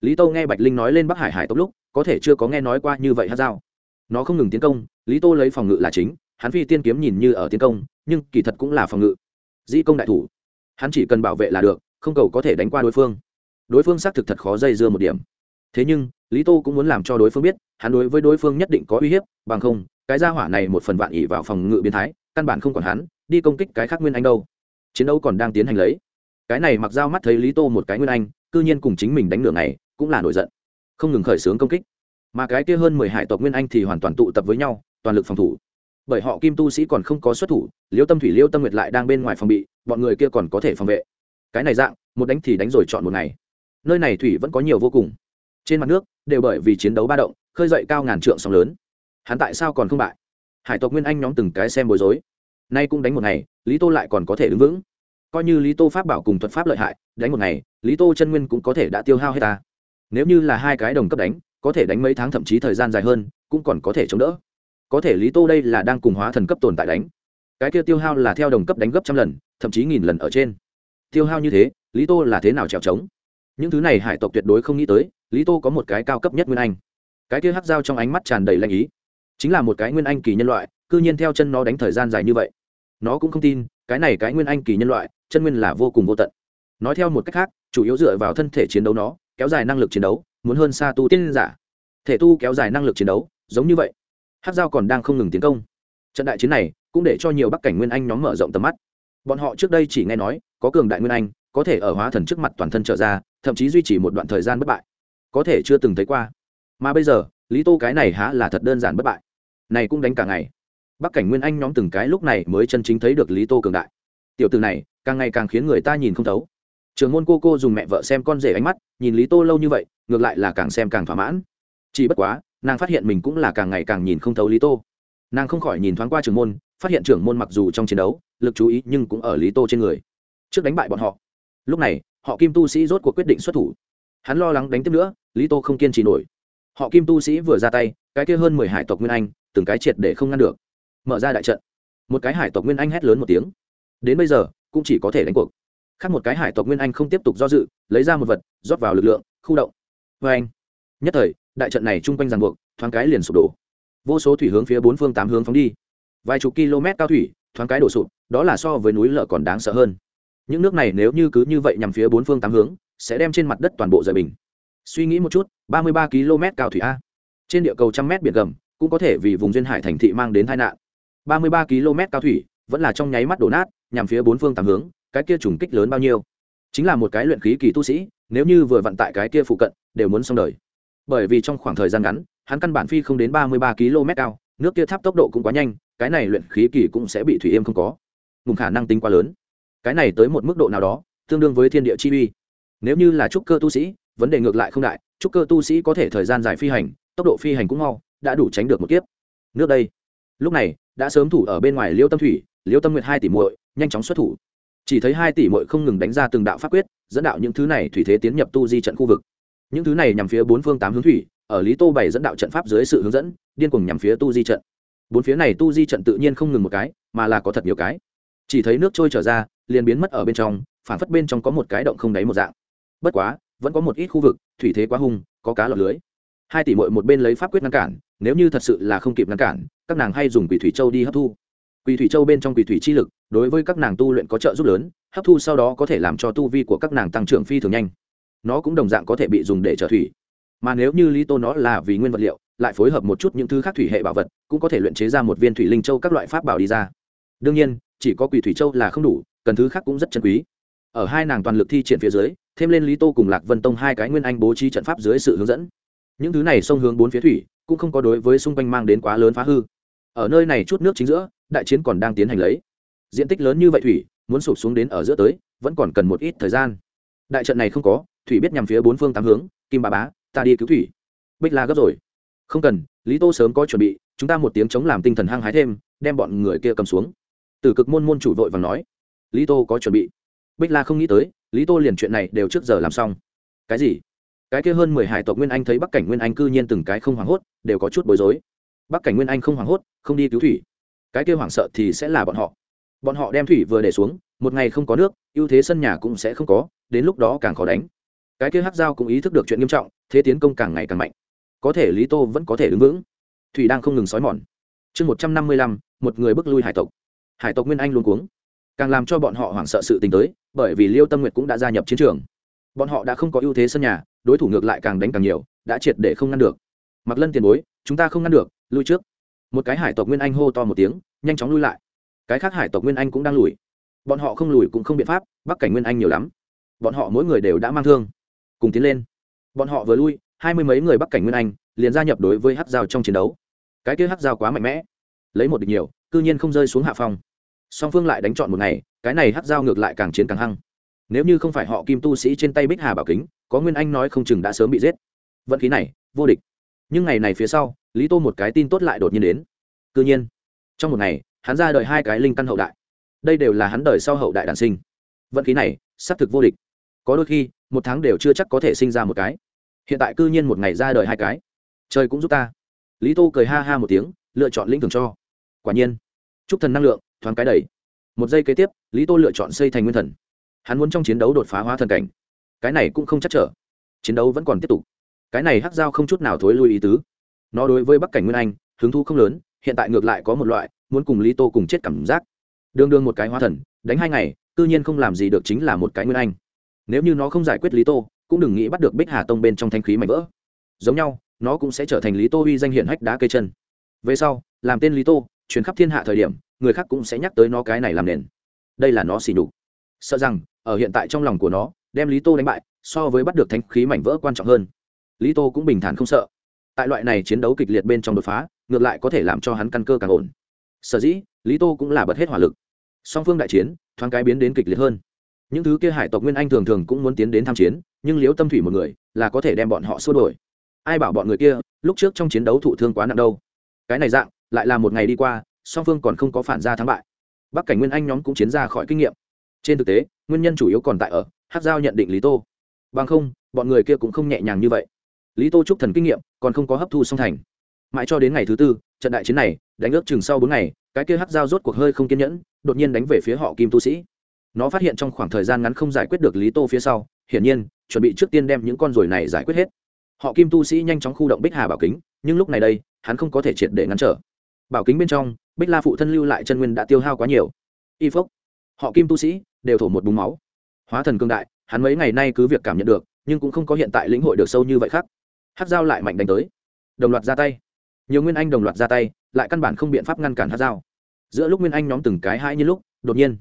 Lý tô nghe bạch linh nói lên bắc hải hải tốc lúc, có thể chưa có nghe nói qua như vậy hát dao nó không ngừng tiến công, lý tô lấy phòng ngự là chính, hắn phi tiên kiếm nhìn như ở tiến công, nhưng kỳ thật cũng là phòng ngự. Dĩ công đại thủ. Hắn chỉ cần bảo vệ là được, không cầu có thể đánh qua đối phương. Đối phương xác thực thật khó dây dưa một điểm thế nhưng, lý tô cũng muốn làm cho đối phương biết, hắn đối với đối phương nhất định có uy hiếp, bằng không, cái gia hỏa này một phần vạn ỉ vào phòng ngự biến thái, căn bản không còn hắn, đi công kích cái khác nguyên anh đâu. Chiến đấu còn đang tiến hành lấy. Cái này mặc dao mắt thấy lý tô một cái nguyên anh, cư nhiên cùng chính mình đánh nửa ngày, cũng là nổi giận. Không ngừng khởi xướng công kích. Mà cái kia hơn mười hải tộc nguyên anh thì hoàn toàn tụ tập với nhau, toàn lực phòng thủ. Bởi họ kim tu sĩ còn không có xuất thủ, liêu tâm thủy, liêu tâm nguyệt lại đang bên ngoài phòng bị, bọn người kia còn có thể phòng vệ. Cái này dạng, một đánh thì đánh rồi chọn một ngày. Nơi này thủy vẫn có nhiều vô cùng trên mặt nước, đều bởi vì chiến đấu ba động, khơi dậy cao ngàn trượng sóng lớn. Hắn tại sao còn không bại? Hải tộc nguyên anh nhóm từng cái xem bối rối. Nay cũng đánh một ngày, lý tô lại còn có thể đứng vững. Coi như lý tô pháp bảo cùng thuật pháp lợi hại, đánh một ngày, lý tô chân nguyên cũng có thể đã tiêu hao hết ta. Nếu như là hai cái đồng cấp đánh, có thể đánh mấy tháng thậm chí thời gian dài hơn, cũng còn có thể chống đỡ. Có thể lý tô đây là đang cùng hóa thần cấp tồn tại đánh. Cái kia tiêu hao là theo đồng cấp đánh gấp trăm lần, thậm chí nghìn lần ở trên. Tiêu hao như thế, lý tô là thế nào trèo trống những thứ này hải tộc tuyệt đối không nghĩ tới, lý tô có một cái cao cấp nhất nguyên anh. Cái kia hắc dao trong ánh mắt tràn đầy lanh ý. Chính là một cái nguyên anh kỳ nhân loại, cư nhiên theo chân nó đánh thời gian dài như vậy. Nó cũng không tin, cái này cái nguyên anh kỳ nhân loại, chân nguyên là vô cùng vô tận. Nói theo một cách khác, chủ yếu dựa vào thân thể chiến đấu nó, kéo dài năng lực chiến đấu, muốn hơn xa tu tiên giả. Thể tu kéo dài năng lực chiến đấu, giống như vậy. Hát dao còn đang không ngừng tiến công. Trận đại chiến này, cũng để cho nhiều bắc cảnh nguyên anh nhóm mở rộng tầm mắt. Bọn họ trước đây chỉ nghe nói, có cường đại nguyên anh có thể ở hóa thần trước mặt toàn thân trở ra, thậm chí duy trì một đoạn thời gian bất bại. Có thể chưa từng thấy qua. Mà bây giờ, lý tô cái này há là thật đơn giản bất bại. Này cũng đánh cả ngày. Bắc cảnh nguyên anh nhóm từng cái lúc này mới chân chính thấy được lý tô cường đại. Tiểu từ này, càng ngày càng khiến người ta nhìn không thấu. Trường môn cô cô dùng mẹ vợ xem con rể ánh mắt, nhìn lý tô lâu như vậy, ngược lại là càng xem càng thỏa mãn. Chỉ bất quá, nàng phát hiện mình cũng là càng ngày càng nhìn không thấu lý tô. Nàng không khỏi nhìn thoáng qua trường môn, phát hiện trưởng môn mặc dù trong chiến đấu, lực chú ý nhưng cũng ở lý tô trên người. Trước đánh bại bọn họ lúc này, họ kim tu sĩ rốt cuộc quyết định xuất thủ. Hắn lo lắng đánh tiếp nữa, lý tô không kiên trì nổi. Họ kim tu sĩ vừa ra tay, cái kia hơn mười hải tộc nguyên anh, từng cái triệt để không ngăn được. Mở ra đại trận. Một cái hải tộc nguyên anh hét lớn một tiếng. Đến bây giờ, cũng chỉ có thể đánh cuộc. Khác một cái hải tộc nguyên anh không tiếp tục do dự, lấy ra một vật, rót vào lực lượng, khu động. Vê anh. Nhất thời, đại trận này chung quanh ràng buộc, thoáng cái liền sụp đổ. Vô số thủy hướng phía bốn phương tám hướng phóng đi. Vài chục km cao thủy, thoáng cái đổ sụp, đó là so với núi lở còn đáng sợ hơn những nước này nếu như cứ như vậy nhằm phía bốn phương tám hướng, sẽ đem trên mặt đất toàn bộ rời bình. Suy nghĩ một chút, ba mươi ba km cao thủy a. Trên địa cầu trăm mét biển gầm, cũng có thể vì vùng duyên hải thành thị mang đến tai nạn. ba mươi ba km cao thủy, vẫn là trong nháy mắt đổ nát, nhằm phía bốn phương tám hướng, cái kia trùng kích lớn bao nhiêu? Chính là một cái luyện khí kỳ tu sĩ, nếu như vừa vận tại cái kia phụ cận, đều muốn xong đời. Bởi vì trong khoảng thời gian ngắn, hắn căn bản phi không đến ba mươi ba km cao, nước kia tháp tốc độ cũng quá nhanh, cái này luyện khí kỳ cũng sẽ bị thủy êm không có. Ngùng khả năng tính quá lớn cái này tới một mức độ nào đó, tương đương với thiên địa chi uy. Nếu như là trúc cơ tu sĩ, vấn đề ngược lại không đại, trúc cơ tu sĩ có thể thời gian dài phi hành, tốc độ phi hành cũng mau, đã đủ tránh được một kiếp. Nước đây, lúc này, đã sớm thủ ở bên ngoài liêu tâm thủy, liêu tâm nguyệt hai tỷ muội, nhanh chóng xuất thủ. Chỉ thấy hai tỷ muội không ngừng đánh ra từng đạo pháp quyết, dẫn đạo những thứ này thủy thế tiến nhập tu di trận khu vực. Những thứ này nhằm phía bốn phương tám hướng thủy, ở lý tô bày dẫn đạo trận pháp dưới sự hướng dẫn, điên cuồng nhằm phía tu di trận. Bốn phía này tu di trận tự nhiên không ngừng một cái, mà là có thật nhiều cái. Chỉ thấy nước trôi trở ra liền biến mất ở bên trong phản phất bên trong có một cái động không đáy một dạng. Bất quá, vẫn có một ít khu vực, thủy thế quá hung, có cá lọt lưới. Hai tỷ mội một bên lấy pháp quyết ngăn cản, nếu như thật sự là không kịp ngăn cản, các nàng hay dùng quỷ thủy châu đi hấp thu. Quỷ thủy châu bên trong quỷ thủy chi lực, đối với các nàng tu luyện có trợ giúp lớn, hấp thu sau đó có thể làm cho tu vi của các nàng tăng trưởng phi thường nhanh. Nó cũng đồng dạng có thể bị dùng để trở thủy. Mà nếu như lý tô nó là vì nguyên vật liệu, lại phối hợp một chút những thứ khác thủy hệ bảo vật, cũng có thể luyện chế ra một viên thủy linh châu các loại pháp bảo đi ra. Đương nhiên, chỉ có quỷ thủy châu là không đủ cần thứ khác cũng rất chân quý. Ở hai nàng toàn lực thi triển phía dưới, thêm lên lý tô cùng lạc vân tông hai cái nguyên anh bố trí trận pháp dưới sự hướng dẫn. Những thứ này xông hướng bốn phía thủy, cũng không có đối với xung quanh mang đến quá lớn phá hư. Ở nơi này chút nước chính giữa, đại chiến còn đang tiến hành lấy. Diện tích lớn như vậy thủy, muốn sụp xuống đến ở giữa tới, vẫn còn cần một ít thời gian. Đại trận này không có, thủy biết nhằm phía bốn phương tám hướng, kim bà bá, ta đi cứu thủy. Bích la gấp rồi. Không cần, lý tô sớm có chuẩn bị, chúng ta một tiếng chống làm tinh thần hăng hái thêm, đem bọn người kia cầm xuống. Từ cực môn môn chủ vội và nói lý tô có chuẩn bị. Bích la không nghĩ tới, lý tô liền chuyện này đều trước giờ làm xong. Cái gì? Cái kia hơn mười hải tộc nguyên anh thấy bắc cảnh nguyên anh cư nhiên từng cái không hoảng hốt, đều có chút bối rối. Bắc cảnh nguyên anh không hoảng hốt, không đi cứu thủy. Cái kia hoảng sợ thì sẽ là bọn họ. Bọn họ đem thủy vừa để xuống, một ngày không có nước, ưu thế sân nhà cũng sẽ không có, đến lúc đó càng khó đánh. Cái kia hát dao cũng ý thức được chuyện nghiêm trọng, thế tiến công càng ngày càng mạnh. Có thể lý tô vẫn có thể đứng vững. Thủy đang không ngừng xói mòn. Chương một trăm năm mươi lăm, một người bước lui hải tộc. Hải tộc nguyên anh luôn cuống càng làm cho bọn họ hoảng sợ sự tình tới, bởi vì liêu tâm nguyệt cũng đã gia nhập chiến trường. Bọn họ đã không có ưu thế sân nhà, đối thủ ngược lại càng đánh càng nhiều, đã triệt để không ngăn được. Mặc lân tiền bối, chúng ta không ngăn được, lui trước. Một cái hải tộc nguyên anh hô to một tiếng, nhanh chóng lui lại. Cái khác hải tộc nguyên anh cũng đang lùi. Bọn họ không lùi cũng không biện pháp, bắc cảnh nguyên anh nhiều lắm. Bọn họ mỗi người đều đã mang thương, cùng tiến lên. Bọn họ vừa lui, hai mươi mấy người bắc cảnh nguyên anh liền gia nhập đối với hát dao trong chiến đấu. Cái kia hát dao quá mạnh mẽ, lấy một địch nhiều, cư nhiên không rơi xuống hạ phòng song phương lại đánh chọn một ngày, cái này hát dao ngược lại càng chiến càng hăng. Nếu như không phải họ kim tu sĩ trên tay bích hà bảo kính, có nguyên anh nói không chừng đã sớm bị giết. Vận khí này, vô địch. Nhưng ngày này phía sau, lý tô một cái tin tốt lại đột nhiên đến. Cư nhiên, trong một ngày, hắn ra đời hai cái linh căn hậu đại. Đây đều là hắn đời sau hậu đại đàn sinh. Vận khí này, xác thực vô địch. Có đôi khi, một tháng đều chưa chắc có thể sinh ra một cái. Hiện tại cư nhiên một ngày ra đời hai cái. Trời cũng giúp ta. Lý tô cười ha ha một tiếng, lựa chọn lĩnh thường cho. Quả nhiên, chúc thần năng lượng thoáng cái đầy. Một giây kế tiếp, lý tô lựa chọn xây thành nguyên thần. Hắn muốn trong chiến đấu đột phá hóa thần cảnh. Cái này cũng không chắc trở. Chiến đấu vẫn còn tiếp tục. Cái này hắc dao không chút nào thối lui ý tứ. Nó đối với bắc cảnh nguyên anh, hứng thu không lớn, hiện tại ngược lại có một loại muốn cùng lý tô cùng chết cảm giác. Đương đương một cái hóa thần, đánh hai ngày, tự nhiên không làm gì được chính là một cái nguyên anh. Nếu như nó không giải quyết lý tô, cũng đừng nghĩ bắt được bích hà tông bên trong thanh khí mạnh vỡ. Giống nhau, nó cũng sẽ trở thành lý tô uy danh hiển hách đá cây chân. Về sau, làm tên lý tô chuyến khắp thiên hạ thời điểm người khác cũng sẽ nhắc tới nó cái này làm nền. Đây là nó xỉ nhục. Sợ rằng, ở hiện tại trong lòng của nó, đem lý tô đánh bại, so với bắt được Thánh khí mảnh vỡ quan trọng hơn. Lý tô cũng bình thản không sợ. Tại loại này chiến đấu kịch liệt bên trong đột phá, ngược lại có thể làm cho hắn căn cơ càng ổn. Sở dĩ, lý tô cũng là bật hết hỏa lực. Song phương đại chiến, thoáng cái biến đến kịch liệt hơn. Những thứ kia hải tộc nguyên anh thường thường cũng muốn tiến đến tham chiến, nhưng liếu tâm thủy một người, là có thể đem bọn họ xua đổi ai bảo bọn người kia, lúc trước trong chiến đấu thụ thương quá nặng đâu. Cái này dạng, lại là một ngày đi qua song phương còn không có phản ra thắng bại. Bắc cảnh nguyên anh nhóm cũng chiến ra khỏi kinh nghiệm. Trên thực tế, nguyên nhân chủ yếu còn tại ở hát giao nhận định lý tô. Bằng không, bọn người kia cũng không nhẹ nhàng như vậy. Lý tô chúc thần kinh nghiệm còn không có hấp thu song thành. Mãi cho đến ngày thứ tư, trận đại chiến này, đánh ước chừng sau bốn ngày, cái kia hát giao rốt cuộc hơi không kiên nhẫn, đột nhiên đánh về phía họ kim tu sĩ. Nó phát hiện trong khoảng thời gian ngắn không giải quyết được lý tô phía sau, hiển nhiên, chuẩn bị trước tiên đem những con ruồi này giải quyết hết. Họ kim tu sĩ nhanh chóng khu động bích hà bảo kính, nhưng lúc này đây, hắn không có thể triệt để ngăn trở bảo kính bên trong, bích la phụ thân lưu lại chân nguyên đã tiêu hao quá nhiều. Y phốc họ kim tu sĩ, đều thổ một búng máu. Hóa thần cương đại, hắn mấy ngày nay cứ việc cảm nhận được, nhưng cũng không có hiện tại lĩnh hội được sâu như vậy khác. Hát dao lại mạnh đánh tới. Đồng loạt ra tay. Nhiều nguyên anh đồng loạt ra tay, lại căn bản không biện pháp ngăn cản hát dao. Giữa lúc nguyên anh nhóm từng cái hai như lúc, đột nhiên,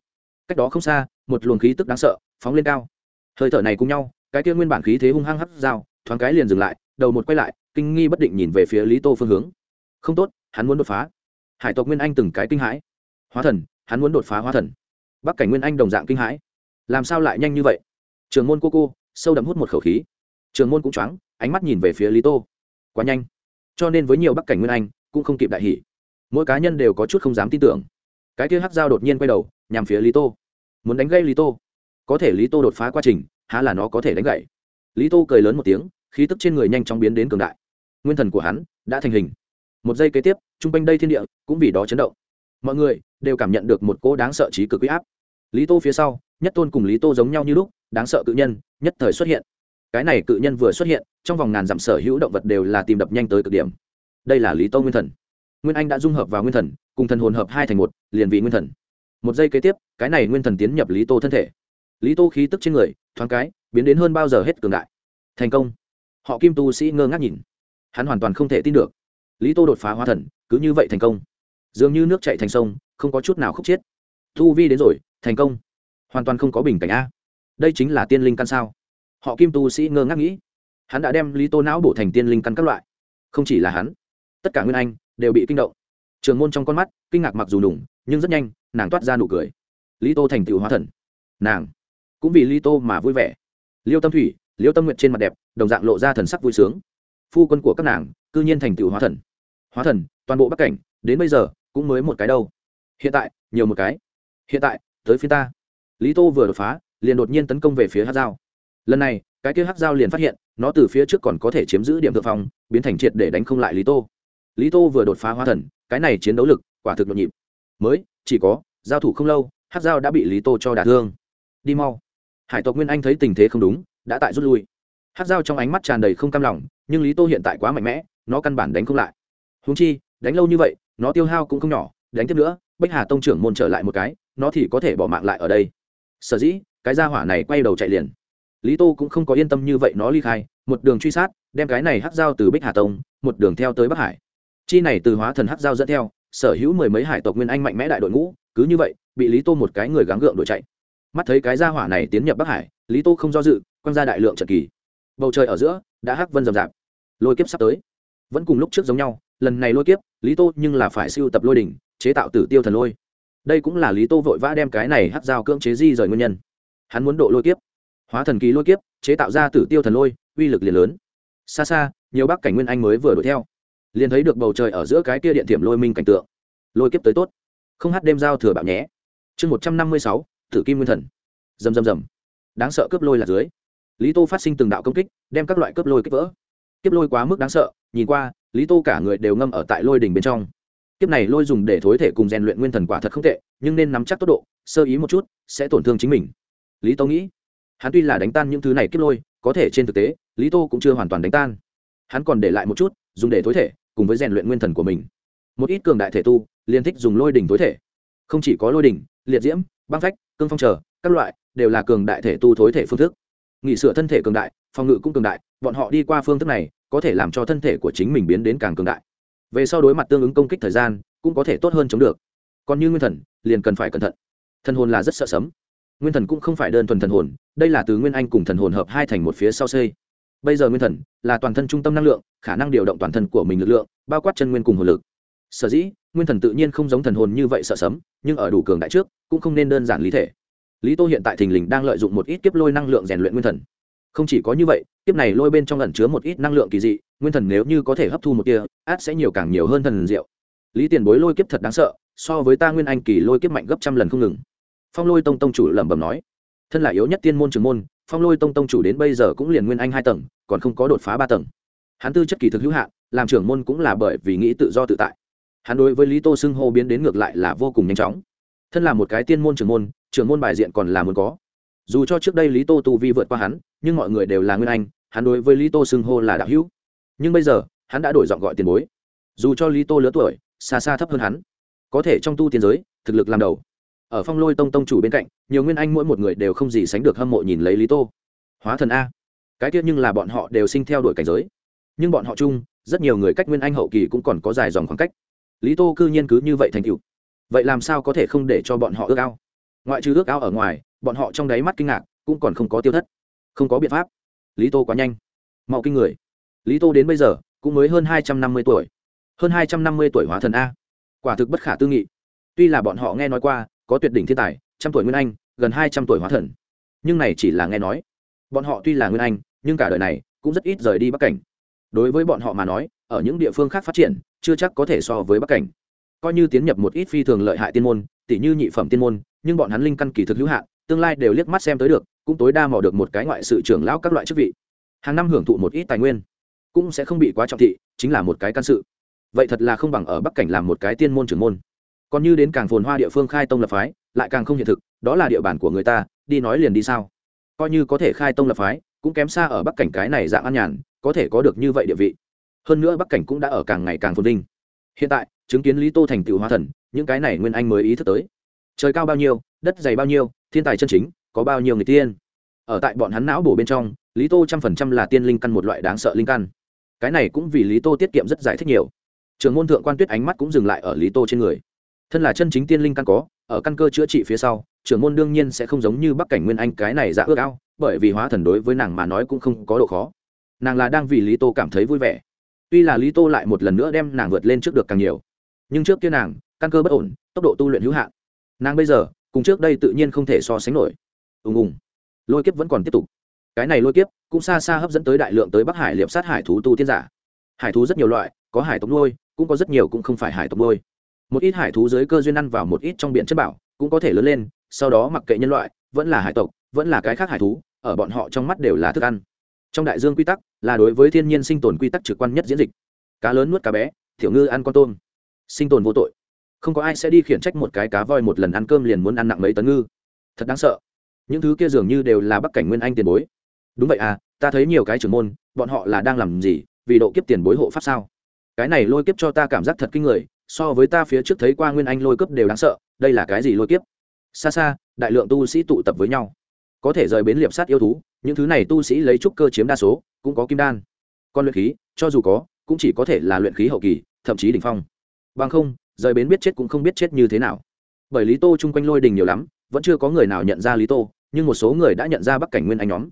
cách đó không xa, một luồng khí tức đáng sợ, phóng lên cao. Hơi thở này cùng nhau, cái kia nguyên bản khí thế hung hăng hắt dao, thoáng cái liền dừng lại, đầu một quay lại, kinh nghi bất định nhìn về phía lý tô phương hướng. Không tốt hắn muốn đột phá. Hải tộc nguyên anh từng cái kinh hãi. Hóa thần, hắn muốn đột phá hóa thần. Bắc cảnh nguyên anh đồng dạng kinh hãi. Làm sao lại nhanh như vậy? Trường môn cô cô, sâu đậm hút một khẩu khí. Trường môn cũng choáng, ánh mắt nhìn về phía lý tô. Quá nhanh. Cho nên với nhiều bắc cảnh nguyên anh, cũng không kịp đại hỷ mỗi cá nhân đều có chút không dám tin tưởng. Cái kia hắc dao đột nhiên quay đầu, nhằm phía lý tô. Muốn đánh gây lý tô. Có thể lý tô đột phá quá trình, há là nó có thể đánh gậy lý tô cười lớn một tiếng, khí tức trên người nhanh chóng biến đến cường đại. Nguyên thần của hắn đã thành hình một giây kế tiếp t r u n g quanh đây thiên địa cũng vì đó chấn động. Mọi người đều cảm nhận được một cỗ đáng sợ trí cực huy áp. Lý tô phía sau, nhất tôn cùng lý tô giống nhau như lúc, đáng sợ cự nhân, nhất thời xuất hiện. Cái này cự nhân vừa xuất hiện, trong vòng ngàn dặm sở hữu động vật đều là tìm đập nhanh tới cực điểm. Đây là lý tô nguyên thần. Nguyên anh đã dung hợp vào nguyên thần, cùng thần hồn hợp hai thành một, liền vị nguyên thần. Một giây kế tiếp, cái này nguyên thần tiến nhập lý tô thân thể. Lý tô khí tức trên người, thoáng cái, biến đến hơn bao giờ hết cường đại. Thành công. Họ kim tu sĩ ngơ ngác nhìn. Hắn hoàn toàn không thể tin được lý tô đột phá hóa thần, cứ như vậy thành công. Dường như nước chạy thành sông, không có chút nào khúc chết. Thu vi đến rồi, thành công. Hoàn toàn không có bình cảnh a. Đây chính là tiên linh căn sao? Họ kim tu sĩ ngơ ngác nghĩ. Hắn đã đem lý tô não bổ thành tiên linh căn các loại. Không chỉ là hắn, tất cả nguyên anh đều bị kinh động. Trường môn trong con mắt, kinh ngạc mặc dù đủng nhưng rất nhanh, nàng toát ra nụ cười. Lý tô thành tựu hóa thần. Nàng cũng vì lý tô mà vui vẻ. Liêu tâm thủy, liêu tâm nguyện trên mặt đẹp, đồng dạng lộ ra thần sắc vui sướng. Phu quân của các nàng, cư nhiên thành tựu hóa thần hóa thần, toàn bộ bắc cảnh, đến bây giờ, cũng mới một cái đâu. Hiện tại, nhiều một cái. Hiện tại, tới phía ta. Lý tô vừa đột phá, liền đột nhiên tấn công về phía hát dao lần này, cái kia hát dao liền phát hiện, nó từ phía trước còn có thể chiếm giữ điểm thượng phong, biến thành triệt để đánh không lại lý tô. Lý tô vừa đột phá hóa thần, cái này chiến đấu lực, quả thực nhộn nhịp. Mới, chỉ có, giao thủ không lâu hát dao đã bị lý tô cho đả thương. Đi mau. Hải tộc nguyên anh thấy tình thế không đúng, đã tại rút lui. Hát dao trong ánh mắt tràn đầy không cam lòng, nhưng lý tô hiện tại quá mạnh mẽ, nó căn bản đánh không lại húng chi, đánh lâu như vậy, nó tiêu hao cũng không nhỏ, đánh tiếp nữa, bách hà tông trưởng môn trở lại một cái, nó thì có thể bỏ mạng lại ở đây. Sở dĩ, cái gia hỏa này quay đầu chạy liền. Lý tô cũng không có yên tâm như vậy nó ly khai, một đường truy sát, đem cái này hắc giao từ bích hà tông, một đường theo tới bắc hải. Chi này từ hóa thần hắc giao dẫn theo, sở hữu mười mấy hải tộc nguyên anh mạnh mẽ đại đội ngũ, cứ như vậy, bị lý tô một cái người gắng gượng đuổi chạy. Mắt thấy cái gia hỏa này tiến nhập bắc hải, lý tô không do dự, quăng ra đại lượng trận kỳ. Bầu trời ở giữa, đã hắc vân rầm rạp. Lôi kiếp sắp tới. Vẫn cùng lúc trước giống nhau lần này lôi kiếp, lý tô nhưng là phải siêu tập lôi đỉnh, chế tạo tử tiêu thần lôi. Đây cũng là lý tô vội vã đem cái này hắc dao cưỡng chế di rời nguyên nhân. Hắn muốn độ lôi kiếp, hóa thần kỳ lôi kiếp, chế tạo ra tử tiêu thần lôi, uy lực liền lớn. Xa xa, nhiều bác cảnh nguyên anh mới vừa đuổi theo, liền thấy được bầu trời ở giữa cái kia điện thiểm lôi minh cảnh tượng. Lôi kiếp tới tốt. Không hát đêm giao thừa bạo nhé. Chương một trăm năm mươi sáu, tử kim nguyên thần. Rầm rầm rầm. Đáng sợ cướp lôi là dưới. Lý tô phát sinh từng đạo công kích, đem các loại cướp lôi kích vỡ kiếp lôi quá mức đáng sợ, nhìn qua, lý tô cả người đều ngâm ở tại lôi đỉnh bên trong. Kiếp này lôi dùng để thối thể cùng rèn luyện nguyên thần quả thật không tệ, nhưng nên nắm chắc tốc độ, sơ ý một chút, sẽ tổn thương chính mình. Lý tô nghĩ, hắn tuy là đánh tan những thứ này kiếp lôi, có thể trên thực tế, lý tô cũng chưa hoàn toàn đánh tan. Hắn còn để lại một chút, dùng để thối thể, cùng với rèn luyện nguyên thần của mình. Một ít cường đại thể tu liên thích dùng lôi đỉnh thối thể. Không chỉ có lôi đỉnh, liệt diễm, băng phách, cương phong trở các loại, đều là cường đại thể tu thối thể phương thức nghị sửa thân thể cường đại, phòng ngự cũng cường đại, bọn họ đi qua phương thức này có thể làm cho thân thể của chính mình biến đến càng cường đại. Về sau đối mặt tương ứng công kích thời gian, cũng có thể tốt hơn chống được. Còn như nguyên thần, liền cần phải cẩn thận. Thần hồn là rất sợ sấm. Nguyên thần cũng không phải đơn thuần thần hồn, đây là từ nguyên anh cùng thần hồn hợp hai thành một phía sau xây. Bây giờ nguyên thần là toàn thân trung tâm năng lượng, khả năng điều động toàn thân của mình lực lượng, bao quát chân nguyên cùng hồn lực. Sở dĩ, nguyên thần tự nhiên không giống thần hồn như vậy sợ sấm, nhưng ở đủ cường đại trước, cũng không nên đơn giản lý thể lý tô hiện tại thình lình đang lợi dụng một ít kiếp lôi năng lượng rèn luyện nguyên thần. Không chỉ có như vậy, kiếp này lôi bên trong ẩn chứa một ít năng lượng kỳ dị, nguyên thần nếu như có thể hấp thu một kia át sẽ nhiều càng nhiều hơn thần diệu. Lý tiền bối lôi kiếp thật đáng sợ, so với ta nguyên anh kỳ lôi kiếp mạnh gấp trăm lần không ngừng. Phong lôi tông tông chủ lẩm bẩm nói, thân là yếu nhất tiên môn trường môn, phong lôi tông tông chủ đến bây giờ cũng liền nguyên anh hai tầng, còn không có đột phá ba tầng. Hắn tư chất kỳ thực hữu hạn, làm trưởng môn cũng là bởi vì nghĩ tự do tự tại. Hắn đối với lý tô xưng hô biến đến ngược lại là vô cùng nhanh chóng thân là một cái tiên môn trưởng môn trưởng môn bài diện còn là muốn có. Dù cho trước đây lý tô tu vi vượt qua hắn, nhưng mọi người đều là nguyên anh, hắn đối với lý tô xưng hô là đạo hữu. Nhưng bây giờ, hắn đã đổi giọng gọi tiền bối. Dù cho lý tô lứa tuổi, xa xa thấp hơn hắn, có thể trong tu tiên giới, thực lực làm đầu. Ở phong lôi tông tông chủ bên cạnh, nhiều nguyên anh mỗi một người đều không gì sánh được hâm mộ nhìn lấy lý tô. Hóa thần a. Cái tiết nhưng là bọn họ đều sinh theo đuổi cảnh giới. Nhưng bọn họ chung, rất nhiều người cách nguyên anh hậu kỳ cũng còn có dài dòng khoảng cách. Lý tô cư nhiên cứ như vậy thành cựu vậy làm sao có thể không để cho bọn họ ước ao? Ngoại trừ ước ao ở ngoài, bọn họ trong đáy mắt kinh ngạc, cũng còn không có tiêu thất. Không có biện pháp. Lý tô quá nhanh. Mau kinh người. Lý tô đến bây giờ, cũng mới hơn hai trăm năm mươi tuổi. Hơn hai trăm năm mươi tuổi hóa thần a. Quả thực bất khả tư nghị. Tuy là bọn họ nghe nói qua, có tuyệt đỉnh thiên tài, trăm tuổi nguyên anh, gần hai trăm tuổi hóa thần. Nhưng này chỉ là nghe nói. Bọn họ tuy là nguyên anh, nhưng cả đời này, cũng rất ít rời đi bắc cảnh. Đối với bọn họ mà nói, ở những địa phương khác phát triển, chưa chắc có thể so với bắc cảnh coi như tiến nhập một ít phi thường lợi hại tiên môn tỷ như nhị phẩm tiên môn, nhưng bọn hắn linh căn kỳ thực hữu hạn, tương lai đều liếc mắt xem tới được, cũng tối đa mò được một cái ngoại sự trưởng lão các loại chức vị. Hàng năm hưởng thụ một ít tài nguyên, cũng sẽ không bị quá trọng thị, chính là một cái căn sự. Vậy thật là không bằng ở bắc cảnh làm một cái tiên môn trưởng môn. Còn như đến càng phồn hoa địa phương khai tông lập phái, lại càng không hiện thực, đó là địa bàn của người ta, đi nói liền đi sao? Coi như có thể khai tông lập phái, cũng kém xa ở bắc cảnh cái này dạng an nhàn, có thể có được như vậy địa vị. Hơn nữa bắc cảnh cũng đã ở càng ngày càng phồn vinh. Hiện tại chứng kiến lý tô thành tựu hóa thần, những cái này nguyên anh mới ý thức tới. Trời cao bao nhiêu, đất dày bao nhiêu, thiên tài chân chính, có bao nhiêu người tiên. Ở tại bọn hắn não bổ bên trong, lý tô trăm phần trăm là tiên linh căn một loại đáng sợ linh căn. Cái này cũng vì lý tô tiết kiệm rất giải thích nhiều. Trường môn thượng quan tuyết ánh mắt cũng dừng lại ở lý tô trên người. Thân là chân chính tiên linh căn có, ở căn cơ chữa trị phía sau trưởng môn đương nhiên sẽ không giống như bắc cảnh nguyên anh cái này dạ ước ao, bởi vì hóa thần đối với nàng mà nói cũng không có độ khó. Nàng là đang vì lý tô cảm thấy vui vẻ. Tuy là lý tô lại một lần nữa đem nàng vượt lên trước được càng nhiều nhưng trước kia nàng, căn cơ bất ổn, tốc độ tu luyện hữu hạn. Nàng bây giờ, cùng trước đây tự nhiên không thể so sánh nổi. Ùng ùng. Lôi kiếp vẫn còn tiếp tục. Cái này lôi kiếp cũng xa xa hấp dẫn tới đại lượng tới bắc hải liệp sát hải thú tu tiên giả. Hải thú rất nhiều loại, có hải tộc nuôi, cũng có rất nhiều cũng không phải hải tộc nuôi. Một ít hải thú dưới cơ duyên ăn vào một ít trong biển chất bảo, cũng có thể lớn lên, sau đó mặc kệ nhân loại, vẫn là hải tộc, vẫn là cái khác hải thú, ở bọn họ trong mắt đều là thức ăn. Trong đại dương quy tắc là đối với thiên nhiên sinh tồn quy tắc trực quan nhất diễn dịch. Cá lớn nuốt cá bé thiểu ngư ăn con tôm sinh tồn vô tội. Không có ai sẽ đi khiển trách một cái cá voi một lần ăn cơm liền muốn ăn nặng mấy tấn ngư. Thật đáng sợ. Những thứ kia dường như đều là bắc cảnh nguyên anh tiền bối. Đúng vậy à ta thấy nhiều cái trưởng môn, bọn họ là đang làm gì, vì độ kiếp tiền bối hộ pháp sao? Cái này lôi kiếp cho ta cảm giác thật kinh người, so với ta phía trước thấy qua nguyên anh lôi kiếp đều đáng sợ, đây là cái gì lôi kiếp? Xa xa, đại lượng tu sĩ tụ tập với nhau. Có thể rời bến liệp sát yêu thú, những thứ này tu sĩ lấy trúc cơ chiếm đa số, cũng có kim đan. Còn luyện khí, cho dù có, cũng chỉ có thể là luyện khí hậu kỳ, thậm chí đ ỉ n h phong bằng không, rời bến biết chết cũng không biết chết như thế nào. Bởi lý tô chung quanh lôi đình nhiều lắm, vẫn chưa có người nào nhận ra lý tô, nhưng một số người đã nhận ra bắc cảnh nguyên anh nhóm.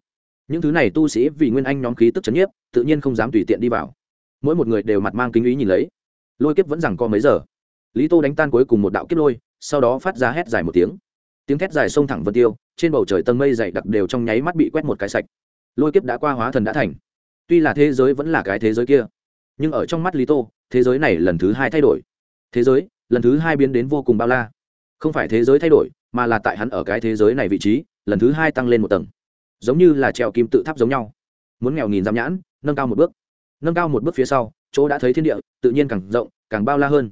Những thứ này tu sĩ vì nguyên anh nhóm khí tức chấn n nhiếp, tự nhiên không dám tùy tiện đi vào. Mỗi một người đều mặt mang kính ý nhìn lấy. Lôi kiếp vẫn rằng co mấy giờ. Lý tô đánh tan cuối cùng một đạo kiếp lôi, sau đó phát ra hét dài một tiếng. Tiếng thét dài sông thẳng vân tiêu, trên bầu trời tầng mây dày đặc đều trong nháy mắt bị quét một cái sạch. Lôi kiếp đã qua hóa thần đã thành. Tuy là thế giới vẫn là cái thế giới kia, nhưng ở trong mắt lý tô, thế giới này lần thứ hai thay đổi thế giới, lần thứ hai biến đến vô cùng bao la. Không phải thế giới thay đổi, mà là tại hắn ở cái thế giới này vị trí, lần thứ hai tăng lên một tầng. Giống như là trèo kim tự tháp giống nhau. Muốn nghèo nghìn dám nhãn, nâng cao một bước. Nâng cao một bước phía sau, chỗ đã thấy thiên địa, tự nhiên càng rộng, càng bao la hơn.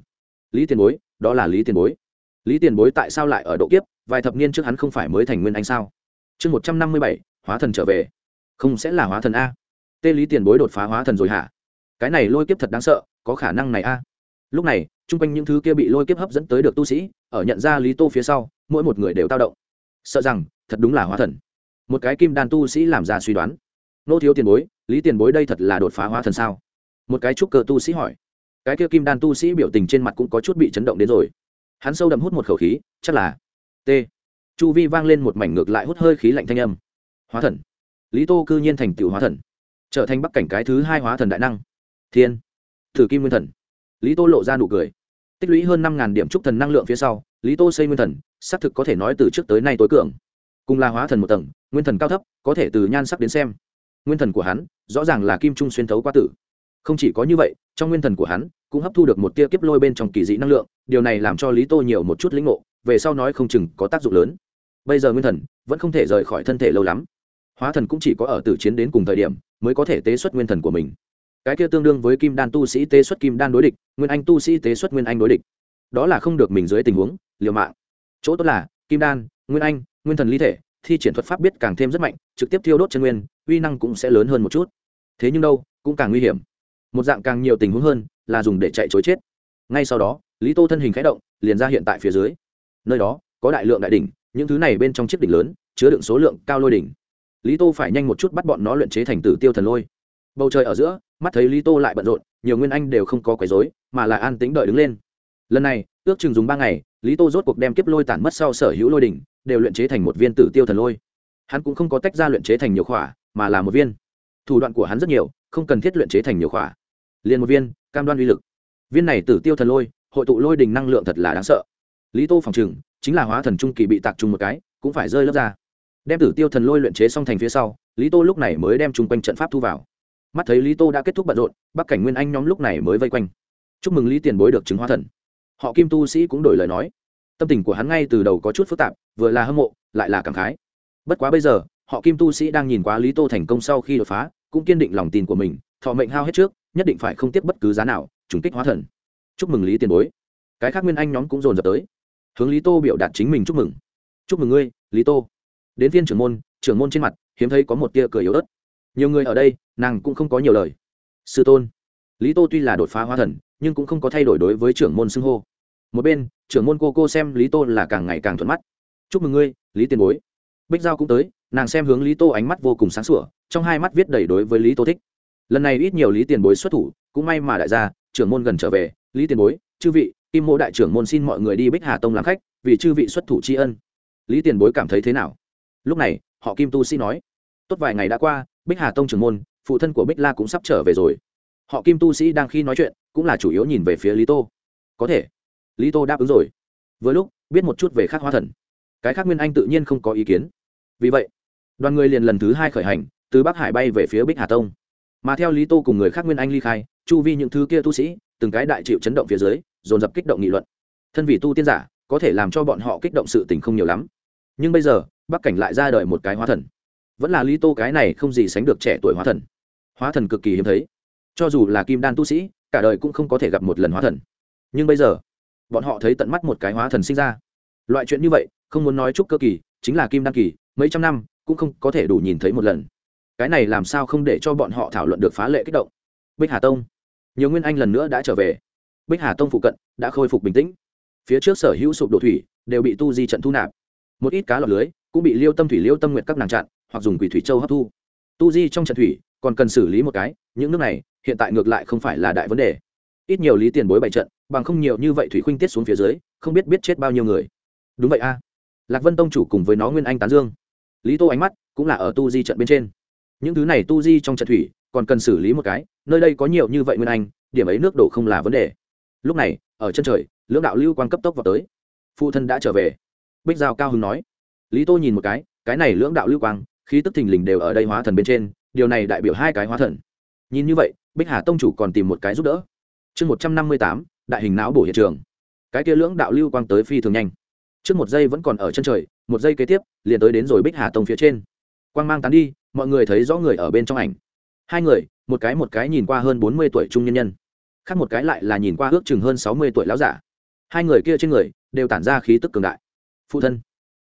Lý tiền bối, đó là lý tiền bối. Lý tiền bối tại sao lại ở độ kiếp, vài thập niên trước hắn không phải mới thành nguyên anh sao? Chương một trăm năm mươi bảy, hóa thần trở về. Không sẽ là hóa thần a. Tê lý tiền bối đột phá hóa thần rồi hả? Cái này lôi kiếp thật đáng sợ, có khả năng này a. Lúc này chung quanh những thứ kia bị lôi kiếp hấp dẫn tới được tu sĩ, ở nhận ra lý tô phía sau, mỗi một người đều tao động. Sợ rằng, thật đúng là hóa thần. Một cái kim đan tu sĩ làm ra suy đoán. Nô thiếu tiền bối, lý tiền bối đây thật là đột phá hóa thần sao? Một cái trúc cơ tu sĩ hỏi. Cái kia kim đan tu sĩ biểu tình trên mặt cũng có chút bị chấn động đến rồi. Hắn sâu đậm hút một khẩu khí, chắc là t. Chu vi vang lên một mảnh ngược lại hút hơi khí lạnh thanh âm. Hóa thần. Lý tô cư nhiên thành tựu hóa thần. Trở thành bắc cảnh cái thứ hai hóa thần đại năng. Thiên. Thử kim nguyên thần. Lý tô lộ ra nụ cười tích lũy hơn năm ngàn điểm trúc thần năng lượng phía sau, lý tô xây nguyên thần, xác thực có thể nói từ trước tới nay tối cường. Cùng là hóa thần một tầng, nguyên thần cao thấp, có thể từ nhan sắc đến xem. Nguyên thần của hắn, rõ ràng là kim trung xuyên thấu qua tử. Không chỉ có như vậy, trong nguyên thần của hắn, cũng hấp thu được một tia kiếp lôi bên trong kỳ dị năng lượng, điều này làm cho lý tô nhiều một chút lĩnh ngộ, về sau nói không chừng có tác dụng lớn. Bây giờ nguyên thần, vẫn không thể rời khỏi thân thể lâu lắm. Hóa thần cũng chỉ có ở tử chiến đến cùng thời điểm, mới có thể tế xuất nguyên thần của mình cái kia tương đương với kim đan tu sĩ tế xuất kim đan đối địch, nguyên anh tu sĩ tế xuất nguyên anh đối địch. Đó là không được mình dưới tình huống, liều mạng. Chỗ tốt là, kim đan, nguyên anh, nguyên thần ly thể, thi triển thuật pháp biết càng thêm rất mạnh, trực tiếp thiêu đốt chân nguyên, uy năng cũng sẽ lớn hơn một chút. Thế nhưng đâu, cũng càng nguy hiểm. Một dạng càng nhiều tình huống hơn, là dùng để chạy chối chết. Ngay sau đó, lý tô thân hình khẽ động, liền ra hiện tại phía dưới. Nơi đó, có đại lượng đại đỉnh, những thứ này bên trong chiếc đỉnh lớn, chứa đựng số lượng cao lôi đỉnh. Lý tô phải nhanh một chút bắt bọn nó luyện chế thành tử tiêu thần lôi bầu trời ở giữa, mắt thấy lý tô lại bận rộn, nhiều nguyên anh đều không có quấy dối mà là an tính đợi đứng lên. Lần này, ước chừng dùng ba ngày, lý tô rốt cuộc đem kiếp lôi tản mất sau sở hữu lôi đỉnh, đều luyện chế thành một viên tử tiêu thần lôi. Hắn cũng không có tách ra luyện chế thành nhiều khỏa, mà là một viên. Thủ đoạn của hắn rất nhiều, không cần thiết luyện chế thành nhiều khỏa. Liền một viên, cam đoan uy lực. Viên này tử tiêu thần lôi, hội tụ lôi đình năng lượng thật là đáng sợ. Lý tô phòng chừng chính là hóa thần trung kỳ bị tạc trùng một cái, cũng phải rơi lớp ra. Đem tử tiêu thần lôi luyện chế xong thành phía sau, lý tô lúc này mới đem chung quanh trận pháp thu vào mắt thấy lý tô đã kết thúc bận rộn bắc cảnh nguyên anh nhóm lúc này mới vây quanh chúc mừng lý tiền bối được chứng hóa thần họ kim tu sĩ cũng đổi lời nói tâm tình của hắn ngay từ đầu có chút phức tạp vừa là hâm mộ lại là cảm khái bất quá bây giờ họ kim tu sĩ đang nhìn quá lý tô thành công sau khi đột phá cũng kiên định lòng tin của mình thọ mệnh hao hết trước nhất định phải không tiếp bất cứ giá nào trùng kích hóa thần chúc mừng lý tiền bối cái khác nguyên anh nhóm cũng dồn dập tới hướng lý tô biểu đạt chính mình chúc mừng chúc mừng ngươi lý tô đến viên trưởng môn trưởng môn trên mặt hiếm thấy có một tia cười yếu ớt nhiều người ở đây, nàng cũng không có nhiều lời. Sư tôn. Lý tô tuy là đột phá hóa thần, nhưng cũng không có thay đổi đối với trưởng môn xưng hô. Một bên, trưởng môn cô cô xem lý tô là càng ngày càng thuận mắt. Chúc mừng ngươi, lý tiền bối. Bích giao cũng tới, nàng xem hướng lý tô ánh mắt vô cùng sáng sủa, trong hai mắt viết đầy đối với lý tô thích. Lần này ít nhiều lý tiền bối xuất thủ, cũng may mà đại gia, trưởng môn gần trở về. Lý tiền bối, chư vị, kim mô đại trưởng môn xin mọi người đi bích hà tông làm khách, vì chư vị xuất thủ tri ân. Lý tiền bối cảm thấy thế nào? Lúc này, họ kim tu sĩ nói, tốt vài ngày đã qua bích hà tông trưởng môn, phụ thân của bích la cũng sắp trở về rồi. Họ kim tu sĩ đang khi nói chuyện, cũng là chủ yếu nhìn về phía lý tô. Có thể. Lý tô đáp ứng rồi. Vừa lúc, biết một chút về khắc hoa thần. Cái khác nguyên anh tự nhiên không có ý kiến. Vì vậy, đoàn người liền lần thứ hai khởi hành, từ bắc hải bay về phía bích hà tông. Mà theo lý tô cùng người khác nguyên anh ly khai, chu vi những thứ kia tu sĩ, từng cái đại chịu chấn động phía dưới, dồn dập kích động nghị luận. Thân vị tu tiên giả, có thể làm cho bọn họ kích động sự tình không nhiều lắm. Nhưng bây giờ, bắc cảnh lại ra đời một cái hóa thần vẫn là lý tô cái này không gì sánh được trẻ tuổi hóa thần. Hóa thần cực kỳ hiếm thấy. Cho dù là kim đan tu sĩ, cả đời cũng không có thể gặp một lần hóa thần. Nhưng bây giờ, bọn họ thấy tận mắt một cái hóa thần sinh ra. Loại chuyện như vậy, không muốn nói chúc cơ kỳ, chính là kim đan kỳ, mấy trăm năm, cũng không có thể đủ nhìn thấy một lần. Cái này làm sao không để cho bọn họ thảo luận được phá lệ kích động? Bích hà tông. Nhiều nguyên anh lần nữa đã trở về. Bích hà tông phụ cận đã khôi phục bình tĩnh. Phía trước sở hữu sụp đổ thủy đều bị tu di trận thu nạp. Một ít cá lọc lưới cũng bị liêu tâm thủy, liêu tâm Nguyệt các nàng chặn hoặc dùng quỷ thủy châu hấp thu. Tu di trong trận thủy còn cần xử lý một cái, những nước này hiện tại ngược lại không phải là đại vấn đề. Ít nhiều lý tiền bối bày trận, bằng không nhiều như vậy thủy khuynh tiết xuống phía dưới, không biết biết chết bao nhiêu người. Đúng vậy a. Lạc vân tông chủ cùng với nó nguyên anh tán dương. Lý tô ánh mắt cũng là ở tu di trận bên trên. Những thứ này tu di trong trận thủy còn cần xử lý một cái, nơi đây có nhiều như vậy nguyên anh, điểm ấy nước đổ không là vấn đề. Lúc này, ở chân trời, lưỡng đạo lưu quan cấp tốc vào tới. Phụ thân đã trở về. Bích giao cao hưng nói. Lý tô nhìn một cái cái này lưỡng đạo lưu quang khí tức thình lình đều ở đây hóa thần bên trên, điều này đại biểu hai cái hóa thần. Nhìn như vậy, bích hà tông chủ còn tìm một cái giúp đỡ. Chương một trăm năm mươi tám, đại hình não bổ hiện trường. Cái kia lưỡng đạo lưu quang tới phi thường nhanh. Trước một giây vẫn còn ở chân trời, một giây kế tiếp, liền tới đến rồi bích hà tông phía trên. Quang mang tán đi, mọi người thấy rõ người ở bên trong ảnh. Hai người, một cái một cái nhìn qua hơn bốn mươi tuổi trung nhân nhân. Khác một cái lại là nhìn qua ước chừng hơn sáu mươi tuổi láo giả. Hai người kia trên người, đều tản ra khí tức cường đại. Phụ thân.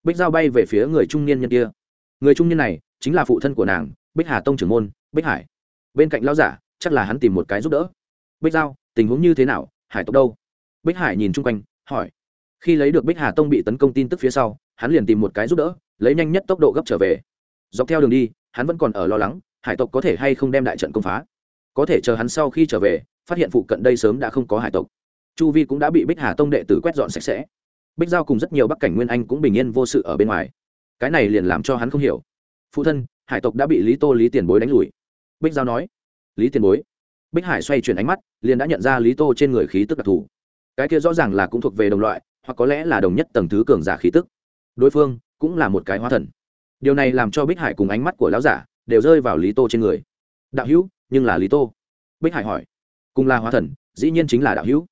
Bích giao bay về phía người trung niên nhân kia người trung niên này chính là phụ thân của nàng, bích hà tông trưởng môn, bích hải. Bên cạnh lao giả, chắc là hắn tìm một cái giúp đỡ. Bích giao, tình huống như thế nào? Hải tộc đâu? Bích hải nhìn chung quanh, hỏi. Khi lấy được bích hà tông bị tấn công tin tức phía sau, hắn liền tìm một cái giúp đỡ, lấy nhanh nhất tốc độ gấp trở về. Dọc theo đường đi, hắn vẫn còn ở lo lắng, hải tộc có thể hay không đem đại trận công phá. Có thể chờ hắn sau khi trở về, phát hiện phụ cận đây sớm đã không có hải tộc. Chu vi cũng đã bị bích hà tông đệ tử quét dọn sạch sẽ. Bích giao cùng rất nhiều bắc cảnh nguyên anh cũng bình yên vô sự ở bên ngoài cái này liền làm cho hắn không hiểu. Phụ thân, hải tộc đã bị lý tô, lý tiền bối đánh lùi. Bích giao nói, lý tiền bối. Bích hải xoay chuyển ánh mắt, liền đã nhận ra lý tô trên người khí tức đặc thù. Cái kia rõ ràng là cũng thuộc về đồng loại, hoặc có lẽ là đồng nhất tầng thứ cường giả khí tức. Đối phương cũng là một cái hóa thần. Điều này làm cho bích hải cùng ánh mắt của lão giả đều rơi vào lý tô trên người. Đạo hữu, nhưng là lý tô? Bích hải hỏi. Cùng là hóa thần, dĩ nhiên chính là đạo hữu.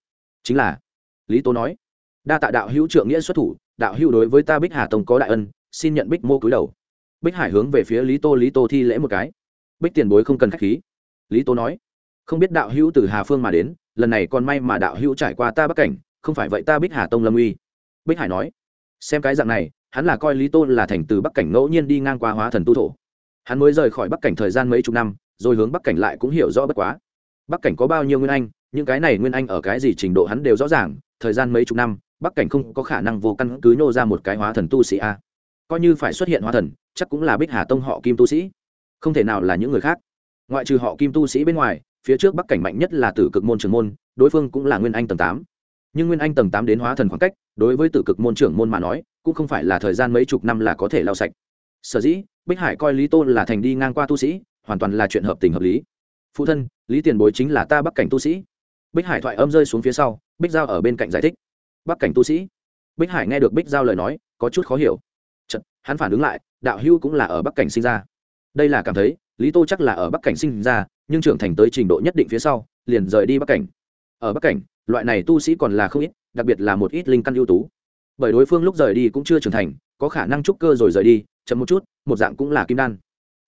Chính là. Lý tô nói. Đa tạ đạo hữu trượng nghĩa xuất thủ, đạo hữu đối với ta bích hà tông có đại ân xin nhận bích mô cúi đầu. Bích hải hướng về phía lý tô lý tô thi lễ một cái. Bích tiền bối không cần k h á c h khí. Lý tô nói, không biết đạo hữu từ hà phương mà đến, lần này còn may mà đạo hữu trải qua ta bắc cảnh, không phải vậy ta bích hà tông lâm uy. Bích hải nói, xem cái dạng này, hắn là coi lý tô là thành từ bắc cảnh ngẫu nhiên đi ngang qua hóa thần tu thổ. Hắn mới rời khỏi bắc cảnh thời gian mấy chục năm, rồi hướng bắc cảnh lại cũng hiểu rõ bất quá. Bắc cảnh có bao nhiêu nguyên anh, những cái này nguyên anh ở cái gì trình độ hắn đều rõ ràng, thời gian mấy chục năm, bắc cảnh không có khả năng vô căn cứ nhô ra một cái hóa thần tu sĩ a coi như phải xuất hiện hóa thần, chắc cũng là bích hà tông họ kim tu sĩ. Không thể nào là những người khác. Ngoại trừ họ kim tu sĩ bên ngoài, phía trước bắc cảnh mạnh nhất là tử cực môn trưởng môn, đối phương cũng là nguyên anh tầng tám. Nhưng nguyên anh tầng tám đến hóa thần khoảng cách, đối với tử cực môn trưởng môn mà nói, cũng không phải là thời gian mấy chục năm là có thể lau sạch. Sở dĩ, bích hải coi lý tôn là thành đi ngang qua tu sĩ, hoàn toàn là chuyện hợp tình hợp lý. Phụ thân, lý tiền bối chính là ta bắc cảnh tu sĩ. Bích hải thoại âm rơi xuống phía sau, bích giao ở bên cạnh giải thích. Bắc cảnh tu sĩ. Bích hải nghe được bích giao lời nói, có chút khó hiểu hắn phản ứng lại, đạo hưu cũng là ở bắc cảnh sinh ra. Đây là cảm thấy, lý tô chắc là ở bắc cảnh sinh ra, nhưng trưởng thành tới trình độ nhất định phía sau, liền rời đi bắc cảnh. Ở bắc cảnh, loại này tu sĩ còn là không ít, đặc biệt là một ít linh căn ưu tú. Bởi đối phương lúc rời đi cũng chưa trưởng thành, có khả năng trúc cơ rồi rời đi, chậm một chút, một dạng cũng là kim đan.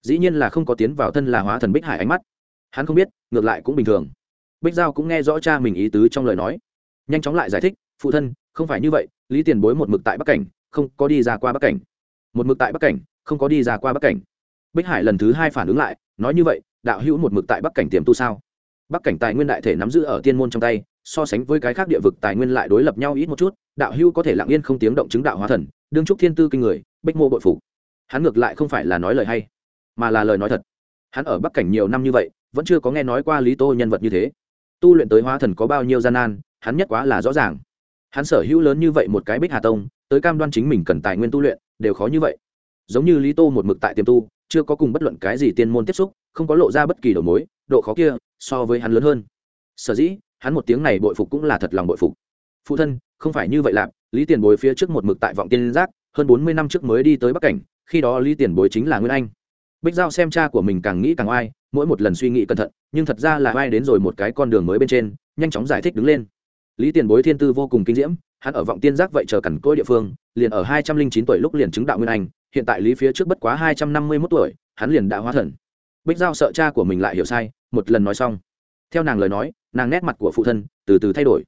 Dĩ nhiên là không có tiến vào thân là hóa thần bích hải ánh mắt. Hắn không biết, ngược lại cũng bình thường. Bích giao cũng nghe rõ cha mình ý tứ trong lời nói. Nhanh chóng lại giải thích, phụ thân, không phải như vậy, lý tiền bối một mực tại bắc cảnh, không có đi ra qua bắc cảnh một mực tại bắc cảnh, không có đi ra qua bắc cảnh. Bích hải lần thứ hai phản ứng lại, nói như vậy, đạo hữu một mực tại bắc cảnh tiềm tu sao? Bắc cảnh tài nguyên đại thể nắm giữ ở tiên môn trong tay, so sánh với cái khác địa vực tài nguyên lại đối lập nhau ít một chút, đạo hữu có thể lặng yên không tiếng động chứng đạo hóa thần, đương trúc thiên tư kinh người, bích mô bội phủ hắn ngược lại không phải là nói lời hay, mà là lời nói thật. Hắn ở bắc cảnh nhiều năm như vậy, vẫn chưa có nghe nói qua lý tô nhân vật như thế. Tu luyện tới hóa thần có bao nhiêu gian nan, hắn nhất quá là rõ ràng. Hắn sở hữu lớn như vậy một cái bích hà tông, tới cam đoan chính mình cần tài nguyên tu luyện đều khó như vậy. Giống như lý tô một mực tại tiềm tu, chưa có cùng bất luận cái gì tiên môn tiếp xúc, không có lộ ra bất kỳ đầu mối, độ khó kia so với hắn lớn hơn. Sở dĩ, hắn một tiếng này bội phục cũng là thật lòng bội phục. Phụ thân, không phải như vậy lạp, lý tiền bối phía trước một mực tại vọng tiên giác, hơn bốn mươi năm trước mới đi tới bắc cảnh, khi đó lý tiền bối chính là nguyên anh. Bích giao xem cha của mình càng nghĩ càng oai, mỗi một lần suy nghĩ cẩn thận, nhưng thật ra là oai đến rồi một cái con đường mới bên trên, nhanh chóng giải thích đứng lên. Lý tiền bối thiên tư vô cùng kinh diễm hắn ở vọng tiên giác vậy chờ cẩn cỗi địa phương, liền ở hai trăm linh chín tuổi lúc liền chứng đạo nguyên anh, hiện tại lý phía trước bất quá hai trăm năm mươi mốt tuổi, hắn liền đã hóa thần. Bích giao sợ cha của mình lại hiểu sai, một lần nói xong. Theo nàng lời nói, nàng nét mặt của phụ thân từ từ thay đổi.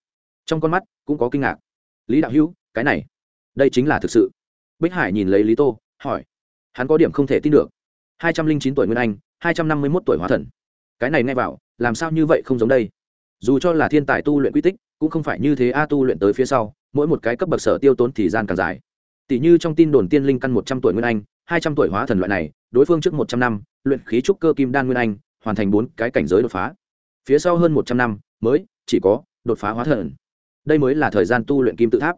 Trong con mắt cũng có kinh ngạc. Lý đạo hữu, cái này, đây chính là thực sự. Bích hải nhìn lấy lý tô, hỏi, hắn có điểm không thể tin được. hai trăm linh chín tuổi nguyên anh, hai trăm năm mươi mốt tuổi hóa thần. Cái này nghe vào, làm sao như vậy không giống đây? Dù cho là thiên tài tu luyện quy tích cũng không phải như thế a tu luyện tới phía sau, mỗi một cái cấp bậc sở tiêu tốn thì gian càng dài. Tỷ như trong tin đồn tiên linh căn một trăm tuổi nguyên anh, hai trăm tuổi hóa thần loại này, đối phương trước một trăm năm, luyện khí trúc cơ kim đan nguyên anh, hoàn thành bốn cái cảnh giới đột phá. Phía sau hơn một trăm năm, mới, chỉ có, đột phá hóa thần. Đây mới là thời gian tu luyện kim tự tháp.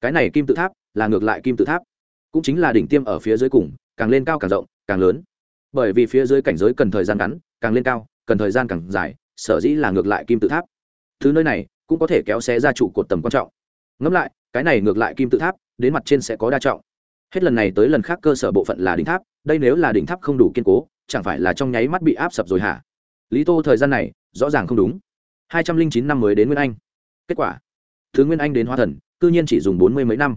Cái này kim tự tháp là ngược lại kim tự tháp, cũng chính là đỉnh tiêm ở phía dưới cùng, càng lên cao càng rộng, càng lớn. Bởi vì phía dưới cảnh giới cần thời gian ngắn, càng lên cao, cần thời gian càng dài, sở dĩ là ngược lại kim tự tháp. Thứ nơi này cũng có thể kéo xé ra trụ cột tầm quan trọng. Ngẫm lại, cái này ngược lại kim tự tháp, đến mặt trên sẽ có đa trọng. Hết lần này tới lần khác cơ sở bộ phận là đỉnh tháp, đây nếu là đỉnh tháp không đủ kiên cố, chẳng phải là trong nháy mắt bị áp sập rồi hả? Lý tô, thời gian này, rõ ràng không đúng. Hai trăm linh chín năm mới đến nguyên anh. Kết quả, thứ nguyên anh đến hóa thần, cư nhiên chỉ dùng bốn mươi mấy năm.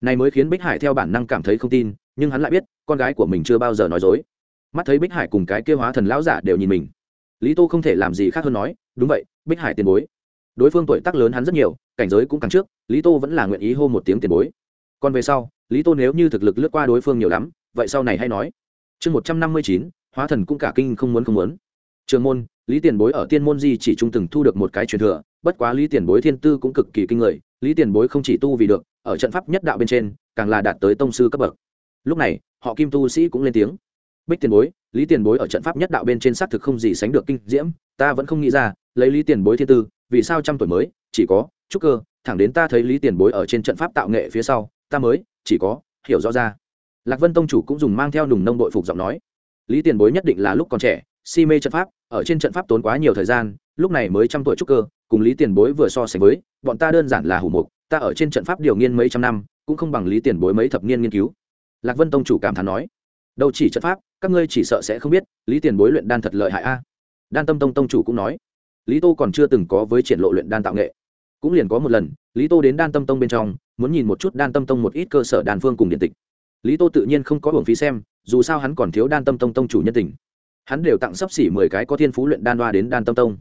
Này mới khiến bích hải theo bản năng cảm thấy không tin, nhưng hắn lại biết, con gái của mình chưa bao giờ nói dối. Mắt thấy bích hải cùng cái kêu hóa thần lão giả đều nhìn mình. Lý tô không thể làm gì khác hơn nói, đúng vậy, bích hải tiền bối đối phương tuổi tác lớn hắn rất nhiều, cảnh giới cũng càng trước, lý tô vẫn là nguyện ý hô một tiếng tiền bối. Còn về sau, lý tô nếu như thực lực lướt qua đối phương nhiều lắm, vậy sau này hay nói. Chương một trăm năm mươi chín, hóa thần cũng cả kinh không muốn không muốn. Trường môn, lý tiền bối ở tiên môn di chỉ trung từng thu được một cái truyền thừa, bất quá lý tiền bối thiên tư cũng cực kỳ kinh người, lý tiền bối không chỉ tu vì được, ở trận pháp nhất đạo bên trên, càng là đạt tới tông sư cấp bậc. Lúc này, họ kim tu sĩ cũng lên tiếng. Bích tiền bối, lý tiền bối ở trận pháp nhất đạo bên trên xác thực không gì sánh được kinh diễm, ta vẫn không nghĩ ra, lấy lý tiền bối thiên tư vì sao trăm tuổi mới, chỉ có, trúc cơ, thẳng đến ta thấy lý tiền bối ở trên trận pháp tạo nghệ phía sau, ta mới, chỉ có, hiểu rõ ra. Lạc vân tông chủ cũng dùng mang theo nùng nông đội phục giọng nói. Lý tiền bối nhất định là lúc còn trẻ, si mê trận pháp, ở trên trận pháp tốn quá nhiều thời gian, lúc này mới trăm tuổi trúc cơ, cùng lý tiền bối vừa so sánh với, bọn ta đơn giản là hủ mục, ta ở trên trận pháp điều nghiên mấy trăm năm, cũng không bằng lý tiền bối mấy thập niên nghiên cứu. Lạc vân tông chủ cảm thán nói. Đâu chỉ trận pháp, các ngươi chỉ sợ sẽ không biết, lý tiền bối luyện đan thật lợi hại a. Đan tâm tông tông chủ cũng nói lý tô còn chưa từng có với triển lộ luyện đan tạo nghệ. Cũng liền có một lần, lý tô đến đan tâm tông bên trong, muốn nhìn một chút đan tâm tông một ít cơ sở đàn phương cùng điện tịch. Lý tô tự nhiên không có hưởng phí xem, dù sao hắn còn thiếu đan tâm tông tông chủ nhân tình. Hắn đều tặng sấp xỉ mười cái có thiên phú luyện đan đoa đến đan tâm tông.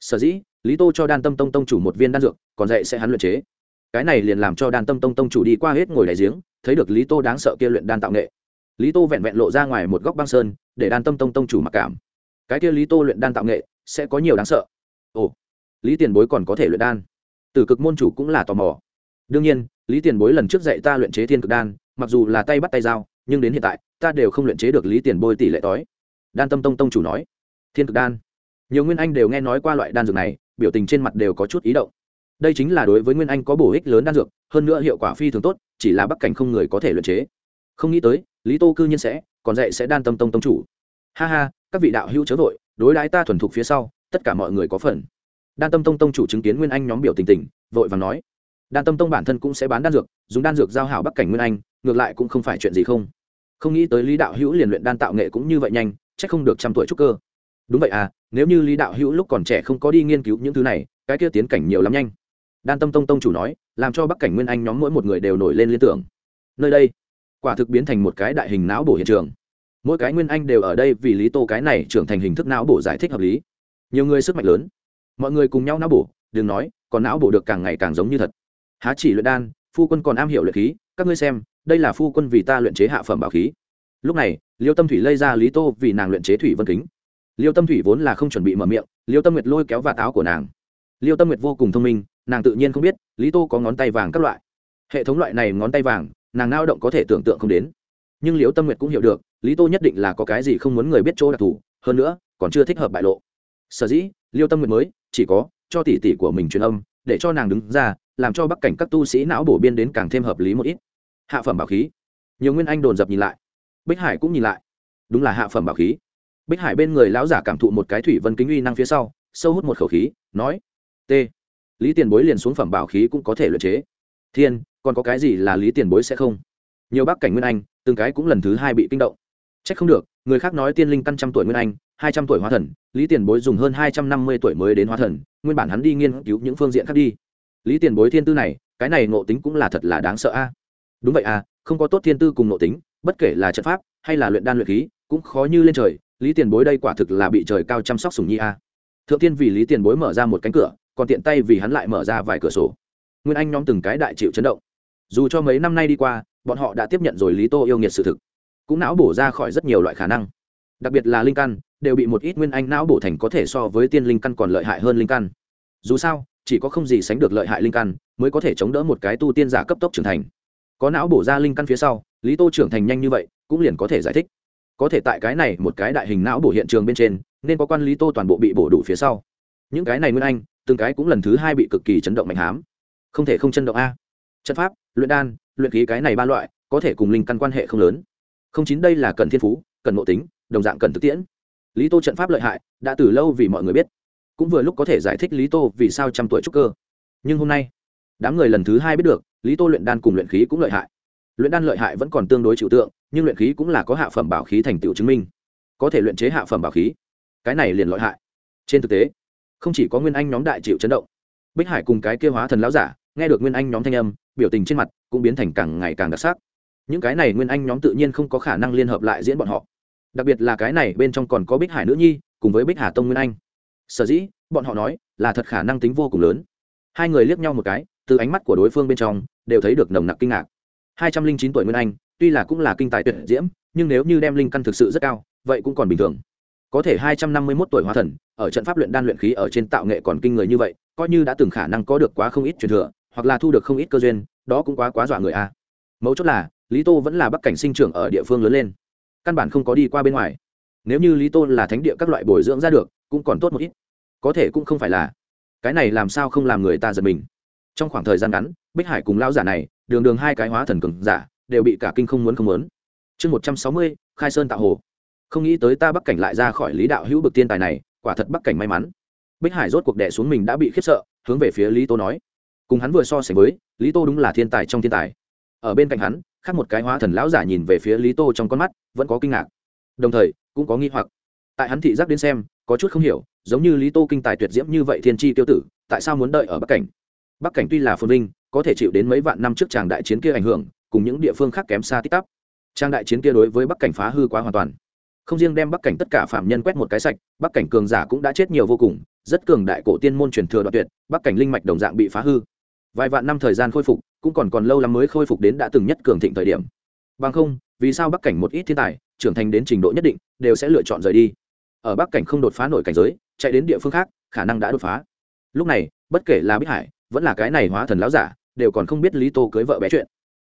Sở dĩ, lý tô cho đan tâm tông tông chủ một viên đan dược, còn dạy sẽ hắn luyện chế. Cái này liền làm cho đan tâm tông tông chủ đi qua hết ngồi đại giếng, thấy được lý tô đáng sợ kia luyện đan tạo nghệ. Lý tô vẹn vẹn lộ ra ngoài một góc băng sơn, để đan tâm tông tông chủ mặc cảm. Cái kia lý tô luyện đan tạo nghệ, sẽ có nhiều đáng sợ ồ, lý tiền bối còn có thể luyện đan. Từ cực môn chủ cũng là tò mò. Đương nhiên, lý tiền bối lần trước dạy ta luyện chế thiên cực đan, mặc dù là tay bắt tay dao, nhưng đến hiện tại, ta đều không luyện chế được lý tiền bôi tỷ lệ tói. Đan tâm tông tông chủ nói, thiên cực đan. Nhiều nguyên anh đều nghe nói qua loại đan dược này, biểu tình trên mặt đều có chút ý động. Đây chính là đối với nguyên anh có bổ ích lớn đan dược, hơn nữa hiệu quả phi thường tốt, chỉ là bắc cảnh không người có thể luyện chế. Không nghĩ tới, lý tô cư nhiên sẽ, còn dạy sẽ đan tâm tông tông chủ. Ha ha, các vị đạo hữu chớ vội, đối đãi ta thuần thục phía sau tất cả mọi người có phần. Đan tâm tông tông chủ chứng kiến nguyên anh nhóm biểu tình tình, vội và nói, đan tâm tông bản thân cũng sẽ bán đan dược, dùng đan dược giao hảo bắc cảnh nguyên anh, ngược lại cũng không phải chuyện gì không. Không nghĩ tới lý đạo hữu liền luyện đan tạo nghệ cũng như vậy nhanh, chắc không được trăm tuổi trúc cơ. Đúng vậy à nếu như lý đạo hữu lúc còn trẻ không có đi nghiên cứu những thứ này, cái kia tiến cảnh nhiều lắm nhanh. Đan tâm tông tông chủ nói, làm cho bắc cảnh nguyên anh nhóm mỗi một người đều nổi lên liên tưởng. Nơi đây, quả thực biến thành một cái đại hình não bổ hiện trường. Mỗi cái nguyên anh đều ở đây vì lý tô cái này trưởng thành hình thức não bổ giải thích hợp lý nhiều người sức mạnh lớn. Mọi người cùng nhau não bổ, đừng nói, còn não bổ được càng ngày càng giống như thật. Há chỉ luyện đan, phu quân còn am hiểu luyện khí, các ngươi xem, đây là phu quân vì ta luyện chế hạ phẩm bảo khí. Lúc này, liêu tâm thủy lây ra lý tô vì nàng luyện chế thủy vân kính. Liêu tâm thủy vốn là không chuẩn bị mở miệng, liêu tâm nguyệt lôi kéo vạt áo của nàng. Liêu tâm nguyệt vô cùng thông minh, nàng tự nhiên không biết, lý tô có ngón tay vàng các loại. Hệ thống loại này ngón tay vàng, nàng lao động có thể tưởng tượng không đến. Nhưng liêu tâm nguyệt cũng hiểu được, lý tô nhất định là có cái gì không muốn người biết chỗ đặc thù, hơn nữa, còn chưa thích hợp bại lộ sở dĩ, liêu tâm nguyện mới, chỉ có, cho tỷ tỷ của mình truyền âm, để cho nàng đứng ra, làm cho bắc cảnh các tu sĩ não bổ biên đến càng thêm hợp lý một ít. Hạ phẩm bảo khí. Nhiều nguyên anh đồn dập nhìn lại. Bích hải cũng nhìn lại. Đúng là hạ phẩm bảo khí. Bích hải bên người lão giả cảm thụ một cái thủy vân kính uy năng phía sau, sâu hút một khẩu khí, nói, t. Lý tiền bối liền xuống phẩm bảo khí cũng có thể luyện chế. Thiên, còn có cái gì là lý tiền bối sẽ không? Nhiều bác cảnh nguyên anh, từng cái cũng lần thứ hai bị kinh động. C h ắ c không được, người khác nói tiên linh căn trăm tuổi nguyên anh hai trăm tuổi hóa thần, lý tiền bối dùng hơn hai trăm năm mươi tuổi mới đến hóa thần, nguyên bản hắn đi nghiên cứu những phương diện khác đi. Lý tiền bối thiên tư này, cái này ngộ tính cũng là thật là đáng sợ a. Đúng vậy à không có tốt thiên tư cùng ngộ tính, bất kể là trận pháp hay là luyện đan luyện khí, cũng khó như lên trời, lý tiền bối đây quả thực là bị trời cao chăm sóc sùng nhi a. Thượng tiên vì lý tiền bối mở ra một cánh cửa, còn tiện tay vì hắn lại mở ra vài cửa sổ. Nguyên anh nhóm từng cái đại chịu chấn động. Dù cho mấy năm nay đi qua, bọn họ đã tiếp nhận rồi lý tô yêu nghiệt sự thực, cũng não bổ ra khỏi rất nhiều loại khả năng. Đặc biệt là linh căn đều bị một ít nguyên anh não bổ thành có thể so với tiên linh căn còn lợi hại hơn linh căn. Dù sao, chỉ có không gì sánh được lợi hại linh căn mới có thể chống đỡ một cái tu tiên giả cấp tốc trưởng thành. Có não bổ ra linh căn phía sau, lý tô trưởng thành nhanh như vậy, cũng liền có thể giải thích. Có thể tại cái này một cái đại hình não bổ hiện trường bên trên, nên có quan lý tô toàn bộ bị bổ đủ phía sau. Những cái này nguyên anh, từng cái cũng lần thứ hai bị cực kỳ chấn động mạnh hám. Không thể không chấn động a. Trận pháp, luyện đan, luyện khí cái này ba loại, có thể cùng linh căn quan hệ không lớn. Không chín đây là cần thiên phú, cần nội tính, đồng dạng cần thực tiễn lý tô trận pháp lợi hại, đã từ lâu vì mọi người biết. Cũng vừa lúc có thể giải thích lý tô vì sao trăm tuổi trúc cơ. Nhưng hôm nay, đám người lần thứ hai biết được, lý tô luyện đan cùng luyện khí cũng lợi hại. Luyện đan lợi hại vẫn còn tương đối chịu tượng, nhưng luyện khí cũng là có hạ phẩm bảo khí thành tựu chứng minh. Có thể luyện chế hạ phẩm bảo khí, cái này liền lợi hại. Trên thực tế, không chỉ có nguyên anh nhóm đại chịu chấn động, bích hải cùng cái kia hóa thần lão giả, nghe được nguyên anh nhóm thanh âm, biểu tình trên mặt cũng biến thành càng ngày càng đặc sắc. Những cái này nguyên anh nhóm tự nhiên không có khả năng liên hợp lại diễn bọn họ đặc biệt là cái này bên trong còn có bích hải nữ nhi, cùng với bích hà tông nguyên anh. Sở dĩ, bọn họ nói là thật khả năng tính vô cùng lớn. Hai người liếc nhau một cái, từ ánh mắt của đối phương bên trong, đều thấy được nồng nặc kinh ngạc. Hai trăm linh chín tuổi nguyên anh, tuy là cũng là kinh tài tuyệt diễm, nhưng nếu như đem linh căn thực sự rất cao, vậy cũng còn bình thường. Có thể hai trăm năm mươi mốt tuổi hóa thần, ở trận pháp luyện đan luyện khí ở trên tạo nghệ còn kinh người như vậy, coi như đã từng khả năng có được quá không ít truyền thừa, hoặc là thu được không ít cơ duyên, đó cũng quá quá dọa người a. Mấu chốt là, lý tô vẫn là bắc cảnh sinh trưởng ở địa phương lớn lên căn bản không có đi qua bên ngoài. Nếu như lý Tôn là thánh địa các loại bồi dưỡng ra được, cũng còn tốt một ít. Có thể cũng không phải là. Cái này làm sao không làm người ta giật mình? Trong khoảng thời gian ngắn, bích hải cùng lao giả này, đường đường hai cái hóa thần cường giả, đều bị cả kinh không muốn không muốn. Chương một trăm sáu mươi, khai sơn tạo hồ. Không nghĩ tới ta bắc cảnh lại ra khỏi lý đạo hữu bực tiên tài này, quả thật bắc cảnh may mắn. Bích hải rốt cuộc đẻ xuống mình đã bị khiếp sợ, hướng về phía lý tô nói. Cùng hắn vừa so sánh với, lý tô đúng là thiên tài trong thiên tài. Ở bên cạnh hắn khác một cái hóa thần lão giả nhìn về phía lý tô trong con mắt, vẫn có kinh ngạc. Đồng thời, cũng có nghi hoặc. Tại hắn thị giác đến xem, có chút không hiểu, giống như lý tô kinh tài tuyệt diễm như vậy thiên tri tiêu tử, tại sao muốn đợi ở bắc cảnh? Bắc cảnh tuy là phồn vinh, có thể chịu đến mấy vạn năm trước tràng đại chiến kia ảnh hưởng, cùng những địa phương khác kém xa tích tắp. Trang đại chiến kia đối với bắc cảnh phá hư quá hoàn toàn. Không riêng đem bắc cảnh tất cả phạm nhân quét một cái sạch, bắc cảnh cường giả cũng đã chết nhiều vô cùng, rất cường đại cổ tiên môn truyền thừa đoạn tuyệt, bắc cảnh linh mạch đồng dạng bị phá hư vài vạn năm thời gian khôi phục, cũng còn còn lâu lắm mới khôi phục đến đã từng nhất cường thịnh thời điểm. Bằng không, vì sao bắc cảnh một ít thiên tài, trưởng thành đến trình độ nhất định, đều sẽ lựa chọn rời đi? Ở bắc cảnh không đột phá nổi cảnh giới, chạy đến địa phương khác, khả năng đã đột phá. Lúc này, bất kể là bích hải, vẫn là cái này hóa thần láo giả, đều còn không biết lý tô cưới vợ bé chuyện.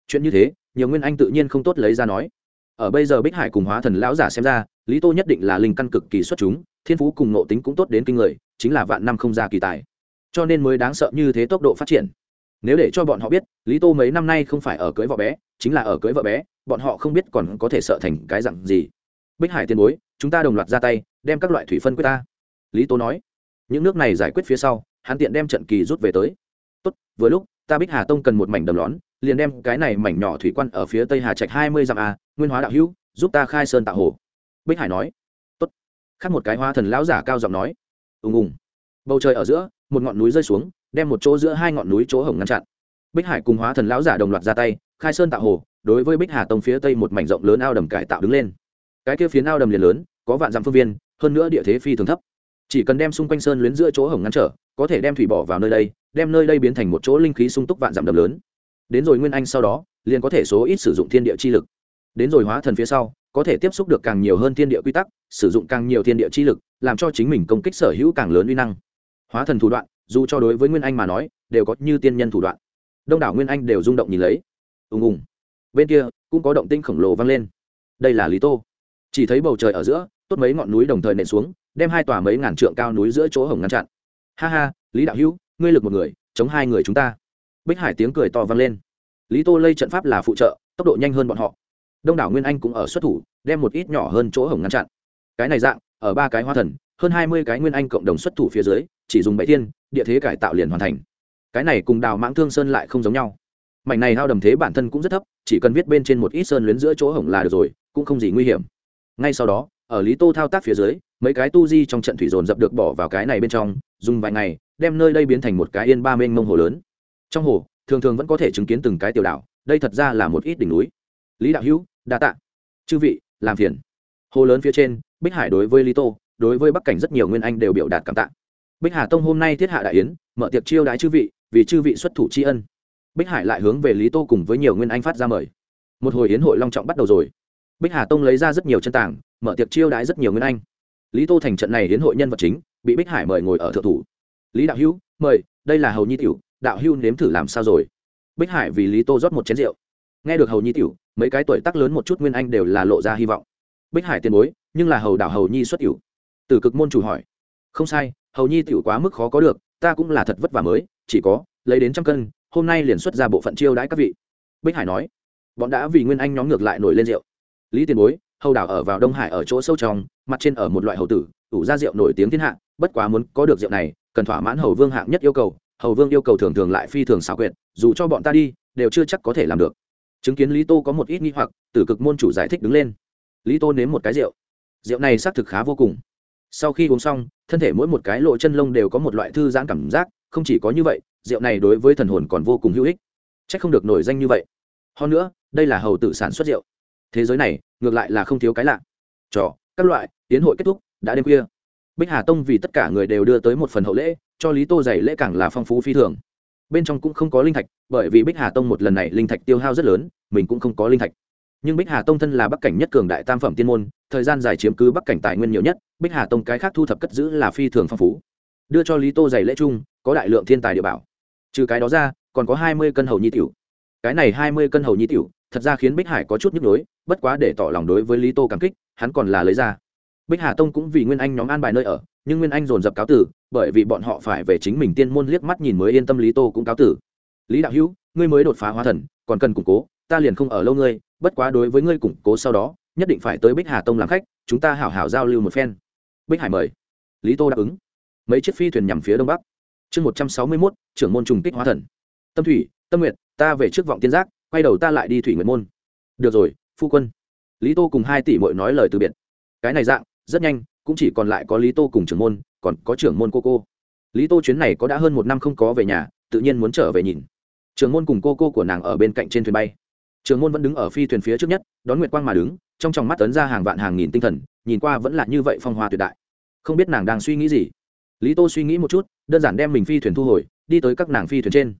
Chuyện như thế, nhiều nguyên anh tự nhiên không tốt lấy ra nói. Ở bây giờ bích hải cùng hóa thần lão giả xem ra, lý tô nhất định là linh căn cực kỳ xuất chúng, thiên phú cùng nộ tính cũng tốt đến kinh người, chính là vạn năm không ra kỳ tài. Cho nên mới đáng sợ như thế tốc độ phát triển nếu để cho bọn họ biết, lý tô mấy năm nay không phải ở cưới vợ bé, chính là ở cưới vợ bé, bọn họ không biết còn có thể sợ thành cái dặn gì. Bích hải tiền bối, chúng ta đồng loạt ra tay, đem các loại thủy phân quyết ta. Lý tô nói. Những nước này giải quyết phía sau, hắn tiện đem trận kỳ rút về tới. Tốt, vừa lúc, ta bích hà tông cần một mảnh đầm lón, liền đem cái này mảnh nhỏ thủy quan ở phía tây hà trạch hai mươi dặm a, nguyên hóa đạo hữu, giúp ta khai sơn tạo hồ. Bích hải nói. Tốt. Khác một cái hoa thần lão giả cao giọng nói. Ùng ùng. Bầu trời ở giữa, một ngọn núi rơi xuống đem một chỗ giữa hai ngọn núi chỗ hồng ngăn chặn. Bích hải cùng hóa thần lão giả đồng loạt ra tay, khai sơn tạo hồ, đối với bích hà tông phía tây một mảnh rộng lớn ao đầm cải tạo đứng lên. Cái kia phía ao đầm liền lớn, có vạn dặm phương viên, hơn nữa địa thế phi thường thấp. Chỉ cần đem xung quanh sơn luyến giữa chỗ hồng ngăn trở, có thể đem thủy bỏ vào nơi đây, đem nơi đây biến thành một chỗ linh khí sung túc vạn dặm đầm lớn. Đến rồi nguyên anh sau đó, liền có thể số ít sử dụng thiên địa chi lực. Đến rồi hóa thần phía sau, có thể tiếp xúc được càng nhiều hơn thiên địa quy tắc, sử dụng càng nhiều thiên địa chi lực, làm cho chính mình công kích sở hữu càng lớn uy năng. Hóa thần thủ đoạn dù cho đối với nguyên anh mà nói, đều có như tiên nhân thủ đoạn. Đông đảo nguyên anh đều rung động nhìn lấy. Ùng ùng. Bên kia, cũng có động tinh khổng lồ vang lên. Đây là lý tô. Chỉ thấy bầu trời ở giữa, tốt mấy ngọn núi đồng thời nện xuống, đem hai tòa mấy ngàn trượng cao núi giữa chỗ hồng ngăn chặn. Ha ha, lý đạo hữu, ngươi lực một người, chống hai người chúng ta. Bích hải tiếng cười to vang lên. Lý tô lây trận pháp là phụ trợ, tốc độ nhanh hơn bọn họ. Đông đảo nguyên anh cũng ở xuất thủ, đem một ít nhỏ hơn chỗ hồng ngăn chặn. Cái này dạng, ở ba cái hoa thần hơn hai mươi cái nguyên anh cộng đồng xuất thủ phía dưới, chỉ dùng bảy thiên, địa thế cải tạo liền hoàn thành. Cái này cùng đào mãng thương sơn lại không giống nhau. Mảnh này hao đầm thế bản thân cũng rất thấp, chỉ cần viết bên trên một ít sơn luyến giữa chỗ hổng là được rồi, cũng không gì nguy hiểm. Ngay sau đó, ở lý tô thao tác phía dưới, mấy cái tu di trong trận thủy dồn dập được bỏ vào cái này bên trong, dùng vài ngày, đem nơi đây biến thành một cái yên ba mênh mông hồ lớn. Trong hồ, thường thường vẫn có thể chứng kiến từng cái tiểu đảo, đây thật ra là một ít đỉnh núi. Lý đạo hữu, đa tạ. Chư vị, làm phiền. Hồ lớn phía trên, bích hải đối với lý tô đối với bắc cảnh rất nhiều nguyên anh đều biểu đạt cảm tạ. Bích hà tông hôm nay thiết hạ đại yến, mở tiệc chiêu đái chư vị, vì chư vị xuất thủ tri ân. Bích hải lại hướng về lý tô cùng với nhiều nguyên anh phát ra mời. Một hồi yến hội long trọng bắt đầu rồi. Bích hà tông lấy ra rất nhiều chân tảng mở tiệc chiêu đái rất nhiều nguyên anh. Lý tô thành trận này yến hội nhân vật chính, bị bích hải mời ngồi ở thượng thủ. Lý đạo hữu, mời, đây là hầu nhi tiểu, đạo hữu nếm thử làm sao rồi? Bích hải vì lý tô rót một chén rượu. Nghe được hầu nhi tiểu, mấy cái tuổi tác lớn một chút nguyên anh đều là lộ ra hy vọng. Bích hải tiền bối, nhưng là hầu đảo hầu nhi xuất tiểu từ cực môn chủ hỏi. Không sai, hầu nhi tiểu quá mức khó có được, ta cũng là thật vất vả mới, chỉ có, lấy đến trăm cân, hôm nay liền xuất ra bộ phận chiêu đãi các vị. Bích hải nói. Bọn đã vì nguyên anh nhóm ngược lại nổi lên rượu. Lý tiền bối, hầu đảo ở vào đông hải ở chỗ sâu trong, mặt trên ở một loại hầu tử, ủ ra rượu nổi tiếng thiên hạ, bất quá muốn có được rượu này, cần thỏa mãn hầu vương hạng nhất yêu cầu, hầu vương yêu cầu thường thường lại phi thường xảo quyệt, dù cho bọn ta đi, đều chưa chắc có thể làm được. Chứng kiến lý tô có một ít nghi hoặc tử cực môn chủ giải thích đứng lên. Lý tô nếm một cái rượu. Rượu này xác thực khá vô cùng sau khi uống xong, thân thể mỗi một cái lộ chân lông đều có một loại thư giãn cảm giác, không chỉ có như vậy, rượu này đối với thần hồn còn vô cùng hữu ích. C h ắ c không được nổi danh như vậy. Hơn nữa, đây là hầu tự sản xuất rượu. Thế giới này, ngược lại là không thiếu cái lạ. Trò, các loại tiến hội kết thúc, đã đêm khuya. Bích hà tông vì tất cả người đều đưa tới một phần hậu lễ, cho lý tô dày lễ càng là phong phú phi thường. Bên trong cũng không có linh thạch, bởi vì bích hà tông một lần này linh thạch tiêu hao rất lớn, mình cũng không có linh thạch nhưng bích hà tông thân là bắc cảnh nhất cường đại tam phẩm tiên môn, thời gian dài chiếm cứ bắc cảnh tài nguyên nhiều nhất, bích hà tông cái khác thu thập cất giữ là phi thường phong phú. Đưa cho lý tô giày lễ trung có đại lượng thiên tài địa bảo. Trừ cái đó ra, còn có hai mươi cân hầu nhi tiểu. Cái này hai mươi cân hầu nhi tiểu, thật ra khiến bích hải có chút nhức nhối, bất quá để tỏ lòng đối với lý tô cảm kích, hắn còn là lấy ra. Bích hà tông cũng vì nguyên anh nhóm an bài nơi ở, nhưng nguyên anh dồn dập cáo tử, bởi vì bọn họ phải về chính mình tiên môn liếc mắt nhìn mới yên tâm lý tô cũng cáo tử. Lý đạo hữu, ngươi mới đột phá hóa thần, còn cần củng cố, ta liền không ở lâu ngươi bất quá đối với ngươi củng cố sau đó, nhất định phải tới bích hà tông làm khách, chúng ta hảo hảo giao lưu một phen. Bích hải mời. Lý tô đáp ứng. Mấy chiếc phi thuyền nhằm phía đông bắc. Chương một trăm sáu mươi mốt, trưởng môn trùng kích hóa thần. Tâm thủy, tâm nguyện ta về trước vọng tiên giác, quay đầu ta lại đi thủy nguyện môn. Được rồi, phu quân. Lý tô cùng hai tỷ mội nói lời từ biệt. Cái này dạng, rất nhanh, cũng chỉ còn lại có lý tô cùng trưởng môn, còn có trưởng môn cô cô. Lý tô chuyến này có đã hơn một năm không có về nhà, tự nhiên muốn trở về nhìn. Trưởng môn cùng cô cô của nàng ở bên cạnh trên thuyền bay trưởng môn vẫn đứng ở phi thuyền phía trước nhất, đón nguyệt quang mà đứng, trong tròng mắt tấn ra hàng vạn hàng nghìn tinh thần, nhìn qua vẫn là như vậy phong hoa tuyệt đại. Không biết nàng đang suy nghĩ gì. Lý tô suy nghĩ một chút, đơn giản đem mình phi thuyền thu hồi, đi tới các nàng phi thuyền trên.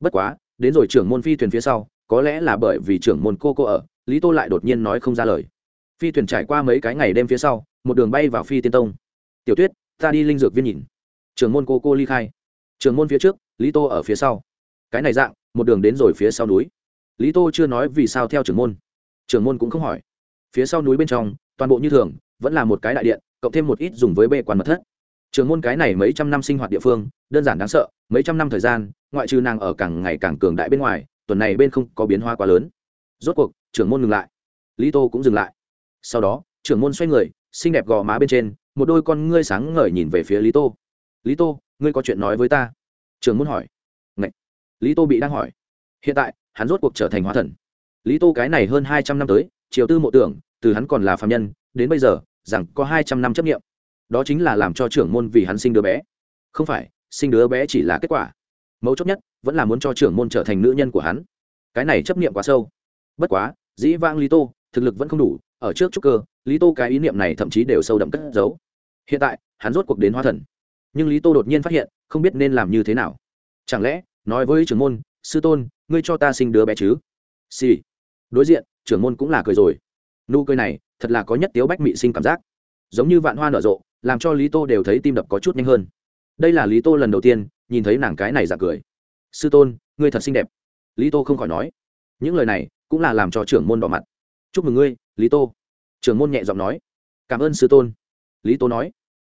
Bất quá, đến rồi trưởng môn phi thuyền phía sau, có lẽ là bởi vì trưởng môn cô cô ở, lý tô lại đột nhiên nói không ra lời. Phi thuyền trải qua mấy cái ngày đêm phía sau, một đường bay vào phi tiên tông. Tiểu tuyết, ta đi linh dược viên nhìn. Trưởng môn cô cô ly khai. Trưởng môn phía trước, lý tô ở phía sau. Cái này dạng, một đường đến rồi phía sau núi lý tô chưa nói vì sao theo trưởng môn. Trưởng môn cũng không hỏi. Phía sau núi bên trong, toàn bộ như thường, vẫn là một cái đại điện, cộng thêm một ít dùng với bê quan mật thất. Trường môn cái này mấy trăm năm sinh hoạt địa phương, đơn giản đáng sợ, mấy trăm năm thời gian, ngoại trừ nàng ở càng ngày càng cường đại bên ngoài, tuần này bên không có biến hoa quá lớn. Rốt cuộc, trưởng môn ngừng lại. Lý tô cũng dừng lại. Sau đó, trưởng môn xoay người, xinh đẹp gò má bên trên, một đôi con ngươi sáng ngời nhìn về phía lý tô. Lý tô, ngươi có chuyện nói với ta? Trưởng môn hỏi. Ngậy. lý tô bị đang hỏi. Hiện tại hắn rốt cuộc trở thành hóa thần. Lý tô cái này hơn hai trăm năm tới, triều tư mộ tưởng, từ hắn còn là phạm nhân, đến bây giờ, rằng có hai trăm năm chấp nghiệm đó chính là làm cho trưởng môn vì hắn sinh đứa bé. Không phải, sinh đứa bé chỉ là kết quả. Mấu chốt nhất, vẫn là muốn cho trưởng môn trở thành nữ nhân của hắn. Cái này chấp nghiệm quá sâu. Bất quá, dĩ vãng lý tô, thực lực vẫn không đủ, ở trước trúc cơ, lý tô cái ý niệm này thậm chí đều sâu đậm cất giấu. Hiện tại, hắn rốt cuộc đến hóa thần. Nhưng lý tô đột nhiên phát hiện, không biết nên làm như thế nào. Chẳng lẽ, nói với trưởng môn sư tôn, ngươi cho ta sinh đứa bé chứ? Xì、sì. đối diện, trưởng môn cũng là cười rồi. Nụ cười này, thật là có nhất tiếu bách mị sinh cảm giác. Giống như vạn hoa nở rộ, làm cho lý tô đều thấy tim đập có chút nhanh hơn. Đây là lý tô lần đầu tiên nhìn thấy nàng cái này dạng cười. Sư tôn, ngươi thật xinh đẹp. Lý tô không khỏi nói. Những lời này cũng là làm cho trưởng môn đỏ mặt. Chúc mừng ngươi, lý tô. Trưởng môn nhẹ giọng nói. Cảm ơn sư tôn. Lý tô nói.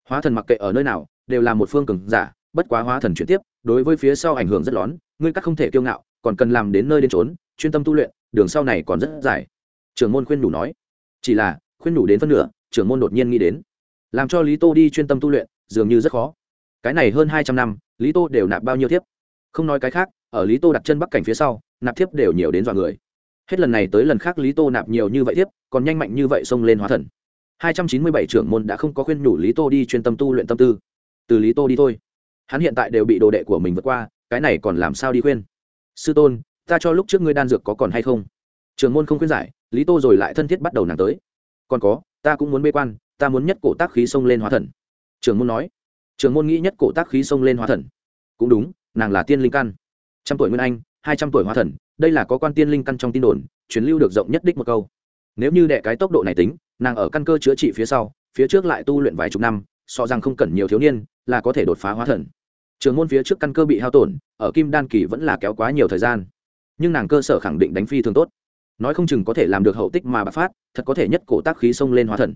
Hóa thần mặc kệ ở nơi nào, đều là một phương cường giả, bất quá hóa thần chuyển tiếp, đối với phía sau ảnh hưởng rất lớn ngươi các không thể kiêu ngạo, còn cần làm đến nơi đến trốn chuyên tâm tu luyện, đường sau này còn rất dài. Trưởng môn khuyên đủ nói. Chỉ là, khuyên đủ đến phân nửa, trưởng môn đột nhiên nghĩ đến. Làm cho lý tô đi chuyên tâm tu luyện, dường như rất khó. Cái này hơn hai trăm năm, lý tô đều nạp bao nhiêu thiếp? Không nói cái khác, ở lý tô đặt chân bắc cảnh phía sau, nạp thiếp đều nhiều đến dọa người. Hết lần này tới lần khác lý tô nạp nhiều như vậy thiếp, còn nhanh mạnh như vậy xông lên hóa thần. Hai trăm chín mươi bảy trưởng môn đã không có khuyên nhủ lý tô đi chuyên tâm tu luyện tâm tư. Từ lý tô đi thôi. Hắn hiện tại đều bị đồ đệ của mình vượt qua cái này còn làm sao đi khuyên? Sư tôn, ta cho lúc trước ngươi đan dược có còn hay không? Trường môn không khuyên giải, lý tô rồi lại thân thiết bắt đầu nàng tới. Còn có, ta cũng muốn bê quan, ta muốn nhất cổ tác khí xông lên hóa thần. Trường môn nói. Trường môn nghĩ nhất cổ tác khí xông lên hóa thần. Cũng đúng, nàng là tiên linh căn. Trăm tuổi nguyên anh, hai trăm tuổi hóa thần, đây là có quan tiên linh căn trong tin đồn, truyền lưu được rộng nhất đích một câu. Nếu như đệ cái tốc độ này tính, nàng ở căn cơ chữa trị phía sau, phía trước lại tu luyện vài chục năm, so rằng không cần nhiều thiếu niên, là có thể đột phá hóa thần trường môn phía trước căn cơ bị hao tổn, ở kim đan kỳ vẫn là kéo quá nhiều thời gian. Nhưng nàng cơ sở khẳng định đánh phi thường tốt. Nói không chừng có thể làm được hậu tích mà bạc phát, thật có thể nhất cổ tác khí xông lên hóa thần.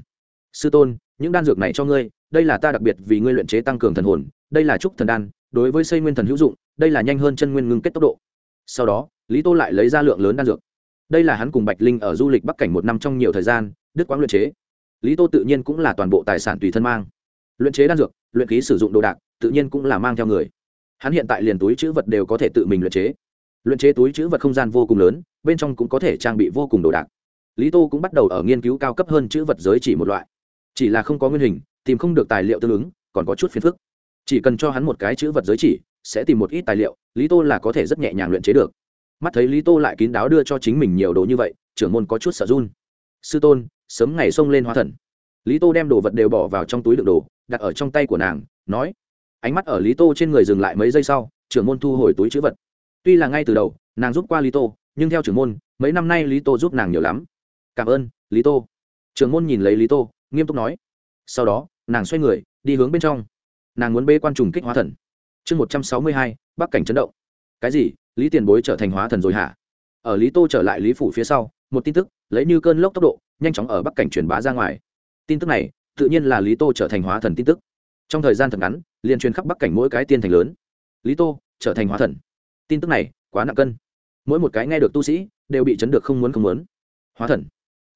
Sư tôn, những đan dược này cho ngươi, đây là ta đặc biệt vì ngươi luyện chế tăng cường thần hồn, đây là trúc thần đan, đối với xây nguyên thần hữu dụng, đây là nhanh hơn chân nguyên ngưng kết tốc độ. Sau đó, lý tô lại lấy ra lượng lớn đan dược. Đây là hắn cùng bạch linh ở du lịch bắc cảnh một năm trong nhiều thời gian đức quang luyện chế. Lý tô tự nhiên cũng là toàn bộ tài sản tùy thân mang. Luyện chế đan dược, luyện khí sử dụng đồ đạc tự nhiên cũng là mang theo người. Hắn hiện tại liền túi chữ vật đều có thể tự mình luyện chế. Luyện chế túi chữ vật không gian vô cùng lớn, bên trong cũng có thể trang bị vô cùng đồ đạc. Lý tô cũng bắt đầu ở nghiên cứu cao cấp hơn chữ vật giới chỉ một loại. Chỉ là không có nguyên hình, tìm không được tài liệu tương ứng, còn có chút phiền phức. Chỉ cần cho hắn một cái chữ vật giới chỉ, sẽ tìm một ít tài liệu, lý tô là có thể rất nhẹ nhàng luyện chế được. Mắt thấy lý tô lại kín đáo đưa cho chính mình nhiều đồ như vậy, trưởng môn có chút sợ run. Sư tôn, sớm ngày xông lên hóa thần. Lý tô đem đồ vật đều bỏ vào trong túi đựng đồ, đặt ở trong tay của nàng, nói ánh mắt ở lý tô trên người dừng lại mấy giây sau, trưởng môn thu hồi túi chữ vật. Tuy là ngay từ đầu, nàng giúp qua lý tô, nhưng theo trưởng môn, mấy năm nay lý tô giúp nàng nhiều lắm. Cảm ơn, lý tô. Trưởng môn nhìn lấy lý tô, nghiêm túc nói. Sau đó, nàng xoay người, đi hướng bên trong. Nàng muốn bê quan trùng kích hóa thần. Chương một trăm sáu mươi hai, bắc cảnh chấn động. Cái gì? Lý tiền bối trở thành hóa thần rồi hả? Ở lý tô trở lại lý phủ phía sau, một tin tức, lấy như cơn lốc tốc độ, nhanh chóng ở bắc cảnh truyền bá ra ngoài. Tin tức này, tự nhiên là lý tô trở thành hóa thần tin tức trong thời gian thật ngắn, liền truyền khắp bắc cảnh mỗi cái tiên thành lớn. Lý tô, trở thành hóa thần. Tin tức này, quá nặng cân. Mỗi một cái nghe được tu sĩ, đều bị chấn được không muốn không muốn. Hóa thần.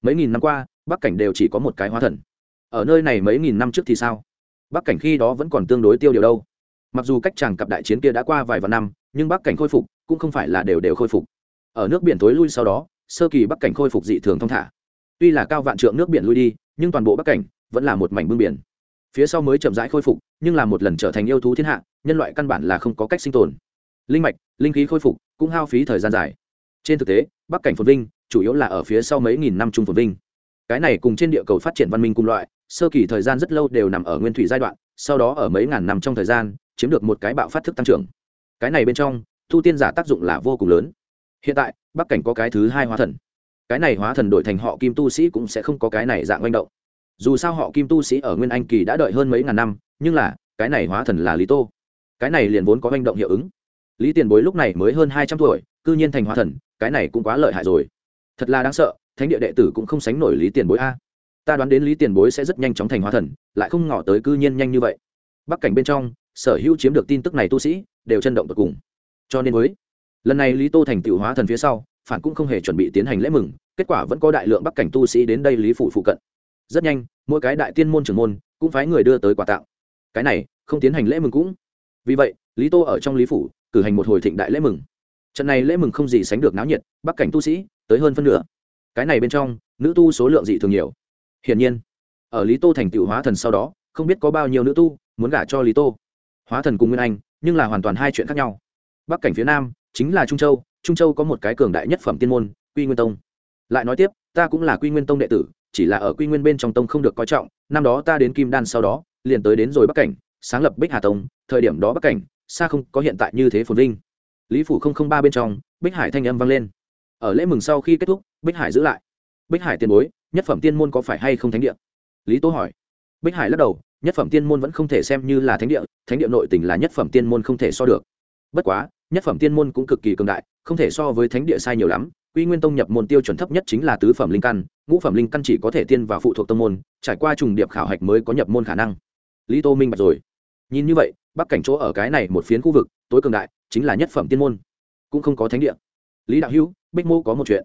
Mấy nghìn năm qua, bắc cảnh đều chỉ có một cái hóa thần. Ở nơi này mấy nghìn năm trước thì sao? Bắc cảnh khi đó vẫn còn tương đối tiêu điều đâu. Mặc dù cách chàng cặp đại chiến kia đã qua vài vạn năm, nhưng bắc cảnh khôi phục, cũng không phải là đều đều khôi phục. Ở nước biển tối lui sau đó, sơ kỳ bắc cảnh khôi phục dị thường thông thả. Tuy là cao vạn trượng nước biển lui đi, nhưng toàn bộ bắc cảnh vẫn là một mảnh bưng biển phía sau mới chậm rãi khôi phục, nhưng là một lần trở thành yêu thú thiên hạ, nhân loại căn bản là không có cách sinh tồn. Linh mạch, linh khí khôi phục, cũng hao phí thời gian dài. Trên thực tế, bắc cảnh phồn vinh chủ yếu là ở phía sau mấy nghìn năm trung phồn vinh. Cái này cùng trên địa cầu phát triển văn minh cùng loại, sơ kỳ thời gian rất lâu đều nằm ở nguyên thủy giai đoạn, sau đó ở mấy ngàn năm trong thời gian, chiếm được một cái bạo phát thức tăng trưởng. Cái này bên trong, thu tiên giả tác dụng là vô cùng lớn. Hiện tại, bắc cảnh có cái thứ hai hóa thần. Cái này hóa thần đổi thành họ kim tu sĩ cũng sẽ không có cái này dạng manh động dù sao họ kim tu sĩ ở nguyên anh kỳ đã đợi hơn mấy ngàn năm, nhưng là, cái này hóa thần là lý tô. Cái này liền vốn có manh động hiệu ứng. Lý tiền bối lúc này mới hơn hai trăm tuổi, cư nhiên thành hóa thần, cái này cũng quá lợi hại rồi. Thật là đáng sợ, thánh địa đệ tử cũng không sánh nổi lý tiền bối a. Ta đoán đến lý tiền bối sẽ rất nhanh chóng thành hóa thần, lại không ngỏ tới cư nhiên nhanh như vậy. Bắc cảnh bên trong, sở hữu chiếm được tin tức này tu sĩ, đều chân động tột cùng. Cho nên mới, lần này lý tô thành tựu hóa thần phía sau, phản cũng không hề chuẩn bị tiến hành lễ mừng, kết quả vẫn có đại lượng bắc cảnh tu sĩ đến đây lý Phủ phụ cận rất nhanh, mỗi cái đại tiên môn trưởng môn cũng phái người đưa tới quà tặng. Cái này, không tiến hành lễ mừng cũng. Vì vậy, lý tô ở trong lý phủ cử hành một hồi thịnh đại lễ mừng. Trận này lễ mừng không gì sánh được náo nhiệt, bắc cảnh tu sĩ tới hơn phân nửa. Cái này bên trong, nữ tu số lượng dị thường nhiều. Hiển nhiên, ở lý tô thành tựu hóa thần sau đó, không biết có bao nhiêu nữ tu muốn gả cho lý tô. Hóa thần cùng nguyên anh, nhưng là hoàn toàn hai chuyện khác nhau. Bắc cảnh phía nam chính là trung châu trung châu có một cái cường đại nhất phẩm tiên môn, quy nguyên tông. Lại nói tiếp, ta cũng là quy nguyên tông đệ tử chỉ là ở quy nguyên bên trong tông không được coi trọng, năm đó ta đến kim đan sau đó, liền tới đến rồi bắc cảnh, sáng lập bích hà tông, thời điểm đó bắc cảnh, xa không có hiện tại như thế phồn vinh. Lý phủ không không ba bên trong, bích hải thanh âm vang lên. Ở lễ mừng sau khi kết thúc, bích hải giữ lại. Bích hải tiền bối, nhất phẩm tiên môn có phải hay không thánh địa? Lý tố hỏi. Bích hải lắc đầu, nhất phẩm tiên môn vẫn không thể xem như là thánh địa thánh địa nội tình là nhất phẩm tiên môn không thể so được. Bất quá, nhất phẩm tiên môn cũng cực kỳ cường đại, không thể so với thánh địa sai nhiều lắm quy nguyên tông nhập môn tiêu chuẩn thấp nhất chính là tứ phẩm linh căn, ngũ phẩm linh căn chỉ có thể tiên vào phụ thuộc tông môn, trải qua trùng điệp khảo hạch mới có nhập môn khả năng. Lý tô minh bạch rồi. Nhìn như vậy, bắc cảnh chỗ ở cái này một phiến khu vực, tối cường đại, chính là nhất phẩm tiên môn. Cũng không có thánh địa. Lý đạo hữu, bích mô có một chuyện.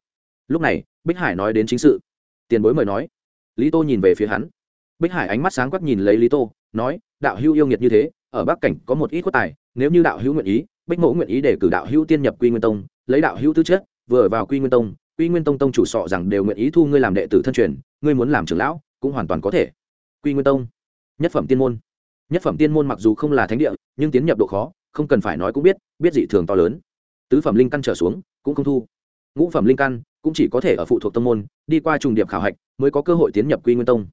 Lúc này, bích hải nói đến chính sự. Tiền bối mời nói. Lý tô nhìn về phía hắn. Bích hải ánh mắt sáng quắc nhìn lấy lý tô, nói, đạo hữu yêu nghiệt như thế, ở bắc cảnh có một ít quốc tài, nếu như đạo hữu nguyện ý, bích mẫu nguyện ý để cử đạo hữu tiên nhập quy nguyên tông, lấy đạo hữu tư chất vừa vào quy nguyên tông, quy nguyên tông tông chủ sọ rằng đều nguyện ý thu ngươi làm đệ tử thân truyền, ngươi muốn làm trưởng lão, cũng hoàn toàn có thể. Quy nguyên tông, nhất phẩm tiên môn. Nhất phẩm tiên môn mặc dù không là thánh địa, nhưng tiến nhập độ khó, không cần phải nói cũng biết biết dị thường to lớn. Tứ phẩm linh căn trở xuống, cũng không thu. Ngũ phẩm linh căn, cũng chỉ có thể ở phụ thuộc tông môn, đi qua trùng điệp khảo hạch, mới có cơ hội tiến nhập quy nguyên tông.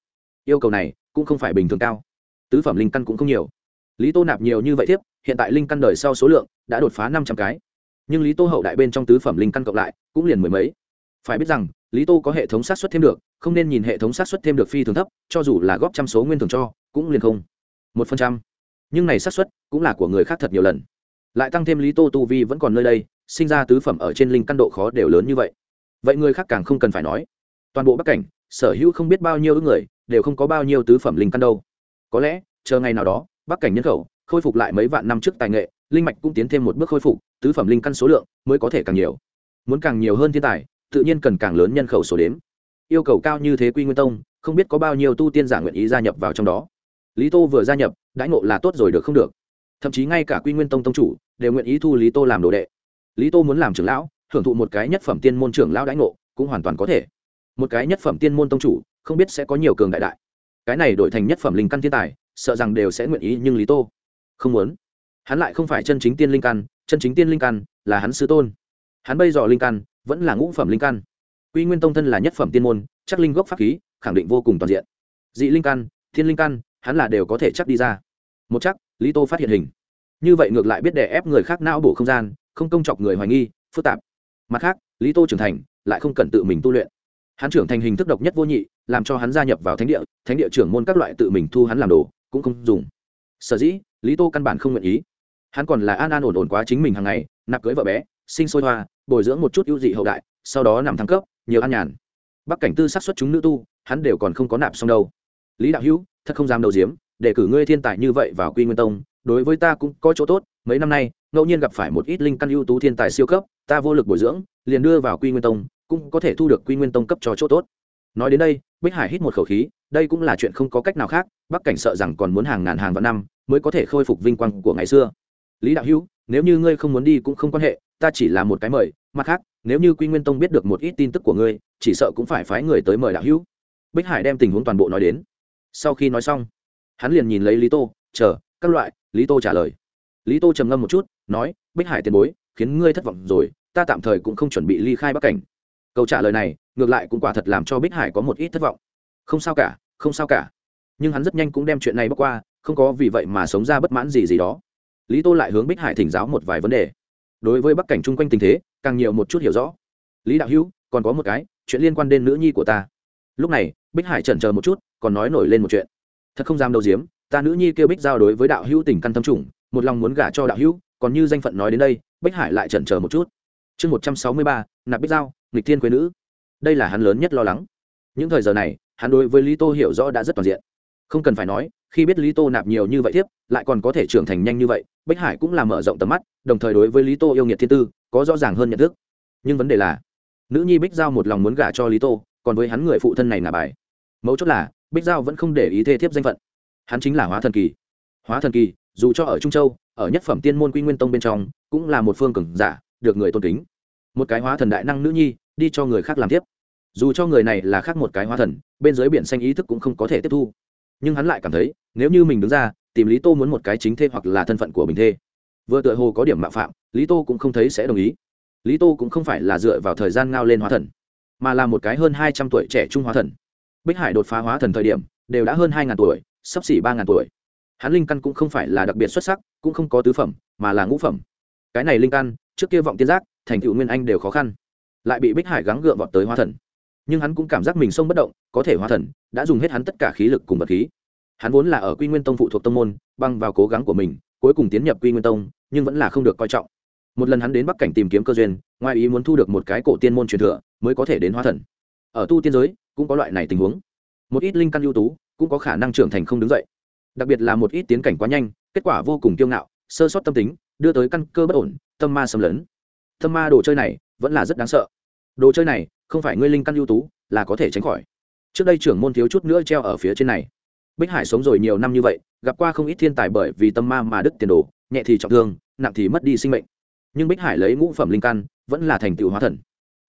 Yêu cầu này, cũng không phải bình thường cao. Tứ phẩm linh căn cũng không nhiều. Lý tô nạp nhiều như vậy tiếp hiện tại linh căn đời sau số lượng, đã đột phá năm trăm cái nhưng lý tô hậu đại bên trong tứ phẩm linh căn cộng lại cũng liền mười mấy. Phải biết rằng, lý tô có hệ thống sát xuất thêm được, không nên nhìn hệ thống sát xuất thêm được phi thường thấp, cho dù là góp trăm số nguyên thường cho, cũng liền không. Một phần trăm. Nhưng này sát xuất cũng là của người khác thật nhiều lần. Lại tăng thêm lý tô tu vi vẫn còn nơi đây, sinh ra tứ phẩm ở trên linh căn độ khó đều lớn như vậy. Vậy người khác càng không cần phải nói. Toàn bộ bắc cảnh, sở hữu không biết bao nhiêu người, đều không có bao nhiêu tứ phẩm linh căn đâu. Có lẽ, chờ ngày nào đó, bắc cảnh nhân khẩu khôi phục lại mấy vạn năm trước tài nghệ, linh mạch cũng tiến thêm một bước khôi phục tứ phẩm linh căn số lượng mới có thể càng nhiều. Muốn càng nhiều hơn thiên tài, tự nhiên cần càng lớn nhân khẩu số đếm. Yêu cầu cao như thế quy nguyên tông, không biết có bao nhiêu tu tiên giả nguyện ý gia nhập vào trong đó. Lý tô vừa gia nhập, đãi ngộ là tốt rồi được không được. Thậm chí ngay cả quy nguyên tông tông chủ đều nguyện ý thu lý tô làm đồ đệ. Lý tô muốn làm trưởng lão, hưởng thụ một cái nhất phẩm tiên môn trưởng lão đãi ngộ, cũng hoàn toàn có thể. Một cái nhất phẩm tiên môn tông chủ, không biết sẽ có nhiều cường đại đại. Cái này đổi thành nhất phẩm linh căn thiên tài, sợ rằng đều sẽ nguyện ý, nhưng lý tô không muốn. Hắn lại không phải chân chính tiên linh căn chân chính tiên linh căn là hắn sư tôn. Hắn bây giờ linh căn vẫn là ngũ phẩm linh căn. Quy nguyên tông thân là nhất phẩm tiên môn, chắc linh gốc pháp khí khẳng định vô cùng toàn diện. Dị linh căn, thiên linh căn, hắn là đều có thể chắc đi ra. Một chắc, lý tô phát hiện hình. Như vậy ngược lại biết đè ép người khác não bổ không gian, không công chọc người hoài nghi, phức tạp. Mặt khác, lý tô trưởng thành, lại không cần tự mình tu luyện. Hắn trưởng thành hình thức độc nhất vô nhị, làm cho hắn gia nhập vào thánh địa thánh địa trưởng môn các loại tự mình thu hắn làm đồ, cũng không dùng. Sở dĩ, lý tô căn bản không nguyện ý hắn còn là an an ổn ổn quá chính mình hàng ngày, nạp cưới vợ bé, sinh sôi hoa, bồi dưỡng một chút ưu dị hậu đại, sau đó nằm thăng cấp, nhiều an nhàn. Bắc cảnh tư sát xuất chúng nữ tu, hắn đều còn không có nạp xong đâu. Lý đạo hữu, thật không dám đầu diếm để cử ngươi thiên tài như vậy vào quy nguyên tông, đối với ta cũng có chỗ tốt, mấy năm nay, ngẫu nhiên gặp phải một ít linh căn ưu tú thiên tài siêu cấp, ta vô lực bồi dưỡng, liền đưa vào quy nguyên tông, cũng có thể thu được quy nguyên tông cấp cho chỗ tốt. Nói đến đây, bích hải hít một khẩu khí, đây cũng là chuyện không có cách nào khác, bắc cảnh sợ rằng còn muốn hàng ngàn hàng vạn năm, mới có thể khôi phục vinh quang của ngày xưa lý đạo hữu, nếu như ngươi không muốn đi cũng không quan hệ, ta chỉ là một cái mời. Mặt khác, nếu như quy nguyên tông biết được một ít tin tức của ngươi, chỉ sợ cũng phải phái người tới mời đạo hữu. Bích hải đem tình huống toàn bộ nói đến. Sau khi nói xong, hắn liền nhìn lấy lý tô, chờ, các loại. Lý tô trả lời. Lý tô trầm ngâm một chút, nói, bích hải tiền bối, khiến ngươi thất vọng rồi, ta tạm thời cũng không chuẩn bị ly khai bắc cảnh. Câu trả lời này, ngược lại cũng quả thật làm cho bích hải có một ít thất vọng. Không sao cả, không sao cả. Nhưng hắn rất nhanh cũng đem chuyện này bước qua, không có vì vậy mà sống ra bất mãn gì gì đó lý tô lại hướng bích hải thỉnh giáo một vài vấn đề. Đối với bắc cảnh chung quanh tình thế, càng nhiều một chút hiểu rõ. Lý đạo hữu, còn có một cái, chuyện liên quan đến nữ nhi của ta. Lúc này, bích hải chần chờ một chút, còn nói nổi lên một chuyện. Thật không dám đầu diếm, ta nữ nhi kêu bích giao đối với đạo hữu tình căn tâm trùng, một lòng muốn gả cho đạo hữu, còn như danh phận nói đến đây, bích hải lại chần chờ một chút. Chương một trăm sáu mươi ba, nạp bích giao, nghịch thiên quế nữ. Đây là hắn lớn nhất lo lắng. Những thời giờ này, hắn đối với lý tô hiểu rõ đã rất toàn diện. Không cần phải nói khi biết lý tô nạp nhiều như vậy tiếp lại còn có thể trưởng thành nhanh như vậy bích hải cũng là mở rộng tầm mắt, đồng thời đối với lý tô yêu nghiệt thiên tư, có rõ ràng hơn nhận thức. Nhưng vấn đề là, nữ nhi bích giao một lòng muốn gả cho lý tô, còn với hắn người phụ thân này là bài. Mấu chốt là, bích giao vẫn không để ý thê thiếp danh phận. Hắn chính là hóa thần kỳ. Hóa thần kỳ, dù cho ở trung châu, ở nhất phẩm tiên môn quy nguyên tông bên trong, cũng là một phương cường giả, được người tôn kính. Một cái hóa thần đại năng nữ nhi, đi cho người khác làm tiếp. Dù cho người này là khác một cái hóa thần, bên dưới biển xanh ý thức cũng không có thể tiếp thu nhưng hắn lại cảm thấy, nếu như mình đứng ra, tìm lý tô muốn một cái chính thê hoặc là thân phận của mình thê. Vừa tựa hồ có điểm mạo phạm, lý tô cũng không thấy sẽ đồng ý. Lý tô cũng không phải là dựa vào thời gian ngao lên hóa thần, mà là một cái hơn hai trăm tuổi trẻ trung hóa thần. Bích hải đột phá hóa thần thời điểm, đều đã hơn hai ngàn tuổi, sắp xỉ ba ngàn tuổi. Hắn linh căn cũng không phải là đặc biệt xuất sắc, cũng không có tứ phẩm, mà là ngũ phẩm. Cái này linh căn, trước kia vọng tiên giác, thành tựu nguyên anh đều khó khăn. Lại bị bích hải gắng gượng vọt tới hóa thần nhưng hắn cũng cảm giác mình sông bất động, có thể hóa thần, đã dùng hết hắn tất cả khí lực cùng vật khí. Hắn vốn là ở quy nguyên tông phụ thuộc tông môn, băng vào cố gắng của mình, cuối cùng tiến nhập quy nguyên tông, nhưng vẫn là không được coi trọng. Một lần hắn đến bắc cảnh tìm kiếm cơ duyên, ngoài ý muốn thu được một cái cổ tiên môn truyền thừa, mới có thể đến hóa thần. Ở tu tiên giới, cũng có loại này tình huống. Một ít linh căn ưu tú, cũng có khả năng trưởng thành không đứng dậy. Đặc biệt là một ít tiến cảnh quá nhanh, kết quả vô cùng kiêu ngạo, sơ sót tâm tính, đưa tới căn cơ bất ổn, tâm ma xâm lấn. Tâm ma đồ chơi này, vẫn là rất đáng sợ. Đồ chơi này không phải ngươi linh căn ưu tú, là có thể tránh khỏi. Trước đây trưởng môn thiếu chút nữa treo ở phía trên này. Bích hải sống rồi nhiều năm như vậy, gặp qua không ít thiên tài bởi vì tâm ma mà đứt tiền đồ, nhẹ thì trọng thương, nặng thì mất đi sinh mệnh. Nhưng bích hải lấy ngũ phẩm linh căn, vẫn là thành tựu hóa thần.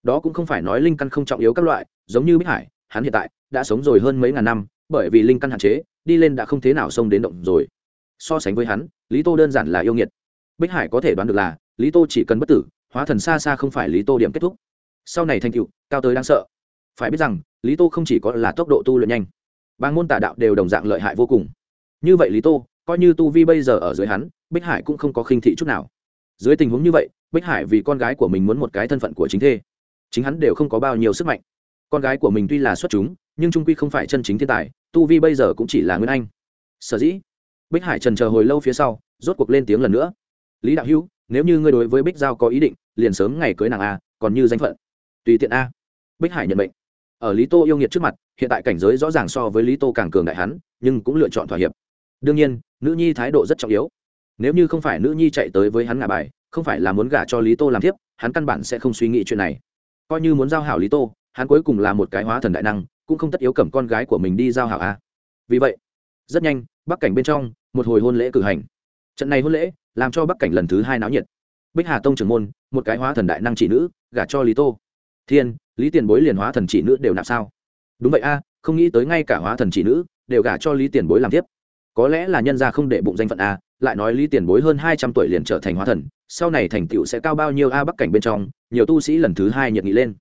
Đó cũng không phải nói linh căn không trọng yếu các loại, giống như bích hải, hắn hiện tại đã sống rồi hơn mấy ngàn năm, bởi vì linh căn hạn chế, đi lên đã không thế nào xông đến động rồi. So sánh với hắn, lý tô đơn giản là yêu nghiệt. Bích hải có thể đoán được là, lý tô chỉ cần bất tử, hóa thần xa xa không phải lý tô điểm kết thúc sau này thành tựu, cao tới đáng sợ. Phải biết rằng, lý tô không chỉ có là tốc độ tu luyện nhanh, ba môn tà đạo đều đồng dạng lợi hại vô cùng. Như vậy lý tô, coi như tu vi bây giờ ở dưới hắn, bích hải cũng không có khinh thị chút nào. Dưới tình huống như vậy, bích hải vì con gái của mình muốn một cái thân phận của chính thê, chính hắn đều không có bao nhiêu sức mạnh. Con gái của mình tuy là xuất chúng, nhưng trung quy không phải chân chính thiên tài, tu vi bây giờ cũng chỉ là nguyên anh. Sở dĩ, bích hải trần chờ hồi lâu phía sau, rốt cuộc lên tiếng lần nữa. Lý đạo hữu, nếu như ngươi đối với bích giao có ý định, liền sớm ngày cưới nàng a, còn như danh phận tùy tiện a. Bích hải nhận mệnh. Ở lý tô yêu nghiệt trước mặt, hiện tại cảnh giới rõ ràng so với lý tô càng cường đại hắn, nhưng cũng lựa chọn thỏa hiệp. Đương nhiên, nữ nhi thái độ rất trọng yếu. Nếu như không phải nữ nhi chạy tới với hắn ngả bài, không phải là muốn gả cho lý tô làm tiếp hắn căn bản sẽ không suy nghĩ chuyện này. Coi như muốn giao hảo lý tô, hắn cuối cùng là một cái hóa thần đại năng, cũng không tất yếu cầm con gái của mình đi giao hảo a. Vì vậy, rất nhanh, bắc cảnh bên trong, một hồi hôn lễ cử hành. Trận này hôn lễ, làm cho bắc cảnh lần thứ hai náo nhiệt. Bích hà tông trưởng môn, một cái hóa thần đại năng chỉ nữ, gả cho lý tô thiên, lý tiền bối liền hóa thần chỉ nữ đều nạp sao? Đúng vậy a, không nghĩ tới ngay cả hóa thần chỉ nữ đều gả cho lý tiền bối làm tiếp. Có lẽ là nhân gia không để bụng danh phận a, lại nói lý tiền bối hơn hai trăm tuổi liền trở thành hóa thần, sau này thành tựu sẽ cao bao nhiêu a bắc cảnh bên trong, nhiều tu sĩ lần thứ hai nhiệt nghị lên.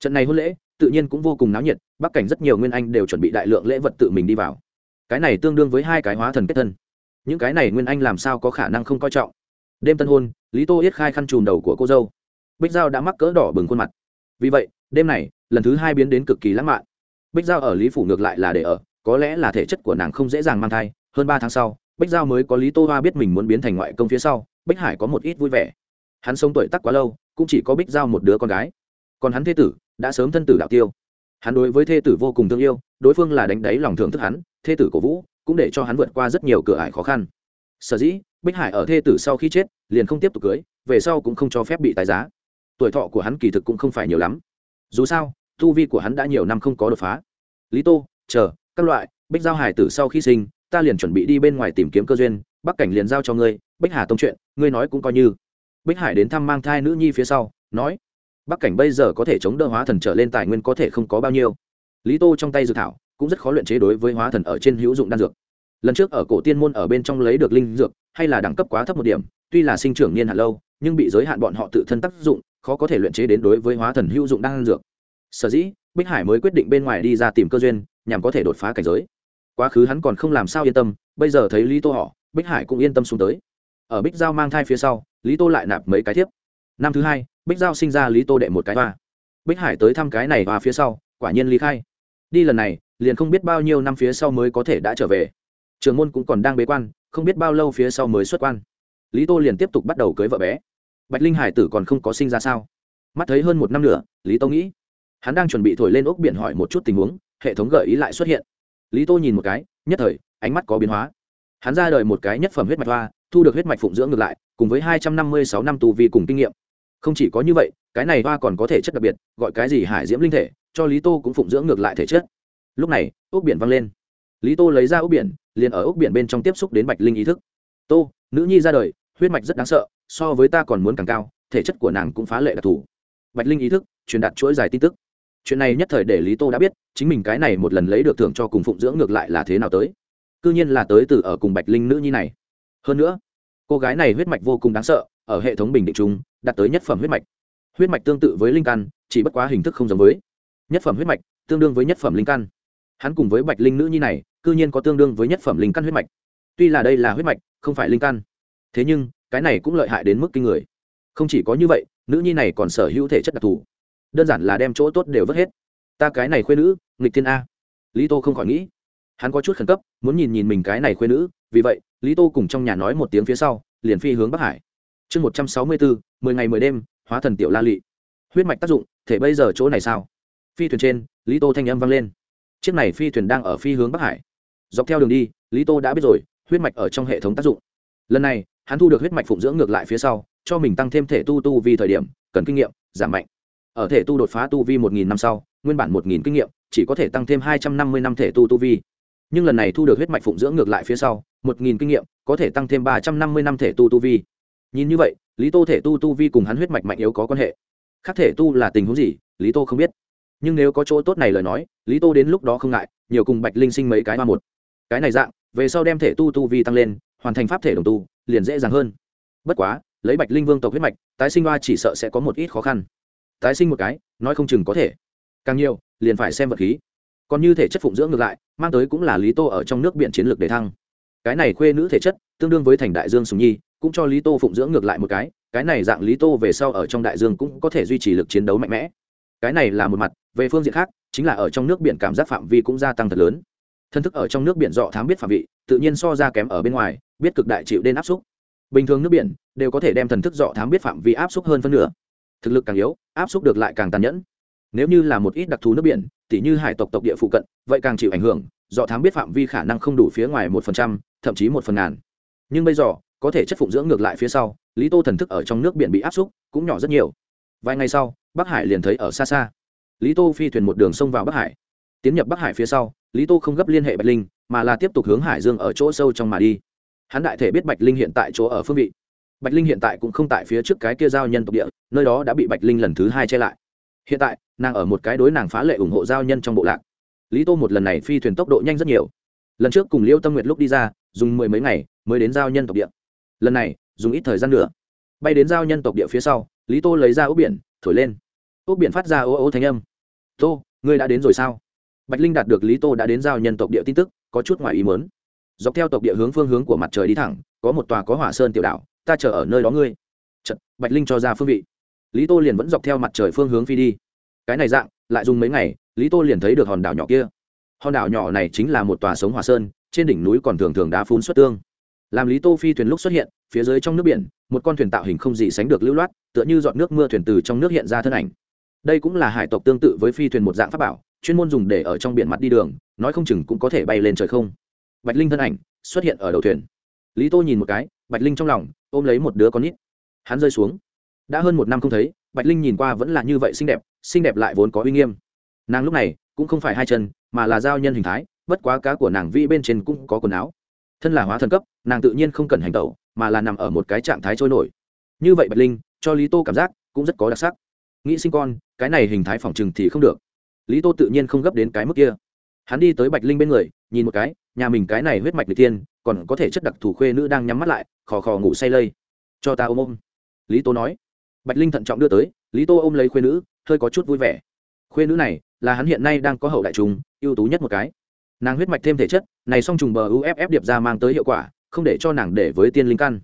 Trận này hôn lễ, tự nhiên cũng vô cùng náo nhiệt, bắc cảnh rất nhiều nguyên anh đều chuẩn bị đại lượng lễ vật tự mình đi vào. Cái này tương đương với hai cái hóa thần kết thân. Những cái này nguyên anh làm sao có khả năng không coi trọng? Đêm tân hôn, lý tô yết khai khăn chùm đầu của cô dâu. Bích giao đã mắc cỡ đỏ bừng khuôn mặt vì vậy, đêm này, lần thứ hai biến đến cực kỳ lãng mạn. Bích giao ở lý phủ ngược lại là để ở, có lẽ là thể chất của nàng không dễ dàng mang thai. Hơn ba tháng sau, bích giao mới có lý tô hoa biết mình muốn biến thành ngoại công phía sau, bích hải có một ít vui vẻ. Hắn sống tuổi tắc quá lâu, cũng chỉ có bích giao một đứa con gái. Còn hắn thê tử, đã sớm thân tử đạo tiêu. Hắn đối với thê tử vô cùng thương yêu, đối phương là đánh đáy lòng thưởng thức hắn, thê tử cổ vũ, cũng để cho hắn vượt qua rất nhiều cửa ải khó khăn. Sở dĩ, bích hải ở thê tử sau khi chết, liền không tiếp tục cưới, về sau cũng không cho phép bị tái giá tuổi thọ của hắn kỳ thực cũng không phải nhiều lắm. Dù sao, tu vi của hắn đã nhiều năm không có đột phá. Lý tô, chờ, các loại, bích giao hải tử sau khi sinh, ta liền chuẩn bị đi bên ngoài tìm kiếm cơ duyên, bắc cảnh liền giao cho ngươi, bích hà tông chuyện, ngươi nói cũng coi như. Bích hải đến thăm mang thai nữ nhi phía sau, nói, bắc cảnh bây giờ có thể chống đỡ hóa thần trở lên tài nguyên có thể không có bao nhiêu. Lý tô trong tay dự thảo, cũng rất khó luyện chế đối với hóa thần ở trên hữu dụng đan dược. Lần trước ở cổ tiên môn ở bên trong lấy được linh dược, hay là đẳng cấp quá thấp một điểm, tuy là sinh trưởng niên hạn lâu, nhưng bị giới hạn bọn họ tự thân tác dụng khó có thể luyện chế đến đối với hóa thần hữu dụng đan dược. Sở dĩ, bích hải mới quyết định bên ngoài đi ra tìm cơ duyên, nhằm có thể đột phá cảnh giới. Quá khứ hắn còn không làm sao yên tâm, bây giờ thấy lý tô họ, bích hải cũng yên tâm xuống tới. Ở bích giao mang thai phía sau, lý tô lại nạp mấy cái thiếp. Năm thứ hai, bích giao sinh ra lý tô đệ một cái hoa. Bích hải tới thăm cái này và phía sau, quả nhiên ly khai. Đi lần này, liền không biết bao nhiêu năm phía sau mới có thể đã trở về. Trường môn cũng còn đang bế quan, không biết bao lâu phía sau mới xuất quan. Lý tô liền tiếp tục bắt đầu cưới vợ bé bạch linh hải tử còn không có sinh ra sao? Mắt thấy hơn một năm nữa, lý tô nghĩ. Hắn đang chuẩn bị thổi lên ốc biển hỏi một chút tình huống, hệ thống gợi ý lại xuất hiện. Lý tô nhìn một cái, nhất thời, ánh mắt có biến hóa. Hắn ra đời một cái nhất phẩm huyết mạch hoa, thu được huyết mạch phụng dưỡng ngược lại, cùng với hai trăm năm mươi sáu năm tù vi cùng kinh nghiệm. Không chỉ có như vậy, cái này hoa còn có thể chất đặc biệt, gọi cái gì hải diễm linh thể, cho lý tô cũng phụng dưỡng ngược lại thể chất. Lúc này, ốc biển văng lên. Lý tô lấy ra ốc biển, liền ở ốc biển bên trong tiếp xúc đến bạch linh ý thức. Tô nữ nhi ra đời, huyết mạch rất đáng sợ so với ta còn muốn càng cao, thể chất của nàng cũng phá lệ đặc thù. Bạch linh ý thức, truyền đạt chuỗi dài tin tức. Chuyện này nhất thời để lý tô đã biết, chính mình cái này một lần lấy được thưởng cho cùng phụng dưỡng ngược lại là thế nào tới. C ư nhiên là tới từ ở cùng bạch linh nữ nhi này. Hơn nữa, cô gái này huyết mạch vô cùng đáng sợ, ở hệ thống bình định chung, đạt tới nhất phẩm huyết mạch. Huyết mạch tương tự với linh căn, chỉ bất quá hình thức không giống với. Nhất phẩm huyết mạch, tương đương với nhất phẩm linh căn. Hắn cùng với bạch linh nữ nhi này c ư nhiên có tương đương với nhất phẩm linh căn huyết mạch. Tuy là đây là huyết mạch, không phải linh căn. Thế nhưng cái này cũng lợi hại đến mức kinh người. Không chỉ có như vậy, nữ nhi này còn sở hữu thể chất đặc thù. Đơn giản là đem chỗ tốt đều vứt hết. Ta cái này khuê nữ, nghịch thiên a. Lý tô không khỏi nghĩ. Hắn có chút khẩn cấp, muốn nhìn nhìn mình cái này khuê nữ, vì vậy, lý tô cùng trong nhà nói một tiếng phía sau, liền phi hướng bắc hải. Chương một trăm sáu mươi bốn, mười ngày mười đêm, hóa thần tiểu la lị. Huyết mạch tác dụng, thể bây giờ chỗ này sao? Phi thuyền trên, lý tô thanh âm vang lên. Chiếc này phi thuyền đang ở phi hướng bắc hải. Dọc theo đường đi, lý tô đã biết rồi, huyết mạch ở trong hệ thống tác dụng. Lần này hắn thu được huyết mạch phụng dưỡng ngược lại phía sau, cho mình tăng thêm thể tu tu vì thời điểm, cần kinh nghiệm, giảm mạnh. Ở thể tu đột phá tu vi một nghìn năm sau, nguyên bản một nghìn kinh nghiệm, chỉ có thể tăng thêm hai trăm năm mươi năm thể tu tu vi. Nhưng lần này thu được huyết mạch phụng dưỡng ngược lại phía sau, một nghìn kinh nghiệm, có thể tăng thêm ba trăm năm mươi năm thể tu tu vi. Nhìn như vậy, lý tô thể tu tu vi cùng hắn huyết mạch mạnh yếu có quan hệ. Khác thể tu là tình huống gì, lý tô không biết. Nhưng nếu có chỗ tốt này lời nói, lý tô đến lúc đó không ngại, nhiều cùng bạch linh sinh mấy cái ba một. Cái này dạng, về sau đem thể tu tu vi tăng lên, hoàn thành pháp thể đồng tu liền dễ dàng hơn. Bất quá, lấy bạch linh vương tộc huyết mạch, tái sinh hoa chỉ sợ sẽ có một ít khó khăn. Tái sinh một cái, nói không chừng có thể. Càng nhiều, liền phải xem vật khí. Còn như thể chất phụng dưỡng ngược lại, mang tới cũng là lý tô ở trong nước biển chiến lược để thăng. Cái này khuê nữ thể chất, tương đương với thành đại dương sùng nhi, cũng cho lý tô phụng dưỡng ngược lại một cái cái này dạng lý tô về sau ở trong đại dương cũng có thể duy trì lực chiến đấu mạnh mẽ. Cái này là một mặt, về phương diện khác, chính là ở trong nước biển cảm giác phạm vi cũng gia tăng thật lớn. Thân thức ở trong nước biển dọ thám biết phạm vị, tự nhiên so ra kém ở bên ngoài biết cực đại chịu đến áp xúc. Bình thường nước biển đều có thể đem thần thức dọ thám biết phạm vi áp xúc hơn phân nửa. Thực lực càng yếu, áp xúc được lại càng tàn nhẫn. Nếu như là một ít đặc thù nước biển, tỉ như hải tộc tộc địa phụ cận, vậy càng chịu ảnh hưởng, dọ thám biết phạm vi khả năng không đủ phía ngoài một phần trăm, thậm chí một phần ngàn. Nhưng bây giờ, có thể chất phụng dưỡng ngược lại phía sau, lý tô thần thức ở trong nước biển bị áp xúc cũng nhỏ rất nhiều. Vài ngày sau, bắc hải liền thấy ở xa xa. Lý tô phi thuyền một đường sông vào bắc hải. Tiến nhập bắc hải phía sau, lý tô không gấp liên hệ bạch linh, mà là tiếp tục hướng hải dương ở chỗ sâu trong mà đi hắn đại thể biết bạch linh hiện tại chỗ ở phương vị. Bạch linh hiện tại cũng không tại phía trước cái kia giao nhân tộc địa, nơi đó đã bị bạch linh lần thứ hai che lại. Hiện tại, nàng ở một cái đối nàng phá lệ ủng hộ giao nhân trong bộ lạc. Lý tô một lần này phi thuyền tốc độ nhanh rất nhiều. Lần trước cùng liêu tâm nguyệt lúc đi ra, dùng mười mấy ngày mới đến giao nhân tộc địa. Lần này, dùng ít thời gian nữa. Bay đến giao nhân tộc địa phía sau, lý tô lấy ra ốc biển, thổi lên. Ốc biển phát ra ô ô thanh âm. Tô, ngươi đã đến rồi sao? Bạch linh đạt được lý tô đã đến giao nhân tộc địa tin tức, có chút ngoài ý mớn dọc theo tộc địa hướng phương hướng của mặt trời đi thẳng có một tòa có hỏa sơn tiểu đảo ta chờ ở nơi đó ngươi. Chật, bạch linh cho ra phương vị. Lý tô liền vẫn dọc theo mặt trời phương hướng phi đi. Cái này dạng lại dùng mấy ngày lý tô liền thấy được hòn đảo nhỏ kia. Hòn đảo nhỏ này chính là một tòa sống hòa sơn trên đỉnh núi còn thường thường đá phun xuất tương. Làm lý tô phi thuyền lúc xuất hiện phía dưới trong nước biển một con thuyền tạo hình không gì sánh được lưu loát tựa như giọt nước mưa thuyền từ trong nước hiện ra thân ảnh. Đây cũng là hải tộc tương tự với phi thuyền một dạng pháp bảo chuyên môn dùng để ở trong biển mặt đi đường nói không chừng cũng có thể bay lên trời không? Bạch linh thân ảnh xuất hiện ở đầu thuyền. Lý tô nhìn một cái, bạch linh trong lòng ôm lấy một đứa con nít. Hắn rơi xuống. Đã hơn một năm không thấy, bạch linh nhìn qua vẫn là như vậy xinh đẹp xinh đẹp lại vốn có uy nghiêm. Nàng lúc này cũng không phải hai chân, mà là giao nhân hình thái, bất quá cá của nàng vi bên trên cũng có quần áo. Thân là hóa thần cấp, nàng tự nhiên không cần hành tẩu, mà là nằm ở một cái trạng thái trôi nổi. Như vậy bạch linh cho lý tô cảm giác cũng rất có đặc sắc. Nghĩ sinh con, cái này hình thái phỏng chừng thì không được. Lý tô tự nhiên không gấp đến cái mức kia. Hắn đi tới bạch linh bên người, nhìn một cái nhà mình cái này huyết mạch người tiên còn có thể chất đặc thù khuê nữ đang nhắm mắt lại, khò khò ngủ say lây. Cho ta ôm ôm. Lý tô nói. Bạch linh thận trọng đưa tới, lý tô ôm lấy khuê nữ, hơi có chút vui vẻ. Khuê nữ này, là hắn hiện nay đang có hậu đại trùng, ưu tú nhất một cái. Nàng huyết mạch thêm thể chất, này song trùng bờ uff điệp ra mang tới hiệu quả, không để cho nàng để với tiên linh căn.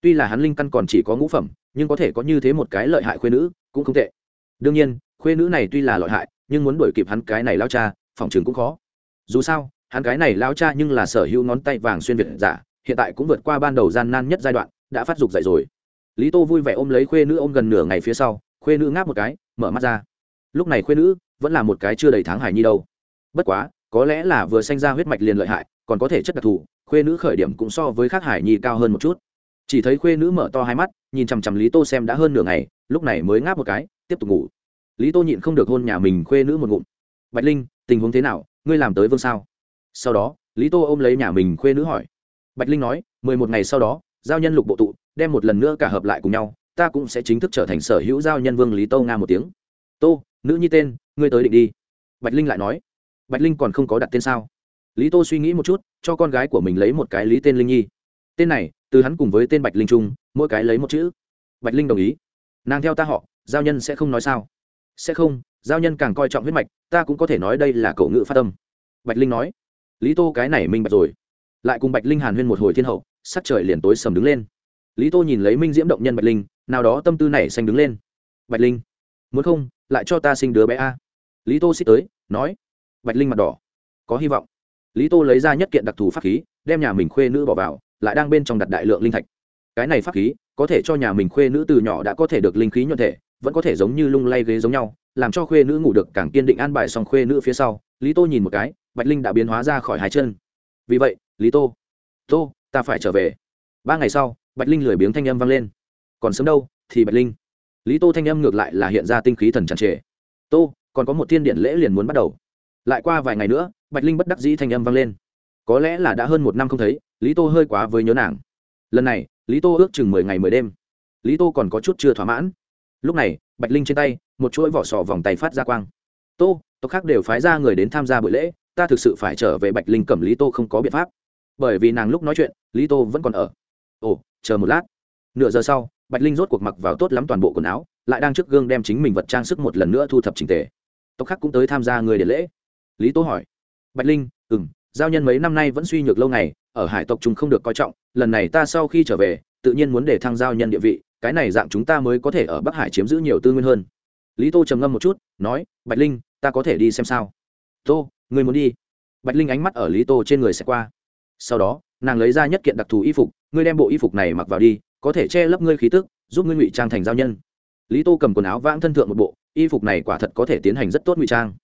Tuy là hắn linh căn còn chỉ có ngũ phẩm, nhưng có thể có như thế một cái lợi hại khuê nữ, cũng không tệ. Đương nhiên, khuê nữ này tuy là lợi hại, nhưng muốn đuổi kịp hắn cái này lao cha, phòng trường cũng khó. Dù sao hắn cái này lao cha nhưng là sở hữu ngón tay vàng xuyên việt giả, hiện tại cũng vượt qua ban đầu gian nan nhất giai đoạn, đã phát dục dậy rồi. Lý tô vui vẻ ôm lấy khuê nữ ôm gần nửa ngày phía sau, khuê nữ ngáp một cái, mở mắt ra. Lúc này khuê nữ vẫn là một cái chưa đầy tháng hải nhi đâu. Bất quá, có lẽ là vừa sanh ra huyết mạch liền lợi hại, còn có thể chất đặc thù, khuê nữ khởi điểm cũng so với khác hải nhi cao hơn một chút. Chỉ thấy khuê nữ mở to hai mắt, nhìn chằm chằm lý tô xem đã hơn nửa ngày, lúc này mới ngáp một cái, tiếp tục ngủ. Lý tô nhịn không được hôn nhà mình khuê nữ một ngụm. Bạch linh, tình huống thế nào? Ngươi làm tới vương sao? Sau đó, lý tô ôm lấy nhà mình khuê nữ hỏi. Bạch linh nói, mười một ngày sau đó, giao nhân lục bộ tụ, đem một lần nữa cả hợp lại cùng nhau, ta cũng sẽ chính thức trở thành sở hữu giao nhân vương lý tô nga một tiếng. Tô, nữ nhi tên, ngươi tới định đi. Bạch linh lại nói. Bạch linh còn không có đặt tên sao? Lý tô suy nghĩ một chút, cho con gái của mình lấy một cái lý tên linh nhi. Tên này, từ hắn cùng với tên bạch linh trung mỗi cái lấy một chữ. Bạch linh đồng ý. Nàng theo ta họ, giao nhân sẽ không nói sao? Sẽ không, giao nhân càng coi trọng huyết mạch, ta cũng có thể nói đây là cậu ngữ phát tâm. Bạch linh nói lý tô cái này minh bạch rồi. Lại cùng bạch linh hàn huyên một hồi thiên hậu, sắc trời liền tối sầm đứng lên. Lý tô nhìn lấy minh diễm động nhân bạch linh, nào đó tâm tư này xanh đứng lên. Bạch linh, muốn không, lại cho ta sinh đứa bé a? Lý tô xích tới, nói. Bạch linh mặt đỏ. Có hy vọng. Lý tô lấy ra nhất kiện đặc thù pháp khí, đem nhà mình khuê nữ bỏ vào, lại đang bên trong đặt đại lượng linh thạch. Cái này pháp khí, có thể cho nhà mình khuê nữ từ nhỏ đã có thể được linh khí nhuận thể, vẫn có thể giống như lung lay ghế giống nhau, làm cho khuê nữ ngủ được càng kiên định an bài xong khuê nữ phía sau. Lý tô nhìn một cái bạch linh đã biến hóa ra khỏi hai chân. Vì vậy, lý tô tô, ta phải trở về. Ba ngày sau, bạch linh lười biếng thanh âm vang lên. Còn sớm đâu, thì bạch linh. Lý tô thanh âm ngược lại là hiện ra tinh khí thần tràn trề. Tô, còn có một thiên điện lễ liền muốn bắt đầu. Lại qua vài ngày nữa, bạch linh bất đắc dĩ thanh âm vang lên. Có lẽ là đã hơn một năm không thấy, lý tô hơi quá với nhớ nàng. Lần này, lý tô ước chừng mười ngày mười đêm. Lý tô còn có chút chưa thỏa mãn. Lúc này, bạch linh trên tay, một chuỗi vỏ sò vòng tay phát ra quang. Tô, tộc khác đều phái ra người đến tham gia buổi lễ ta thực sự phải trở về bạch linh cẩm lý tô không có biện pháp. Bởi vì nàng lúc nói chuyện, lý tô vẫn còn ở. Ồ, chờ một lát. Nửa giờ sau, bạch linh rốt cuộc mặc vào tốt lắm toàn bộ quần áo, lại đang trước gương đem chính mình vật trang sức một lần nữa thu thập trình tề. Tộc khác cũng tới tham gia người để lễ. Lý tô hỏi. Bạch linh ừ m giao nhân mấy năm nay vẫn suy nhược lâu ngày, ở hải tộc chúng không được coi trọng, lần này ta sau khi trở về, tự nhiên muốn để thăng giao nhân địa vị, cái này dạng chúng ta mới có thể ở bắc hải chiếm giữ nhiều tư nguyên hơn. Lý tô trầm ngâm một chút, nói, bạch linh, ta có thể đi xem sao? Tô người muốn đi. Bạch linh ánh mắt ở lý tô trên người sẽ qua. Sau đó, nàng lấy ra nhất kiện đặc thù y phục, ngươi đem bộ y phục này mặc vào đi, có thể che lấp ngươi khí tức, giúp ngươi ngụy trang thành giao nhân. Lý tô cầm quần áo vãng thân thượng một bộ, y phục này quả thật có thể tiến hành rất tốt ngụy trang.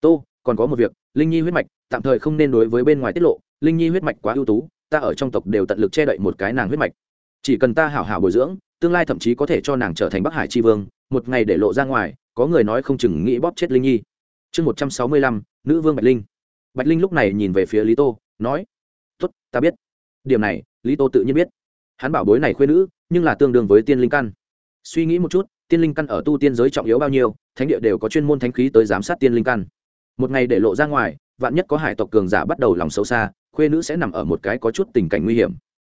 Tô, còn có một việc, linh nhi huyết mạch, tạm thời không nên đối với bên ngoài tiết lộ, linh nhi huyết mạch quá ưu tú, ta ở trong tộc đều tận lực che đậy một cái nàng huyết mạch. Chỉ cần ta hảo hảo bồi dưỡng, tương lai thậm chí có thể cho nàng trở thành bắc hải tri vương, một ngày để lộ ra ngoài, có người nói không chừng nghĩ bóp chết linh nhi chương một trăm sáu mươi lăm, nữ vương bạch linh. Bạch linh lúc này nhìn về phía lý tô, nói, tốt, ta biết. Điểm này, lý tô tự nhiên biết. Hắn bảo bối này khuyên nữ, nhưng là tương đương với tiên linh căn. Suy nghĩ một chút, tiên linh căn ở tu tiên giới trọng yếu bao nhiêu, thánh địa đều có chuyên môn thánh khí tới giám sát tiên linh căn. Một ngày để lộ ra ngoài, vạn nhất có hải tộc cường giả bắt đầu lòng xấu xa, khuê nữ sẽ nằm ở một cái có chút tình cảnh nguy hiểm.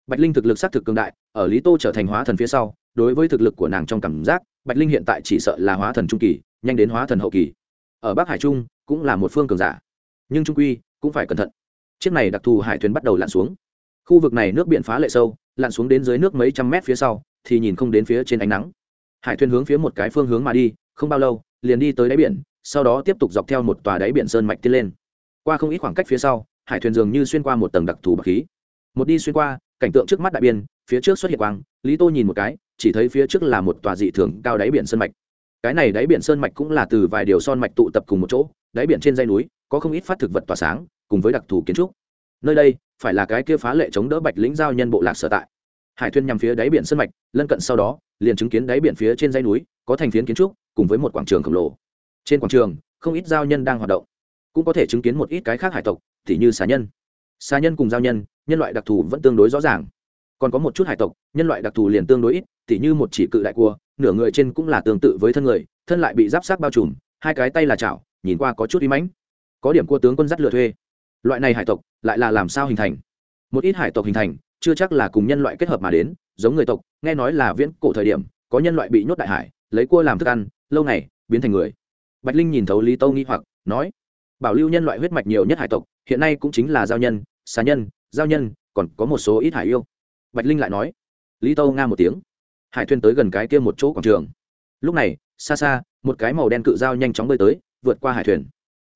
Bạch linh thực lực xác thực cường đại, ở lý tô trở thành hóa thần phía sau, đối với thực lực của nàng trong cảm giác, bạch linh hiện tại chỉ sợ là hóa thần trung kỳ, nhanh đến hóa thần hậu kỳ ở bắc hải trung cũng là một phương cường giả nhưng trung quy cũng phải cẩn thận chiếc này đặc thù hải thuyền bắt đầu lặn xuống khu vực này nước biển phá lệ sâu lặn xuống đến dưới nước mấy trăm mét phía sau thì nhìn không đến phía trên ánh nắng hải thuyền hướng phía một cái phương hướng mà đi không bao lâu liền đi tới đáy biển sau đó tiếp tục dọc theo một tòa đáy biển sơn mạch tiến lên qua không ít khoảng cách phía sau hải thuyền dường như xuyên qua một tầng đặc thù bậc khí một đi xuyên qua cảnh tượng trước mắt đại biên phía trước xuất hiện quang lý tô nhìn một cái chỉ thấy phía trước là một tòa dị thường cao đáy biển sơn mạch cái này đáy biển sơn mạch cũng là từ vài điều son mạch tụ tập cùng một chỗ, đáy biển trên dây núi, có không ít phát thực vật tỏa sáng, cùng với đặc thù kiến trúc. Nơi đây, phải là cái kia phá lệ chống đỡ bạch lĩnh giao nhân bộ lạc sở tại. Hải thuyền nhằm phía đáy biển sơn mạch, lân cận sau đó, liền chứng kiến đáy biển phía trên dây núi, có thành phiến kiến trúc, cùng với một quảng trường khổng lồ. Trên quảng trường, không ít giao nhân đang hoạt động. Cũng có thể chứng kiến một ít cái khác hải tộc t h như xà nhân. Xà nhân cùng giao nhân nhân loại đặc thù vẫn tương đối rõ ràng còn có một chút hải tộc, nhân loại đặc thù liền tương đối ít, tỉ như một chỉ cự đại cua, nửa người trên cũng là tương tự với thân người, thân lại bị giáp sát bao trùm, hai cái tay là chảo, nhìn qua có chút uy mãnh. Có điểm cua tướng quân dắt lừa thuê. Loại này hải tộc, lại là làm sao hình thành? Một ít hải tộc hình thành, chưa chắc là cùng nhân loại kết hợp mà đến, giống người tộc, nghe nói là viễn cổ thời điểm, có nhân loại bị nhốt đại hải, lấy cua làm thức ăn, lâu ngày, biến thành người. Bạch linh nhìn thấu lý tâu nghi hoặc, nói, bảo lưu nhân loại huyết mạch nhiều nhất hải tộc, hiện nay cũng chính là giao nhân, xà nhân, giao nhân, còn có một số ít hải yêu bạch linh lại nói, lý tâu nga một tiếng. Hải thuyền tới gần cái kia một chỗ quảng trường. Lúc này, xa xa, một cái màu đen cự dao nhanh chóng bơi tới, vượt qua hải thuyền.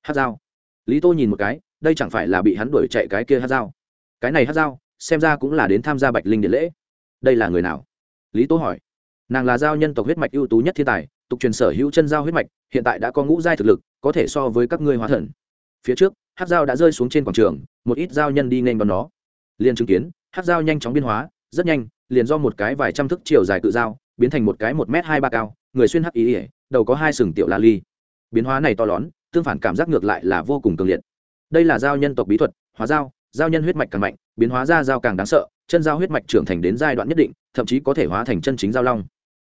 Hát dao. Lý tô nhìn một cái, đây chẳng phải là bị hắn đuổi chạy cái kia hát dao. Cái này hát dao, xem ra cũng là đến tham gia bạch linh điện lễ. Đây là người nào? Lý tô hỏi. Nàng là giao nhân tộc huyết mạch ưu tú nhất thiên tài, tục truyền sở hữu chân giao huyết mạch, hiện tại đã có ngũ giai thực lực, có thể so với các ngươi hóa thần. Phía trước, hát dao đã rơi xuống trên quảng trường, một ít giao nhân đi nên vào nó. Liền chứng kiến hát dao nhanh chóng biên hóa, rất nhanh, liền do một cái vài trăm thước chiều dài cự dao, biến thành một cái một m hai ba cao, người xuyên hắc ý ỉa đầu có hai sừng tiểu la ly. Biến hóa này to lớn, tương phản cảm giác ngược lại là vô cùng cường liệt. Đây là dao nhân tộc bí thuật, hóa dao Dao nhân huyết mạch càng mạnh, biến hóa ra dao càng đáng sợ, chân dao huyết mạch trưởng thành đến giai đoạn nhất định, thậm chí có thể hóa thành chân chính dao long.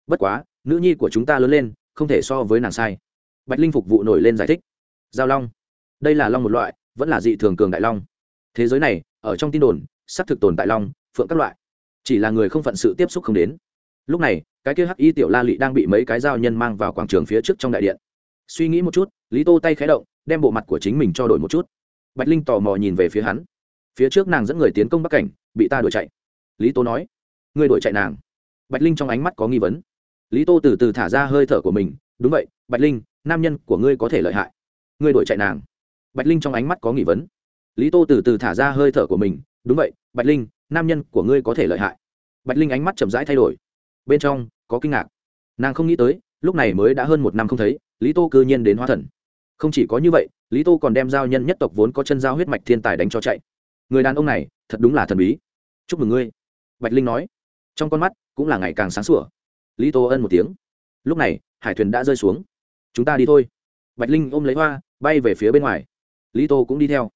Bất quá, nữ nhi của chúng ta lớn lên, không thể so với nàng sai. Bạch linh phục vụ nổi lên giải thích. Giao long. Đây là long một loại, vẫn là dị thường cường đại long. Thế giới này, ở trong tin đồn xác thực tồn tại long, phượng các loại. Chỉ là người không phận sự tiếp xúc không đến. Lúc này, cái kia hắc y tiểu la lị đang bị mấy cái dao nhân mang vào quảng trường phía trước trong đại điện. Suy nghĩ một chút, lý tô tay khé động, đem bộ mặt của chính mình cho đổi một chút. Bạch linh tò mò nhìn về phía hắn. Phía trước nàng dẫn người tiến công bắc cảnh, bị ta đuổi chạy. Lý tô nói người đuổi chạy nàng? Bạch linh trong ánh mắt có nghi vấn. Lý tô từ từ thả ra hơi thở của mình, đúng vậy, bạch linh, nam nhân của ngươi có thể lợi hại. Ngươi đuổi chạy nàng. Bạch linh trong ánh mắt có nghi vấn. Lý tô từ từ thả ra hơi thở của mình đúng vậy, bạch linh, nam nhân của ngươi có thể lợi hại. Bạch linh ánh mắt chậm rãi thay đổi. Bên trong, có kinh ngạc. Nàng không nghĩ tới, lúc này mới đã hơn một năm không thấy, lý tô cư nhiên đến hóa thần. Không chỉ có như vậy, lý tô còn đem giao nhân nhất tộc vốn có chân giao huyết mạch thiên tài đánh cho chạy. Người đàn ông này, thật đúng là thần bí. Chúc mừng ngươi. Bạch linh nói. Trong con mắt cũng là ngày càng sáng sủa. Lý tô ân một tiếng. Lúc này, hải thuyền đã rơi xuống. Chúng ta đi thôi. Bạch linh ôm lấy hoa, bay về phía bên ngoài. Lý tô cũng đi theo.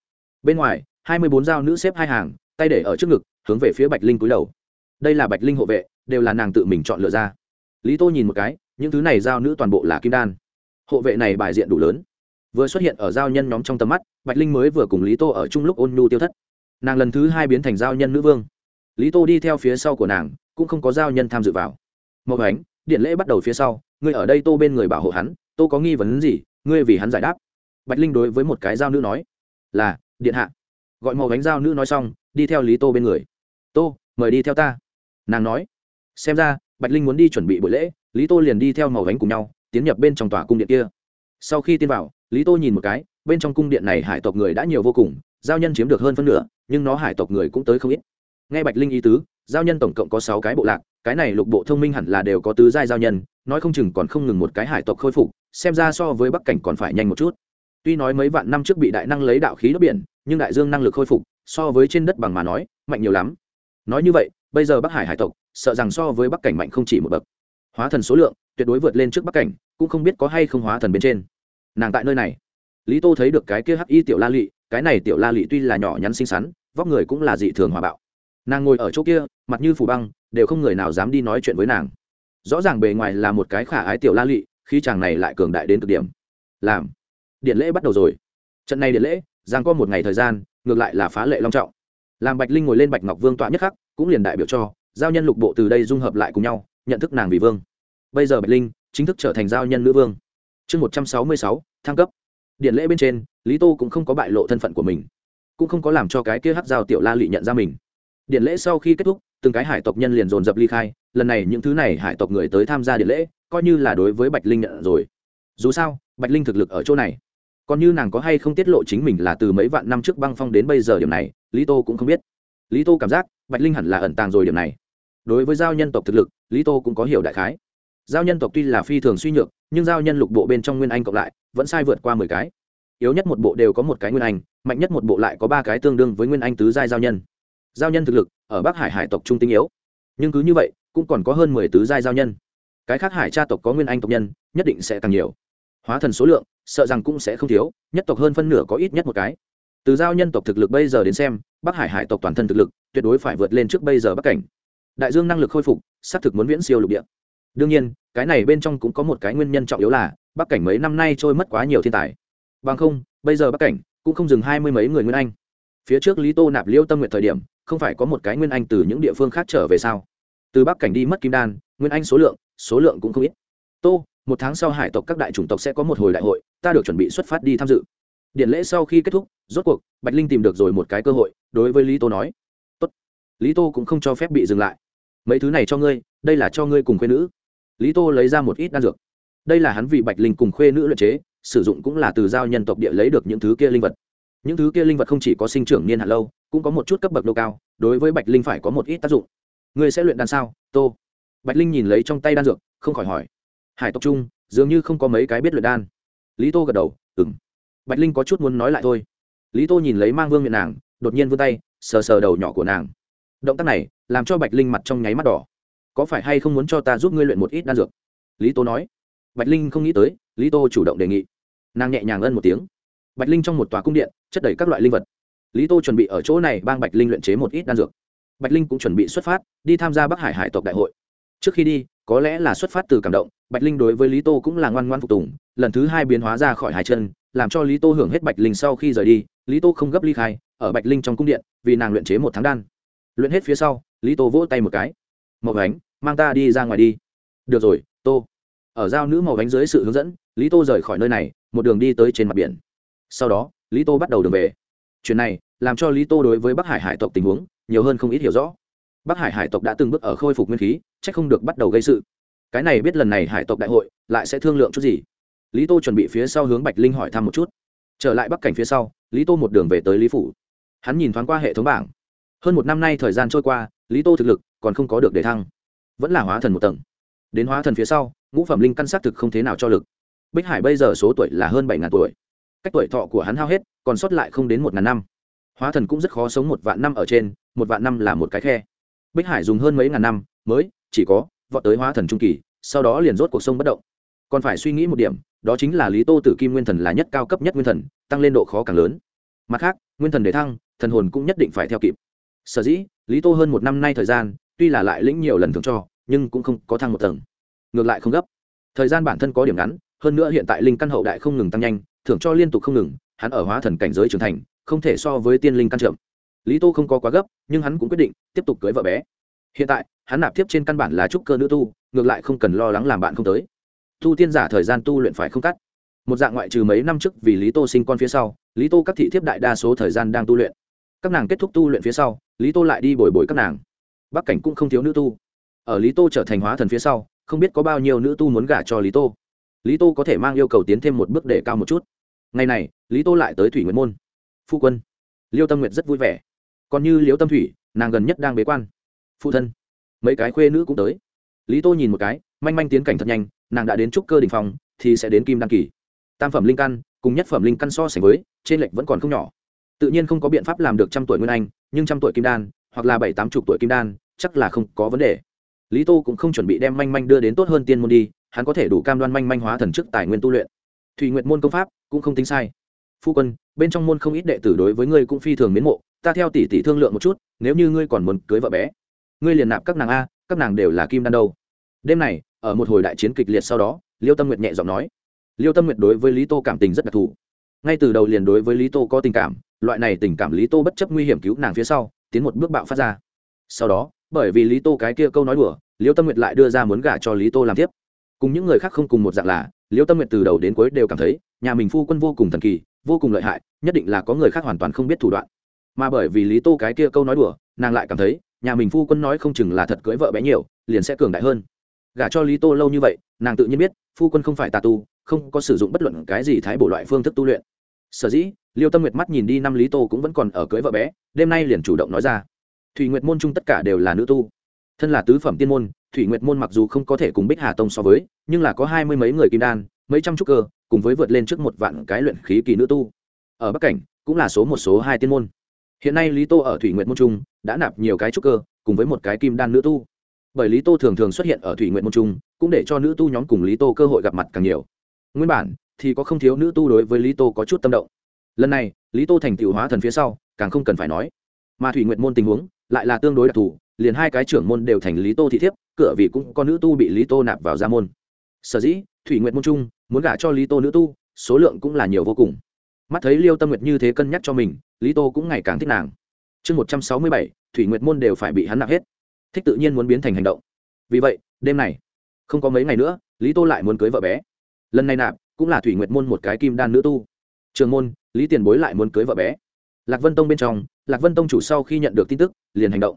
Bên ngoài, hai mươi bốn dao nữ xếp hai hàng tay để ở trước ngực, hướng về phía bạch linh cúi đầu. Đây là bạch linh hộ vệ, đều là nàng tự mình chọn lựa ra. Lý tô nhìn một cái, những thứ này giao nữ toàn bộ là kim đan. Hộ vệ này bài diện đủ lớn. Vừa xuất hiện ở giao nhân nhóm trong tầm mắt, bạch linh mới vừa cùng lý tô ở chung lúc ôn nhu tiêu thất. Nàng lần thứ hai biến thành giao nhân nữ vương. Lý tô đi theo phía sau của nàng, cũng không có giao nhân tham dự vào. Mậu ánh, điện lễ bắt đầu phía sau, ngươi ở đây tô bên người bảo hộ hắn, tô có nghi vấn gì, ngươi vì hắn giải đáp. Bạch linh đối với một cái giao nữ nói, là, điện hạ. Gọi màu ánh giao nữ nói xong đi theo lý tô bên người. Tô, mời đi theo ta. Nàng nói. Xem ra, bạch linh muốn đi chuẩn bị buổi lễ, lý tô liền đi theo màu bánh cùng nhau, tiến nhập bên trong tòa cung điện kia. Sau khi tiến vào, lý tô nhìn một cái, bên trong cung điện này hải tộc người đã nhiều vô cùng, giao nhân chiếm được hơn phân nửa, nhưng nó hải tộc người cũng tới không ít. Nghe bạch linh ý tứ, giao nhân tổng cộng có sáu cái bộ lạc, cái này lục bộ thông minh hẳn là đều có tứ giai giao nhân, nói không chừng còn không ngừng một cái hải tộc khôi phục, xem ra so với bắc cảnh còn phải nhanh một chút tuy nói mấy vạn năm trước bị đại năng lấy đạo khí đốt biển, nhưng đại dương năng lực khôi phục, so với trên đất bằng mà nói, mạnh nhiều lắm. Nói như vậy, bây giờ bắc hải hải tộc, sợ rằng so với bắc cảnh mạnh không chỉ một bậc. Hóa thần số lượng, tuyệt đối vượt lên trước bắc cảnh, cũng không biết có hay không hóa thần bên trên. Nàng tại nơi này. Lý tô thấy được cái kia hắc y tiểu la lị, cái này tiểu la lị tuy là nhỏ nhắn xinh xắn, vóc người cũng là dị thường hòa bạo. Nàng ngồi ở chỗ kia, mặt như phủ băng, đều không người nào dám đi nói chuyện với nàng. Rõ ràng bề ngoài là một cái khả ái tiểu la lị khi chàng này lại cường đại đến cực điểm. Làm điện lễ bắt đầu rồi. Trận này điện lễ giang có một ngày thời gian, ngược lại là phá lệ long trọng. Làm bạch linh ngồi lên bạch ngọc vương tọa nhất khắc, cũng liền đại biểu cho, giao nhân lục bộ từ đây dung hợp lại cùng nhau, nhận thức nàng vì vương. Bây giờ bạch linh, chính thức trở thành giao nhân nữ vương. Chương một trăm sáu mươi sáu, thăng cấp. Điện lễ bên trên, lý tô cũng không có bại lộ thân phận của mình, cũng không có làm cho cái kia hát giao tiểu la lị nhận ra mình. Điện lễ sau khi kết thúc, từng cái hải tộc nhân liền dồn dập ly khai, lần này những thứ này hải tộc người tới tham gia điện lễ, coi như là đối với bạch linh nhận rồi. Dù sao, bạch linh thực lực ở chỗ này còn như nàng có hay không tiết lộ chính mình là từ mấy vạn năm trước băng phong đến bây giờ điểm này, lý tô cũng không biết. Lý tô cảm giác bạch linh hẳn là ẩn tàng rồi điểm này. Đối với giao nhân tộc thực lực, lý tô cũng có hiểu đại khái. Giao nhân tộc tuy là phi thường suy nhược, nhưng giao nhân lục bộ bên trong nguyên anh cộng lại, vẫn sai vượt qua mười cái. Yếu nhất một bộ đều có một cái nguyên anh, mạnh nhất một bộ lại có ba cái tương đương với nguyên anh tứ giai giao nhân. Giao nhân thực lực, ở bắc hải hải tộc trung tinh yếu. Nhưng cứ như vậy, cũng còn có hơn mười tứ giai giao nhân. Cái khác hải cha tộc có nguyên anh tộc nhân, nhất định sẽ càng nhiều. Hóa thần số lượng sợ rằng cũng sẽ không thiếu, nhất tộc hơn phân nửa có ít nhất một cái. Từ giao nhân tộc thực lực bây giờ đến xem, bắc hải hải tộc toàn thân thực lực, tuyệt đối phải vượt lên trước bây giờ bắc cảnh. Đại dương năng lực khôi phục, xác thực muốn viễn siêu lục địa. Đương nhiên, cái này bên trong cũng có một cái nguyên nhân trọng yếu là, bắc cảnh mấy năm nay trôi mất quá nhiều thiên tài. Bằng không, bây giờ bắc cảnh cũng không dừng hai mươi mấy người nguyên anh. Phía trước lý tô nạp liêu tâm nguyện thời điểm, không phải có một cái nguyên anh từ những địa phương khác trở về sao? Từ bắc cảnh đi mất kim đan, nguyên anh số lượng số lượng cũng không ít. Tô, một tháng sau hải tộc các đại chủng tộc sẽ có một hồi đại hội ta được chuẩn bị xuất phát đi tham dự. Điện lễ sau khi kết thúc, rốt cuộc, bạch linh tìm được rồi một cái cơ hội, đối với lý tô nói, Tốt. lý tô cũng không cho phép bị dừng lại. Mấy thứ này cho ngươi, đây là cho ngươi cùng khuê nữ. Lý tô lấy ra một ít đan dược. Đây là hắn vì bạch linh cùng khuê nữ luyện chế, sử dụng cũng là từ giao nhân tộc địa lấy được những thứ kia linh vật. Những thứ kia linh vật không chỉ có sinh trưởng niên hạn lâu, cũng có một chút cấp bậc độ cao, đối với bạch linh phải có một ít tác dụng. Ngươi sẽ luyện đan sao, tô? Bạch linh nhìn lấy trong tay đan dược, không khỏi hỏi. Hải tộc trung dường như không có mấy cái biết luyện đan lý tô gật đầu ừng bạch linh có chút muốn nói lại thôi. Lý tô nhìn lấy mang vương miệng nàng, đột nhiên vươn tay, sờ sờ đầu nhỏ của nàng. Động tác này làm cho bạch linh mặt trong nháy mắt đỏ. Có phải hay không muốn cho ta giúp ngươi luyện một ít đan dược? Lý tô nói. Bạch linh không nghĩ tới, lý tô chủ động đề nghị. Nàng nhẹ nhàng ân một tiếng. Bạch linh trong một tòa cung điện, chất đầy các loại linh vật. Lý tô chuẩn bị ở chỗ này bang bạch linh luyện chế một ít đan dược. Bạch linh cũng chuẩn bị xuất phát, đi tham gia bắc hải hải tộc đại hội. Trước khi đi, có lẽ là xuất phát từ cảm động, bạch linh đối với lý tô cũng là ngoan ngoan phục tùng lần thứ hai biến hóa ra khỏi hai chân, làm cho lý tô hưởng hết bạch linh sau khi rời đi. Lý tô không gấp ly khai, ở bạch linh trong cung điện, vì nàng luyện chế một tháng đan. Luyện hết phía sau, lý tô vỗ tay một cái. Màu ánh mang ta đi ra ngoài đi. Được rồi, tô. Ở giao nữ màu ánh dưới sự hướng dẫn, lý tô rời khỏi nơi này, một đường đi tới trên mặt biển. Sau đó, lý tô bắt đầu đường về. Chuyện này, làm cho lý tô đối với bắc hải hải tộc tình huống, nhiều hơn không ít hiểu rõ. Bắc hải hải tộc đã từng bước ở khôi phục nguyên khí c h ắ c không được bắt đầu gây sự. Cái này biết lần này hải tộc đại hội, lại sẽ thương lượng chút gì? Lý tô chuẩn bị phía sau hướng bạch linh hỏi thăm một chút. Trở lại bắc cảnh phía sau, lý tô một đường về tới lý phủ. Hắn nhìn thoáng qua hệ thống bảng. Hơn một năm nay thời gian trôi qua, lý tô thực lực còn không có được đề thăng. Vẫn là hóa thần một tầng. Đến hóa thần phía sau, ngũ phẩm linh căn xác thực không thế nào cho lực. Bích hải bây giờ số tuổi là hơn bảy ngàn tuổi. Cách tuổi thọ của hắn hao hết, còn sót lại không đến một ngàn năm. Hóa thần cũng rất khó sống một vạn năm ở trên, một vạn năm là một cái khe. Bích hải dùng hơn mấy ngàn năm, mới chỉ có vọt tới hóa thần trung kỳ, sau đó liền rốt cuộc sông bất động còn phải suy nghĩ một điểm, đó chính là lý tô tử kim nguyên thần là nhất cao cấp nhất nguyên thần, tăng lên độ khó càng lớn. Mặt khác, nguyên thần để thăng, thần hồn cũng nhất định phải theo kịp. Sở dĩ, lý tô hơn một năm nay thời gian, tuy là lại lĩnh nhiều lần thường cho, nhưng cũng không có thăng một tầng. Ngược lại không gấp. Thời gian bản thân có điểm ngắn, hơn nữa hiện tại linh căn hậu đại không ngừng tăng nhanh, thưởng cho liên tục không ngừng, hắn ở hóa thần cảnh giới trưởng thành, không thể so với tiên linh căn trượm lý tô không có quá gấp, nhưng hắn cũng quyết định tiếp tục cưới vợ bé. Hiện tại, hắn nạp tiếp trên căn bản là trúc cơ nữ tu, ngược lại không cần lo lắng làm bạn không tới tu tiên giả thời gian tu luyện phải không cắt? Một dạng ngoại trừ mấy năm trước vì lý tô sinh con phía sau, lý tô các thị thiếp đại đa số thời gian đang tu luyện. Các nàng kết thúc tu luyện phía sau, lý tô lại đi bồi bồi các nàng. Bắc cảnh cũng không thiếu nữ tu. Ở lý tô trở thành hóa thần phía sau, không biết có bao nhiêu nữ tu muốn gả cho lý tô. Lý tô có thể mang yêu cầu tiến thêm một bước để cao một chút. Ngày này, lý tô lại tới thủy nguyện môn. Phu quân, liêu tâm nguyệt rất vui vẻ. Còn như liêu tâm thủy, nàng gần nhất đang bế quan. Phụ thân, mấy cái khuê nữ cũng tới lý tô nhìn một cái, manh manh tiến cảnh thật nhanh, nàng đã đến trúc cơ đ ỉ n h phòng thì sẽ đến kim đăng kỳ. Tam phẩm linh căn, cùng nhất phẩm linh căn so sánh với, trên lệch vẫn còn không nhỏ. Tự nhiên không có biện pháp làm được trăm tuổi nguyên anh, nhưng trăm tuổi kim đan, hoặc là bảy, tám chục tuổi kim đan, chắc là không có vấn đề. Lý tô cũng không chuẩn bị đem manh manh đưa đến tốt hơn tiên môn đi, hắn có thể đủ cam đoan manh manh hóa thần chức tài nguyên tu luyện. Thủy nguyện môn công pháp cũng không tính sai. Phu quân, bên trong môn không ít đệ tử đối với ngươi cũng phi thường miến mộ, ta theo tỷ tỷ thương lượng một chút, nếu như ngươi còn muốn cưới vợ bé, ngươi liền nạp các nàng a các nàng đều là kim đan đâu. Đêm này, ở một hồi đại chiến kịch liệt sau đó, liêu tâm nguyệt nhẹ giọng nói, liêu tâm nguyệt đối với lý tô cảm tình rất đặc thù. Ngay từ đầu liền đối với lý tô có tình cảm, loại này tình cảm lý tô bất chấp nguy hiểm cứu nàng phía sau, tiến một bước bạo phát ra. Sau đó, bởi vì lý tô cái kia câu nói đùa, liêu tâm nguyệt lại đưa ra muốn gả cho lý tô làm tiếp. Cùng những người khác không cùng một dạng là, liêu tâm nguyệt từ đầu đến cuối đều cảm thấy, nhà mình phu quân vô cùng thần kỳ, vô cùng lợi hại, nhất định là có người khác hoàn toàn không biết thủ đoạn. Mà bởi vì lý tô cái kia câu nói đùa, nàng lại cảm thấy nhà mình phu quân nói không chừng là thật cưới vợ bé nhiều, liền sẽ cường đại hơn. Gả cho lý tô lâu như vậy, nàng tự nhiên biết, phu quân không phải tà tu, không có sử dụng bất luận cái gì thái bổ loại phương thức tu luyện. Sở dĩ, liêu tâm nguyệt mắt nhìn đi năm lý tô cũng vẫn còn ở cưới vợ bé, đêm nay liền chủ động nói ra. Thủy nguyệt môn chung tất cả đều là nữ tu. Thân là tứ phẩm tiên môn, thủy nguyệt môn mặc dù không có thể cùng bích hà tông so với, nhưng là có hai mươi mấy người kim đan, mấy trăm trúc cơ, cùng với vượt lên trước một vạn cái luyện khí kỳ nữ tu. Ở bắc cảnh, cũng là số một, số hai tiên môn hiện nay lý tô ở thủy nguyện môn trung đã nạp nhiều cái trúc cơ, cùng với một cái kim đan nữ tu. Bởi lý tô thường thường xuất hiện ở thủy nguyện môn trung, cũng để cho nữ tu nhóm cùng lý tô cơ hội gặp mặt càng nhiều. Nguyên bản thì có không thiếu nữ tu đối với lý tô có chút tâm động. Lần này, lý tô thành tựu hóa thần phía sau, càng không cần phải nói. Mà thủy nguyệt môn tình huống lại là tương đối đặc thù, liền hai cái trưởng môn đều thành lý tô thị thiếp, cửa vì cũng có nữ tu bị lý tô nạp vào gia môn. Sở dĩ, thủy nguyệt môn trung muốn gả cho lý tô nữ tu, số lượng cũng là nhiều vô cùng mắt thấy liêu tâm nguyệt như thế cân nhắc cho mình, lý tô cũng ngày càng thích nàng. Chương một trăm sáu mươi bảy, thủy nguyệt môn đều phải bị hắn nạp hết. Thích tự nhiên muốn biến thành hành động. Vì vậy, đêm này, không có mấy ngày nữa, lý tô lại muốn cưới vợ bé. Lần này nạp, cũng là thủy nguyệt môn một cái kim đan nữ tu. Trường môn, lý tiền bối lại muốn cưới vợ bé. Lạc vân tông bên trong, lạc vân tông chủ sau khi nhận được tin tức, liền hành động.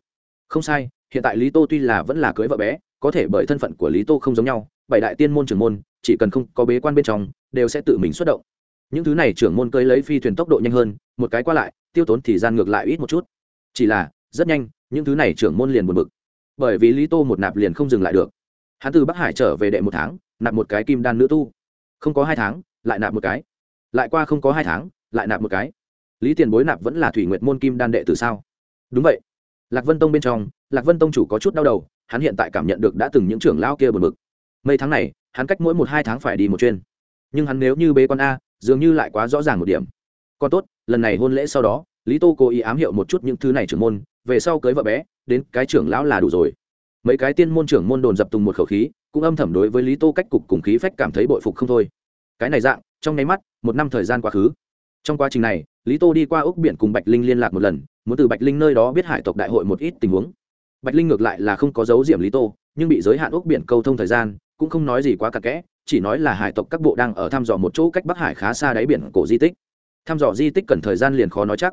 Không sai, hiện tại lý tô tuy là vẫn là cưới vợ bé, có thể bởi thân phận của lý tô không giống nhau, bảy đại tiên môn trưởng môn, chỉ cần không có bế quan bên trong, đều sẽ tự mình xuất động những thứ này trưởng môn cơi lấy phi thuyền tốc độ nhanh hơn, một cái qua lại, tiêu tốn thì gian ngược lại ít một chút. Chỉ là, rất nhanh, những thứ này trưởng môn liền buồn bực. Bởi vì lý tô một nạp liền không dừng lại được. Hắn từ bắc hải trở về đệ một tháng, nạp một cái kim đan nữ tu. Không có hai tháng, lại nạp một cái. Lại qua không có hai tháng, lại nạp một cái. Lý tiền bối nạp vẫn là thủy nguyệt môn kim đan đệ từ sao? Đúng vậy. Lạc vân tông bên trong, lạc vân tông chủ có chút đau đầu, hắn hiện tại cảm nhận được đã từng những trưởng lao kia buồn bực. Mấy tháng này, hắn cách mỗi một hai tháng phải đi một chuyên nhưng hắn nếu như bế con a dường như lại quá rõ ràng một điểm. Còn tốt, lần này hôn lễ sau đó, lý tô cố ý ám hiệu một chút những thứ này trưởng môn, về sau cưới vợ bé, đến cái trưởng lão là đủ rồi. Mấy cái tiên môn trưởng môn đồn dập tùng một khẩu khí, cũng âm thầm đối với lý tô cách cục cùng khí phách cảm thấy bội phục không thôi. Cái này dạng, trong nháy mắt, một năm thời gian quá khứ. Trong quá trình này, lý tô đi qua ốc biển cùng bạch linh liên lạc một lần, muốn từ bạch linh nơi đó biết hải tộc đại hội một ít tình huống. Bạch linh ngược lại là không có dấu diệm lý tô, nhưng bị giới hạn ốc biển câu thông thời gian, cũng không nói gì quá cặn kẽ chỉ nói là hải tộc các bộ đang ở thăm dò một chỗ cách bắc hải khá xa đáy biển cổ di tích. Thăm dò di tích cần thời gian liền khó nói chắc.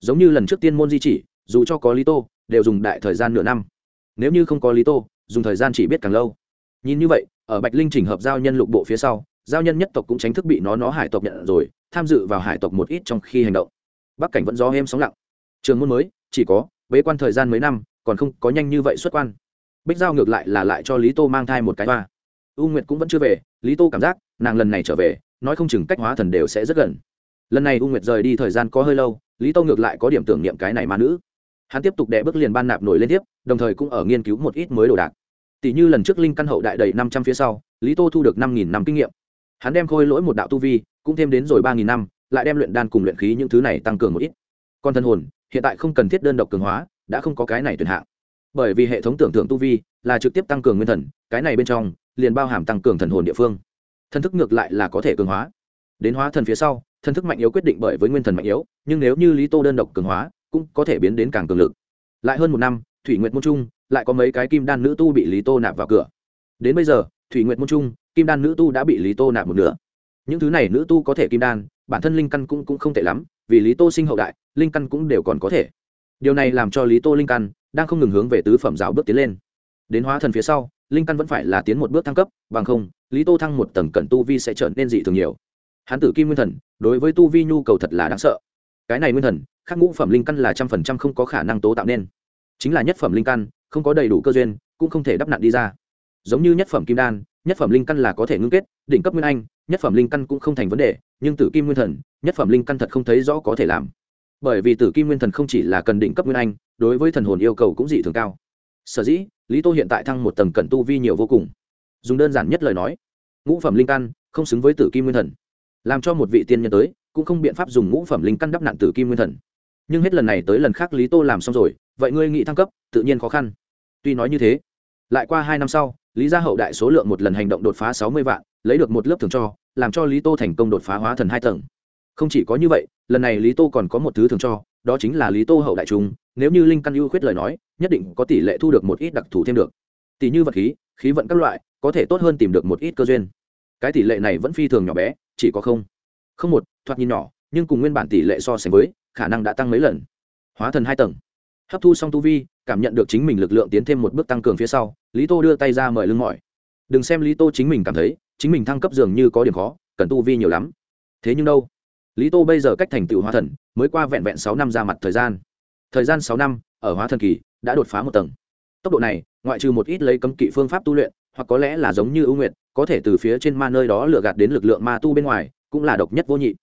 Giống như lần trước tiên môn di chỉ, dù cho có lý tô, đều dùng đại thời gian nửa năm. Nếu như không có lý tô, dùng thời gian chỉ biết càng lâu. Nhìn như vậy, ở bạch linh trình hợp giao nhân lục bộ phía sau, giao nhân nhất tộc cũng tránh thức bị nó nó hải tộc nhận rồi, tham dự vào hải tộc một ít trong khi hành động. Bắc cảnh vẫn gió êm sóng lặng. Trường môn mới, chỉ có bế quan thời gian mấy năm, còn không có nhanh như vậy xuất quan. Bích giao ngược lại là lại cho lý tô mang thai một cái hoa. U nguyệt cũng vẫn chưa về lý tô cảm giác, nàng lần này trở về, nói không chừng cách hóa thần đều sẽ rất gần. Lần này u nguyệt rời đi thời gian có hơi lâu, lý tô ngược lại có điểm tưởng niệm cái này ma nữ. Hắn tiếp tục đệ bước liền ban nạp nổi lên tiếp, đồng thời cũng ở nghiên cứu một ít mới đồ đạc. Tỷ như lần trước linh căn hậu đại đầy năm trăm phía sau, lý tô thu được năm nghìn năm kinh nghiệm. Hắn đem khôi lỗi một đạo tu vi, cũng thêm đến rồi ba nghìn năm, lại đem luyện đan cùng luyện khí những thứ này tăng cường một ít. Còn thân hồn, hiện tại không cần thiết đơn độc cường hóa, đã không có cái này tuyển hạng. Bởi vì hệ thống tưởng tượng tu vi là trực tiếp tăng cường nguyên thần, cái này bên trong liền bao hàm tăng cường thần hồn địa phương. Thân thức ngược lại là có thể cường hóa. Đến hóa thần phía sau thân thức mạnh yếu quyết định bởi với nguyên thần mạnh yếu nhưng nếu như lý tô đơn độc cường hóa cũng có thể biến đến càng cường lực. Lại hơn một năm thủy nguyệt môn trung lại có mấy cái kim đan nữ tu bị lý tô nạp vào cửa. Đến bây giờ thủy nguyệt môn trung kim đan nữ tu đã bị lý tô nạp một nửa. Những thứ này nữ tu có thể kim đan bản thân linh căn cũng, cũng không tệ lắm vì lý tô sinh hậu đại linh căn cũng đều còn có thể. Điều này làm cho lý tô linh căn đang không ngừng hướng về tứ phẩm giáo bước tiến lên. Đến hóa thần phía sau linh căn vẫn phải là tiến một bước thăng cấp, bằng không, lý tô thăng một tầng cận tu vi sẽ trở nên dị thường nhiều. Hán tử kim nguyên thần, đối với tu vi nhu cầu thật là đáng sợ. Cái này nguyên thần khác ngũ phẩm linh căn là trăm phần trăm không có khả năng tố tạo nên. Chính là nhất phẩm linh căn, không có đầy đủ cơ duyên, cũng không thể đắp nặn đi ra. Giống như nhất phẩm kim đan, nhất phẩm linh căn là có thể ngưng kết, đỉnh cấp nguyên anh, nhất phẩm linh căn cũng không thành vấn đề, nhưng tử kim nguyên thần, nhất phẩm linh căn thật không thấy rõ có thể làm. Bởi vì tử kim nguyên thần không chỉ là cần đỉnh cấp nguyên anh, đối với thần hồn yêu cầu cũng dị thường cao sở dĩ, lý tô hiện tại thăng một tầng cận tu vi nhiều vô cùng. Dùng đơn giản nhất lời nói, ngũ phẩm linh căn không xứng với tử kim nguyên thần. Làm cho một vị tiên nhân tới, cũng không biện pháp dùng ngũ phẩm linh căn đắp nạn tử kim nguyên thần. Nhưng hết lần này tới lần khác lý tô làm xong rồi, vậy ngươi nghĩ thăng cấp, tự nhiên khó khăn. Tuy nói như thế, lại qua hai năm sau, lý gia hậu đại số lượng một lần hành động đột phá sáu mươi vạn, lấy được một lớp thường cho, làm cho lý tô thành công đột phá hóa thần hai tầng. Không chỉ có như vậy, lần này lý tô còn có một thứ thường cho, đó chính là lý tô hậu đại trung nếu như linh căn ưu khuyết lời nói, nhất định có tỷ lệ thu được một ít đặc thù thêm được. Tỷ như vật khí khí vận các loại, có thể tốt hơn tìm được một ít cơ duyên. Cái tỷ lệ này vẫn phi thường nhỏ bé, chỉ có không. Không một, thoạt nhìn nhỏ, nhưng cùng nguyên bản tỷ lệ so sánh với, khả năng đã tăng mấy lần. Hóa thần hai tầng. Hấp thu xong tu vi, cảm nhận được chính mình lực lượng tiến thêm một bước tăng cường phía sau, lý tô đưa tay ra mời lưng mỏi. Đừng xem lý tô chính mình cảm thấy, chính mình thăng cấp dường như có điểm khó, cần tu vi nhiều lắm. Thế nhưng đâu? Lý tô bây giờ cách thành tựu hóa thần, mới qua vẹn vẹn sáu năm ra mặt thời gian thời gian sáu năm, ở hóa thần kỳ, đã đột phá một tầng. Tốc độ này, ngoại trừ một ít lấy cấm kỵ phương pháp tu luyện, hoặc có lẽ là giống như ưu Nguyệt, có thể từ phía trên ma nơi đó lừa gạt đến lực lượng ma tu bên ngoài, cũng là độc nhất vô nhị.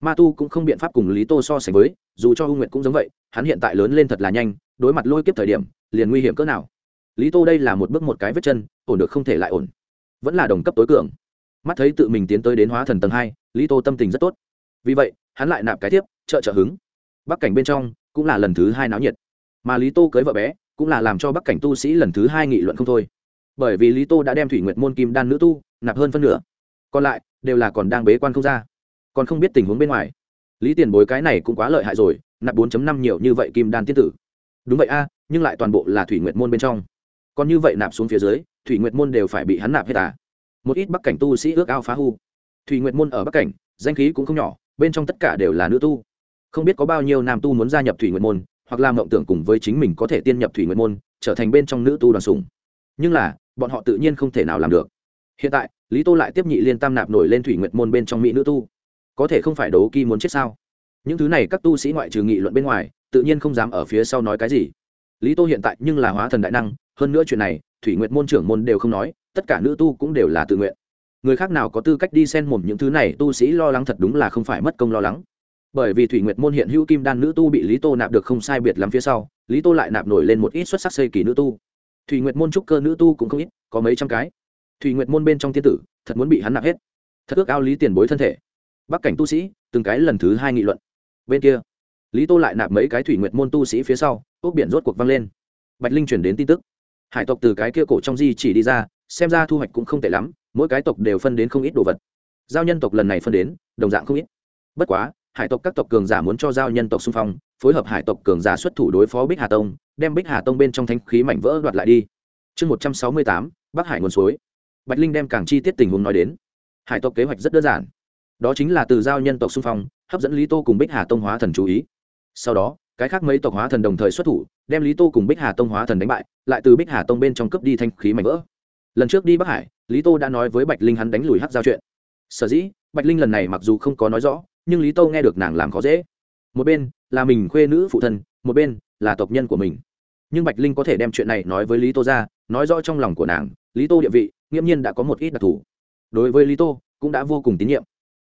Ma tu cũng không biện pháp cùng lý tô so sánh với, dù cho ưu Nguyệt cũng giống vậy, hắn hiện tại lớn lên thật là nhanh, đối mặt lôi kiếp thời điểm, liền nguy hiểm cỡ nào. Lý tô đây là một bước một cái vết chân, ổn được không thể lại ổn. Vẫn là đồng cấp tối cường. Mắt thấy tự mình tiến tới đến hóa thần tầng hai, lý tô tâm tình rất tốt. Vì vậy, hắn lại nạp cái tiếp trợ trợ hứng. Bắc cảnh bên trong cũng là lần thứ hai náo nhiệt. Mà lý tô cưới vợ bé cũng là làm cho bắc cảnh tu sĩ lần thứ hai nghị luận không thôi. Bởi vì lý tô đã đem thủy nguyệt môn kim đan nữ tu nạp hơn phân nửa. Còn lại đều là còn đang bế quan không ra. Còn không biết tình huống bên ngoài. Lý tiền bối cái này cũng quá lợi hại rồi, nạp 4 năm nhiều như vậy kim đan tiên tử. Đúng vậy a, nhưng lại toàn bộ là thủy nguyệt môn bên trong. Còn như vậy nạp xuống phía dưới, thủy nguyệt môn đều phải bị hắn nạp hết à? Một ít bắc cảnh tu sĩ ước ao phá hư. Thủy nguyệt môn ở bắc cảnh, danh khí cũng không nhỏ, bên trong tất cả đều là nữ tu không biết có bao nhiêu nam tu muốn gia nhập thủy nguyệt môn, hoặc làm mộng tưởng cùng với chính mình có thể tiên nhập thủy nguyệt môn, trở thành bên trong nữ tu đoàn sùng nhưng là, bọn họ tự nhiên không thể nào làm được. Hiện tại, lý tô lại tiếp nhị liên tam nạp nổi lên thủy nguyệt môn bên trong mỹ nữ tu. Có thể không phải đấu kỳ muốn chết sao? Những thứ này các tu sĩ ngoại trừ nghị luận bên ngoài, tự nhiên không dám ở phía sau nói cái gì. Lý tô hiện tại nhưng là hóa thần đại năng, hơn nữa chuyện này, thủy nguyệt môn trưởng môn đều không nói, tất cả nữ tu cũng đều là tự nguyện. Người khác nào có tư cách đi xen mồm những thứ này, tu sĩ lo lắng thật đúng là không phải mất công lo lắng bởi vì thủy nguyệt môn hiện hữu kim đan nữ tu bị lý tô nạp được không sai biệt lắm phía sau, lý tô lại nạp nổi lên một ít xuất sắc xây kỳ nữ tu. Thủy nguyệt môn trúc cơ nữ tu cũng không ít, có mấy trăm cái. Thủy nguyệt môn bên trong tiên tử, thật muốn bị hắn nạp hết. Thật ước ao lý tiền bối thân thể. Bắc cảnh tu sĩ, từng cái lần thứ hai nghị luận. Bên kia, lý tô lại nạp mấy cái thủy nguyệt môn tu sĩ phía sau ốc biển rốt cuộc vang lên. Bạch linh chuyển đến tin tức. Hải tộc từ cái kia cổ trong di chỉ đi ra, xem ra thu hoạch cũng không tệ lắm, mỗi cái tộc đều phân đến không ít đồ vật. Giao nhân tộc lần này phân đến, đồng dạng không ít. Bất quá hải tộc các tộc cường giả muốn cho giao nhân tộc xung phong, phối hợp hải tộc cường giả xuất thủ đối phó bích hà tông, đem bích hà tông bên trong thanh khí mảnh vỡ đoạt lại đi. Chương một trăm sáu mươi tám, bắc hải nguồn suối. Bạch linh đem càng chi tiết tình huống nói đến. Hải tộc kế hoạch rất đơn giản. Đó chính là từ giao nhân tộc xung phong, hấp dẫn lý tô cùng bích hà tông hóa thần chú ý. Sau đó, cái khác mấy tộc hóa thần đồng thời xuất thủ, đem lý tô cùng bích hà tông hóa thần đánh bại, lại từ bích hà tông bên trong cướp đi thanh khí mảnh vỡ. Lần trước đi bắc hải, lý tô đã nói với bạch linh hắn đánh lùi hát giao chuyện. Sở dĩ, bạch linh lần này mặc dù không có nói rõ nhưng lý tô nghe được nàng làm khó dễ một bên là mình khuê nữ phụ thân một bên là tộc nhân của mình nhưng bạch linh có thể đem chuyện này nói với lý tô ra nói rõ trong lòng của nàng lý tô địa vị nghiễm nhiên đã có một ít đặc thù đối với lý tô cũng đã vô cùng tín nhiệm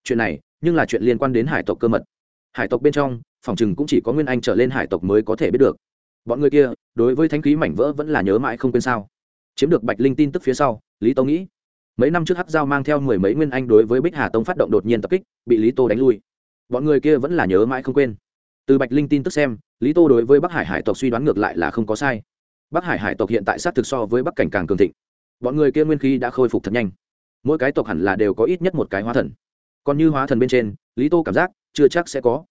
chuyện này nhưng là chuyện liên quan đến hải tộc cơ mật hải tộc bên trong phòng chừng cũng chỉ có nguyên anh trở lên hải tộc mới có thể biết được bọn người kia đối với Thánh khí mảnh vỡ vẫn là nhớ mãi không quên sao chiếm được bạch linh tin tức phía sau lý tô nghĩ mấy năm trước hắc giao mang theo mười mấy nguyên anh đối với bích hà tông phát động đột nhiên tập kích bị lý tô đánh lui bọn người kia vẫn là nhớ mãi không quên. Từ bạch linh tin tức xem, lý tô đối với bắc hải hải tộc suy đoán ngược lại là không có sai. Bắc hải hải tộc hiện tại sát thực so với bắc cảnh càng cường thịnh. Bọn người kia nguyên khí đã khôi phục thật nhanh. Mỗi cái tộc hẳn là đều có ít nhất một cái hóa thần. Còn như hóa thần bên trên, lý tô cảm giác chưa chắc sẽ có.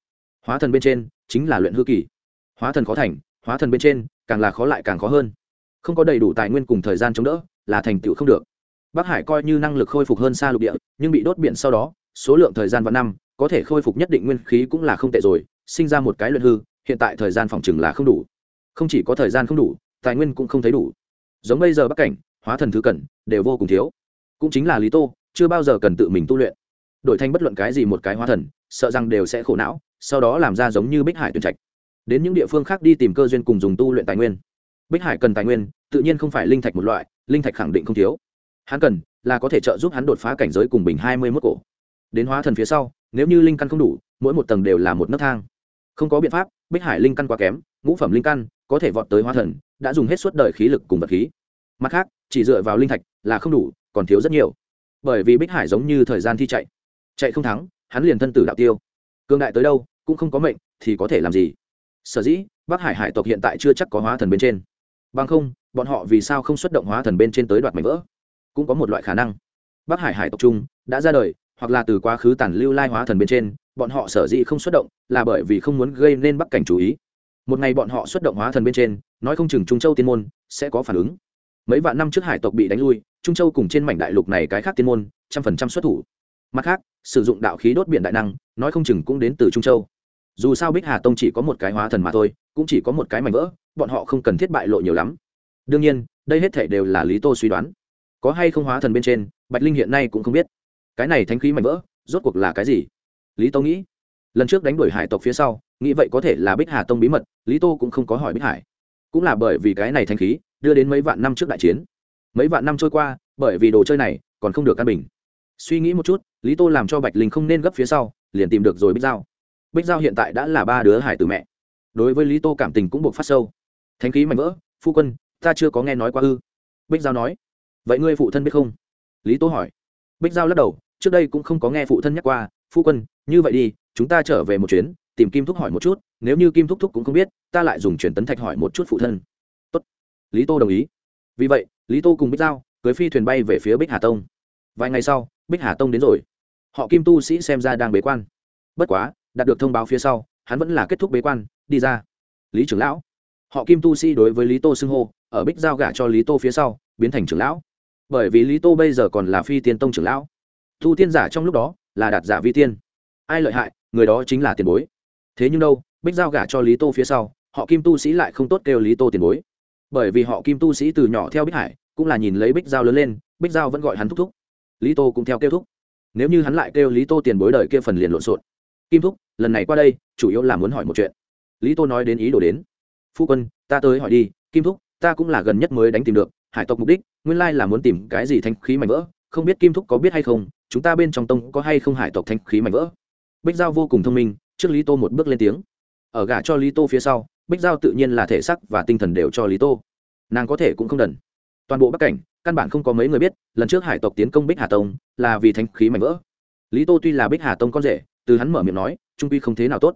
Hóa thần bên trên chính là luyện hư kỳ. Hóa thần khó thành, hóa thần bên trên càng là khó lại càng khó hơn. Không có đầy đủ tài nguyên cùng thời gian chống đỡ là thành tựu không được. Bắc hải coi như năng lực khôi phục hơn xa lục địa, nhưng bị đốt biển sau đó số lượng thời gian và năm, có thể khôi phục nhất định nguyên khí cũng là không tệ rồi, sinh ra một cái luyện hư, hiện tại thời gian phòng chừng là không đủ. Không chỉ có thời gian không đủ, tài nguyên cũng không thấy đủ. Giống bây giờ bắc cảnh, hóa thần thứ cần, đều vô cùng thiếu. Cũng chính là lý tô, chưa bao giờ cần tự mình tu luyện. Đổi thành bất luận cái gì một cái hóa thần, sợ rằng đều sẽ khổ não, sau đó làm ra giống như bích hải tuyển trạch. Đến những địa phương khác đi tìm cơ duyên cùng dùng tu luyện tài nguyên. Bích hải cần tài nguyên, tự nhiên không phải linh thạch một loại, linh thạch khẳng định không thiếu. Hắn cần là có thể trợ giúp hắn đột phá cảnh giới cùng bình hai mươi mốt cổ đến hóa thần phía sau, nếu như linh căn không đủ, mỗi một tầng đều là một nấc thang. Không có biện pháp, bích hải linh căn quá kém, ngũ phẩm linh căn có thể vọt tới hóa thần, đã dùng hết suốt đời khí lực cùng vật khí. Mặt khác, chỉ dựa vào linh thạch là không đủ, còn thiếu rất nhiều. Bởi vì bích hải giống như thời gian thi chạy. Chạy không thắng, hắn liền thân tử đạo tiêu. Cương đại tới đâu, cũng không có mệnh, thì có thể làm gì? Sở dĩ bác hải hải tộc hiện tại chưa chắc có hóa thần bên trên. Bằng không, bọn họ vì sao không xuất động hóa thần bên trên tới đoạt mảnh vỡ? Cũng có một loại khả năng. Bác hải hải tộc trung đã ra đời hoặc là từ quá khứ tàn lưu lai hóa thần bên trên, bọn họ sở dĩ không xuất động là bởi vì không muốn gây nên bắc cảnh chú ý. Một ngày bọn họ xuất động hóa thần bên trên, nói không chừng trung châu tiên môn sẽ có phản ứng. Mấy vạn năm trước hải tộc bị đánh lui, trung châu cùng trên mảnh đại lục này cái khác tiên môn, trăm phần trăm xuất thủ. Mặt khác, sử dụng đạo khí đốt biển đại năng, nói không chừng cũng đến từ trung châu. Dù sao bích hà tông chỉ có một cái hóa thần mà thôi, cũng chỉ có một cái mảnh vỡ, bọn họ không cần thiết bại lộ nhiều lắm. Đương nhiên, đây hết thể đều là lý tô suy đoán. Có hay không hóa thần bên trên, bạch linh hiện nay cũng không biết cái này thánh khí mạnh vỡ, rốt cuộc là cái gì? Lý tô nghĩ. Lần trước đánh đuổi hải tộc phía sau, nghĩ vậy có thể là bích hà tông bí mật, lý tô cũng không có hỏi bích hải. Cũng là bởi vì cái này thanh khí, đưa đến mấy vạn năm trước đại chiến. Mấy vạn năm trôi qua, bởi vì đồ chơi này còn không được căn bình. Suy nghĩ một chút, lý tô làm cho bạch linh không nên gấp phía sau, liền tìm được rồi bích giao. Bích giao hiện tại đã là ba đứa hải từ mẹ. Đối với lý tô cảm tình cũng buộc phát sâu. Thanh khí mạnh vỡ, phu quân, ta chưa có nghe nói qua ư. Bích giao nói. Vậy ngươi phụ thân biết không? Lý tô hỏi. Bích giao lắc đầu trước đây cũng không có nghe phụ thân nhắc qua, phu quân, như vậy đi, chúng ta trở về một chuyến, tìm kim thúc hỏi một chút, nếu như kim thúc thúc cũng không biết, ta lại dùng truyền tấn thạch hỏi một chút phụ thân. Tốt. lý tô đồng ý. Vì vậy, lý tô cùng bích giao cưới phi thuyền bay về phía bích hà tông. Vài ngày sau, bích hà tông đến rồi. Họ kim tu sĩ xem ra đang bế quan. Bất quá, đạt được thông báo phía sau, hắn vẫn là kết thúc bế quan, đi ra. Lý trưởng lão. Họ kim tu sĩ đối với lý tô xưng hô, ở bích giao gả cho lý tô phía sau, biến thành trưởng lão. Bởi vì lý tô bây giờ còn là phi tiên tông trưởng lão thu tiên giả trong lúc đó là đạt giả vi tiên. Ai lợi hại, người đó chính là tiền bối. Thế nhưng đâu, bích giao gả cho lý tô phía sau, họ kim tu sĩ lại không tốt kêu lý tô tiền bối. Bởi vì họ kim tu sĩ từ nhỏ theo bích hải, cũng là nhìn lấy bích giao lớn lên, bích giao vẫn gọi hắn thúc thúc. Lý tô cũng theo kêu thúc. Nếu như hắn lại kêu lý tô tiền bối đời kia phần liền lộn xộn. Kim thúc, lần này qua đây, chủ yếu là muốn hỏi một chuyện. Lý tô nói đến ý đồ đến. Phu quân, ta tới hỏi đi, kim thúc, ta cũng là gần nhất mới đánh tìm được, hải tộc mục đích, nguyên lai là muốn tìm cái gì thanh khí mảnh vỡ, không biết kim thúc có biết hay không chúng ta bên trong tông có hay không hải tộc thanh khí mạnh vỡ? Bích giao vô cùng thông minh, trước lý tô một bước lên tiếng. Ở gả cho lý tô phía sau, bích giao tự nhiên là thể sắc và tinh thần đều cho lý tô. Nàng có thể cũng không đần. Toàn bộ bắc cảnh, căn bản không có mấy người biết, lần trước hải tộc tiến công bích hà tông là vì thanh khí mạnh vỡ. Lý tô tuy là bích hà tông con rể, từ hắn mở miệng nói, trung quy không thế nào tốt.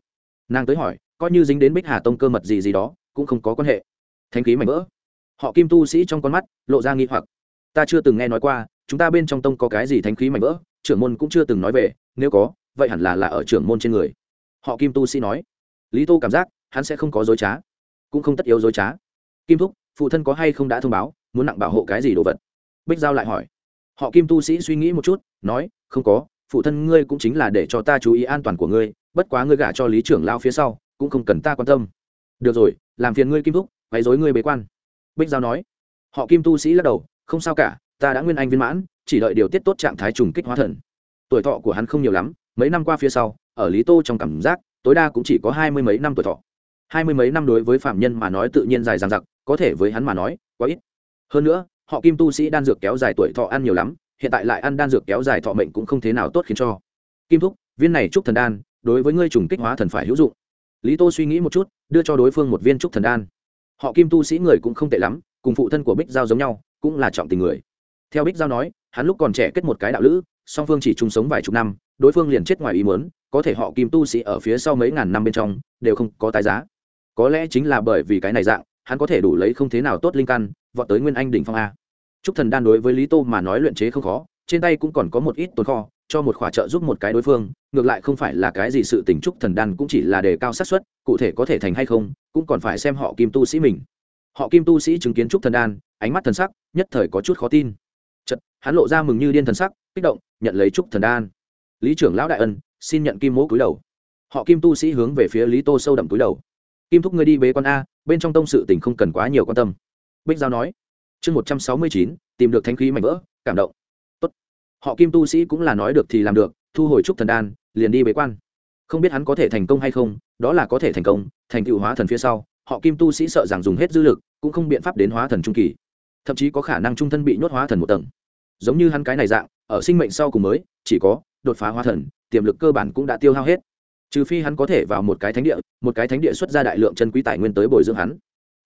Nàng tới hỏi, coi như dính đến bích hà tông cơ mật gì gì đó, cũng không có quan hệ. Thanh khí mạnh vỡ. Họ kim tu sĩ trong con mắt, lộ ra nghi hoặc. Ta chưa từng nghe nói qua chúng ta bên trong tông có cái gì thánh khí mạnh vỡ, trưởng môn cũng chưa từng nói về, nếu có, vậy hẳn là là ở trưởng môn trên người. Họ kim tu sĩ nói. Lý tô cảm giác, hắn sẽ không có dối trá, cũng không tất yếu dối trá. Kim thúc, phụ thân có hay không đã thông báo, muốn nặng bảo hộ cái gì đồ vật? Bích giao lại hỏi. Họ kim tu sĩ suy nghĩ một chút, nói, không có, phụ thân ngươi cũng chính là để cho ta chú ý an toàn của ngươi, bất quá ngươi gả cho lý trưởng lao phía sau, cũng không cần ta quan tâm. Được rồi, làm phiền ngươi kim thúc, quấy dối ngươi bế quan. Bích giao nói. Họ kim tu sĩ lắc đầu, không sao cả ta đã nguyên anh viên mãn, chỉ đợi điều tiết tốt trạng thái trùng kích hóa thần. Tuổi thọ của hắn không nhiều lắm, mấy năm qua phía sau, ở lý tô trong cảm giác, tối đa cũng chỉ có hai mươi mấy năm tuổi thọ. Hai mươi mấy năm đối với phạm nhân mà nói tự nhiên dài dằng dặc, có thể với hắn mà nói, quá ít. Hơn nữa, họ kim tu sĩ đan dược kéo dài tuổi thọ ăn nhiều lắm, hiện tại lại ăn đan dược kéo dài thọ mệnh cũng không thế nào tốt khiến cho. Kim thúc, viên này trúc thần đan, đối với ngươi trùng kích hóa thần phải hữu dụng. Lý tô suy nghĩ một chút, đưa cho đối phương một viên trúc thần đan. Họ kim tu sĩ người cũng không tệ lắm, cùng phụ thân của bích giao giống nhau, cũng là trọng tình người theo bích giao nói, hắn lúc còn trẻ kết một cái đạo lữ, song phương chỉ chung sống vài chục năm, đối phương liền chết ngoài ý muốn, có thể họ kim tu sĩ ở phía sau mấy ngàn năm bên trong, đều không có tái giá. Có lẽ chính là bởi vì cái này dạng, hắn có thể đủ lấy không thế nào tốt linh căn, vọt tới nguyên anh đỉnh phong a. Chúc thần đan đối với lý tô mà nói luyện chế không khó, trên tay cũng còn có một ít tồn kho, cho một khỏa trợ giúp một cái đối phương, ngược lại không phải là cái gì sự tình trúc thần đan cũng chỉ là đề cao xác suất, cụ thể có thể thành hay không, cũng còn phải xem họ kim tu sĩ mình. Họ kim tu sĩ chứng kiến trúc thần đan, ánh mắt thần sắc, nhất thời có chút khó tin chật hắn lộ ra mừng như điên thần sắc, kích động, nhận lấy trúc thần đan. Lý trưởng lão đại ân, xin nhận kim mỗ cúi đầu. Họ kim tu sĩ hướng về phía lý tô sâu đậm cúi đầu. Kim thúc ngươi đi bế con a, bên trong tông sự tình không cần quá nhiều quan tâm. Bích giao nói. Chương một trăm sáu mươi chín, tìm được thanh khí mạnh vỡ, cảm động. Tốt. họ kim tu sĩ cũng là nói được thì làm được, thu hồi trúc thần đan, liền đi bế quan. Không biết hắn có thể thành công hay không, đó là có thể thành công, thành tựu hóa thần phía sau, họ kim tu sĩ sợ rằng dùng hết dư lực, cũng không biện pháp đến hóa thần trung kỳ thậm chí có khả năng trung thân bị nhốt hóa thần một tầng. Giống như hắn cái này dạng, ở sinh mệnh sau cùng mới, chỉ có đột phá hóa thần, tiềm lực cơ bản cũng đã tiêu hao hết. Trừ phi hắn có thể vào một cái thánh địa, một cái thánh địa xuất ra đại lượng chân quý tài nguyên tới bồi dưỡng hắn.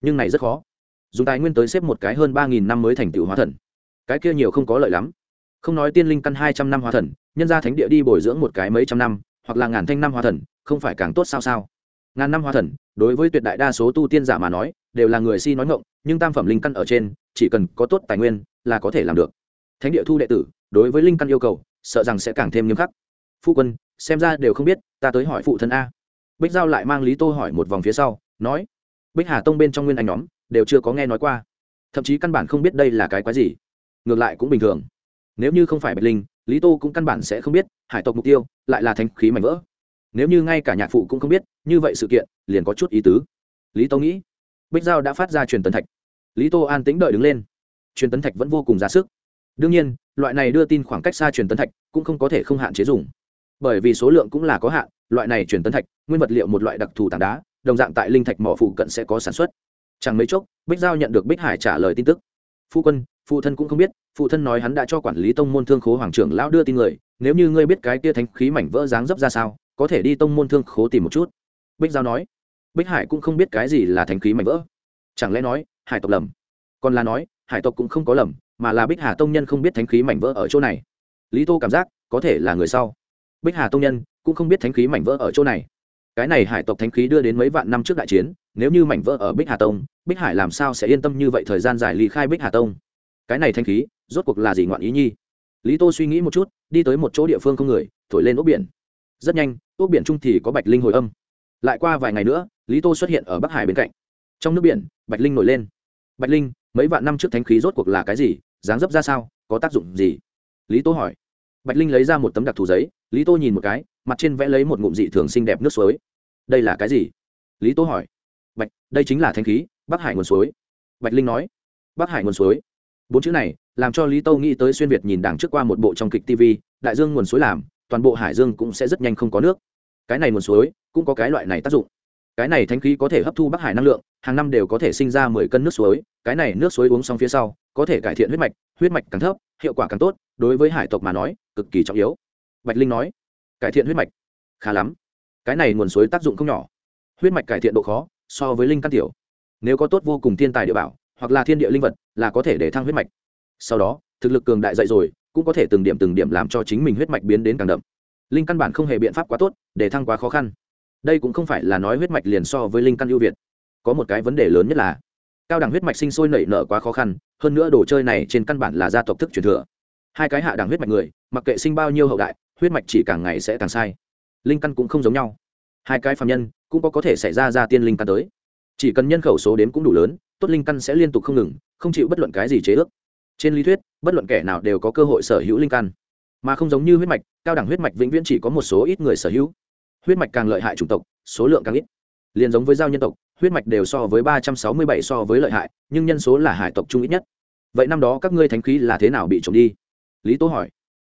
Nhưng này rất khó. Dùng tài nguyên tới xếp một cái hơn ba nghìn năm mới thành tựu hóa thần. Cái kia nhiều không có lợi lắm. Không nói tiên linh căn hai trăm năm hóa thần, nhân ra thánh địa đi bồi dưỡng một cái mấy trăm năm, hoặc là ngàn thanh năm hóa thần, không phải càng tốt sao sao? Ngàn năm hóa thần, đối với tuyệt đại đa số tu tiên giả mà nói, đều là người si nói ngộng nhưng tam phẩm linh căn ở trên chỉ cần có tốt tài nguyên là có thể làm được. Thánh địa thu đệ tử, đối với linh căn yêu cầu, sợ rằng sẽ càng thêm nghiêm khắc. Phu quân, xem ra đều không biết, ta tới hỏi phụ thân a. Bích giao lại mang lý tô hỏi một vòng phía sau, nói, bích hà tông bên trong nguyên anh nhóm, đều chưa có nghe nói qua. Thậm chí căn bản không biết đây là cái quái gì. Ngược lại cũng bình thường. Nếu như không phải bạch linh, lý tô cũng căn bản sẽ không biết, hải tộc mục tiêu lại là thánh khí mảnh vỡ. Nếu như ngay cả nhạc phụ cũng không biết, như vậy sự kiện liền có chút ý tứ. Lý tô nghĩ. Bích giao đã phát ra truyền tần thạch lý tô an tĩnh đợi đứng lên. Truyền tấn thạch vẫn vô cùng ra sức. Đương nhiên, loại này đưa tin khoảng cách xa truyền tấn thạch cũng không có thể không hạn chế dùng. Bởi vì số lượng cũng là có hạn, loại này truyền tấn thạch, nguyên vật liệu một loại đặc thù tảng đá, đồng dạng tại linh thạch mỏ phụ cận sẽ có sản xuất. Chẳng mấy chốc, bích giao nhận được bích hải trả lời tin tức. Phu quân, phụ thân cũng không biết, phụ thân nói hắn đã cho quản lý tông môn thương khố hoàng trưởng lão đưa tin người, nếu như ngươi biết cái tia thánh khí mảnh vỡ dáng dấp ra sao, có thể đi tông môn thương khố tìm một chút. Bích giao nói. Bích hải cũng không biết cái gì là thánh khí mảnh vỡ. Chẳng lẽ nói hải tộc lầm. Còn là nói, hải tộc cũng không có lầm, mà là bích hà tông nhân không biết thánh khí mảnh vỡ ở chỗ này. Lý tô cảm giác, có thể là người sau. Bích hà tông nhân cũng không biết thánh khí mảnh vỡ ở chỗ này. Cái này hải tộc thánh khí đưa đến mấy vạn năm trước đại chiến, nếu như mảnh vỡ ở bích hà tông, bích hải làm sao sẽ yên tâm như vậy thời gian dài ly khai bích hà tông? Cái này thánh khí, rốt cuộc là gì ngoạn ý nhi? Lý tô suy nghĩ một chút, đi tới một chỗ địa phương không người, thổi lên ốc biển. Rất nhanh, ốc biển trung thì có bạch linh hồi âm. Lại qua vài ngày nữa, lý tô xuất hiện ở bắc hải bên cạnh. Trong nước biển, bạch linh nổi lên bạch linh, mấy vạn năm trước thánh khí rốt cuộc là cái gì, dáng dấp ra sao, có tác dụng gì? Lý tô hỏi. Bạch linh lấy ra một tấm đặc thù giấy, lý tô nhìn một cái, mặt trên vẽ lấy một ngụm dị thường xinh đẹp nước suối. Đây là cái gì? Lý tô hỏi. Bạch, đây chính là thanh khí, bắc hải nguồn suối. Bạch linh nói. Bắc hải nguồn suối. Bốn chữ này, làm cho lý tô nghĩ tới xuyên việt nhìn đảng trước qua một bộ trong kịch tv đại dương nguồn suối làm, toàn bộ hải dương cũng sẽ rất nhanh không có nước. Cái này nguồn suối, cũng có cái loại này tác dụng cái này thánh khí có thể hấp thu bắc hải năng lượng, hàng năm đều có thể sinh ra mười cân nước suối. Cái này nước suối uống xong phía sau, có thể cải thiện huyết mạch huyết mạch càng thấp, hiệu quả càng tốt, đối với hải tộc mà nói, cực kỳ trọng yếu. Bạch linh nói, cải thiện huyết mạch, khá lắm. Cái này nguồn suối tác dụng không nhỏ. Huyết mạch cải thiện độ khó, so với linh căn tiểu. Nếu có tốt vô cùng thiên tài địa bảo, hoặc là thiên địa linh vật, là có thể để thăng huyết mạch. Sau đó, thực lực cường đại dậy rồi, cũng có thể từng điểm từng điểm làm cho chính mình huyết mạch biến đến càng đậm. Linh căn bản không hề biện pháp quá tốt, để thăng quá khó khăn đây cũng không phải là nói huyết mạch liền so với linh căn ưu việt. Có một cái vấn đề lớn nhất là, cao đẳng huyết mạch sinh sôi nảy nở quá khó khăn, hơn nữa đồ chơi này trên căn bản là gia tộc thức truyền thừa. Hai cái hạ đẳng huyết mạch người, mặc kệ sinh bao nhiêu hậu đại, huyết mạch chỉ càng ngày sẽ càng sai. Linh căn cũng không giống nhau. Hai cái phạm nhân cũng có có thể xảy ra ra tiên linh căn tới. Chỉ cần nhân khẩu số đếm cũng đủ lớn, tốt linh căn sẽ liên tục không ngừng, không chịu bất luận cái gì chế ước. Trên lý thuyết, bất luận kẻ nào đều có cơ hội sở hữu linh căn. Mà không giống như huyết mạch, cao đẳng huyết mạch vĩnh viễn chỉ có một số ít người sở hữu huyết mạch càng lợi hại chủng tộc, số lượng càng ít. Liền giống với giao nhân tộc, huyết mạch đều so với ba trăm sáu mươi bảy so với lợi hại, nhưng nhân số là hải tộc trung ít nhất. Vậy năm đó các ngươi thánh khí là thế nào bị trộm đi? Lý tố hỏi.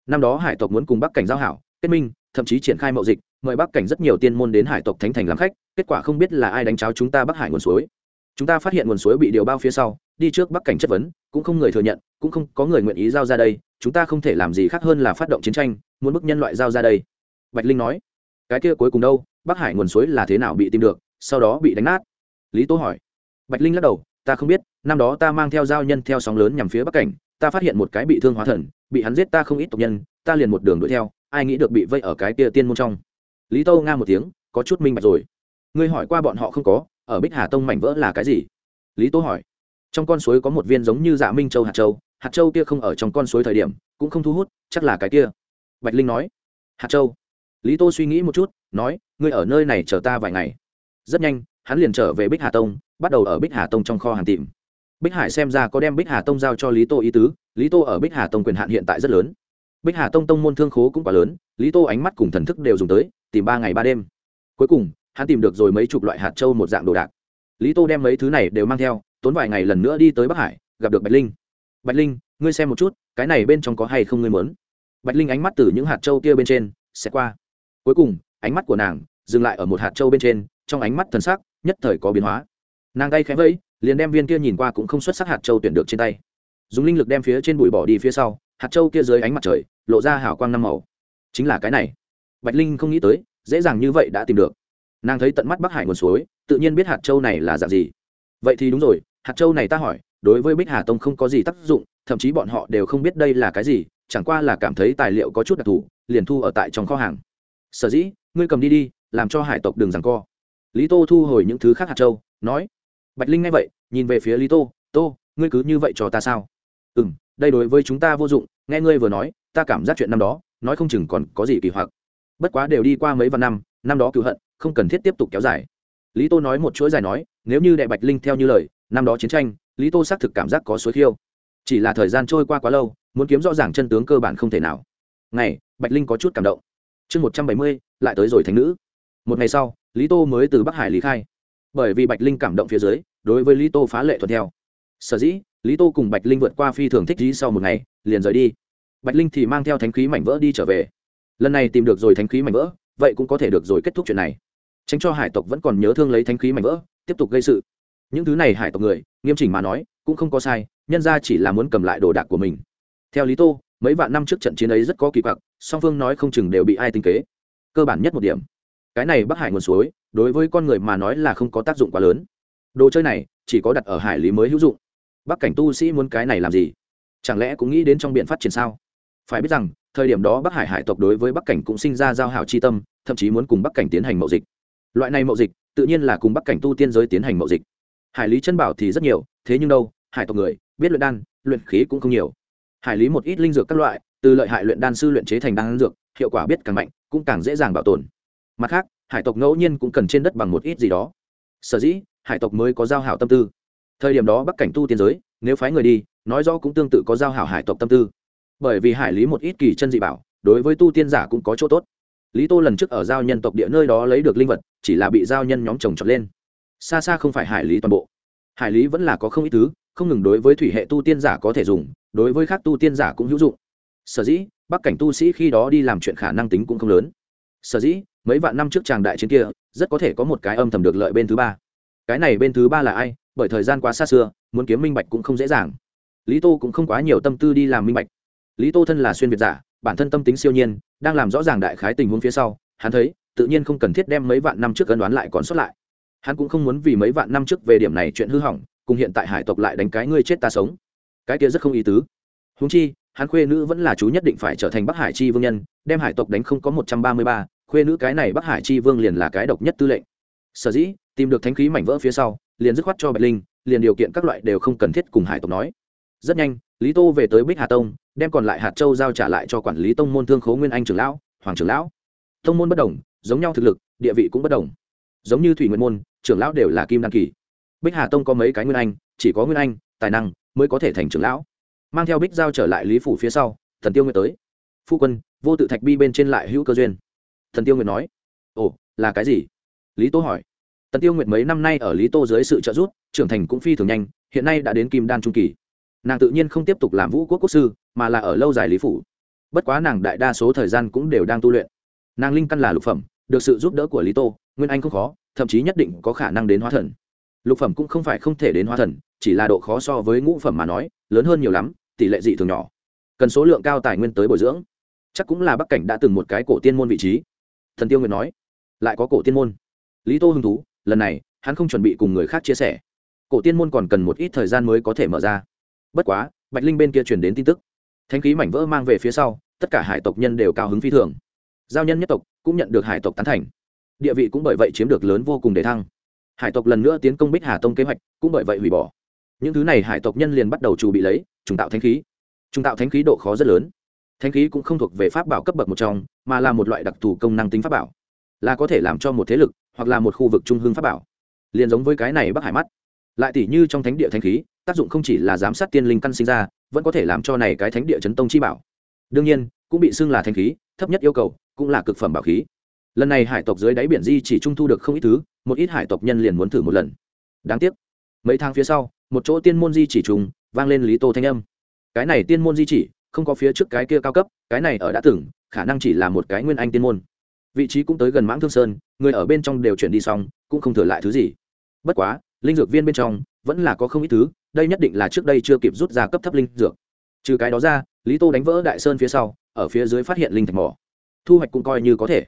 Năm đó hải tộc muốn cùng bắc cảnh giao hảo, kết minh, thậm chí triển khai mậu dịch, mời bắc cảnh rất nhiều tiên môn đến hải tộc thánh thành làm khách, kết quả không biết là ai đánh cháo chúng ta bắc hải nguồn suối. Chúng ta phát hiện nguồn suối bị điều bao phía sau, đi trước bắc cảnh chất vấn, cũng không người thừa nhận, cũng không có người nguyện ý giao ra đây, chúng ta không thể làm gì khác hơn là phát động chiến tranh, muốn bức nhân loại giao ra đây. Bạch linh nói cái kia cuối cùng đâu, bắc hải nguồn suối là thế nào bị tìm được, sau đó bị đánh nát? Lý tố hỏi. Bạch linh lắc đầu, ta không biết, năm đó ta mang theo giao nhân theo sóng lớn nhằm phía bắc cảnh, ta phát hiện một cái bị thương hóa thần, bị hắn giết ta không ít tộc nhân, ta liền một đường đuổi theo, ai nghĩ được bị vây ở cái kia tiên môn trong. Lý tâu nga một tiếng, có chút minh bạch rồi. Ngươi hỏi qua bọn họ không có, ở bích hà tông mảnh vỡ là cái gì? Lý tố hỏi. Trong con suối có một viên giống như dạ minh châu hạt châu hạt châu kia không ở trong con suối thời điểm, cũng không thu hút, chắc là cái kia. Bạch linh nói. Hạt châu? Lý tô suy nghĩ một chút, nói, ngươi ở nơi này chờ ta vài ngày. Rất nhanh, hắn liền trở về bích hà tông, bắt đầu ở bích hà tông trong kho hàng tìm. Bích hải xem ra có đem bích hà tông giao cho lý tô ý tứ, lý tô ở bích hà tông quyền hạn hiện tại rất lớn. Bích hà tông tông môn thương khố cũng quá lớn, lý tô ánh mắt cùng thần thức đều dùng tới, tìm ba ngày ba đêm. Cuối cùng, hắn tìm được rồi mấy chục loại hạt châu một dạng đồ đạc. Lý tô đem mấy thứ này đều mang theo, tốn vài ngày lần nữa đi tới bắc hải, gặp được bạch linh. Bạch linh, ngươi xem một chút, cái này bên trong có hay không ngươi mớn bạch linh ánh mắt từ những hạt châu kia bên trên, sẽ qua cuối cùng, ánh mắt của nàng dừng lại ở một hạt châu bên trên, trong ánh mắt thần sắc nhất thời có biến hóa. Nàng tay khẽ vẫy, liền đem viên kia nhìn qua cũng không xuất sắc hạt châu tuyển được trên tay. Dùng linh lực đem phía trên bụi bỏ đi phía sau, hạt châu kia dưới ánh mặt trời lộ ra hảo quang năm màu. Chính là cái này. Bạch linh không nghĩ tới, dễ dàng như vậy đã tìm được. Nàng thấy tận mắt bắc hải nguồn suối, tự nhiên biết hạt châu này là dạng gì. Vậy thì đúng rồi, hạt châu này ta hỏi, đối với bích hà tông không có gì tác dụng, thậm chí bọn họ đều không biết đây là cái gì, chẳng qua là cảm thấy tài liệu có chút đặc thù, liền thu ở tại trong kho hàng sở dĩ, ngươi cầm đi đi, làm cho hải tộc đừng rằng co. Lý tô thu hồi những thứ khác hạt châu, nói, bạch linh nghe vậy, nhìn về phía lý tô tô, ngươi cứ như vậy cho ta sao? Ừ m đây đối với chúng ta vô dụng, nghe ngươi vừa nói, ta cảm giác chuyện năm đó, nói không chừng còn có gì kỳ hoặc. Bất quá đều đi qua mấy vạn năm năm đó cựu hận, không cần thiết tiếp tục kéo dài. Lý tô nói một chuỗi dài nói, nếu như đệ bạch linh theo như lời, năm đó chiến tranh, lý tô xác thực cảm giác có suối khiêu. Chỉ là thời gian trôi qua quá lâu, muốn kiếm rõ ràng chân tướng cơ bản không thể nào. Ngày, bạch linh có chút cảm động chương một trăm bảy mươi, lại tới rồi thành nữ. Một ngày sau, lý tô mới từ bắc hải lý khai. Bởi vì bạch linh cảm động phía dưới, đối với lý tô phá lệ thuận theo. Sở dĩ, lý tô cùng bạch linh vượt qua phi thường thích dí sau một ngày, liền rời đi. Bạch linh thì mang theo thánh khí mảnh vỡ đi trở về. Lần này tìm được rồi thánh khí mảnh vỡ, vậy cũng có thể được rồi kết thúc chuyện này. Tránh cho hải tộc vẫn còn nhớ thương lấy thánh khí mảnh vỡ, tiếp tục gây sự. Những thứ này hải tộc người, nghiêm chỉnh mà nói, cũng không có sai, nhân ra chỉ là muốn cầm lại đồ đạc của mình. Theo lý tô mấy vạn năm trước trận chiến ấy rất có kỳ quặc, song phương nói không chừng đều bị ai tinh kế. Cơ bản nhất một điểm. Cái này bắc hải nguồn suối, đối với con người mà nói là không có tác dụng quá lớn. Đồ chơi này, chỉ có đặt ở hải lý mới hữu dụng. Bắc cảnh tu sĩ muốn cái này làm gì? Chẳng lẽ cũng nghĩ đến trong biện phát triển sao? Phải biết rằng, thời điểm đó bắc hải hải tộc đối với bắc cảnh cũng sinh ra giao hảo chi tâm, thậm chí muốn cùng bắc cảnh tiến hành mậu dịch. Loại này mậu dịch, tự nhiên là cùng bắc cảnh tu tiên giới tiến hành mậu dịch. Hải lý chân bảo thì rất nhiều, thế nhưng đâu, hải tộc người, biết luyện đan, luyện khí cũng không nhiều hải lý một ít linh dược các loại, từ lợi hại luyện đan sư luyện chế thành đan dược, hiệu quả biết càng mạnh, cũng càng dễ dàng bảo tồn. Mặt khác, hải tộc ngẫu nhiên cũng cần trên đất bằng một ít gì đó. Sở dĩ, hải tộc mới có giao hảo tâm tư. Thời điểm đó bắc cảnh tu tiên giới, nếu phái người đi, nói rõ cũng tương tự có giao hảo hải tộc tâm tư. Bởi vì hải lý một ít kỳ chân dị bảo, đối với tu tiên giả cũng có chỗ tốt. Lý tô lần trước ở giao nhân tộc địa nơi đó lấy được linh vật, chỉ là bị giao nhân nhóm trồng trọt lên. Xa xa không phải hải lý toàn bộ. Hải lý vẫn là có không ít thứ, không ngừng đối với thủy hệ tu tiên giả có thể dùng đối với khác tu tiên giả cũng hữu dụng. Sở dĩ, bắc cảnh tu sĩ khi đó đi làm chuyện khả năng tính cũng không lớn. Sở dĩ, mấy vạn năm trước tràng đại chiến kia, rất có thể có một cái âm thầm được lợi bên thứ ba. Cái này bên thứ ba là ai? Bởi thời gian quá xa xưa, muốn kiếm minh bạch cũng không dễ dàng. Lý tô cũng không quá nhiều tâm tư đi làm minh bạch. Lý tô thân là xuyên việt giả, bản thân tâm tính siêu nhiên, đang làm rõ ràng đại khái tình huống phía sau, hắn thấy, tự nhiên không cần thiết đem mấy vạn năm trước cân đoán lại còn xuất lại. Hắn cũng không muốn vì mấy vạn năm trước về điểm này chuyện hư hỏng, cùng hiện tại hải tộc lại đánh cái ngươi chết ta sống cái kia rất không ý tứ. Húng chi, hắn khuê nữ vẫn là chú nhất định phải trở thành bắc hải chi vương nhân, đem hải tộc đánh không có một trăm ba mươi ba, khuê nữ cái này bắc hải chi vương liền là cái độc nhất tư lệnh. Sở dĩ, tìm được thánh khí mảnh vỡ phía sau, liền dứt khoát cho bạch linh, liền điều kiện các loại đều không cần thiết cùng hải tộc nói. Rất nhanh, lý tô về tới bích hà tông, đem còn lại hạt châu giao trả lại cho quản lý tông môn thương khố nguyên anh trưởng lão, hoàng trưởng lão. Tông môn bất đồng, giống nhau thực lực, địa vị cũng bất đồng. Giống như thủy nguyên môn, trưởng lão đều là kim đăng kỳ. Bích hà tông có mấy cái nguyên anh, chỉ có nguyên anh, tài năng mới có thể thành trưởng lão. Mang theo bích giao trở lại lý phủ phía sau, thần tiêu nguyệt tới. Phu quân, vô tự thạch bi bên trên lại hữu cơ duyên. Thần tiêu nguyệt nói, ồ, là cái gì? Lý tô hỏi. Tần tiêu nguyệt mấy năm nay ở lý tô dưới sự trợ giúp, trưởng thành cũng phi thường nhanh, hiện nay đã đến kim đan trung kỳ. Nàng tự nhiên không tiếp tục làm vũ quốc quốc sư, mà là ở lâu dài lý phủ. Bất quá nàng đại đa số thời gian cũng đều đang tu luyện. Nàng linh căn là lục phẩm, được sự giúp đỡ của lý tô, nguyên anh không khó, thậm chí nhất định có khả năng đến hóa thần lục phẩm cũng không phải không thể đến hóa thần, chỉ là độ khó so với ngũ phẩm mà nói, lớn hơn nhiều lắm, tỷ lệ dị thường nhỏ. Cần số lượng cao tài nguyên tới bồi dưỡng. Chắc cũng là bắc cảnh đã từng một cái cổ tiên môn vị trí. Thần tiêu nguyệt nói. Lại có cổ tiên môn. Lý tô hứng thú, lần này, hắn không chuẩn bị cùng người khác chia sẻ. Cổ tiên môn còn cần một ít thời gian mới có thể mở ra. Bất quá, bạch linh bên kia truyền đến tin tức. Thanh khí mảnh vỡ mang về phía sau, tất cả hải tộc nhân đều cao hứng phi thường. Giao nhân nhất tộc cũng nhận được hải tộc tán thành. Địa vị cũng bởi vậy chiếm được lớn vô cùng để thăng hải tộc lần nữa tiến công bích hà tông kế hoạch, cũng bởi vậy hủy bỏ. Những thứ này hải tộc nhân liền bắt đầu trù bị lấy, trùng tạo thanh khí. Trùng tạo thanh khí độ khó rất lớn. Thanh khí cũng không thuộc về pháp bảo cấp bậc một trong, mà là một loại đặc thù công năng tính pháp bảo. Là có thể làm cho một thế lực, hoặc là một khu vực trung hương pháp bảo. Liền giống với cái này bắc hải mắt. Lại tỷ như trong thánh địa thanh khí, tác dụng không chỉ là giám sát tiên linh căn sinh ra, vẫn có thể làm cho này cái thánh địa chấn tông chi bảo. Đương nhiên, cũng bị xưng là thanh khí, thấp nhất yêu cầu, cũng là cực phẩm bảo khí lần này hải tộc dưới đáy biển di chỉ trung thu được không ít thứ, một ít hải tộc nhân liền muốn thử một lần. Đáng tiếc, mấy tháng phía sau, một chỗ tiên môn di chỉ trùng vang lên lý tô thanh âm. Cái này tiên môn di chỉ, không có phía trước cái kia cao cấp, cái này ở đã từng, khả năng chỉ là một cái nguyên anh tiên môn. Vị trí cũng tới gần mãng thương sơn, người ở bên trong đều chuyển đi xong, cũng không thừa lại thứ gì. Bất quá, linh dược viên bên trong vẫn là có không ít thứ, đây nhất định là trước đây chưa kịp rút ra cấp thấp linh dược. Trừ cái đó ra, lý tô đánh vỡ đại sơn phía sau, ở phía dưới phát hiện linh thạch mỏ. Thu hoạch cũng coi như có thể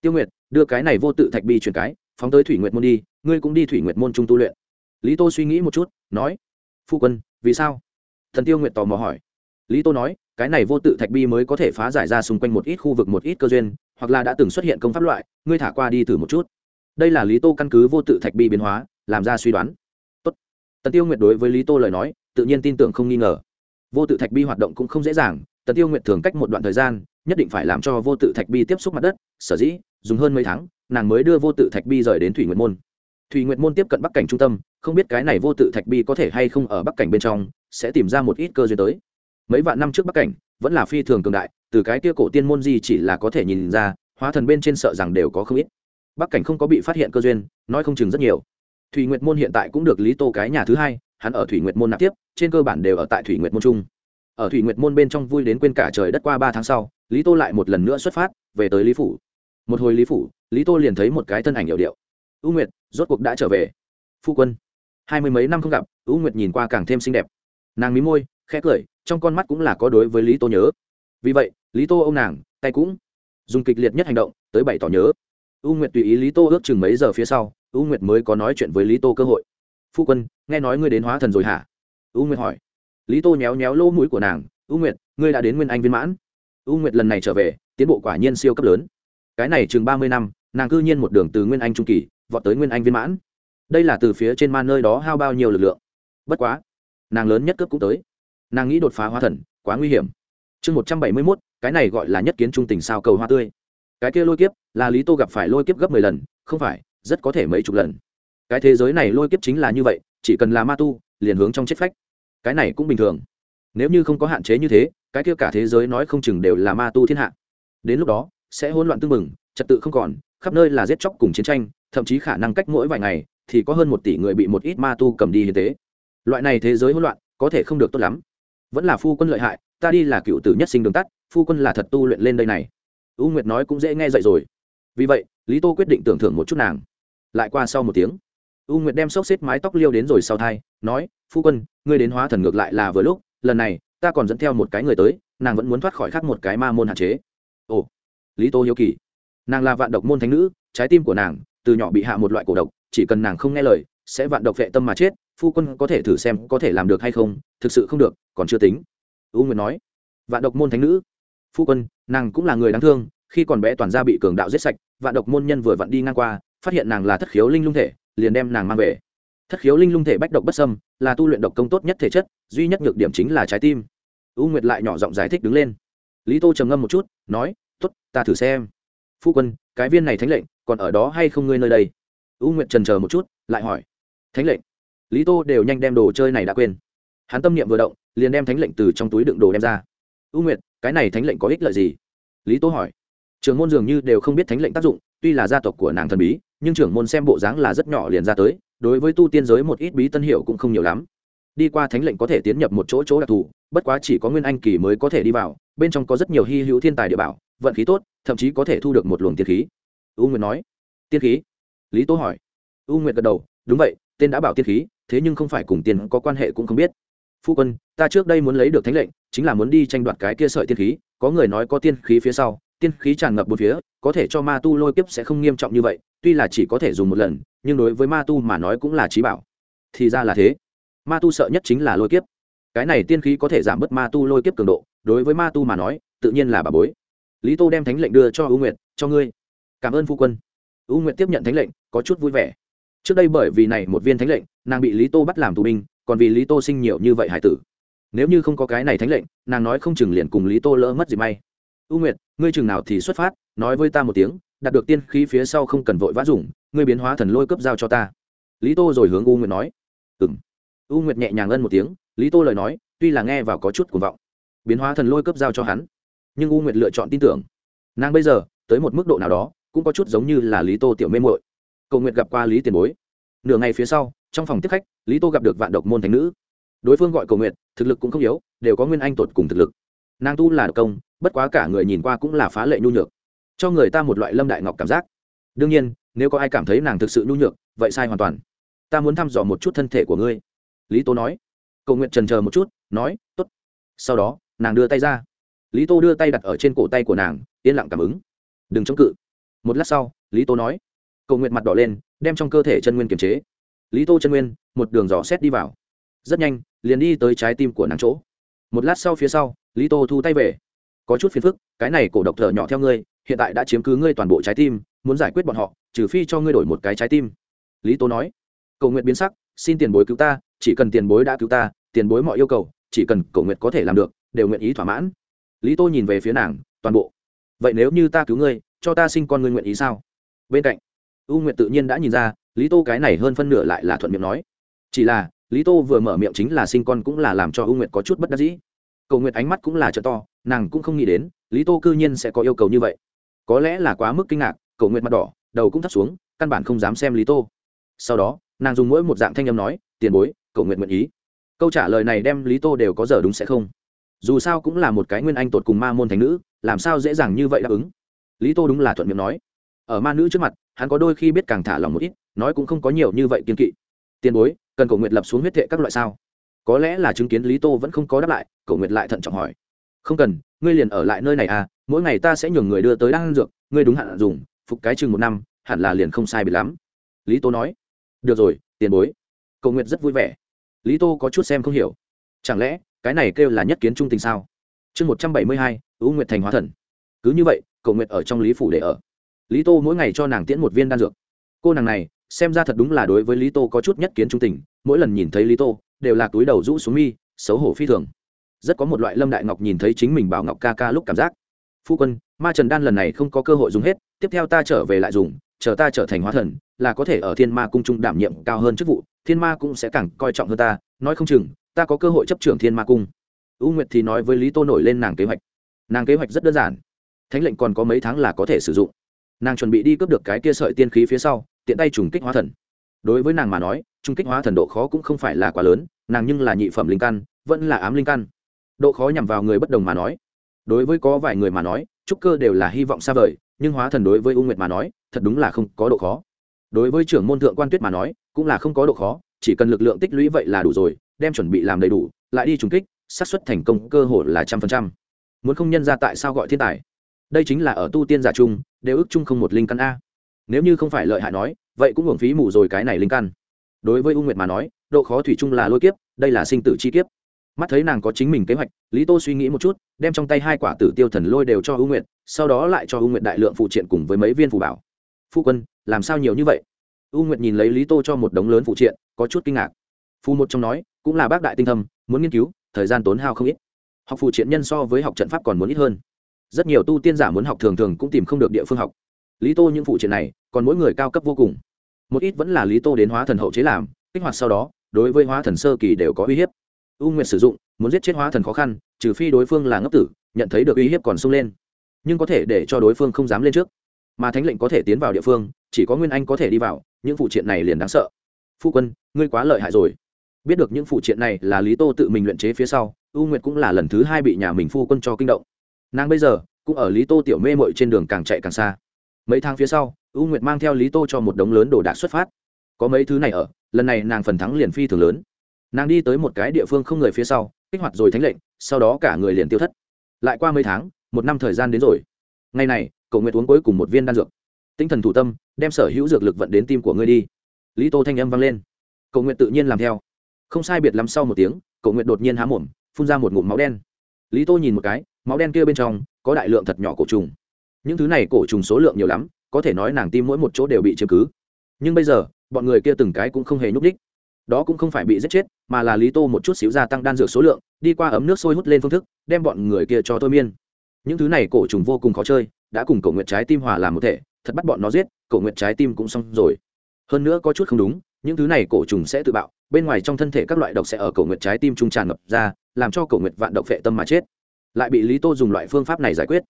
tiêu nguyệt, đưa cái này vô tự thạch bi truyền cái, phóng tới thủy nguyệt môn đi, ngươi cũng đi thủy nguyệt môn trung tu luyện. Lý tô suy nghĩ một chút, nói, phu quân, vì sao? Thần tiêu nguyệt tò mò hỏi. Lý tô nói, cái này vô tự thạch bi mới có thể phá giải ra xung quanh một ít khu vực một ít cơ duyên, hoặc là đã từng xuất hiện công pháp loại, ngươi thả qua đi thử một chút. Đây là lý tô căn cứ vô tự thạch bi biến hóa, làm ra suy đoán. Tốt. tần tiêu nguyệt đối với lý tô lời nói, tự nhiên tin tưởng không nghi ngờ. Vô tự thạch bi hoạt động cũng không dễ dàng tần tiêu nguyệt thường cách một đoạn thời gian nhất định phải làm cho vô tự thạch bi tiếp xúc mặt đất, sở dĩ, dùng hơn mấy tháng, nàng mới đưa vô tự thạch bi rời đến thủy nguyệt môn. Thủy nguyệt môn tiếp cận bắc cảnh trung tâm, không biết cái này vô tự thạch bi có thể hay không ở bắc cảnh bên trong, sẽ tìm ra một ít cơ duyên tới. Mấy vạn năm trước bắc cảnh, vẫn là phi thường cường đại, từ cái kia cổ tiên môn gì chỉ là có thể nhìn ra, hóa thần bên trên sợ rằng đều có không ít. Bắc cảnh không có bị phát hiện cơ duyên, nói không chừng rất nhiều. Thủy nguyệt môn hiện tại cũng được lý tô cái nhà thứ hai, hắn ở thủy nguyệt môn nạp tiếp, trên cơ bản đều ở tại thủy nguyệt môn trung ở thủy nguyệt môn bên trong vui đến quên cả trời đất qua ba tháng sau, lý tô lại một lần nữa xuất phát, về tới lý phủ. Một hồi lý phủ, lý tô liền thấy một cái thân ảnh hiệu điệu. U nguyệt, rốt cuộc đã trở về. Phu quân. Hai mươi mấy năm không gặp, u nguyệt nhìn qua càng thêm xinh đẹp. Nàng mí môi, khẽ cười, trong con mắt cũng là có đối với lý tô nhớ. Vì vậy, lý tô ô m nàng, tay cũng dùng kịch liệt nhất hành động tới bày tỏ nhớ. U nguyệt tùy ý lý tô ước chừng mấy giờ phía sau, u nguyệt mới có nói chuyện với lý tô cơ hội. Phu quân, nghe nói ngươi đến hóa thần rồi hả? U nguyệt hỏi lý tô nhéo nhéo lỗ mũi của nàng, u nguyệt, ngươi đã đến nguyên anh viên mãn. U nguyệt lần này trở về, tiến bộ quả nhiên siêu cấp lớn. Cái này chừng ba mươi năm, nàng cư nhiên một đường từ nguyên anh trung kỳ, vọt tới nguyên anh viên mãn. Đây là từ phía trên ma nơi đó hao bao nhiêu lực lượng? Bất quá, nàng lớn nhất cướp cũng tới. Nàng nghĩ đột phá hóa thần, quá nguy hiểm. Chương một trăm bảy mươi mốt, cái này gọi là nhất kiến trung tình sao cầu hoa tươi. Cái kia lôi kiếp, là lý tô gặp phải lôi kiếp gấp mười lần, không phải, rất có thể mấy chục lần. Cái thế giới này lôi kiếp chính là như vậy, chỉ cần là ma tu, liền hướng trong chết phách cái này cũng bình thường. Nếu như không có hạn chế như thế, cái kia cả thế giới nói không chừng đều là ma tu thiên hạ. Đến lúc đó, sẽ hỗn loạn tương mừng trật tự không còn, khắp nơi là giết chóc cùng chiến tranh, thậm chí khả năng cách mỗi vài ngày, thì có hơn một tỷ người bị một ít ma tu cầm đi hiến tế. Loại này thế giới hỗn loạn, có thể không được tốt lắm. Vẫn là phu quân lợi hại, ta đi là cựu tử nhất sinh đường tắt, phu quân là thật tu luyện lên đây này. U nguyệt nói cũng dễ nghe dậy rồi. Vì vậy, lý tô quyết định tưởng thưởng một chút nàng. Lại qua sau một tiếng, u nguyệt đem xốc xếp mái tóc liêu đến rồi sau thai nói, phu quân, ngươi đến hóa thần ngược lại là vừa lúc, lần này, ta còn dẫn theo một cái người tới, nàng vẫn muốn thoát khỏi khác một cái ma môn hạn chế. Ồ, lý tô hiếu kỳ. Nàng là vạn độc môn thánh nữ, trái tim của nàng, từ nhỏ bị hạ một loại cổ độc, chỉ cần nàng không nghe lời, sẽ vạn độc vệ tâm mà chết, phu quân có thể thử xem có thể làm được hay không, thực sự không được, còn chưa tính. U nguyệt nói, vạn độc môn thánh nữ. Phu quân, nàng cũng là người đáng thương, khi còn bé toàn gia bị cường đạo giết sạch, vạn độc môn nhân vừa vặn đi ngang qua, phát hiện nàng là thất khiếu linh lung thể, liền đem nàng mang về thất khiếu linh lung thể bách độc bất sâm là tu luyện độc công tốt nhất thể chất, duy nhất nhược điểm chính là trái tim. U nguyệt lại nhỏ giọng giải thích đứng lên. Lý tô trầm ngâm một chút, nói t ố t ta thử xem. Phu quân, cái viên này thánh lệnh, còn ở đó hay không ngươi nơi đây? U nguyệt trần c một chút, lại hỏi. Thánh lệnh? Lý tô đều nhanh đem đồ chơi này đã quên. Hắn tâm niệm vừa động, liền đem thánh lệnh từ trong túi đựng đồ đem ra. U nguyệt, cái này thánh lệnh có ích lợi gì? Lý tô hỏi. Trường môn dường như đều không biết thánh lệnh tác dụng, tuy là gia tộc của nàng thần bí, nhưng trưởng môn xem bộ dáng là rất nhỏ liền ra tới đối với tu tiên giới một ít bí tân hiệu cũng không nhiều lắm. Đi qua thánh lệnh có thể tiến nhập một chỗ chỗ đặc thù, bất quá chỉ có nguyên anh kỳ mới có thể đi vào, bên trong có rất nhiều hy hữu thiên tài địa bảo, vận khí tốt, thậm chí có thể thu được một luồng tiên khí. U nguyệt nói. Tiên khí? Lý tố hỏi. U nguyệt gật đầu. Đúng vậy, tên đã bảo tiên khí, thế nhưng không phải cùng tiền có quan hệ cũng không biết. Phu quân, ta trước đây muốn lấy được thánh lệnh, chính là muốn đi tranh đoạt cái kia sợi tiên khí, có người nói có tiên khí phía sau, tiên khí tràn ngập bốn phía, có thể cho ma tu lôi kiếp sẽ không nghiêm trọng như vậy, tuy là chỉ có thể dùng một lần nhưng đối với ma tu mà nói cũng là trí bảo. Thì ra là thế. Ma tu sợ nhất chính là lôi kiếp. Cái này tiên khí có thể giảm bớt ma tu lôi kiếp cường độ, đối với ma tu mà nói, tự nhiên là bà bối. Lý tô đem thánh lệnh đưa cho ưu nguyệt, cho ngươi. Cảm ơn phu quân. Ưu nguyệt tiếp nhận thánh lệnh, có chút vui vẻ. Trước đây bởi vì này một viên thánh lệnh, nàng bị lý tô bắt làm tù binh, còn vì lý tô sinh nhiều như vậy hải tử. Nếu như không có cái này thánh lệnh, nàng nói không chừng liền cùng lý tô lỡ mất gì may. U nguyệt, ngươi chừng nào thì xuất phát, nói với ta một tiếng, đạt được tiên khí phía sau không cần vội vã dùng ngươi biến hóa thần lôi cấp giao cho ta. Lý tô rồi hướng u nguyệt nói. Ừng u nguyệt nhẹ nhàng ân một tiếng, lý tô lời nói, tuy là nghe vào có chút cuồng vọng, biến hóa thần lôi cấp giao cho hắn, nhưng u nguyệt lựa chọn tin tưởng. Nàng bây giờ, tới một mức độ nào đó, cũng có chút giống như là lý tô tiểu mê mội cầu nguyệt gặp qua lý tiền bối. Nửa ngày phía sau, trong phòng tiếp khách, lý tô gặp được vạn độc môn thánh nữ. Đối phương gọi cầu nguyện, thực lực cũng không yếu, đều có nguyên anh tột cùng thực lực. Nàng tu là độc công, bất quá cả người nhìn qua cũng là phá lệ nhu nhược. Cho người ta một loại lâm đại ngọc cảm giác đương nhiên, nếu có ai cảm thấy nàng thực sự nhu nhược, vậy sai hoàn toàn. Ta muốn thăm dò một chút thân thể của ngươi. Lý tô nói. Cầu nguyện trần chờ một chút, nói t ố t sau đó, nàng đưa tay ra. Lý tô đưa tay đặt ở trên cổ tay của nàng, yên lặng cảm ứng. Đừng chống cự. Một lát sau, lý tô nói. Cầu nguyện mặt đỏ lên, đem trong cơ thể chân nguyên kiềm chế. Lý tô chân nguyên, một đường dò xét đi vào. Rất nhanh, liền đi tới trái tim của nàng chỗ. Một lát sau phía sau, lý tô thu tay về. Có chút phiền phức, cái này cổ độc thở nhỏ theo ngươi hiện tại đã chiếm cứ ngươi toàn bộ trái tim, muốn giải quyết bọn họ, trừ phi cho ngươi đổi một cái trái tim. Lý tô nói. Cầu nguyện biến sắc, xin tiền bối cứu ta, chỉ cần tiền bối đã cứu ta, tiền bối mọi yêu cầu, chỉ cần cầu nguyện có thể làm được, đều nguyện ý thỏa mãn. Lý tô nhìn về phía nàng, toàn bộ. Vậy nếu như ta cứu ngươi, cho ta sinh con ngươi nguyện ý sao? Bên cạnh, u nguyện tự nhiên đã nhìn ra, lý tô cái này hơn phân nửa lại là thuận miệng nói. Chỉ là, lý tô vừa mở miệng chính là sinh con cũng là làm cho u nguyệt có chút bất đắc dĩ. Cầu nguyệt ánh mắt cũng là trợ to, nàng cũng không nghĩ đến, lý tô cư nhiên sẽ có yêu cầu như vậy có lẽ là quá mức kinh ngạc cầu nguyện mặt đỏ, đầu cũng thắt xuống, căn bản không dám xem lý tô. Sau đó, nàng dùng mỗi một dạng thanh âm nói, tiền bối cầu nguyện nguyện ý. Câu trả lời này đem lý tô đều có giờ đúng sẽ không. Dù sao cũng là một cái nguyên anh tột cùng ma môn thành nữ, làm sao dễ dàng như vậy đáp ứng? Lý tô đúng là thuận miệng nói. Ở ma nữ trước mặt, hắn có đôi khi biết càng thả lòng một ít, nói cũng không có nhiều như vậy kiên kỵ. Tiền bối, cần cầu nguyện lập xuống huyết thệ các loại sao? Có lẽ là chứng kiến lý tô vẫn không có đáp lại cầu nguyện lại thận trọng hỏi. Không cần ngươi liền ở lại nơi này à mỗi ngày ta sẽ nhường người đưa tới đan dược, ngươi đúng hạn dùng, phục cái chừng một năm, hẳn là liền không sai bị lắm. Lý tô nói. Được rồi, tiền bối. Cầu nguyện rất vui vẻ. Lý tô có chút xem không hiểu. Chẳng lẽ, cái này kêu là nhất kiến trung tình sao? Chương một trăm bảy mươi hai, u nguyệt thành hóa thần. Cứ như vậy cầu nguyệt ở trong lý phủ để ở. Lý tô mỗi ngày cho nàng tiễn một viên đan dược. Cô nàng này, xem ra thật đúng là đối với lý tô có chút nhất kiến trung tình, mỗi lần nhìn thấy lý tô, đều là túi đầu rũ xuống mi, xấu hổ phi thường rất có một loại lâm đại ngọc nhìn thấy chính mình bảo ngọc ca ca lúc cảm giác. Phu quân, ma trần đan lần này không có cơ hội dùng hết, tiếp theo ta trở về lại dùng, chờ ta trở thành hóa thần, là có thể ở thiên ma cung trung đảm nhiệm cao hơn chức vụ, thiên ma cũng sẽ càng coi trọng hơn ta, nói không chừng, ta có cơ hội chấp trưởng thiên ma cung. U nguyệt thì nói với lý tô nổi lên nàng kế hoạch. Nàng kế hoạch rất đơn giản, thánh lệnh còn có mấy tháng là có thể sử dụng. Nàng chuẩn bị đi cướp được cái kia sợi tiên khí phía sau, tiện tay trùng kích hóa thần. Đối với nàng mà nói, trùng kích hóa thần độ khó cũng không phải là quá lớn, nàng nhưng là nhị phẩm linh căn, vẫn là ám linh căn độ khó nhằm vào người bất đồng mà nói. Đối với có vài người mà nói, trúc cơ đều là hy vọng xa vời, nhưng hóa thần đối với u nguyệt mà nói, thật đúng là không có độ khó. Đối với trưởng môn thượng quan tuyết mà nói, cũng là không có độ khó, chỉ cần lực lượng tích lũy vậy là đủ rồi, đem chuẩn bị làm đầy đủ, lại đi trùng kích, xác suất thành công cơ hội là trăm phần trăm. Muốn không nhân ra tại sao gọi thiên tài? Đây chính là ở tu tiên giả chung, đều ước chung không một linh căn a. Nếu như không phải lợi hại nói, vậy cũng hưởng phí mù rồi cái này linh căn. Đối với u nguyệt mà nói, độ khó thủy chung là lôi kiếp, đây là sinh tử chi kiếp mắt thấy nàng có chính mình kế hoạch, lý tô suy nghĩ một chút, đem trong tay hai quả tử tiêu thần lôi đều cho u nguyệt, sau đó lại cho u nguyệt đại lượng phụ triện cùng với mấy viên phù bảo. Phu quân, làm sao nhiều như vậy? U nguyệt nhìn lấy lý tô cho một đống lớn phụ triện, có chút kinh ngạc. Phù một trong nói, cũng là bác đại tinh thâm, muốn nghiên cứu, thời gian tốn hao không ít. Học phụ triện nhân so với học trận pháp còn muốn ít hơn. Rất nhiều tu tiên giả muốn học thường thường cũng tìm không được địa phương học. Lý tô những phụ triện này, còn mỗi người cao cấp vô cùng. Một ít vẫn là lý tô đến hóa thần hậu chế làm, kích hoạt sau đó, đối với hóa thần sơ kỳ đều có uy hiếp u nguyệt sử dụng, muốn giết chết hóa thần khó khăn, trừ phi đối phương là ngốc tử, nhận thấy được uy hiếp còn sung lên. Nhưng có thể để cho đối phương không dám lên trước. Mà thánh lệnh có thể tiến vào địa phương, chỉ có nguyên anh có thể đi vào, những phụ triện này liền đáng sợ. Phu quân, ngươi quá lợi hại rồi. Biết được những phụ triện này là lý tô tự mình luyện chế phía sau, u nguyệt cũng là lần thứ hai bị nhà mình phu quân cho kinh động. Nàng bây giờ, cũng ở lý tô tiểu mê mội trên đường càng chạy càng xa. Mấy tháng phía sau, u nguyệt mang theo lý tô cho một đống lớn đồ đạc xuất phát. Có mấy thứ này ở, lần này nàng phần thắng liền phi thường lớn nàng đi tới một cái địa phương không người phía sau, kích hoạt rồi thánh lệnh, sau đó cả người liền tiêu thất. Lại qua mấy tháng, một năm thời gian đến rồi. Ngày này, cậu nguyệt uống cuối cùng một viên đan dược. Tinh thần thủ tâm, đem sở hữu dược lực vận đến tim của ngươi đi. Lý tô thanh âm vang lên. Cậu nguyệt tự nhiên làm theo. Không sai biệt lắm sau một tiếng, cậu nguyệt đột nhiên há mồm, phun ra một ngụm máu đen. Lý tô nhìn một cái, máu đen kia bên trong, có đại lượng thật nhỏ cổ trùng. Những thứ này cổ trùng số lượng nhiều lắm, có thể nói nàng tim mỗi một chỗ đều bị chiếm cứ. Nhưng bây giờ, bọn người kia từng cái cũng không hề nhúc đích đó cũng không phải bị giết chết, mà là lý tô một chút xíu gia tăng đan dược số lượng, đi qua ấm nước sôi hút lên phương thức, đem bọn người kia cho thôi miên. Những thứ này cổ trùng vô cùng khó chơi, đã cùng cổ nguyện trái tim hòa làm một thể, thật bắt bọn nó giết, cổ nguyện trái tim cũng xong rồi. Hơn nữa có chút không đúng, những thứ này cổ trùng sẽ tự bạo, bên ngoài trong thân thể các loại độc sẽ ở cổ nguyện trái tim trung tràn ngập ra, làm cho cổ nguyện vạn độc phệ tâm mà chết. Lại bị lý tô dùng loại phương pháp này giải quyết.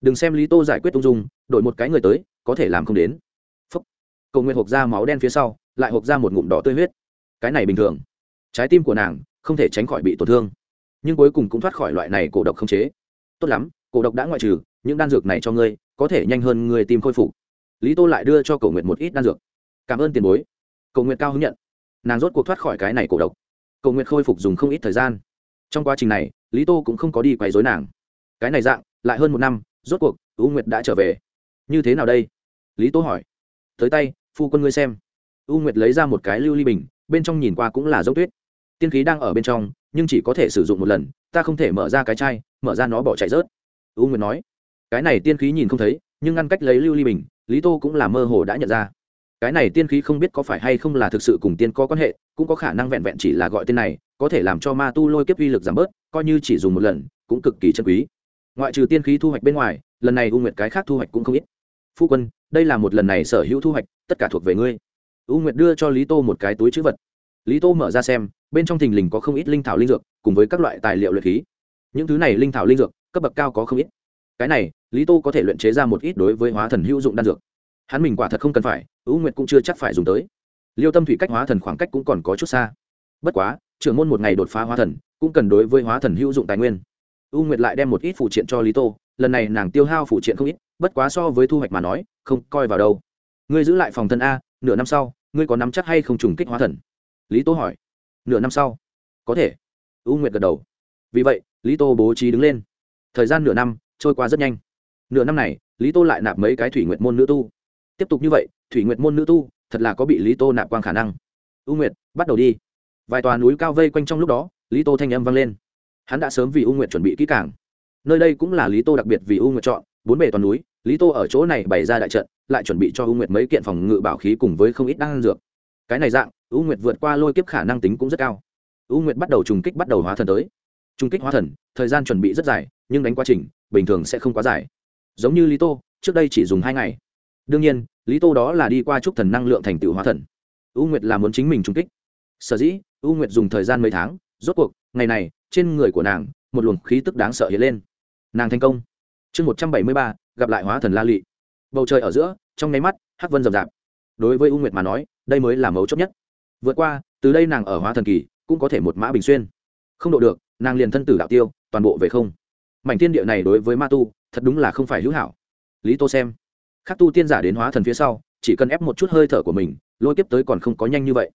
Đừng xem lý tô giải quyết ung dung, đổi một cái người tới, có thể làm không đến. Phúc. Cầu nguyện hộp ra máu đen phía sau, lại hộp ra một ngụm đỏ tươi huyết cái này bình thường. Trái tim của nàng không thể tránh khỏi bị tổn thương. Nhưng cuối cùng cũng thoát khỏi loại này cổ độc không chế. Tốt lắm, cổ độc đã ngoại trừ, những đan dược này cho ngươi, có thể nhanh hơn người tìm khôi phục. Lý tô lại đưa cho cầu nguyện một ít đan dược. Cảm ơn tiền bối. Cầu nguyện cao hứng nhận. Nàng rốt cuộc thoát khỏi cái này cổ độc. Cầu nguyện khôi phục dùng không ít thời gian. Trong quá trình này, lý tô cũng không có đi quấy dối nàng. Cái này dạng, lại hơn một năm, rốt cuộc, u nguyệt đã trở về. Như thế nào đây? Lý tô hỏi. Tới tay, phu quân ngươi xem. U nguyệt lấy ra một cái lưu ly bình bên trong nhìn qua cũng là dốc tuyết. Tiên khí đang ở bên trong, nhưng chỉ có thể sử dụng một lần, ta không thể mở ra cái chai, mở ra nó bỏ chạy rớt. U nguyệt nói. Cái này tiên khí nhìn không thấy, nhưng ngăn cách lấy lưu ly bình, lý tô cũng là mơ hồ đã nhận ra. Cái này tiên khí không biết có phải hay không là thực sự cùng tiên có quan hệ, cũng có khả năng vẹn vẹn chỉ là gọi tên này, có thể làm cho ma tu lôi kiếp uy lực giảm bớt, coi như chỉ dùng một lần, cũng cực kỳ chân quý. Ngoại trừ tiên khí thu hoạch bên ngoài, lần này u nguyệt cái khác thu hoạch cũng không ít. Phu quân, đây là một lần này sở hữu thu hoạch, tất cả thuộc về ngươi u nguyệt đưa cho lý tô một cái túi chữ vật. Lý tô mở ra xem, bên trong thình lình có không ít linh thảo linh dược, cùng với các loại tài liệu luyện khí. Những thứ này linh thảo linh dược, cấp bậc cao có không ít. Cái này, lý tô có thể luyện chế ra một ít đối với hóa thần hữu dụng đan dược. Hắn mình quả thật không cần phải, u nguyệt cũng chưa chắc phải dùng tới. Liêu tâm thủy cách hóa thần khoảng cách cũng còn có chút xa. Bất quá, trưởng môn một ngày đột phá hóa thần, cũng cần đối với hóa thần hữu dụng tài nguyên. U nguyệt lại đem một ít phụ triện cho lý tô, lần này nàng tiêu hao phụ triện không ít, bất quá so với thu hoạch mà nói, không coi vào đâu. Ngươi giữ lại phòng thân a nửa năm sau, ngươi có nắm chắc hay không trùng kích hóa thần? Lý tô hỏi. Nửa năm sau. Có thể. U nguyệt gật đầu. Vì vậy, lý tô bố trí đứng lên. Thời gian nửa năm, trôi qua rất nhanh. Nửa năm này, lý tô lại nạp mấy cái thủy nguyệt môn nữ tu. Tiếp tục như vậy, thủy nguyệt môn nữ tu, thật là có bị lý tô nạp quang khả năng. U nguyệt, bắt đầu đi. Vài tòa núi cao vây quanh trong lúc đó, lý tô thanh âm vang lên. Hắn đã sớm vì u nguyệt chuẩn bị kỹ càng. Nơi đây cũng là lý tô đặc biệt vì u nguyệt chọn, bốn bề toàn núi, lý tô ở chỗ này bày ra đại trận lại chuẩn bị cho u nguyệt mấy kiện phòng ngự bảo khí cùng với không ít đan dược. Cái này dạng, u nguyệt vượt qua lôi kiếp khả năng tính cũng rất cao. U nguyệt bắt đầu trùng kích bắt đầu hóa thần tới. Trùng kích hóa thần, thời gian chuẩn bị rất dài, nhưng đánh quá trình, bình thường sẽ không quá dài. Giống như lý tô, trước đây chỉ dùng hai ngày. Đương nhiên, lý tô đó là đi qua chúc thần năng lượng thành tựu hóa thần. U nguyệt là muốn chính mình trùng kích. Sở dĩ, u nguyệt dùng thời gian mấy tháng, rốt cuộc, ngày này, trên người của nàng, một luồng khí tức đáng sợ hiện lên. Nàng thành công. Chương một trăm bảy mươi ba, gặp lại hóa thần la lị bầu trời ở giữa, trong nháy mắt, hắc vân rầm rạp. Đối với u nguyệt mà nói, đây mới là mấu chốt nhất. Vượt qua, từ đây nàng ở hóa thần kỳ, cũng có thể một mã bình xuyên. Không độ được, nàng liền thân tử đạo tiêu, toàn bộ về không. Mảnh thiên địa này đối với ma tu, thật đúng là không phải hữu hảo. Lý tô xem, Khắc tu tiên giả đến hóa thần phía sau, chỉ cần ép một chút hơi thở của mình, lôi kiếp tới còn không có nhanh như vậy.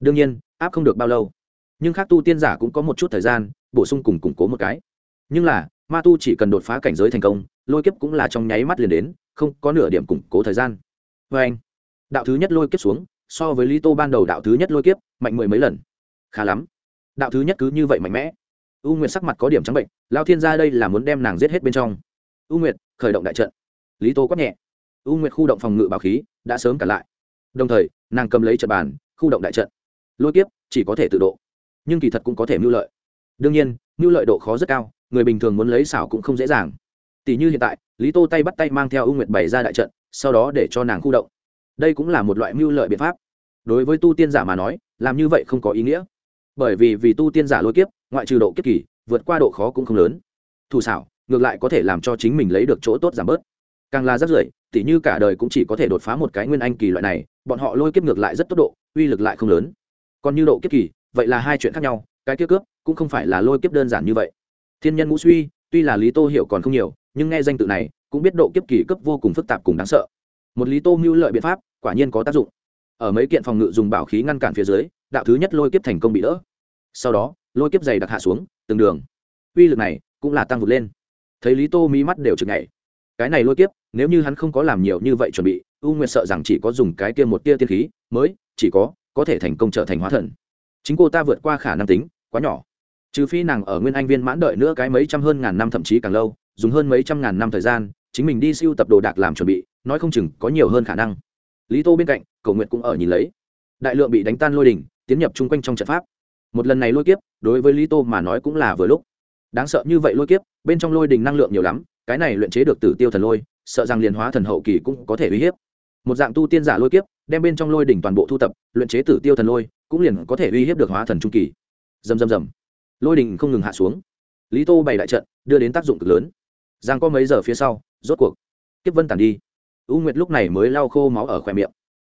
Đương nhiên, áp không được bao lâu. Nhưng Khắc tu tiên giả cũng có một chút thời gian, bổ sung cùng củng cố một cái. Nhưng là, ma tu chỉ cần đột phá cảnh giới thành công, lôi kiếp cũng là trong nháy mắt liền đến không có nửa điểm củng cố thời gian. Vê anh, đạo thứ nhất lôi kiếp xuống, so với lý tô ban đầu đạo thứ nhất lôi kiếp, mạnh mười mấy lần. Khá lắm. Đạo thứ nhất cứ như vậy mạnh mẽ. U nguyệt sắc mặt có điểm trắng bệnh, lao thiên ra đây là muốn đem nàng giết hết bên trong. U nguyệt, khởi động đại trận. Lý tô quát nhẹ. U nguyệt khu động phòng ngự bảo khí, đã sớm cả lại. Đồng thời, nàng cầm lấy trận bàn, khu động đại trận. Lôi kiếp, chỉ có thể tự độ. Nhưng kỳ thật cũng có thể mưu lợi. Đương nhiên, mưu lợi độ khó rất cao, người bình thường muốn lấy xảo cũng không dễ dàng tỷ như hiện tại, lý tô tay bắt tay mang theo ưu nguyệt bày ra đại trận, sau đó để cho nàng khu động. Đây cũng là một loại mưu lợi biện pháp. Đối với tu tiên giả mà nói, làm như vậy không có ý nghĩa. Bởi vì vì tu tiên giả lôi kiếp, ngoại trừ độ kiếp kỳ, vượt qua độ khó cũng không lớn. Thủ xảo, ngược lại có thể làm cho chính mình lấy được chỗ tốt giảm bớt. Càng là rất rưởi, tỉ như cả đời cũng chỉ có thể đột phá một cái nguyên anh kỳ loại này, bọn họ lôi kiếp ngược lại rất tốt độ, uy lực lại không lớn. Còn như độ kiếp kỳ, vậy là hai chuyện khác nhau, cái kiếp cướp cũng không phải là lôi kiếp đơn giản như vậy. Thiên nhân ngũ suy, tuy là lý tô hiểu còn không nhiều nhưng nghe danh tự này, cũng biết độ kiếp kỳ cấp vô cùng phức tạp cùng đáng sợ. Một lý tô mưu lợi biện pháp, quả nhiên có tác dụng. Ở mấy kiện phòng ngự dùng bảo khí ngăn cản phía dưới, đạo thứ nhất lôi kiếp thành công bị đỡ. Sau đó, lôi kiếp dày đặc hạ xuống, từng đường. Uy lực này cũng là tăng vượt lên. Thấy lý tô mí mắt đều chừng ngày cái này lôi kiếp, nếu như hắn không có làm nhiều như vậy chuẩn bị, u nguyệt sợ rằng chỉ có dùng cái kia một tia tiên khí, mới, chỉ có có thể thành công trở thành hóa thần. Chính cô ta vượt qua khả năng tính, quá nhỏ. Trừ phi nàng ở nguyên anh viên mãn đợi nữa cái mấy trăm hơn ngàn năm thậm chí càng lâu dùng hơn mấy trăm ngàn năm thời gian, chính mình đi siêu tập đồ đạc làm chuẩn bị, nói không chừng có nhiều hơn khả năng. Lý tô bên cạnh cầu nguyện cũng ở nhìn lấy. Đại lượng bị đánh tan lôi đỉnh, tiến nhập chung quanh trong trận pháp. Một lần này lôi kiếp, đối với lý tô mà nói cũng là vừa lúc. Đáng sợ như vậy lôi kiếp, bên trong lôi đình năng lượng nhiều lắm, cái này luyện chế được tử tiêu thần lôi, sợ rằng liền hóa thần hậu kỳ cũng có thể uy hiếp. Một dạng tu tiên giả lôi kiếp, đem bên trong lôi đỉnh toàn bộ thu tập, luyện chế tử tiêu thần lôi, cũng liền có thể uy hiếp được hóa thần trung kỳ. Dầm dầm dầm lôi đỉnh không ngừng hạ xuống. Lý tô bày đại trận, đưa đến tác dụng cực lớn giang có mấy giờ phía sau, rốt cuộc. Kiếp vân tàn đi. U nguyệt lúc này mới lau khô máu ở khoe miệng.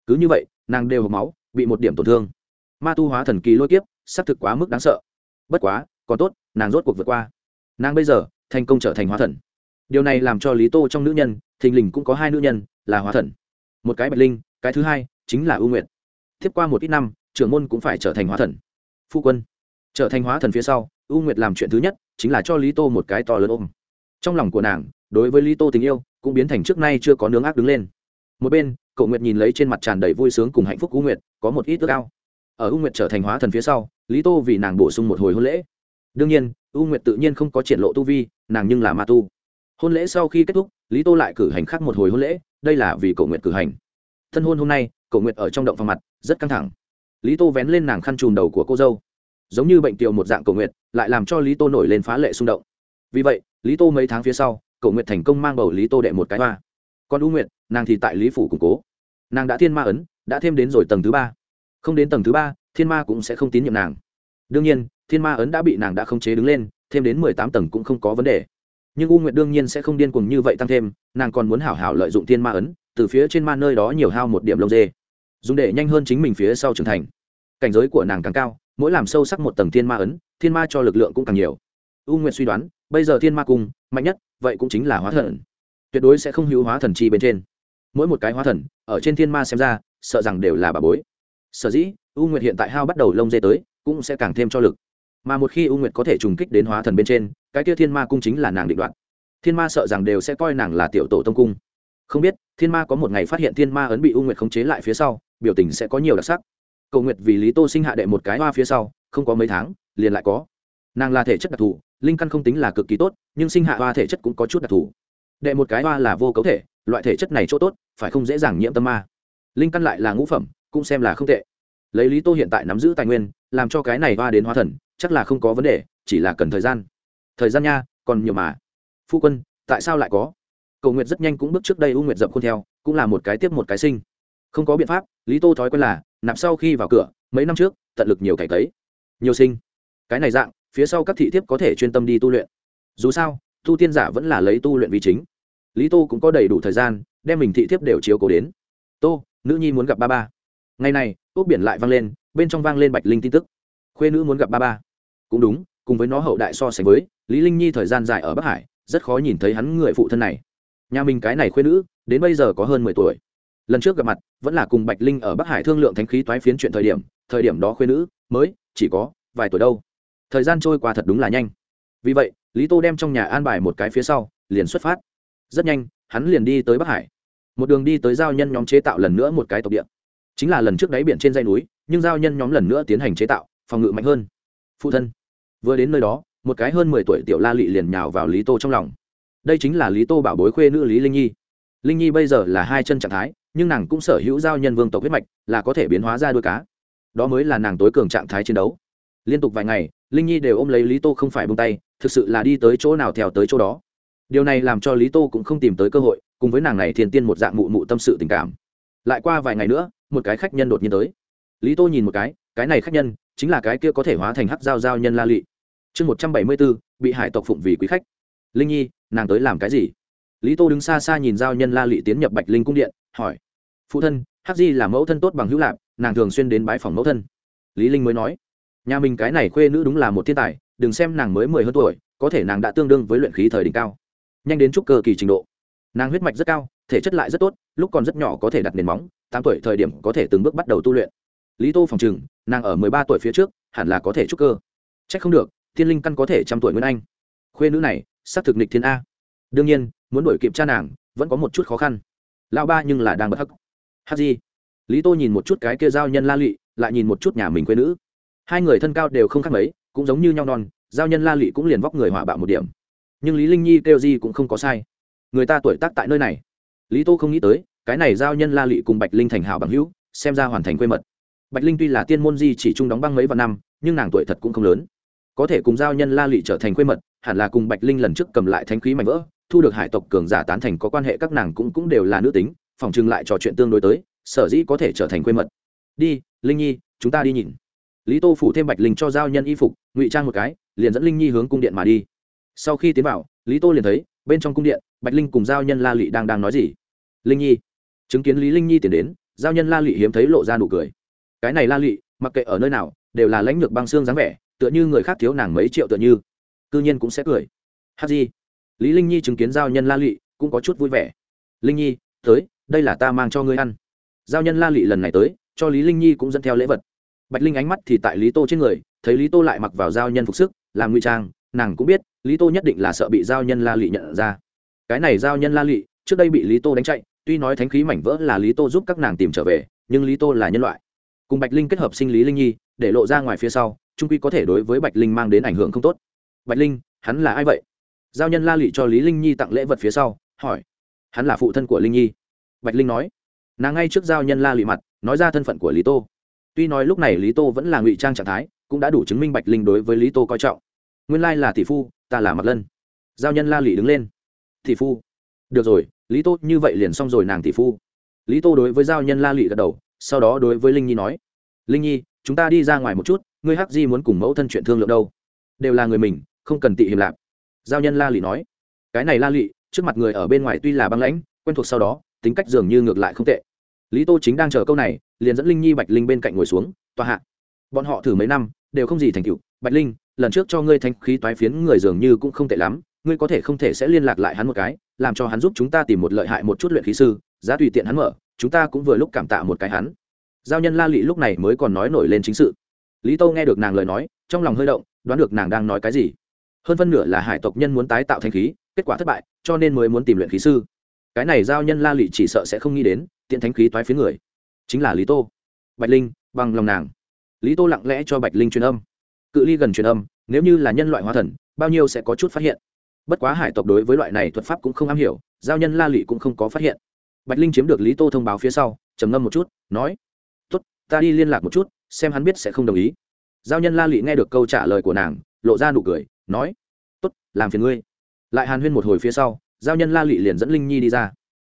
Cứ như vậy, nàng đều hộp máu, bị một điểm tổn thương. Ma tu hóa thần kỳ lôi kiếp, xác thực quá mức đáng sợ. Bất quá, còn tốt, nàng rốt cuộc vượt qua. Nàng bây giờ, thành công trở thành hóa thần. Điều này làm cho lý tô trong nữ nhân, thình lình cũng có hai nữ nhân, là hóa thần. Một cái bạch linh, cái thứ hai chính là ưu nguyện tiếp qua một ít năm, trưởng môn cũng phải trở thành hóa thần. Phu quân. Trở thành hóa thần phía sau ưu nguyệt làm chuyện thứ nhất chính là cho lý tô một cái to lớn ôm trong lòng của nàng, đối với lý tô tình yêu, cũng biến thành trước nay chưa có nướng ác đứng lên. Một bên, cậu nguyệt nhìn lấy trên mặt tràn đầy vui sướng cùng hạnh phúc u nguyệt, có một ít ước ao. Ở u nguyệt trở thành hóa thần phía sau, lý tô vì nàng bổ sung một hồi hôn lễ. Đương nhiên, u nguyệt tự nhiên không có triển lộ tu vi, nàng nhưng là ma tu. Hôn lễ sau khi kết thúc, lý tô lại cử hành khác một hồi hôn lễ, đây là vì cậu nguyệt cử hành. Thân hôn hôm nay, cậu nguyệt ở trong động phòng mặt, rất căng thẳng. Lý tô vén lên nàng khăn trùm đầu của cô dâu. Giống như bệnh tiều một dạng cậu nguyệt, lại làm cho lý tô nổi lên phá lệ xung động. Vì vậy lý tô mấy tháng phía sau, cậu nguyệt thành công mang bầu lý tô đệ một cái hoa. Còn u nguyệt, nàng thì tại lý phủ củng cố. Nàng đã thiên ma ấn, đã thêm đến rồi tầng thứ ba. Không đến tầng thứ ba, thiên ma cũng sẽ không tín nhiệm nàng. Đương nhiên, thiên ma ấn đã bị nàng đã không chế đứng lên, thêm đến mười tám tầng cũng không có vấn đề. Nhưng u nguyệt đương nhiên sẽ không điên cuồng như vậy tăng thêm, nàng còn muốn hảo hảo lợi dụng thiên ma ấn, từ phía trên ma nơi đó nhiều hao một điểm lông dê. Dùng để nhanh hơn chính mình phía sau trưởng thành. Cảnh giới của nàng càng cao, mỗi làm sâu sắc một tầng thiên ma ấn, thiên ma cho lực lượng cũng càng nhiều u nguyệt suy đoán, bây giờ thiên ma cung, mạnh nhất, vậy cũng chính là hóa thần. Tuyệt đối sẽ không hữu hóa thần chi bên trên. Mỗi một cái hóa thần, ở trên thiên ma xem ra, sợ rằng đều là bà bối. Sở dĩ, u nguyệt hiện tại hao bắt đầu lông dê tới, cũng sẽ càng thêm cho lực. Mà một khi u nguyệt có thể trùng kích đến hóa thần bên trên, cái kia thiên ma cung chính là nàng định đoạt. thiên ma sợ rằng đều sẽ coi nàng là tiểu tổ tông cung. Không biết, thiên ma có một ngày phát hiện thiên ma ấn bị u nguyệt khống chế lại phía sau, biểu tình sẽ có nhiều đặc sắc. Cầu nguyệt vì lý tô sinh hạ đệ một cái hoa phía sau, không có mấy tháng, liền lại có. Nàng là thể chất đặc thù linh căn không tính là cực kỳ tốt nhưng sinh hạ hoa thể chất cũng có chút đặc thù. Đệ một cái hoa là vô cấu thể loại thể chất này chỗ tốt phải không dễ dàng nhiễm tâm ma. Linh căn lại là ngũ phẩm cũng xem là không tệ. Lấy lý tô hiện tại nắm giữ tài nguyên làm cho cái này hoa đến hóa thần chắc là không có vấn đề chỉ là cần thời gian. Thời gian nha còn nhiều mà. Phu quân tại sao lại có? Cầu nguyệt rất nhanh cũng bước trước đây u nguyệt dậm khuôn theo cũng là một cái tiếp một cái sinh. Không có biện pháp lý tô thói quen là nạp sau khi vào cửa mấy năm trước tận lực nhiều cải tấy, nhiều sinh. Cái này dạng phía sau các thị thiếp có thể chuyên tâm đi tu luyện. Dù sao, tu tiên giả vẫn là lấy tu luyện vì chính. Lý tô cũng có đầy đủ thời gian, đem mình thị thiếp đều chiếu cố đến. Tô, nữ nhi muốn gặp ba ba. Ngày này ốc biển lại vang lên, bên trong vang lên bạch linh tin tức. Khuê nữ muốn gặp ba ba. Cũng đúng, cùng với nó hậu đại so sánh với, lý linh nhi thời gian dài ở bắc hải, rất khó nhìn thấy hắn người phụ thân này. Nhà mình cái này khuê nữ, đến bây giờ có hơn mười tuổi. Lần trước gặp mặt, vẫn là cùng bạch linh ở bắc hải thương lượng thánh khí toái phiến chuyện thời điểm thời điểm đó khuê nữ mới chỉ có vài tuổi đâu thời gian trôi qua thật đúng là nhanh. Vì vậy, lý tô đem trong nhà an bài một cái phía sau, liền xuất phát. Rất nhanh, hắn liền đi tới bắc hải. Một đường đi tới giao nhân nhóm chế tạo lần nữa một cái tộc địa. Chính là lần trước đáy biển trên dây núi, nhưng giao nhân nhóm lần nữa tiến hành chế tạo, phòng ngự mạnh hơn. Phụ thân. Vừa đến nơi đó, một cái hơn mười tuổi tiểu la lị liền nhào vào lý tô trong lòng. Đây chính là lý tô bảo bối khuê nữ lý linh nhi. Linh nhi bây giờ là hai chân trạng thái, nhưng nàng cũng sở hữu giao nhân vương tộc huyết mạch, là có thể biến hóa ra đuôi cá. Đó mới là nàng tối cường trạng thái chiến đấu. Liên tục vài ngày linh nhi đều ôm lấy lý tô không phải bông tay, thực sự là đi tới chỗ nào theo tới chỗ đó. Điều này làm cho lý tô cũng không tìm tới cơ hội, cùng với nàng này thiền tiên một dạng mụ mụ tâm sự tình cảm. Lại qua vài ngày nữa, một cái khách nhân đột nhiên tới. Lý tô nhìn một cái cái này khách nhân, chính là cái kia có thể hóa thành hắc giao giao nhân la lị. Chương một trăm bảy mươi bốn, bị hải tộc phụng vì quý khách. Linh nhi, nàng tới làm cái gì? Lý tô đứng xa xa nhìn giao nhân la lị tiến nhập bạch linh cung điện, hỏi. Phụ thân, hắc di là mẫu thân tốt bằng hữu lạc, nàng thường xuyên đến bái phòng mẫu thân. Lý linh mới nói nhà mình cái này khuê nữ đúng là một thiên tài, đừng xem nàng mới mười hơn tuổi, có thể nàng đã tương đương với luyện khí thời đỉnh cao. Nhanh đến chút cơ kỳ trình độ. Nàng huyết mạch rất cao, thể chất lại rất tốt, lúc còn rất nhỏ có thể đặt nền móng, tám tuổi thời điểm có thể từng bước bắt đầu tu luyện. Lý tô phòng chừng nàng ở mười ba tuổi phía trước, hẳn là có thể chúc cơ. C h ắ c không được, thiên linh căn có thể trăm tuổi nguyên anh. Khuê nữ này s ắ c thực nịch thiên a. Đương nhiên, muốn đổi kịp cha nàng, vẫn có một chút khó khăn. Lao ba nhưng là đang bất hắc. Hắc gì? Lý tô nhìn một chút cái kia giao nhân la lụy, lại nhìn một chút nhà mình quê nữ hai người thân cao đều không khác mấy, cũng giống như nhau non, giao nhân la lị cũng liền vóc người hỏa bạo một điểm. Nhưng lý linh nhi kêu gì cũng không có sai. Người ta tuổi tác tại nơi này. Lý tô không nghĩ tới, cái này giao nhân la lị cùng bạch linh thành hảo bằng hữu, xem ra hoàn thành quê mật. Bạch linh tuy là tiên môn di chỉ chung đóng băng mấy vạn năm, nhưng nàng tuổi thật cũng không lớn. Có thể cùng giao nhân la lị trở thành quê mật, hẳn là cùng bạch linh lần trước cầm lại thánh khí mạnh vỡ, thu được hải tộc cường giả tán thành có quan hệ các nàng cũng cũng đều là nữ tính, phòng chừng lại trò chuyện tương đối tới, sở dĩ có thể trở thành quê mật. Đi, linh nhi, chúng ta đi nhìn lý tô phủ thêm bạch linh cho giao nhân y phục, ngụy trang một cái, liền dẫn linh nhi hướng cung điện mà đi. Sau khi tiến vào, lý tô liền thấy, bên trong cung điện, bạch linh cùng giao nhân la lị đang đang nói gì? Linh nhi. Chứng kiến lý linh nhi tiến đến, giao nhân la lị hiếm thấy lộ ra nụ cười. Cái này la lị, mặc kệ ở nơi nào, đều là lãnh lược băng xương dáng vẻ, tựa như người khác thiếu nàng mấy triệu tựa như. Cư nhiên cũng sẽ cười. Hát gì? Lý linh nhi chứng kiến giao nhân la lị, cũng có chút vui vẻ. Linh nhi, tới, đây là ta mang cho ngươi ăn. Giao nhân la lị lần này tới, cho lý linh nhi cũng dẫn theo lễ vật bạch linh ánh mắt thì tại lý tô trên người, thấy lý tô lại mặc vào giao nhân phục sức, làm nguy trang, nàng cũng biết, lý tô nhất định là sợ bị giao nhân la lị nhận ra. Cái này giao nhân la lị, trước đây bị lý tô đánh chạy, tuy nói thánh khí mảnh vỡ là lý tô giúp các nàng tìm trở về, nhưng lý tô là nhân loại. Cùng bạch linh kết hợp sinh lý linh nhi, để lộ ra ngoài phía sau, trung quy có thể đối với bạch linh mang đến ảnh hưởng không tốt. Bạch linh, hắn là ai vậy? Giao nhân la lị cho lý linh nhi tặng lễ vật phía sau, hỏi. Hắn là phụ thân của linh nhi. Bạch linh nói. Nàng ngay trước giao nhân la lị mặt, nói ra thân phận của lý tô tuy nói lúc này lý tô vẫn là ngụy trang trạng thái, cũng đã đủ chứng minh bạch linh đối với lý tô coi trọng. Nguyên lai là tỷ phu, ta là mặt lân. Giao nhân la lị đứng lên. Tỷ phu. Được rồi, lý tô, như vậy liền xong rồi nàng tỷ phu. Lý tô đối với giao nhân la lị gật đầu, sau đó đối với linh nhi nói. Linh nhi, chúng ta đi ra ngoài một chút, ngươi hắc di muốn cùng mẫu thân chuyện thương lượng đâu? Đều là người mình, không cần tị hiểm lạp giao nhân la lị nói. Cái này la lị, trước mặt người ở bên ngoài tuy là băng lãnh, quen thuộc sau đó, tính cách dường như ngược lại không tệ lý tô chính đang chờ câu này, liền dẫn linh nhi, bạch linh bên cạnh ngồi xuống, tòa hạ, bọn họ thử mấy năm, đều không gì thành tựu. Bạch linh, lần trước cho ngươi thanh khí toái phiến người dường như cũng không tệ lắm, ngươi có thể không thể sẽ liên lạc lại hắn một cái, làm cho hắn giúp chúng ta tìm một lợi hại một chút luyện khí sư, giá tùy tiện hắn mở, chúng ta cũng vừa lúc cảm tạ một cái hắn. Giao nhân la lị lúc này mới còn nói nổi lên chính sự. Lý Tô nghe được nàng lời nói, trong lòng hơi động, đoán được nàng đang nói cái gì. Hơn phân nửa là hải tộc nhân muốn tái tạo thanh khí, kết quả thất bại, cho nên mới muốn tìm luyện khí sư. Cái này giao nhân la lị chỉ sợ sẽ không nghĩ đến tiện thánh khí toái phía người. Chính là lý tô. Bạch linh, bằng lòng nàng. Lý tô lặng lẽ cho bạch linh truyền âm. Cự ly gần truyền âm, nếu như là nhân loại hóa thần, bao nhiêu sẽ có chút phát hiện. Bất quá hải tộc đối với loại này thuật pháp cũng không am hiểu, giao nhân la lị cũng không có phát hiện. Bạch linh chiếm được lý tô thông báo phía sau, trầm ngâm một chút, nói, tốt, ta đi liên lạc một chút, xem hắn biết sẽ không đồng ý. Giao nhân la lị nghe được câu trả lời của nàng, lộ ra nụ cười, nói, tốt, làm phiền ngươi. Lại hàn huyên một hồi phía sau, giao nhân la lị liền dẫn linh nhi đi ra.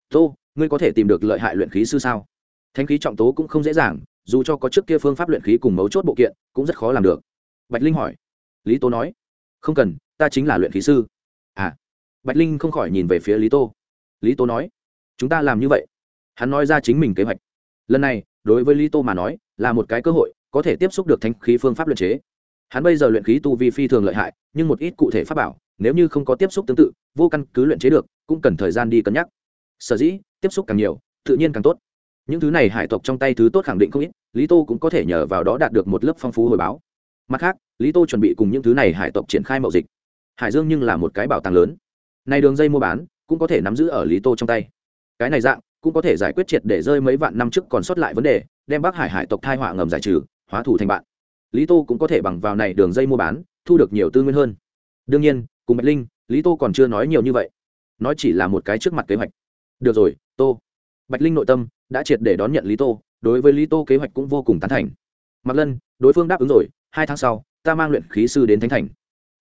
Tô ngươi có thể tìm được lợi hại luyện khí sư sao? Thánh khí trọng tố cũng không dễ dàng, dù cho có trước kia phương pháp luyện khí cùng mấu chốt bộ kiện, cũng rất khó làm được. Bạch linh hỏi. Lý tô nói. Không cần, ta chính là luyện khí sư. À. Bạch linh không khỏi nhìn về phía lý tô. Lý tô nói. Chúng ta làm như vậy. Hắn nói ra chính mình kế hoạch. Lần này, đối với lý tô mà nói, là một cái cơ hội, có thể tiếp xúc được thanh khí phương pháp luyện chế. Hắn bây giờ luyện khí tu vi phi thường lợi hại, nhưng một ít cụ thể pháp bảo, nếu như không có tiếp xúc tương tự, vô căn cứ luyện chế được, cũng cần thời gian đi cân nhắc. Sở dĩ tiếp xúc càng nhiều, tự nhiên càng tốt. Những thứ này hải tộc trong tay thứ tốt khẳng định không ít, lý tô cũng có thể nhờ vào đó đạt được một lớp phong phú hồi báo. Mặt khác, lý tô chuẩn bị cùng những thứ này hải tộc triển khai mậu dịch. Hải dương nhưng là một cái bảo tàng lớn. Này đường dây mua bán, cũng có thể nắm giữ ở lý tô trong tay. Cái này dạng, cũng có thể giải quyết triệt để rơi mấy vạn năm trước còn sót lại vấn đề, đem bắc hải hải tộc thai họa ngầm giải trừ, hóa thủ thành bạn. Lý tô cũng có thể bằng vào này đường dây mua bán, thu được nhiều tư nguyên hơn. Đương nhiên, cùng bạch linh, lý tô còn chưa nói nhiều như vậy. Nói chỉ là một cái trước mặt kế hoạch. Được rồi tô bạch linh nội tâm đã triệt để đón nhận lý tô đối với lý tô kế hoạch cũng vô cùng tán thành mặc lân đối phương đáp ứng rồi hai tháng sau ta mang luyện khí sư đến thánh thành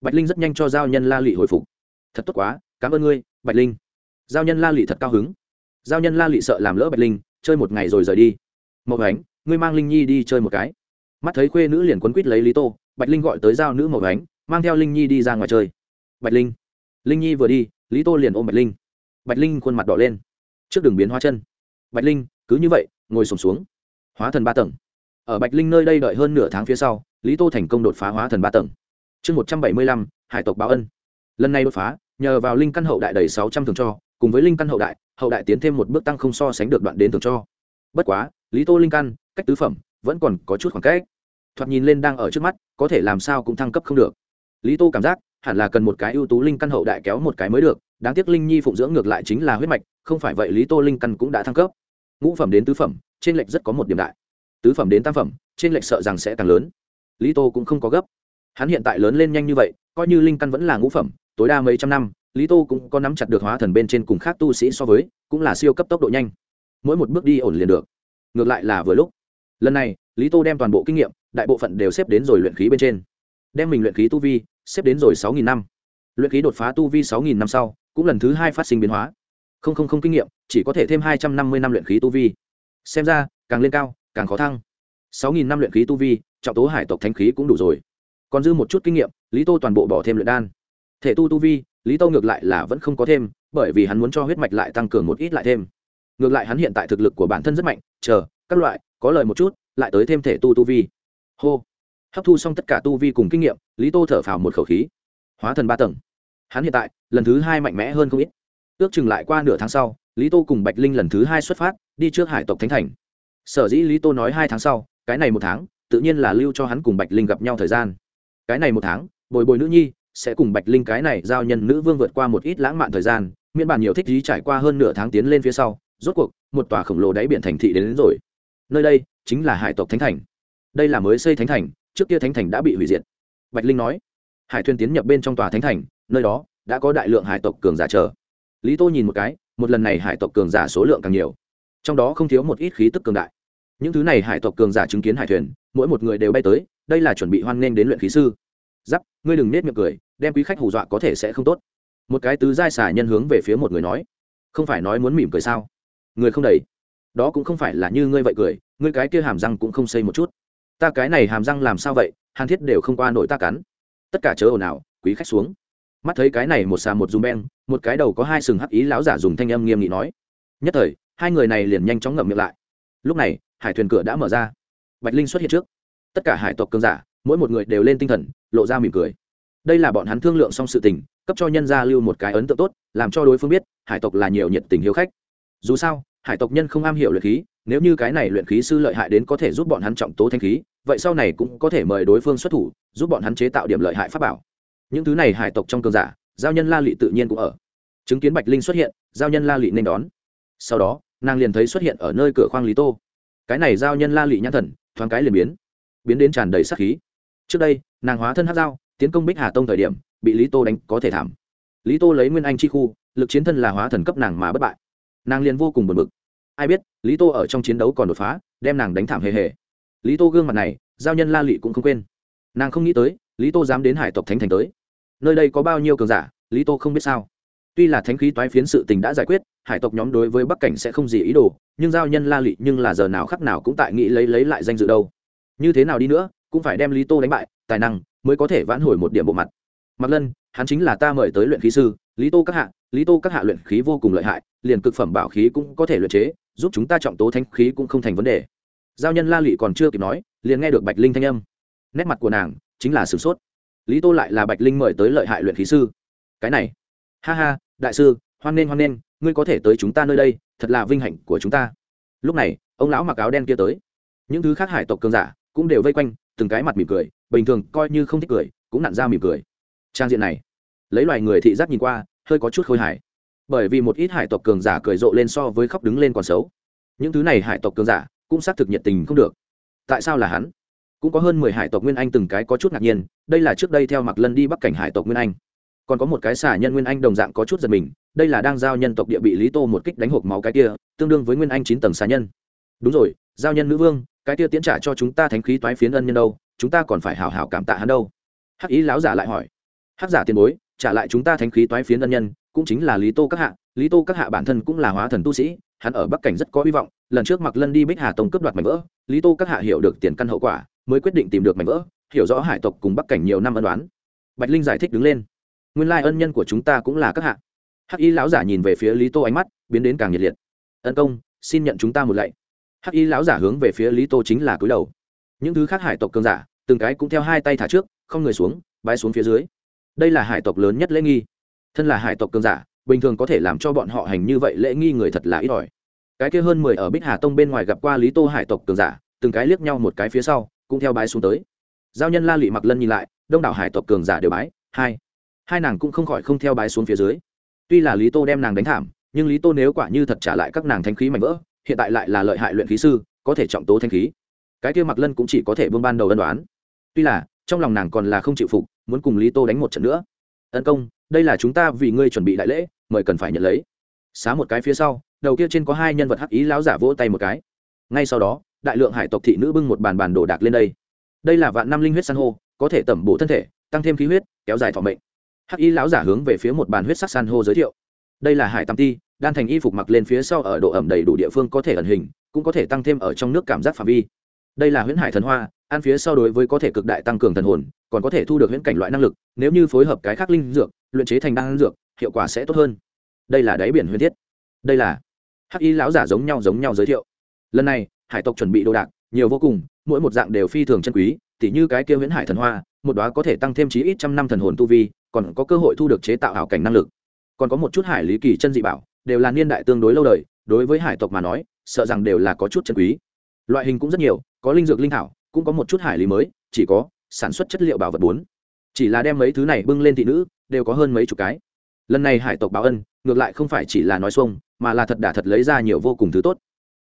bạch linh rất nhanh cho giao nhân la lị hồi phục thật tốt quá cảm ơn ngươi bạch linh giao nhân la lị thật cao hứng giao nhân la lị sợ làm lỡ bạch linh chơi một ngày rồi rời đi mậu ánh ngươi mang linh nhi đi chơi một cái mắt thấy khuê nữ liền quấn quýt lấy lý tô bạch linh gọi tới giao nữ mậu ánh mang theo linh nhi đi ra ngoài chơi bạch linh linh nhi vừa đi lý tô liền ôm bạch linh bạch linh khuôn mặt đỏ lên trước đường biến hóa chân. Bạch linh cứ như vậy ngồi sùng xuống, xuống. Hóa thần ba tầng. Ở bạch linh nơi đây đợi hơn nửa tháng phía sau lý tô thành công đột phá hóa thần ba tầng. Chương một trăm bảy mươi lăm hải tộc báo ân. Lần này đột phá nhờ vào linh căn hậu đại đầy sáu trăm thường cho cùng với linh căn hậu đại hậu đại tiến thêm một bước tăng không so sánh được đoạn đến thường cho. Bất quá lý tô linh căn cách tứ phẩm vẫn còn có chút khoảng cách. Thoạt nhìn lên đang ở trước mắt có thể làm sao cũng thăng cấp không được. Lý tô cảm giác hẳn là cần một cái ưu tú linh căn hậu đại kéo một cái mới được, đáng tiếc linh nhi phụng dưỡng ngược lại chính là huyết mạch, không phải vậy lý tô linh căn cũng đã thăng cấp. Ngũ phẩm đến tứ phẩm, trên lệch rất có một điểm đại. Tứ phẩm đến tam phẩm, trên lệch sợ rằng sẽ càng lớn. Lý tô cũng không có gấp. Hắn hiện tại lớn lên nhanh như vậy, coi như linh căn vẫn là ngũ phẩm, tối đa mấy trăm năm, lý tô cũng có nắm chặt được hóa thần bên trên cùng khác tu sĩ so với, cũng là siêu cấp tốc độ nhanh. Mỗi một bước đi ổn liền được. Ngược lại là vừa lúc. Lần này, lý tô đem toàn bộ kinh nghiệm, đại bộ phận đều xếp đến rồi luyện khí bên trên đem mình luyện khí tu vi xếp đến rồi sáu nghìn năm. Luyện khí đột phá tu vi sáu nghìn năm sau, cũng lần thứ hai phát sinh biến hóa. Không không không kinh nghiệm, chỉ có thể thêm hai trăm năm mươi năm luyện khí tu vi. Xem ra, càng lên cao, càng khó thăng. sáu nghìn năm luyện khí tu vi, trọng tố hải tộc thánh khí cũng đủ rồi. Còn dư một chút kinh nghiệm, lý tô toàn bộ bỏ thêm luyện đan. Thể tu tu vi, lý tô ngược lại là vẫn không có thêm, bởi vì hắn muốn cho huyết mạch lại tăng cường một ít lại thêm. Ngược lại hắn hiện tại thực lực của bản thân rất mạnh, chờ, các loại, có lời một chút, lại tới thêm thể tu tu vi. Hô hấp thu xong tất cả tu vi cùng kinh nghiệm lý tô thở phào một khẩu khí. Hóa thần ba tầng. Hắn hiện tại lần thứ hai mạnh mẽ hơn không ít. Ước chừng lại qua nửa tháng sau lý tô cùng bạch linh lần thứ hai xuất phát đi trước hải tộc thánh thành. Sở dĩ lý tô nói hai tháng sau cái này một tháng tự nhiên là lưu cho hắn cùng bạch linh gặp nhau thời gian. Cái này một tháng bồi bồi nữ nhi sẽ cùng bạch linh cái này giao nhân nữ vương vượt qua một ít lãng mạn thời gian miễn bản nhiều thích lý trải qua hơn nửa tháng tiến lên phía sau rốt cuộc một tòa khổng lồ đáy biển thành thị đến, đến rồi. Nơi đây chính là hải tộc thánh thành. Đây là mới xây thánh thành trước kia thánh thành đã bị hủy diệt. Bạch linh nói, hải thuyền tiến nhập bên trong tòa thánh thành, nơi đó đã có đại lượng hải tộc cường giả chờ. Lý tô nhìn một cái, một lần này hải tộc cường giả số lượng càng nhiều, trong đó không thiếu một ít khí tức cường đại. Những thứ này hải tộc cường giả chứng kiến hải thuyền, mỗi một người đều bay tới, đây là chuẩn bị hoan nghênh đến luyện khí sư. Giáp, ngươi đừng nết miệng cười, đem quý khách hù dọa có thể sẽ không tốt. Một cái tứ giai xả nhân hướng về phía một người nói, không phải nói muốn mỉm cười sao? Người không đầy. Đó cũng không phải là như ngươi vậy cười, ngươi cái kia hàm răng cũng không xây một chút ta cái này hàm răng làm sao vậy, hàn thiết đều không qua nổi ta cắn. Tất cả chớ ồn ào, quý khách xuống. Mắt thấy cái này một xà một dùm beng, một cái đầu có hai sừng hắc ý lão giả dùng thanh âm nghiêm nghị nói. Nhất thời, hai người này liền nhanh chóng ngậm miệng lại. Lúc này, hải thuyền cửa đã mở ra. Bạch linh xuất hiện trước. Tất cả hải tộc cường giả, mỗi một người đều lên tinh thần, lộ ra mỉm cười. Đây là bọn hắn thương lượng xong sự tình, cấp cho nhân gia lưu một cái ấn tượng tốt, làm cho đối phương biết, hải tộc là nhiều nhiệt tình hiếu khách. Dù sao, hải tộc nhân không am hiểu luyện khí nếu như cái này luyện khí sư lợi hại đến có thể giúp bọn hắn trọng tố thanh khí, vậy sau này cũng có thể mời đối phương xuất thủ, giúp bọn hắn chế tạo điểm lợi hại pháp bảo. Những thứ này hải tộc trong cường giả, giao nhân la lị tự nhiên cũng ở. Chứng kiến bạch linh xuất hiện, giao nhân la lị nên đón. Sau đó, nàng liền thấy xuất hiện ở nơi cửa khoang lý tô. Cái này giao nhân la lị nhãn thần, thoáng cái liền biến. Biến đến tràn đầy sắc khí. Trước đây, nàng hóa thân hát dao tiến công bích hà tông thời điểm, bị lý tô đánh có thể thảm. Lý tô lấy nguyên anh chi khu, lực chiến thân là hóa thần cấp nàng mà bất bại. Nàng liền vô cùng bật bực ai biết, lý tô ở trong chiến đấu còn đột phá, đem nàng đánh thảm hề hề. Lý tô gương mặt này, giao nhân la lị cũng không quên. Nàng không nghĩ tới, lý tô dám đến hải tộc thánh thành tới. Nơi đây có bao nhiêu cường giả, lý tô không biết sao. Tuy là thánh khí toái phiến sự tình đã giải quyết, hải tộc nhóm đối với bắc cảnh sẽ không gì ý đồ, nhưng giao nhân la lị nhưng là giờ nào khắc nào cũng tại nghĩ lấy lấy lại danh dự đâu. Như thế nào đi nữa, cũng phải đem lý tô đánh bại, tài năng mới có thể vãn hồi một điểm bộ mặt. Mặc lân, hắn chính là ta mời tới luyện khí sư lý tô các hạ, lý tô các hạ luyện khí vô cùng lợi hại, liền cực phẩm bảo khí cũng có thể luyện chế, giúp chúng ta trọng tố thanh khí cũng không thành vấn đề. Giao nhân la lụy còn chưa kịp nói, liền nghe được bạch linh thanh âm. Nét mặt của nàng chính là sửng sốt. Lý tô lại là bạch linh mời tới lợi hại luyện khí sư. Cái này. Ha ha, đại sư, hoan nghênh hoan nghênh, ngươi có thể tới chúng ta nơi đây, thật là vinh hạnh của chúng ta. Lúc này, ông lão mặc áo đen kia tới. Những thứ khác hải tộc cường giả cũng đều vây quanh, từng cái mặt mỉm cười, bình thường coi như không thích cười, cũng nặn ra mỉm cười. Trang diện này lấy loài người thị giác nhìn qua, hơi có chút khôi hài. Bởi vì một ít hải tộc cường giả cười rộ lên so với khóc đứng lên còn xấu. Những thứ này hải tộc cường giả cũng xác thực nhiệt tình không được. Tại sao là hắn? Cũng có hơn mười hải tộc nguyên anh từng cái có chút ngạc nhiên, đây là trước đây theo mặc lân đi bắc cảnh hải tộc nguyên anh. Còn có một cái xả nhân nguyên anh đồng dạng có chút giật mình, đây là đang giao nhân tộc địa bị lý tô một kích đánh hộp máu cái kia, tương đương với nguyên anh chín tầng xả nhân. Đúng rồi, giao nhân nữ vương, cái kia tiến trả cho chúng ta thánh khí toái phiến ân nhân đâu, chúng ta còn phải hảo hảo cảm tạ hắn đâu. Hắc ý láo giả lại hỏi. Hắc giả tiền bối trả lại chúng ta thánh khí toái phiến ân nhân, cũng chính là lý tô các hạ. Lý tô các hạ bản thân cũng là hóa thần tu sĩ, hắn ở bắc cảnh rất có hy vọng. Lần trước mặc lân đi bích hà tông cướp đoạt mảnh vỡ, lý tô các hạ hiểu được tiền căn hậu quả, mới quyết định tìm được mảnh vỡ, hiểu rõ hải tộc cùng bắc cảnh nhiều năm ân đoán bạch linh giải thích đứng lên. Nguyên lai ân nhân của chúng ta cũng là các hạ. Hắc y lão giả nhìn về phía lý tô ánh mắt, biến đến càng nhiệt liệt. Ân công, xin nhận chúng ta một lạy. Hắc y lão giả hướng về phía lý tô chính là cúi đầu. Những thứ khác hải tộc cường giả, từng cái cũng theo hai tay thả trước, không người xuống, bái xuống phía dưới đây là hải tộc lớn nhất lễ nghi. Thân là hải tộc cường giả, bình thường có thể làm cho bọn họ hành như vậy lễ nghi người thật là ít ỏi. Cái kia hơn mười ở bích hà tông bên ngoài gặp qua lý tô hải tộc cường giả, từng cái liếc nhau một cái phía sau, cũng theo bái xuống tới. Giao nhân la lị mặc lân nhìn lại, đông đảo hải tộc cường giả đều bái, hai. Hai nàng cũng không khỏi không theo bái xuống phía dưới. Tuy là lý tô đem nàng đánh thảm, nhưng lý tô nếu quả như thật trả lại các nàng thanh khí mạnh vỡ, hiện tại lại là lợi hại luyện khí sư, có thể trọng tố thanh khí. Cái kia mặc lân cũng chỉ có thể buông ban đầu ân đoán. Tuy là, trong lòng nàng còn là không chịu phục muốn cùng lý tô đánh một trận nữa. Ân công, đây là chúng ta vì ngươi chuẩn bị đại lễ, mời cần phải nhận lấy. Xá một cái phía sau, đầu kia trên có hai nhân vật hắc ý lão giả vỗ tay một cái. Ngay sau đó, đại lượng hải tộc thị nữ bưng một bàn bàn đồ đạc lên đây. Đây là vạn năm linh huyết san hô, có thể tẩm bổ thân thể, tăng thêm khí huyết, kéo dài thọ mệnh. Hắc y lão giả hướng về phía một bàn huyết sắc san hô giới thiệu. Đây là hải tam ti, đan thành y phục mặc lên phía sau ở độ ẩm đầy đủ địa phương có thể ẩn hình, cũng có thể tăng thêm ở trong nước cảm giác phạm vi. Đây là huyễn hải thần hoa ăn phía sau đối với có thể cực đại tăng cường thần hồn còn có thể thu được huyễn cảnh loại năng lực, nếu như phối hợp cái khác linh dược, luyện chế thành đan dược, hiệu quả sẽ tốt hơn. Đây là đáy biển huyền thiết. Đây là hắc y lão giả giống nhau giống nhau giới thiệu. Lần này, hải tộc chuẩn bị đồ đạc, nhiều vô cùng, mỗi một dạng đều phi thường chân quý, tỉ như cái kia huyễn hải thần hoa, một đóa có thể tăng thêm chí ít trăm năm thần hồn tu vi, còn có cơ hội thu được chế tạo ảo cảnh năng lực. Còn có một chút hải lý kỳ chân dị bảo, đều là niên đại tương đối lâu đời, đối với hải tộc mà nói, sợ rằng đều là có chút chân quý. Loại hình cũng rất nhiều, có linh dược linh thảo, cũng có một chút hải lý mới, chỉ có sản xuất chất liệu bảo vật bốn. Chỉ là đem mấy thứ này bưng lên thị nữ, đều có hơn mấy chục cái. Lần này hải tộc báo ân, ngược lại không phải chỉ là nói xuông, mà là thật đả thật lấy ra nhiều vô cùng thứ tốt.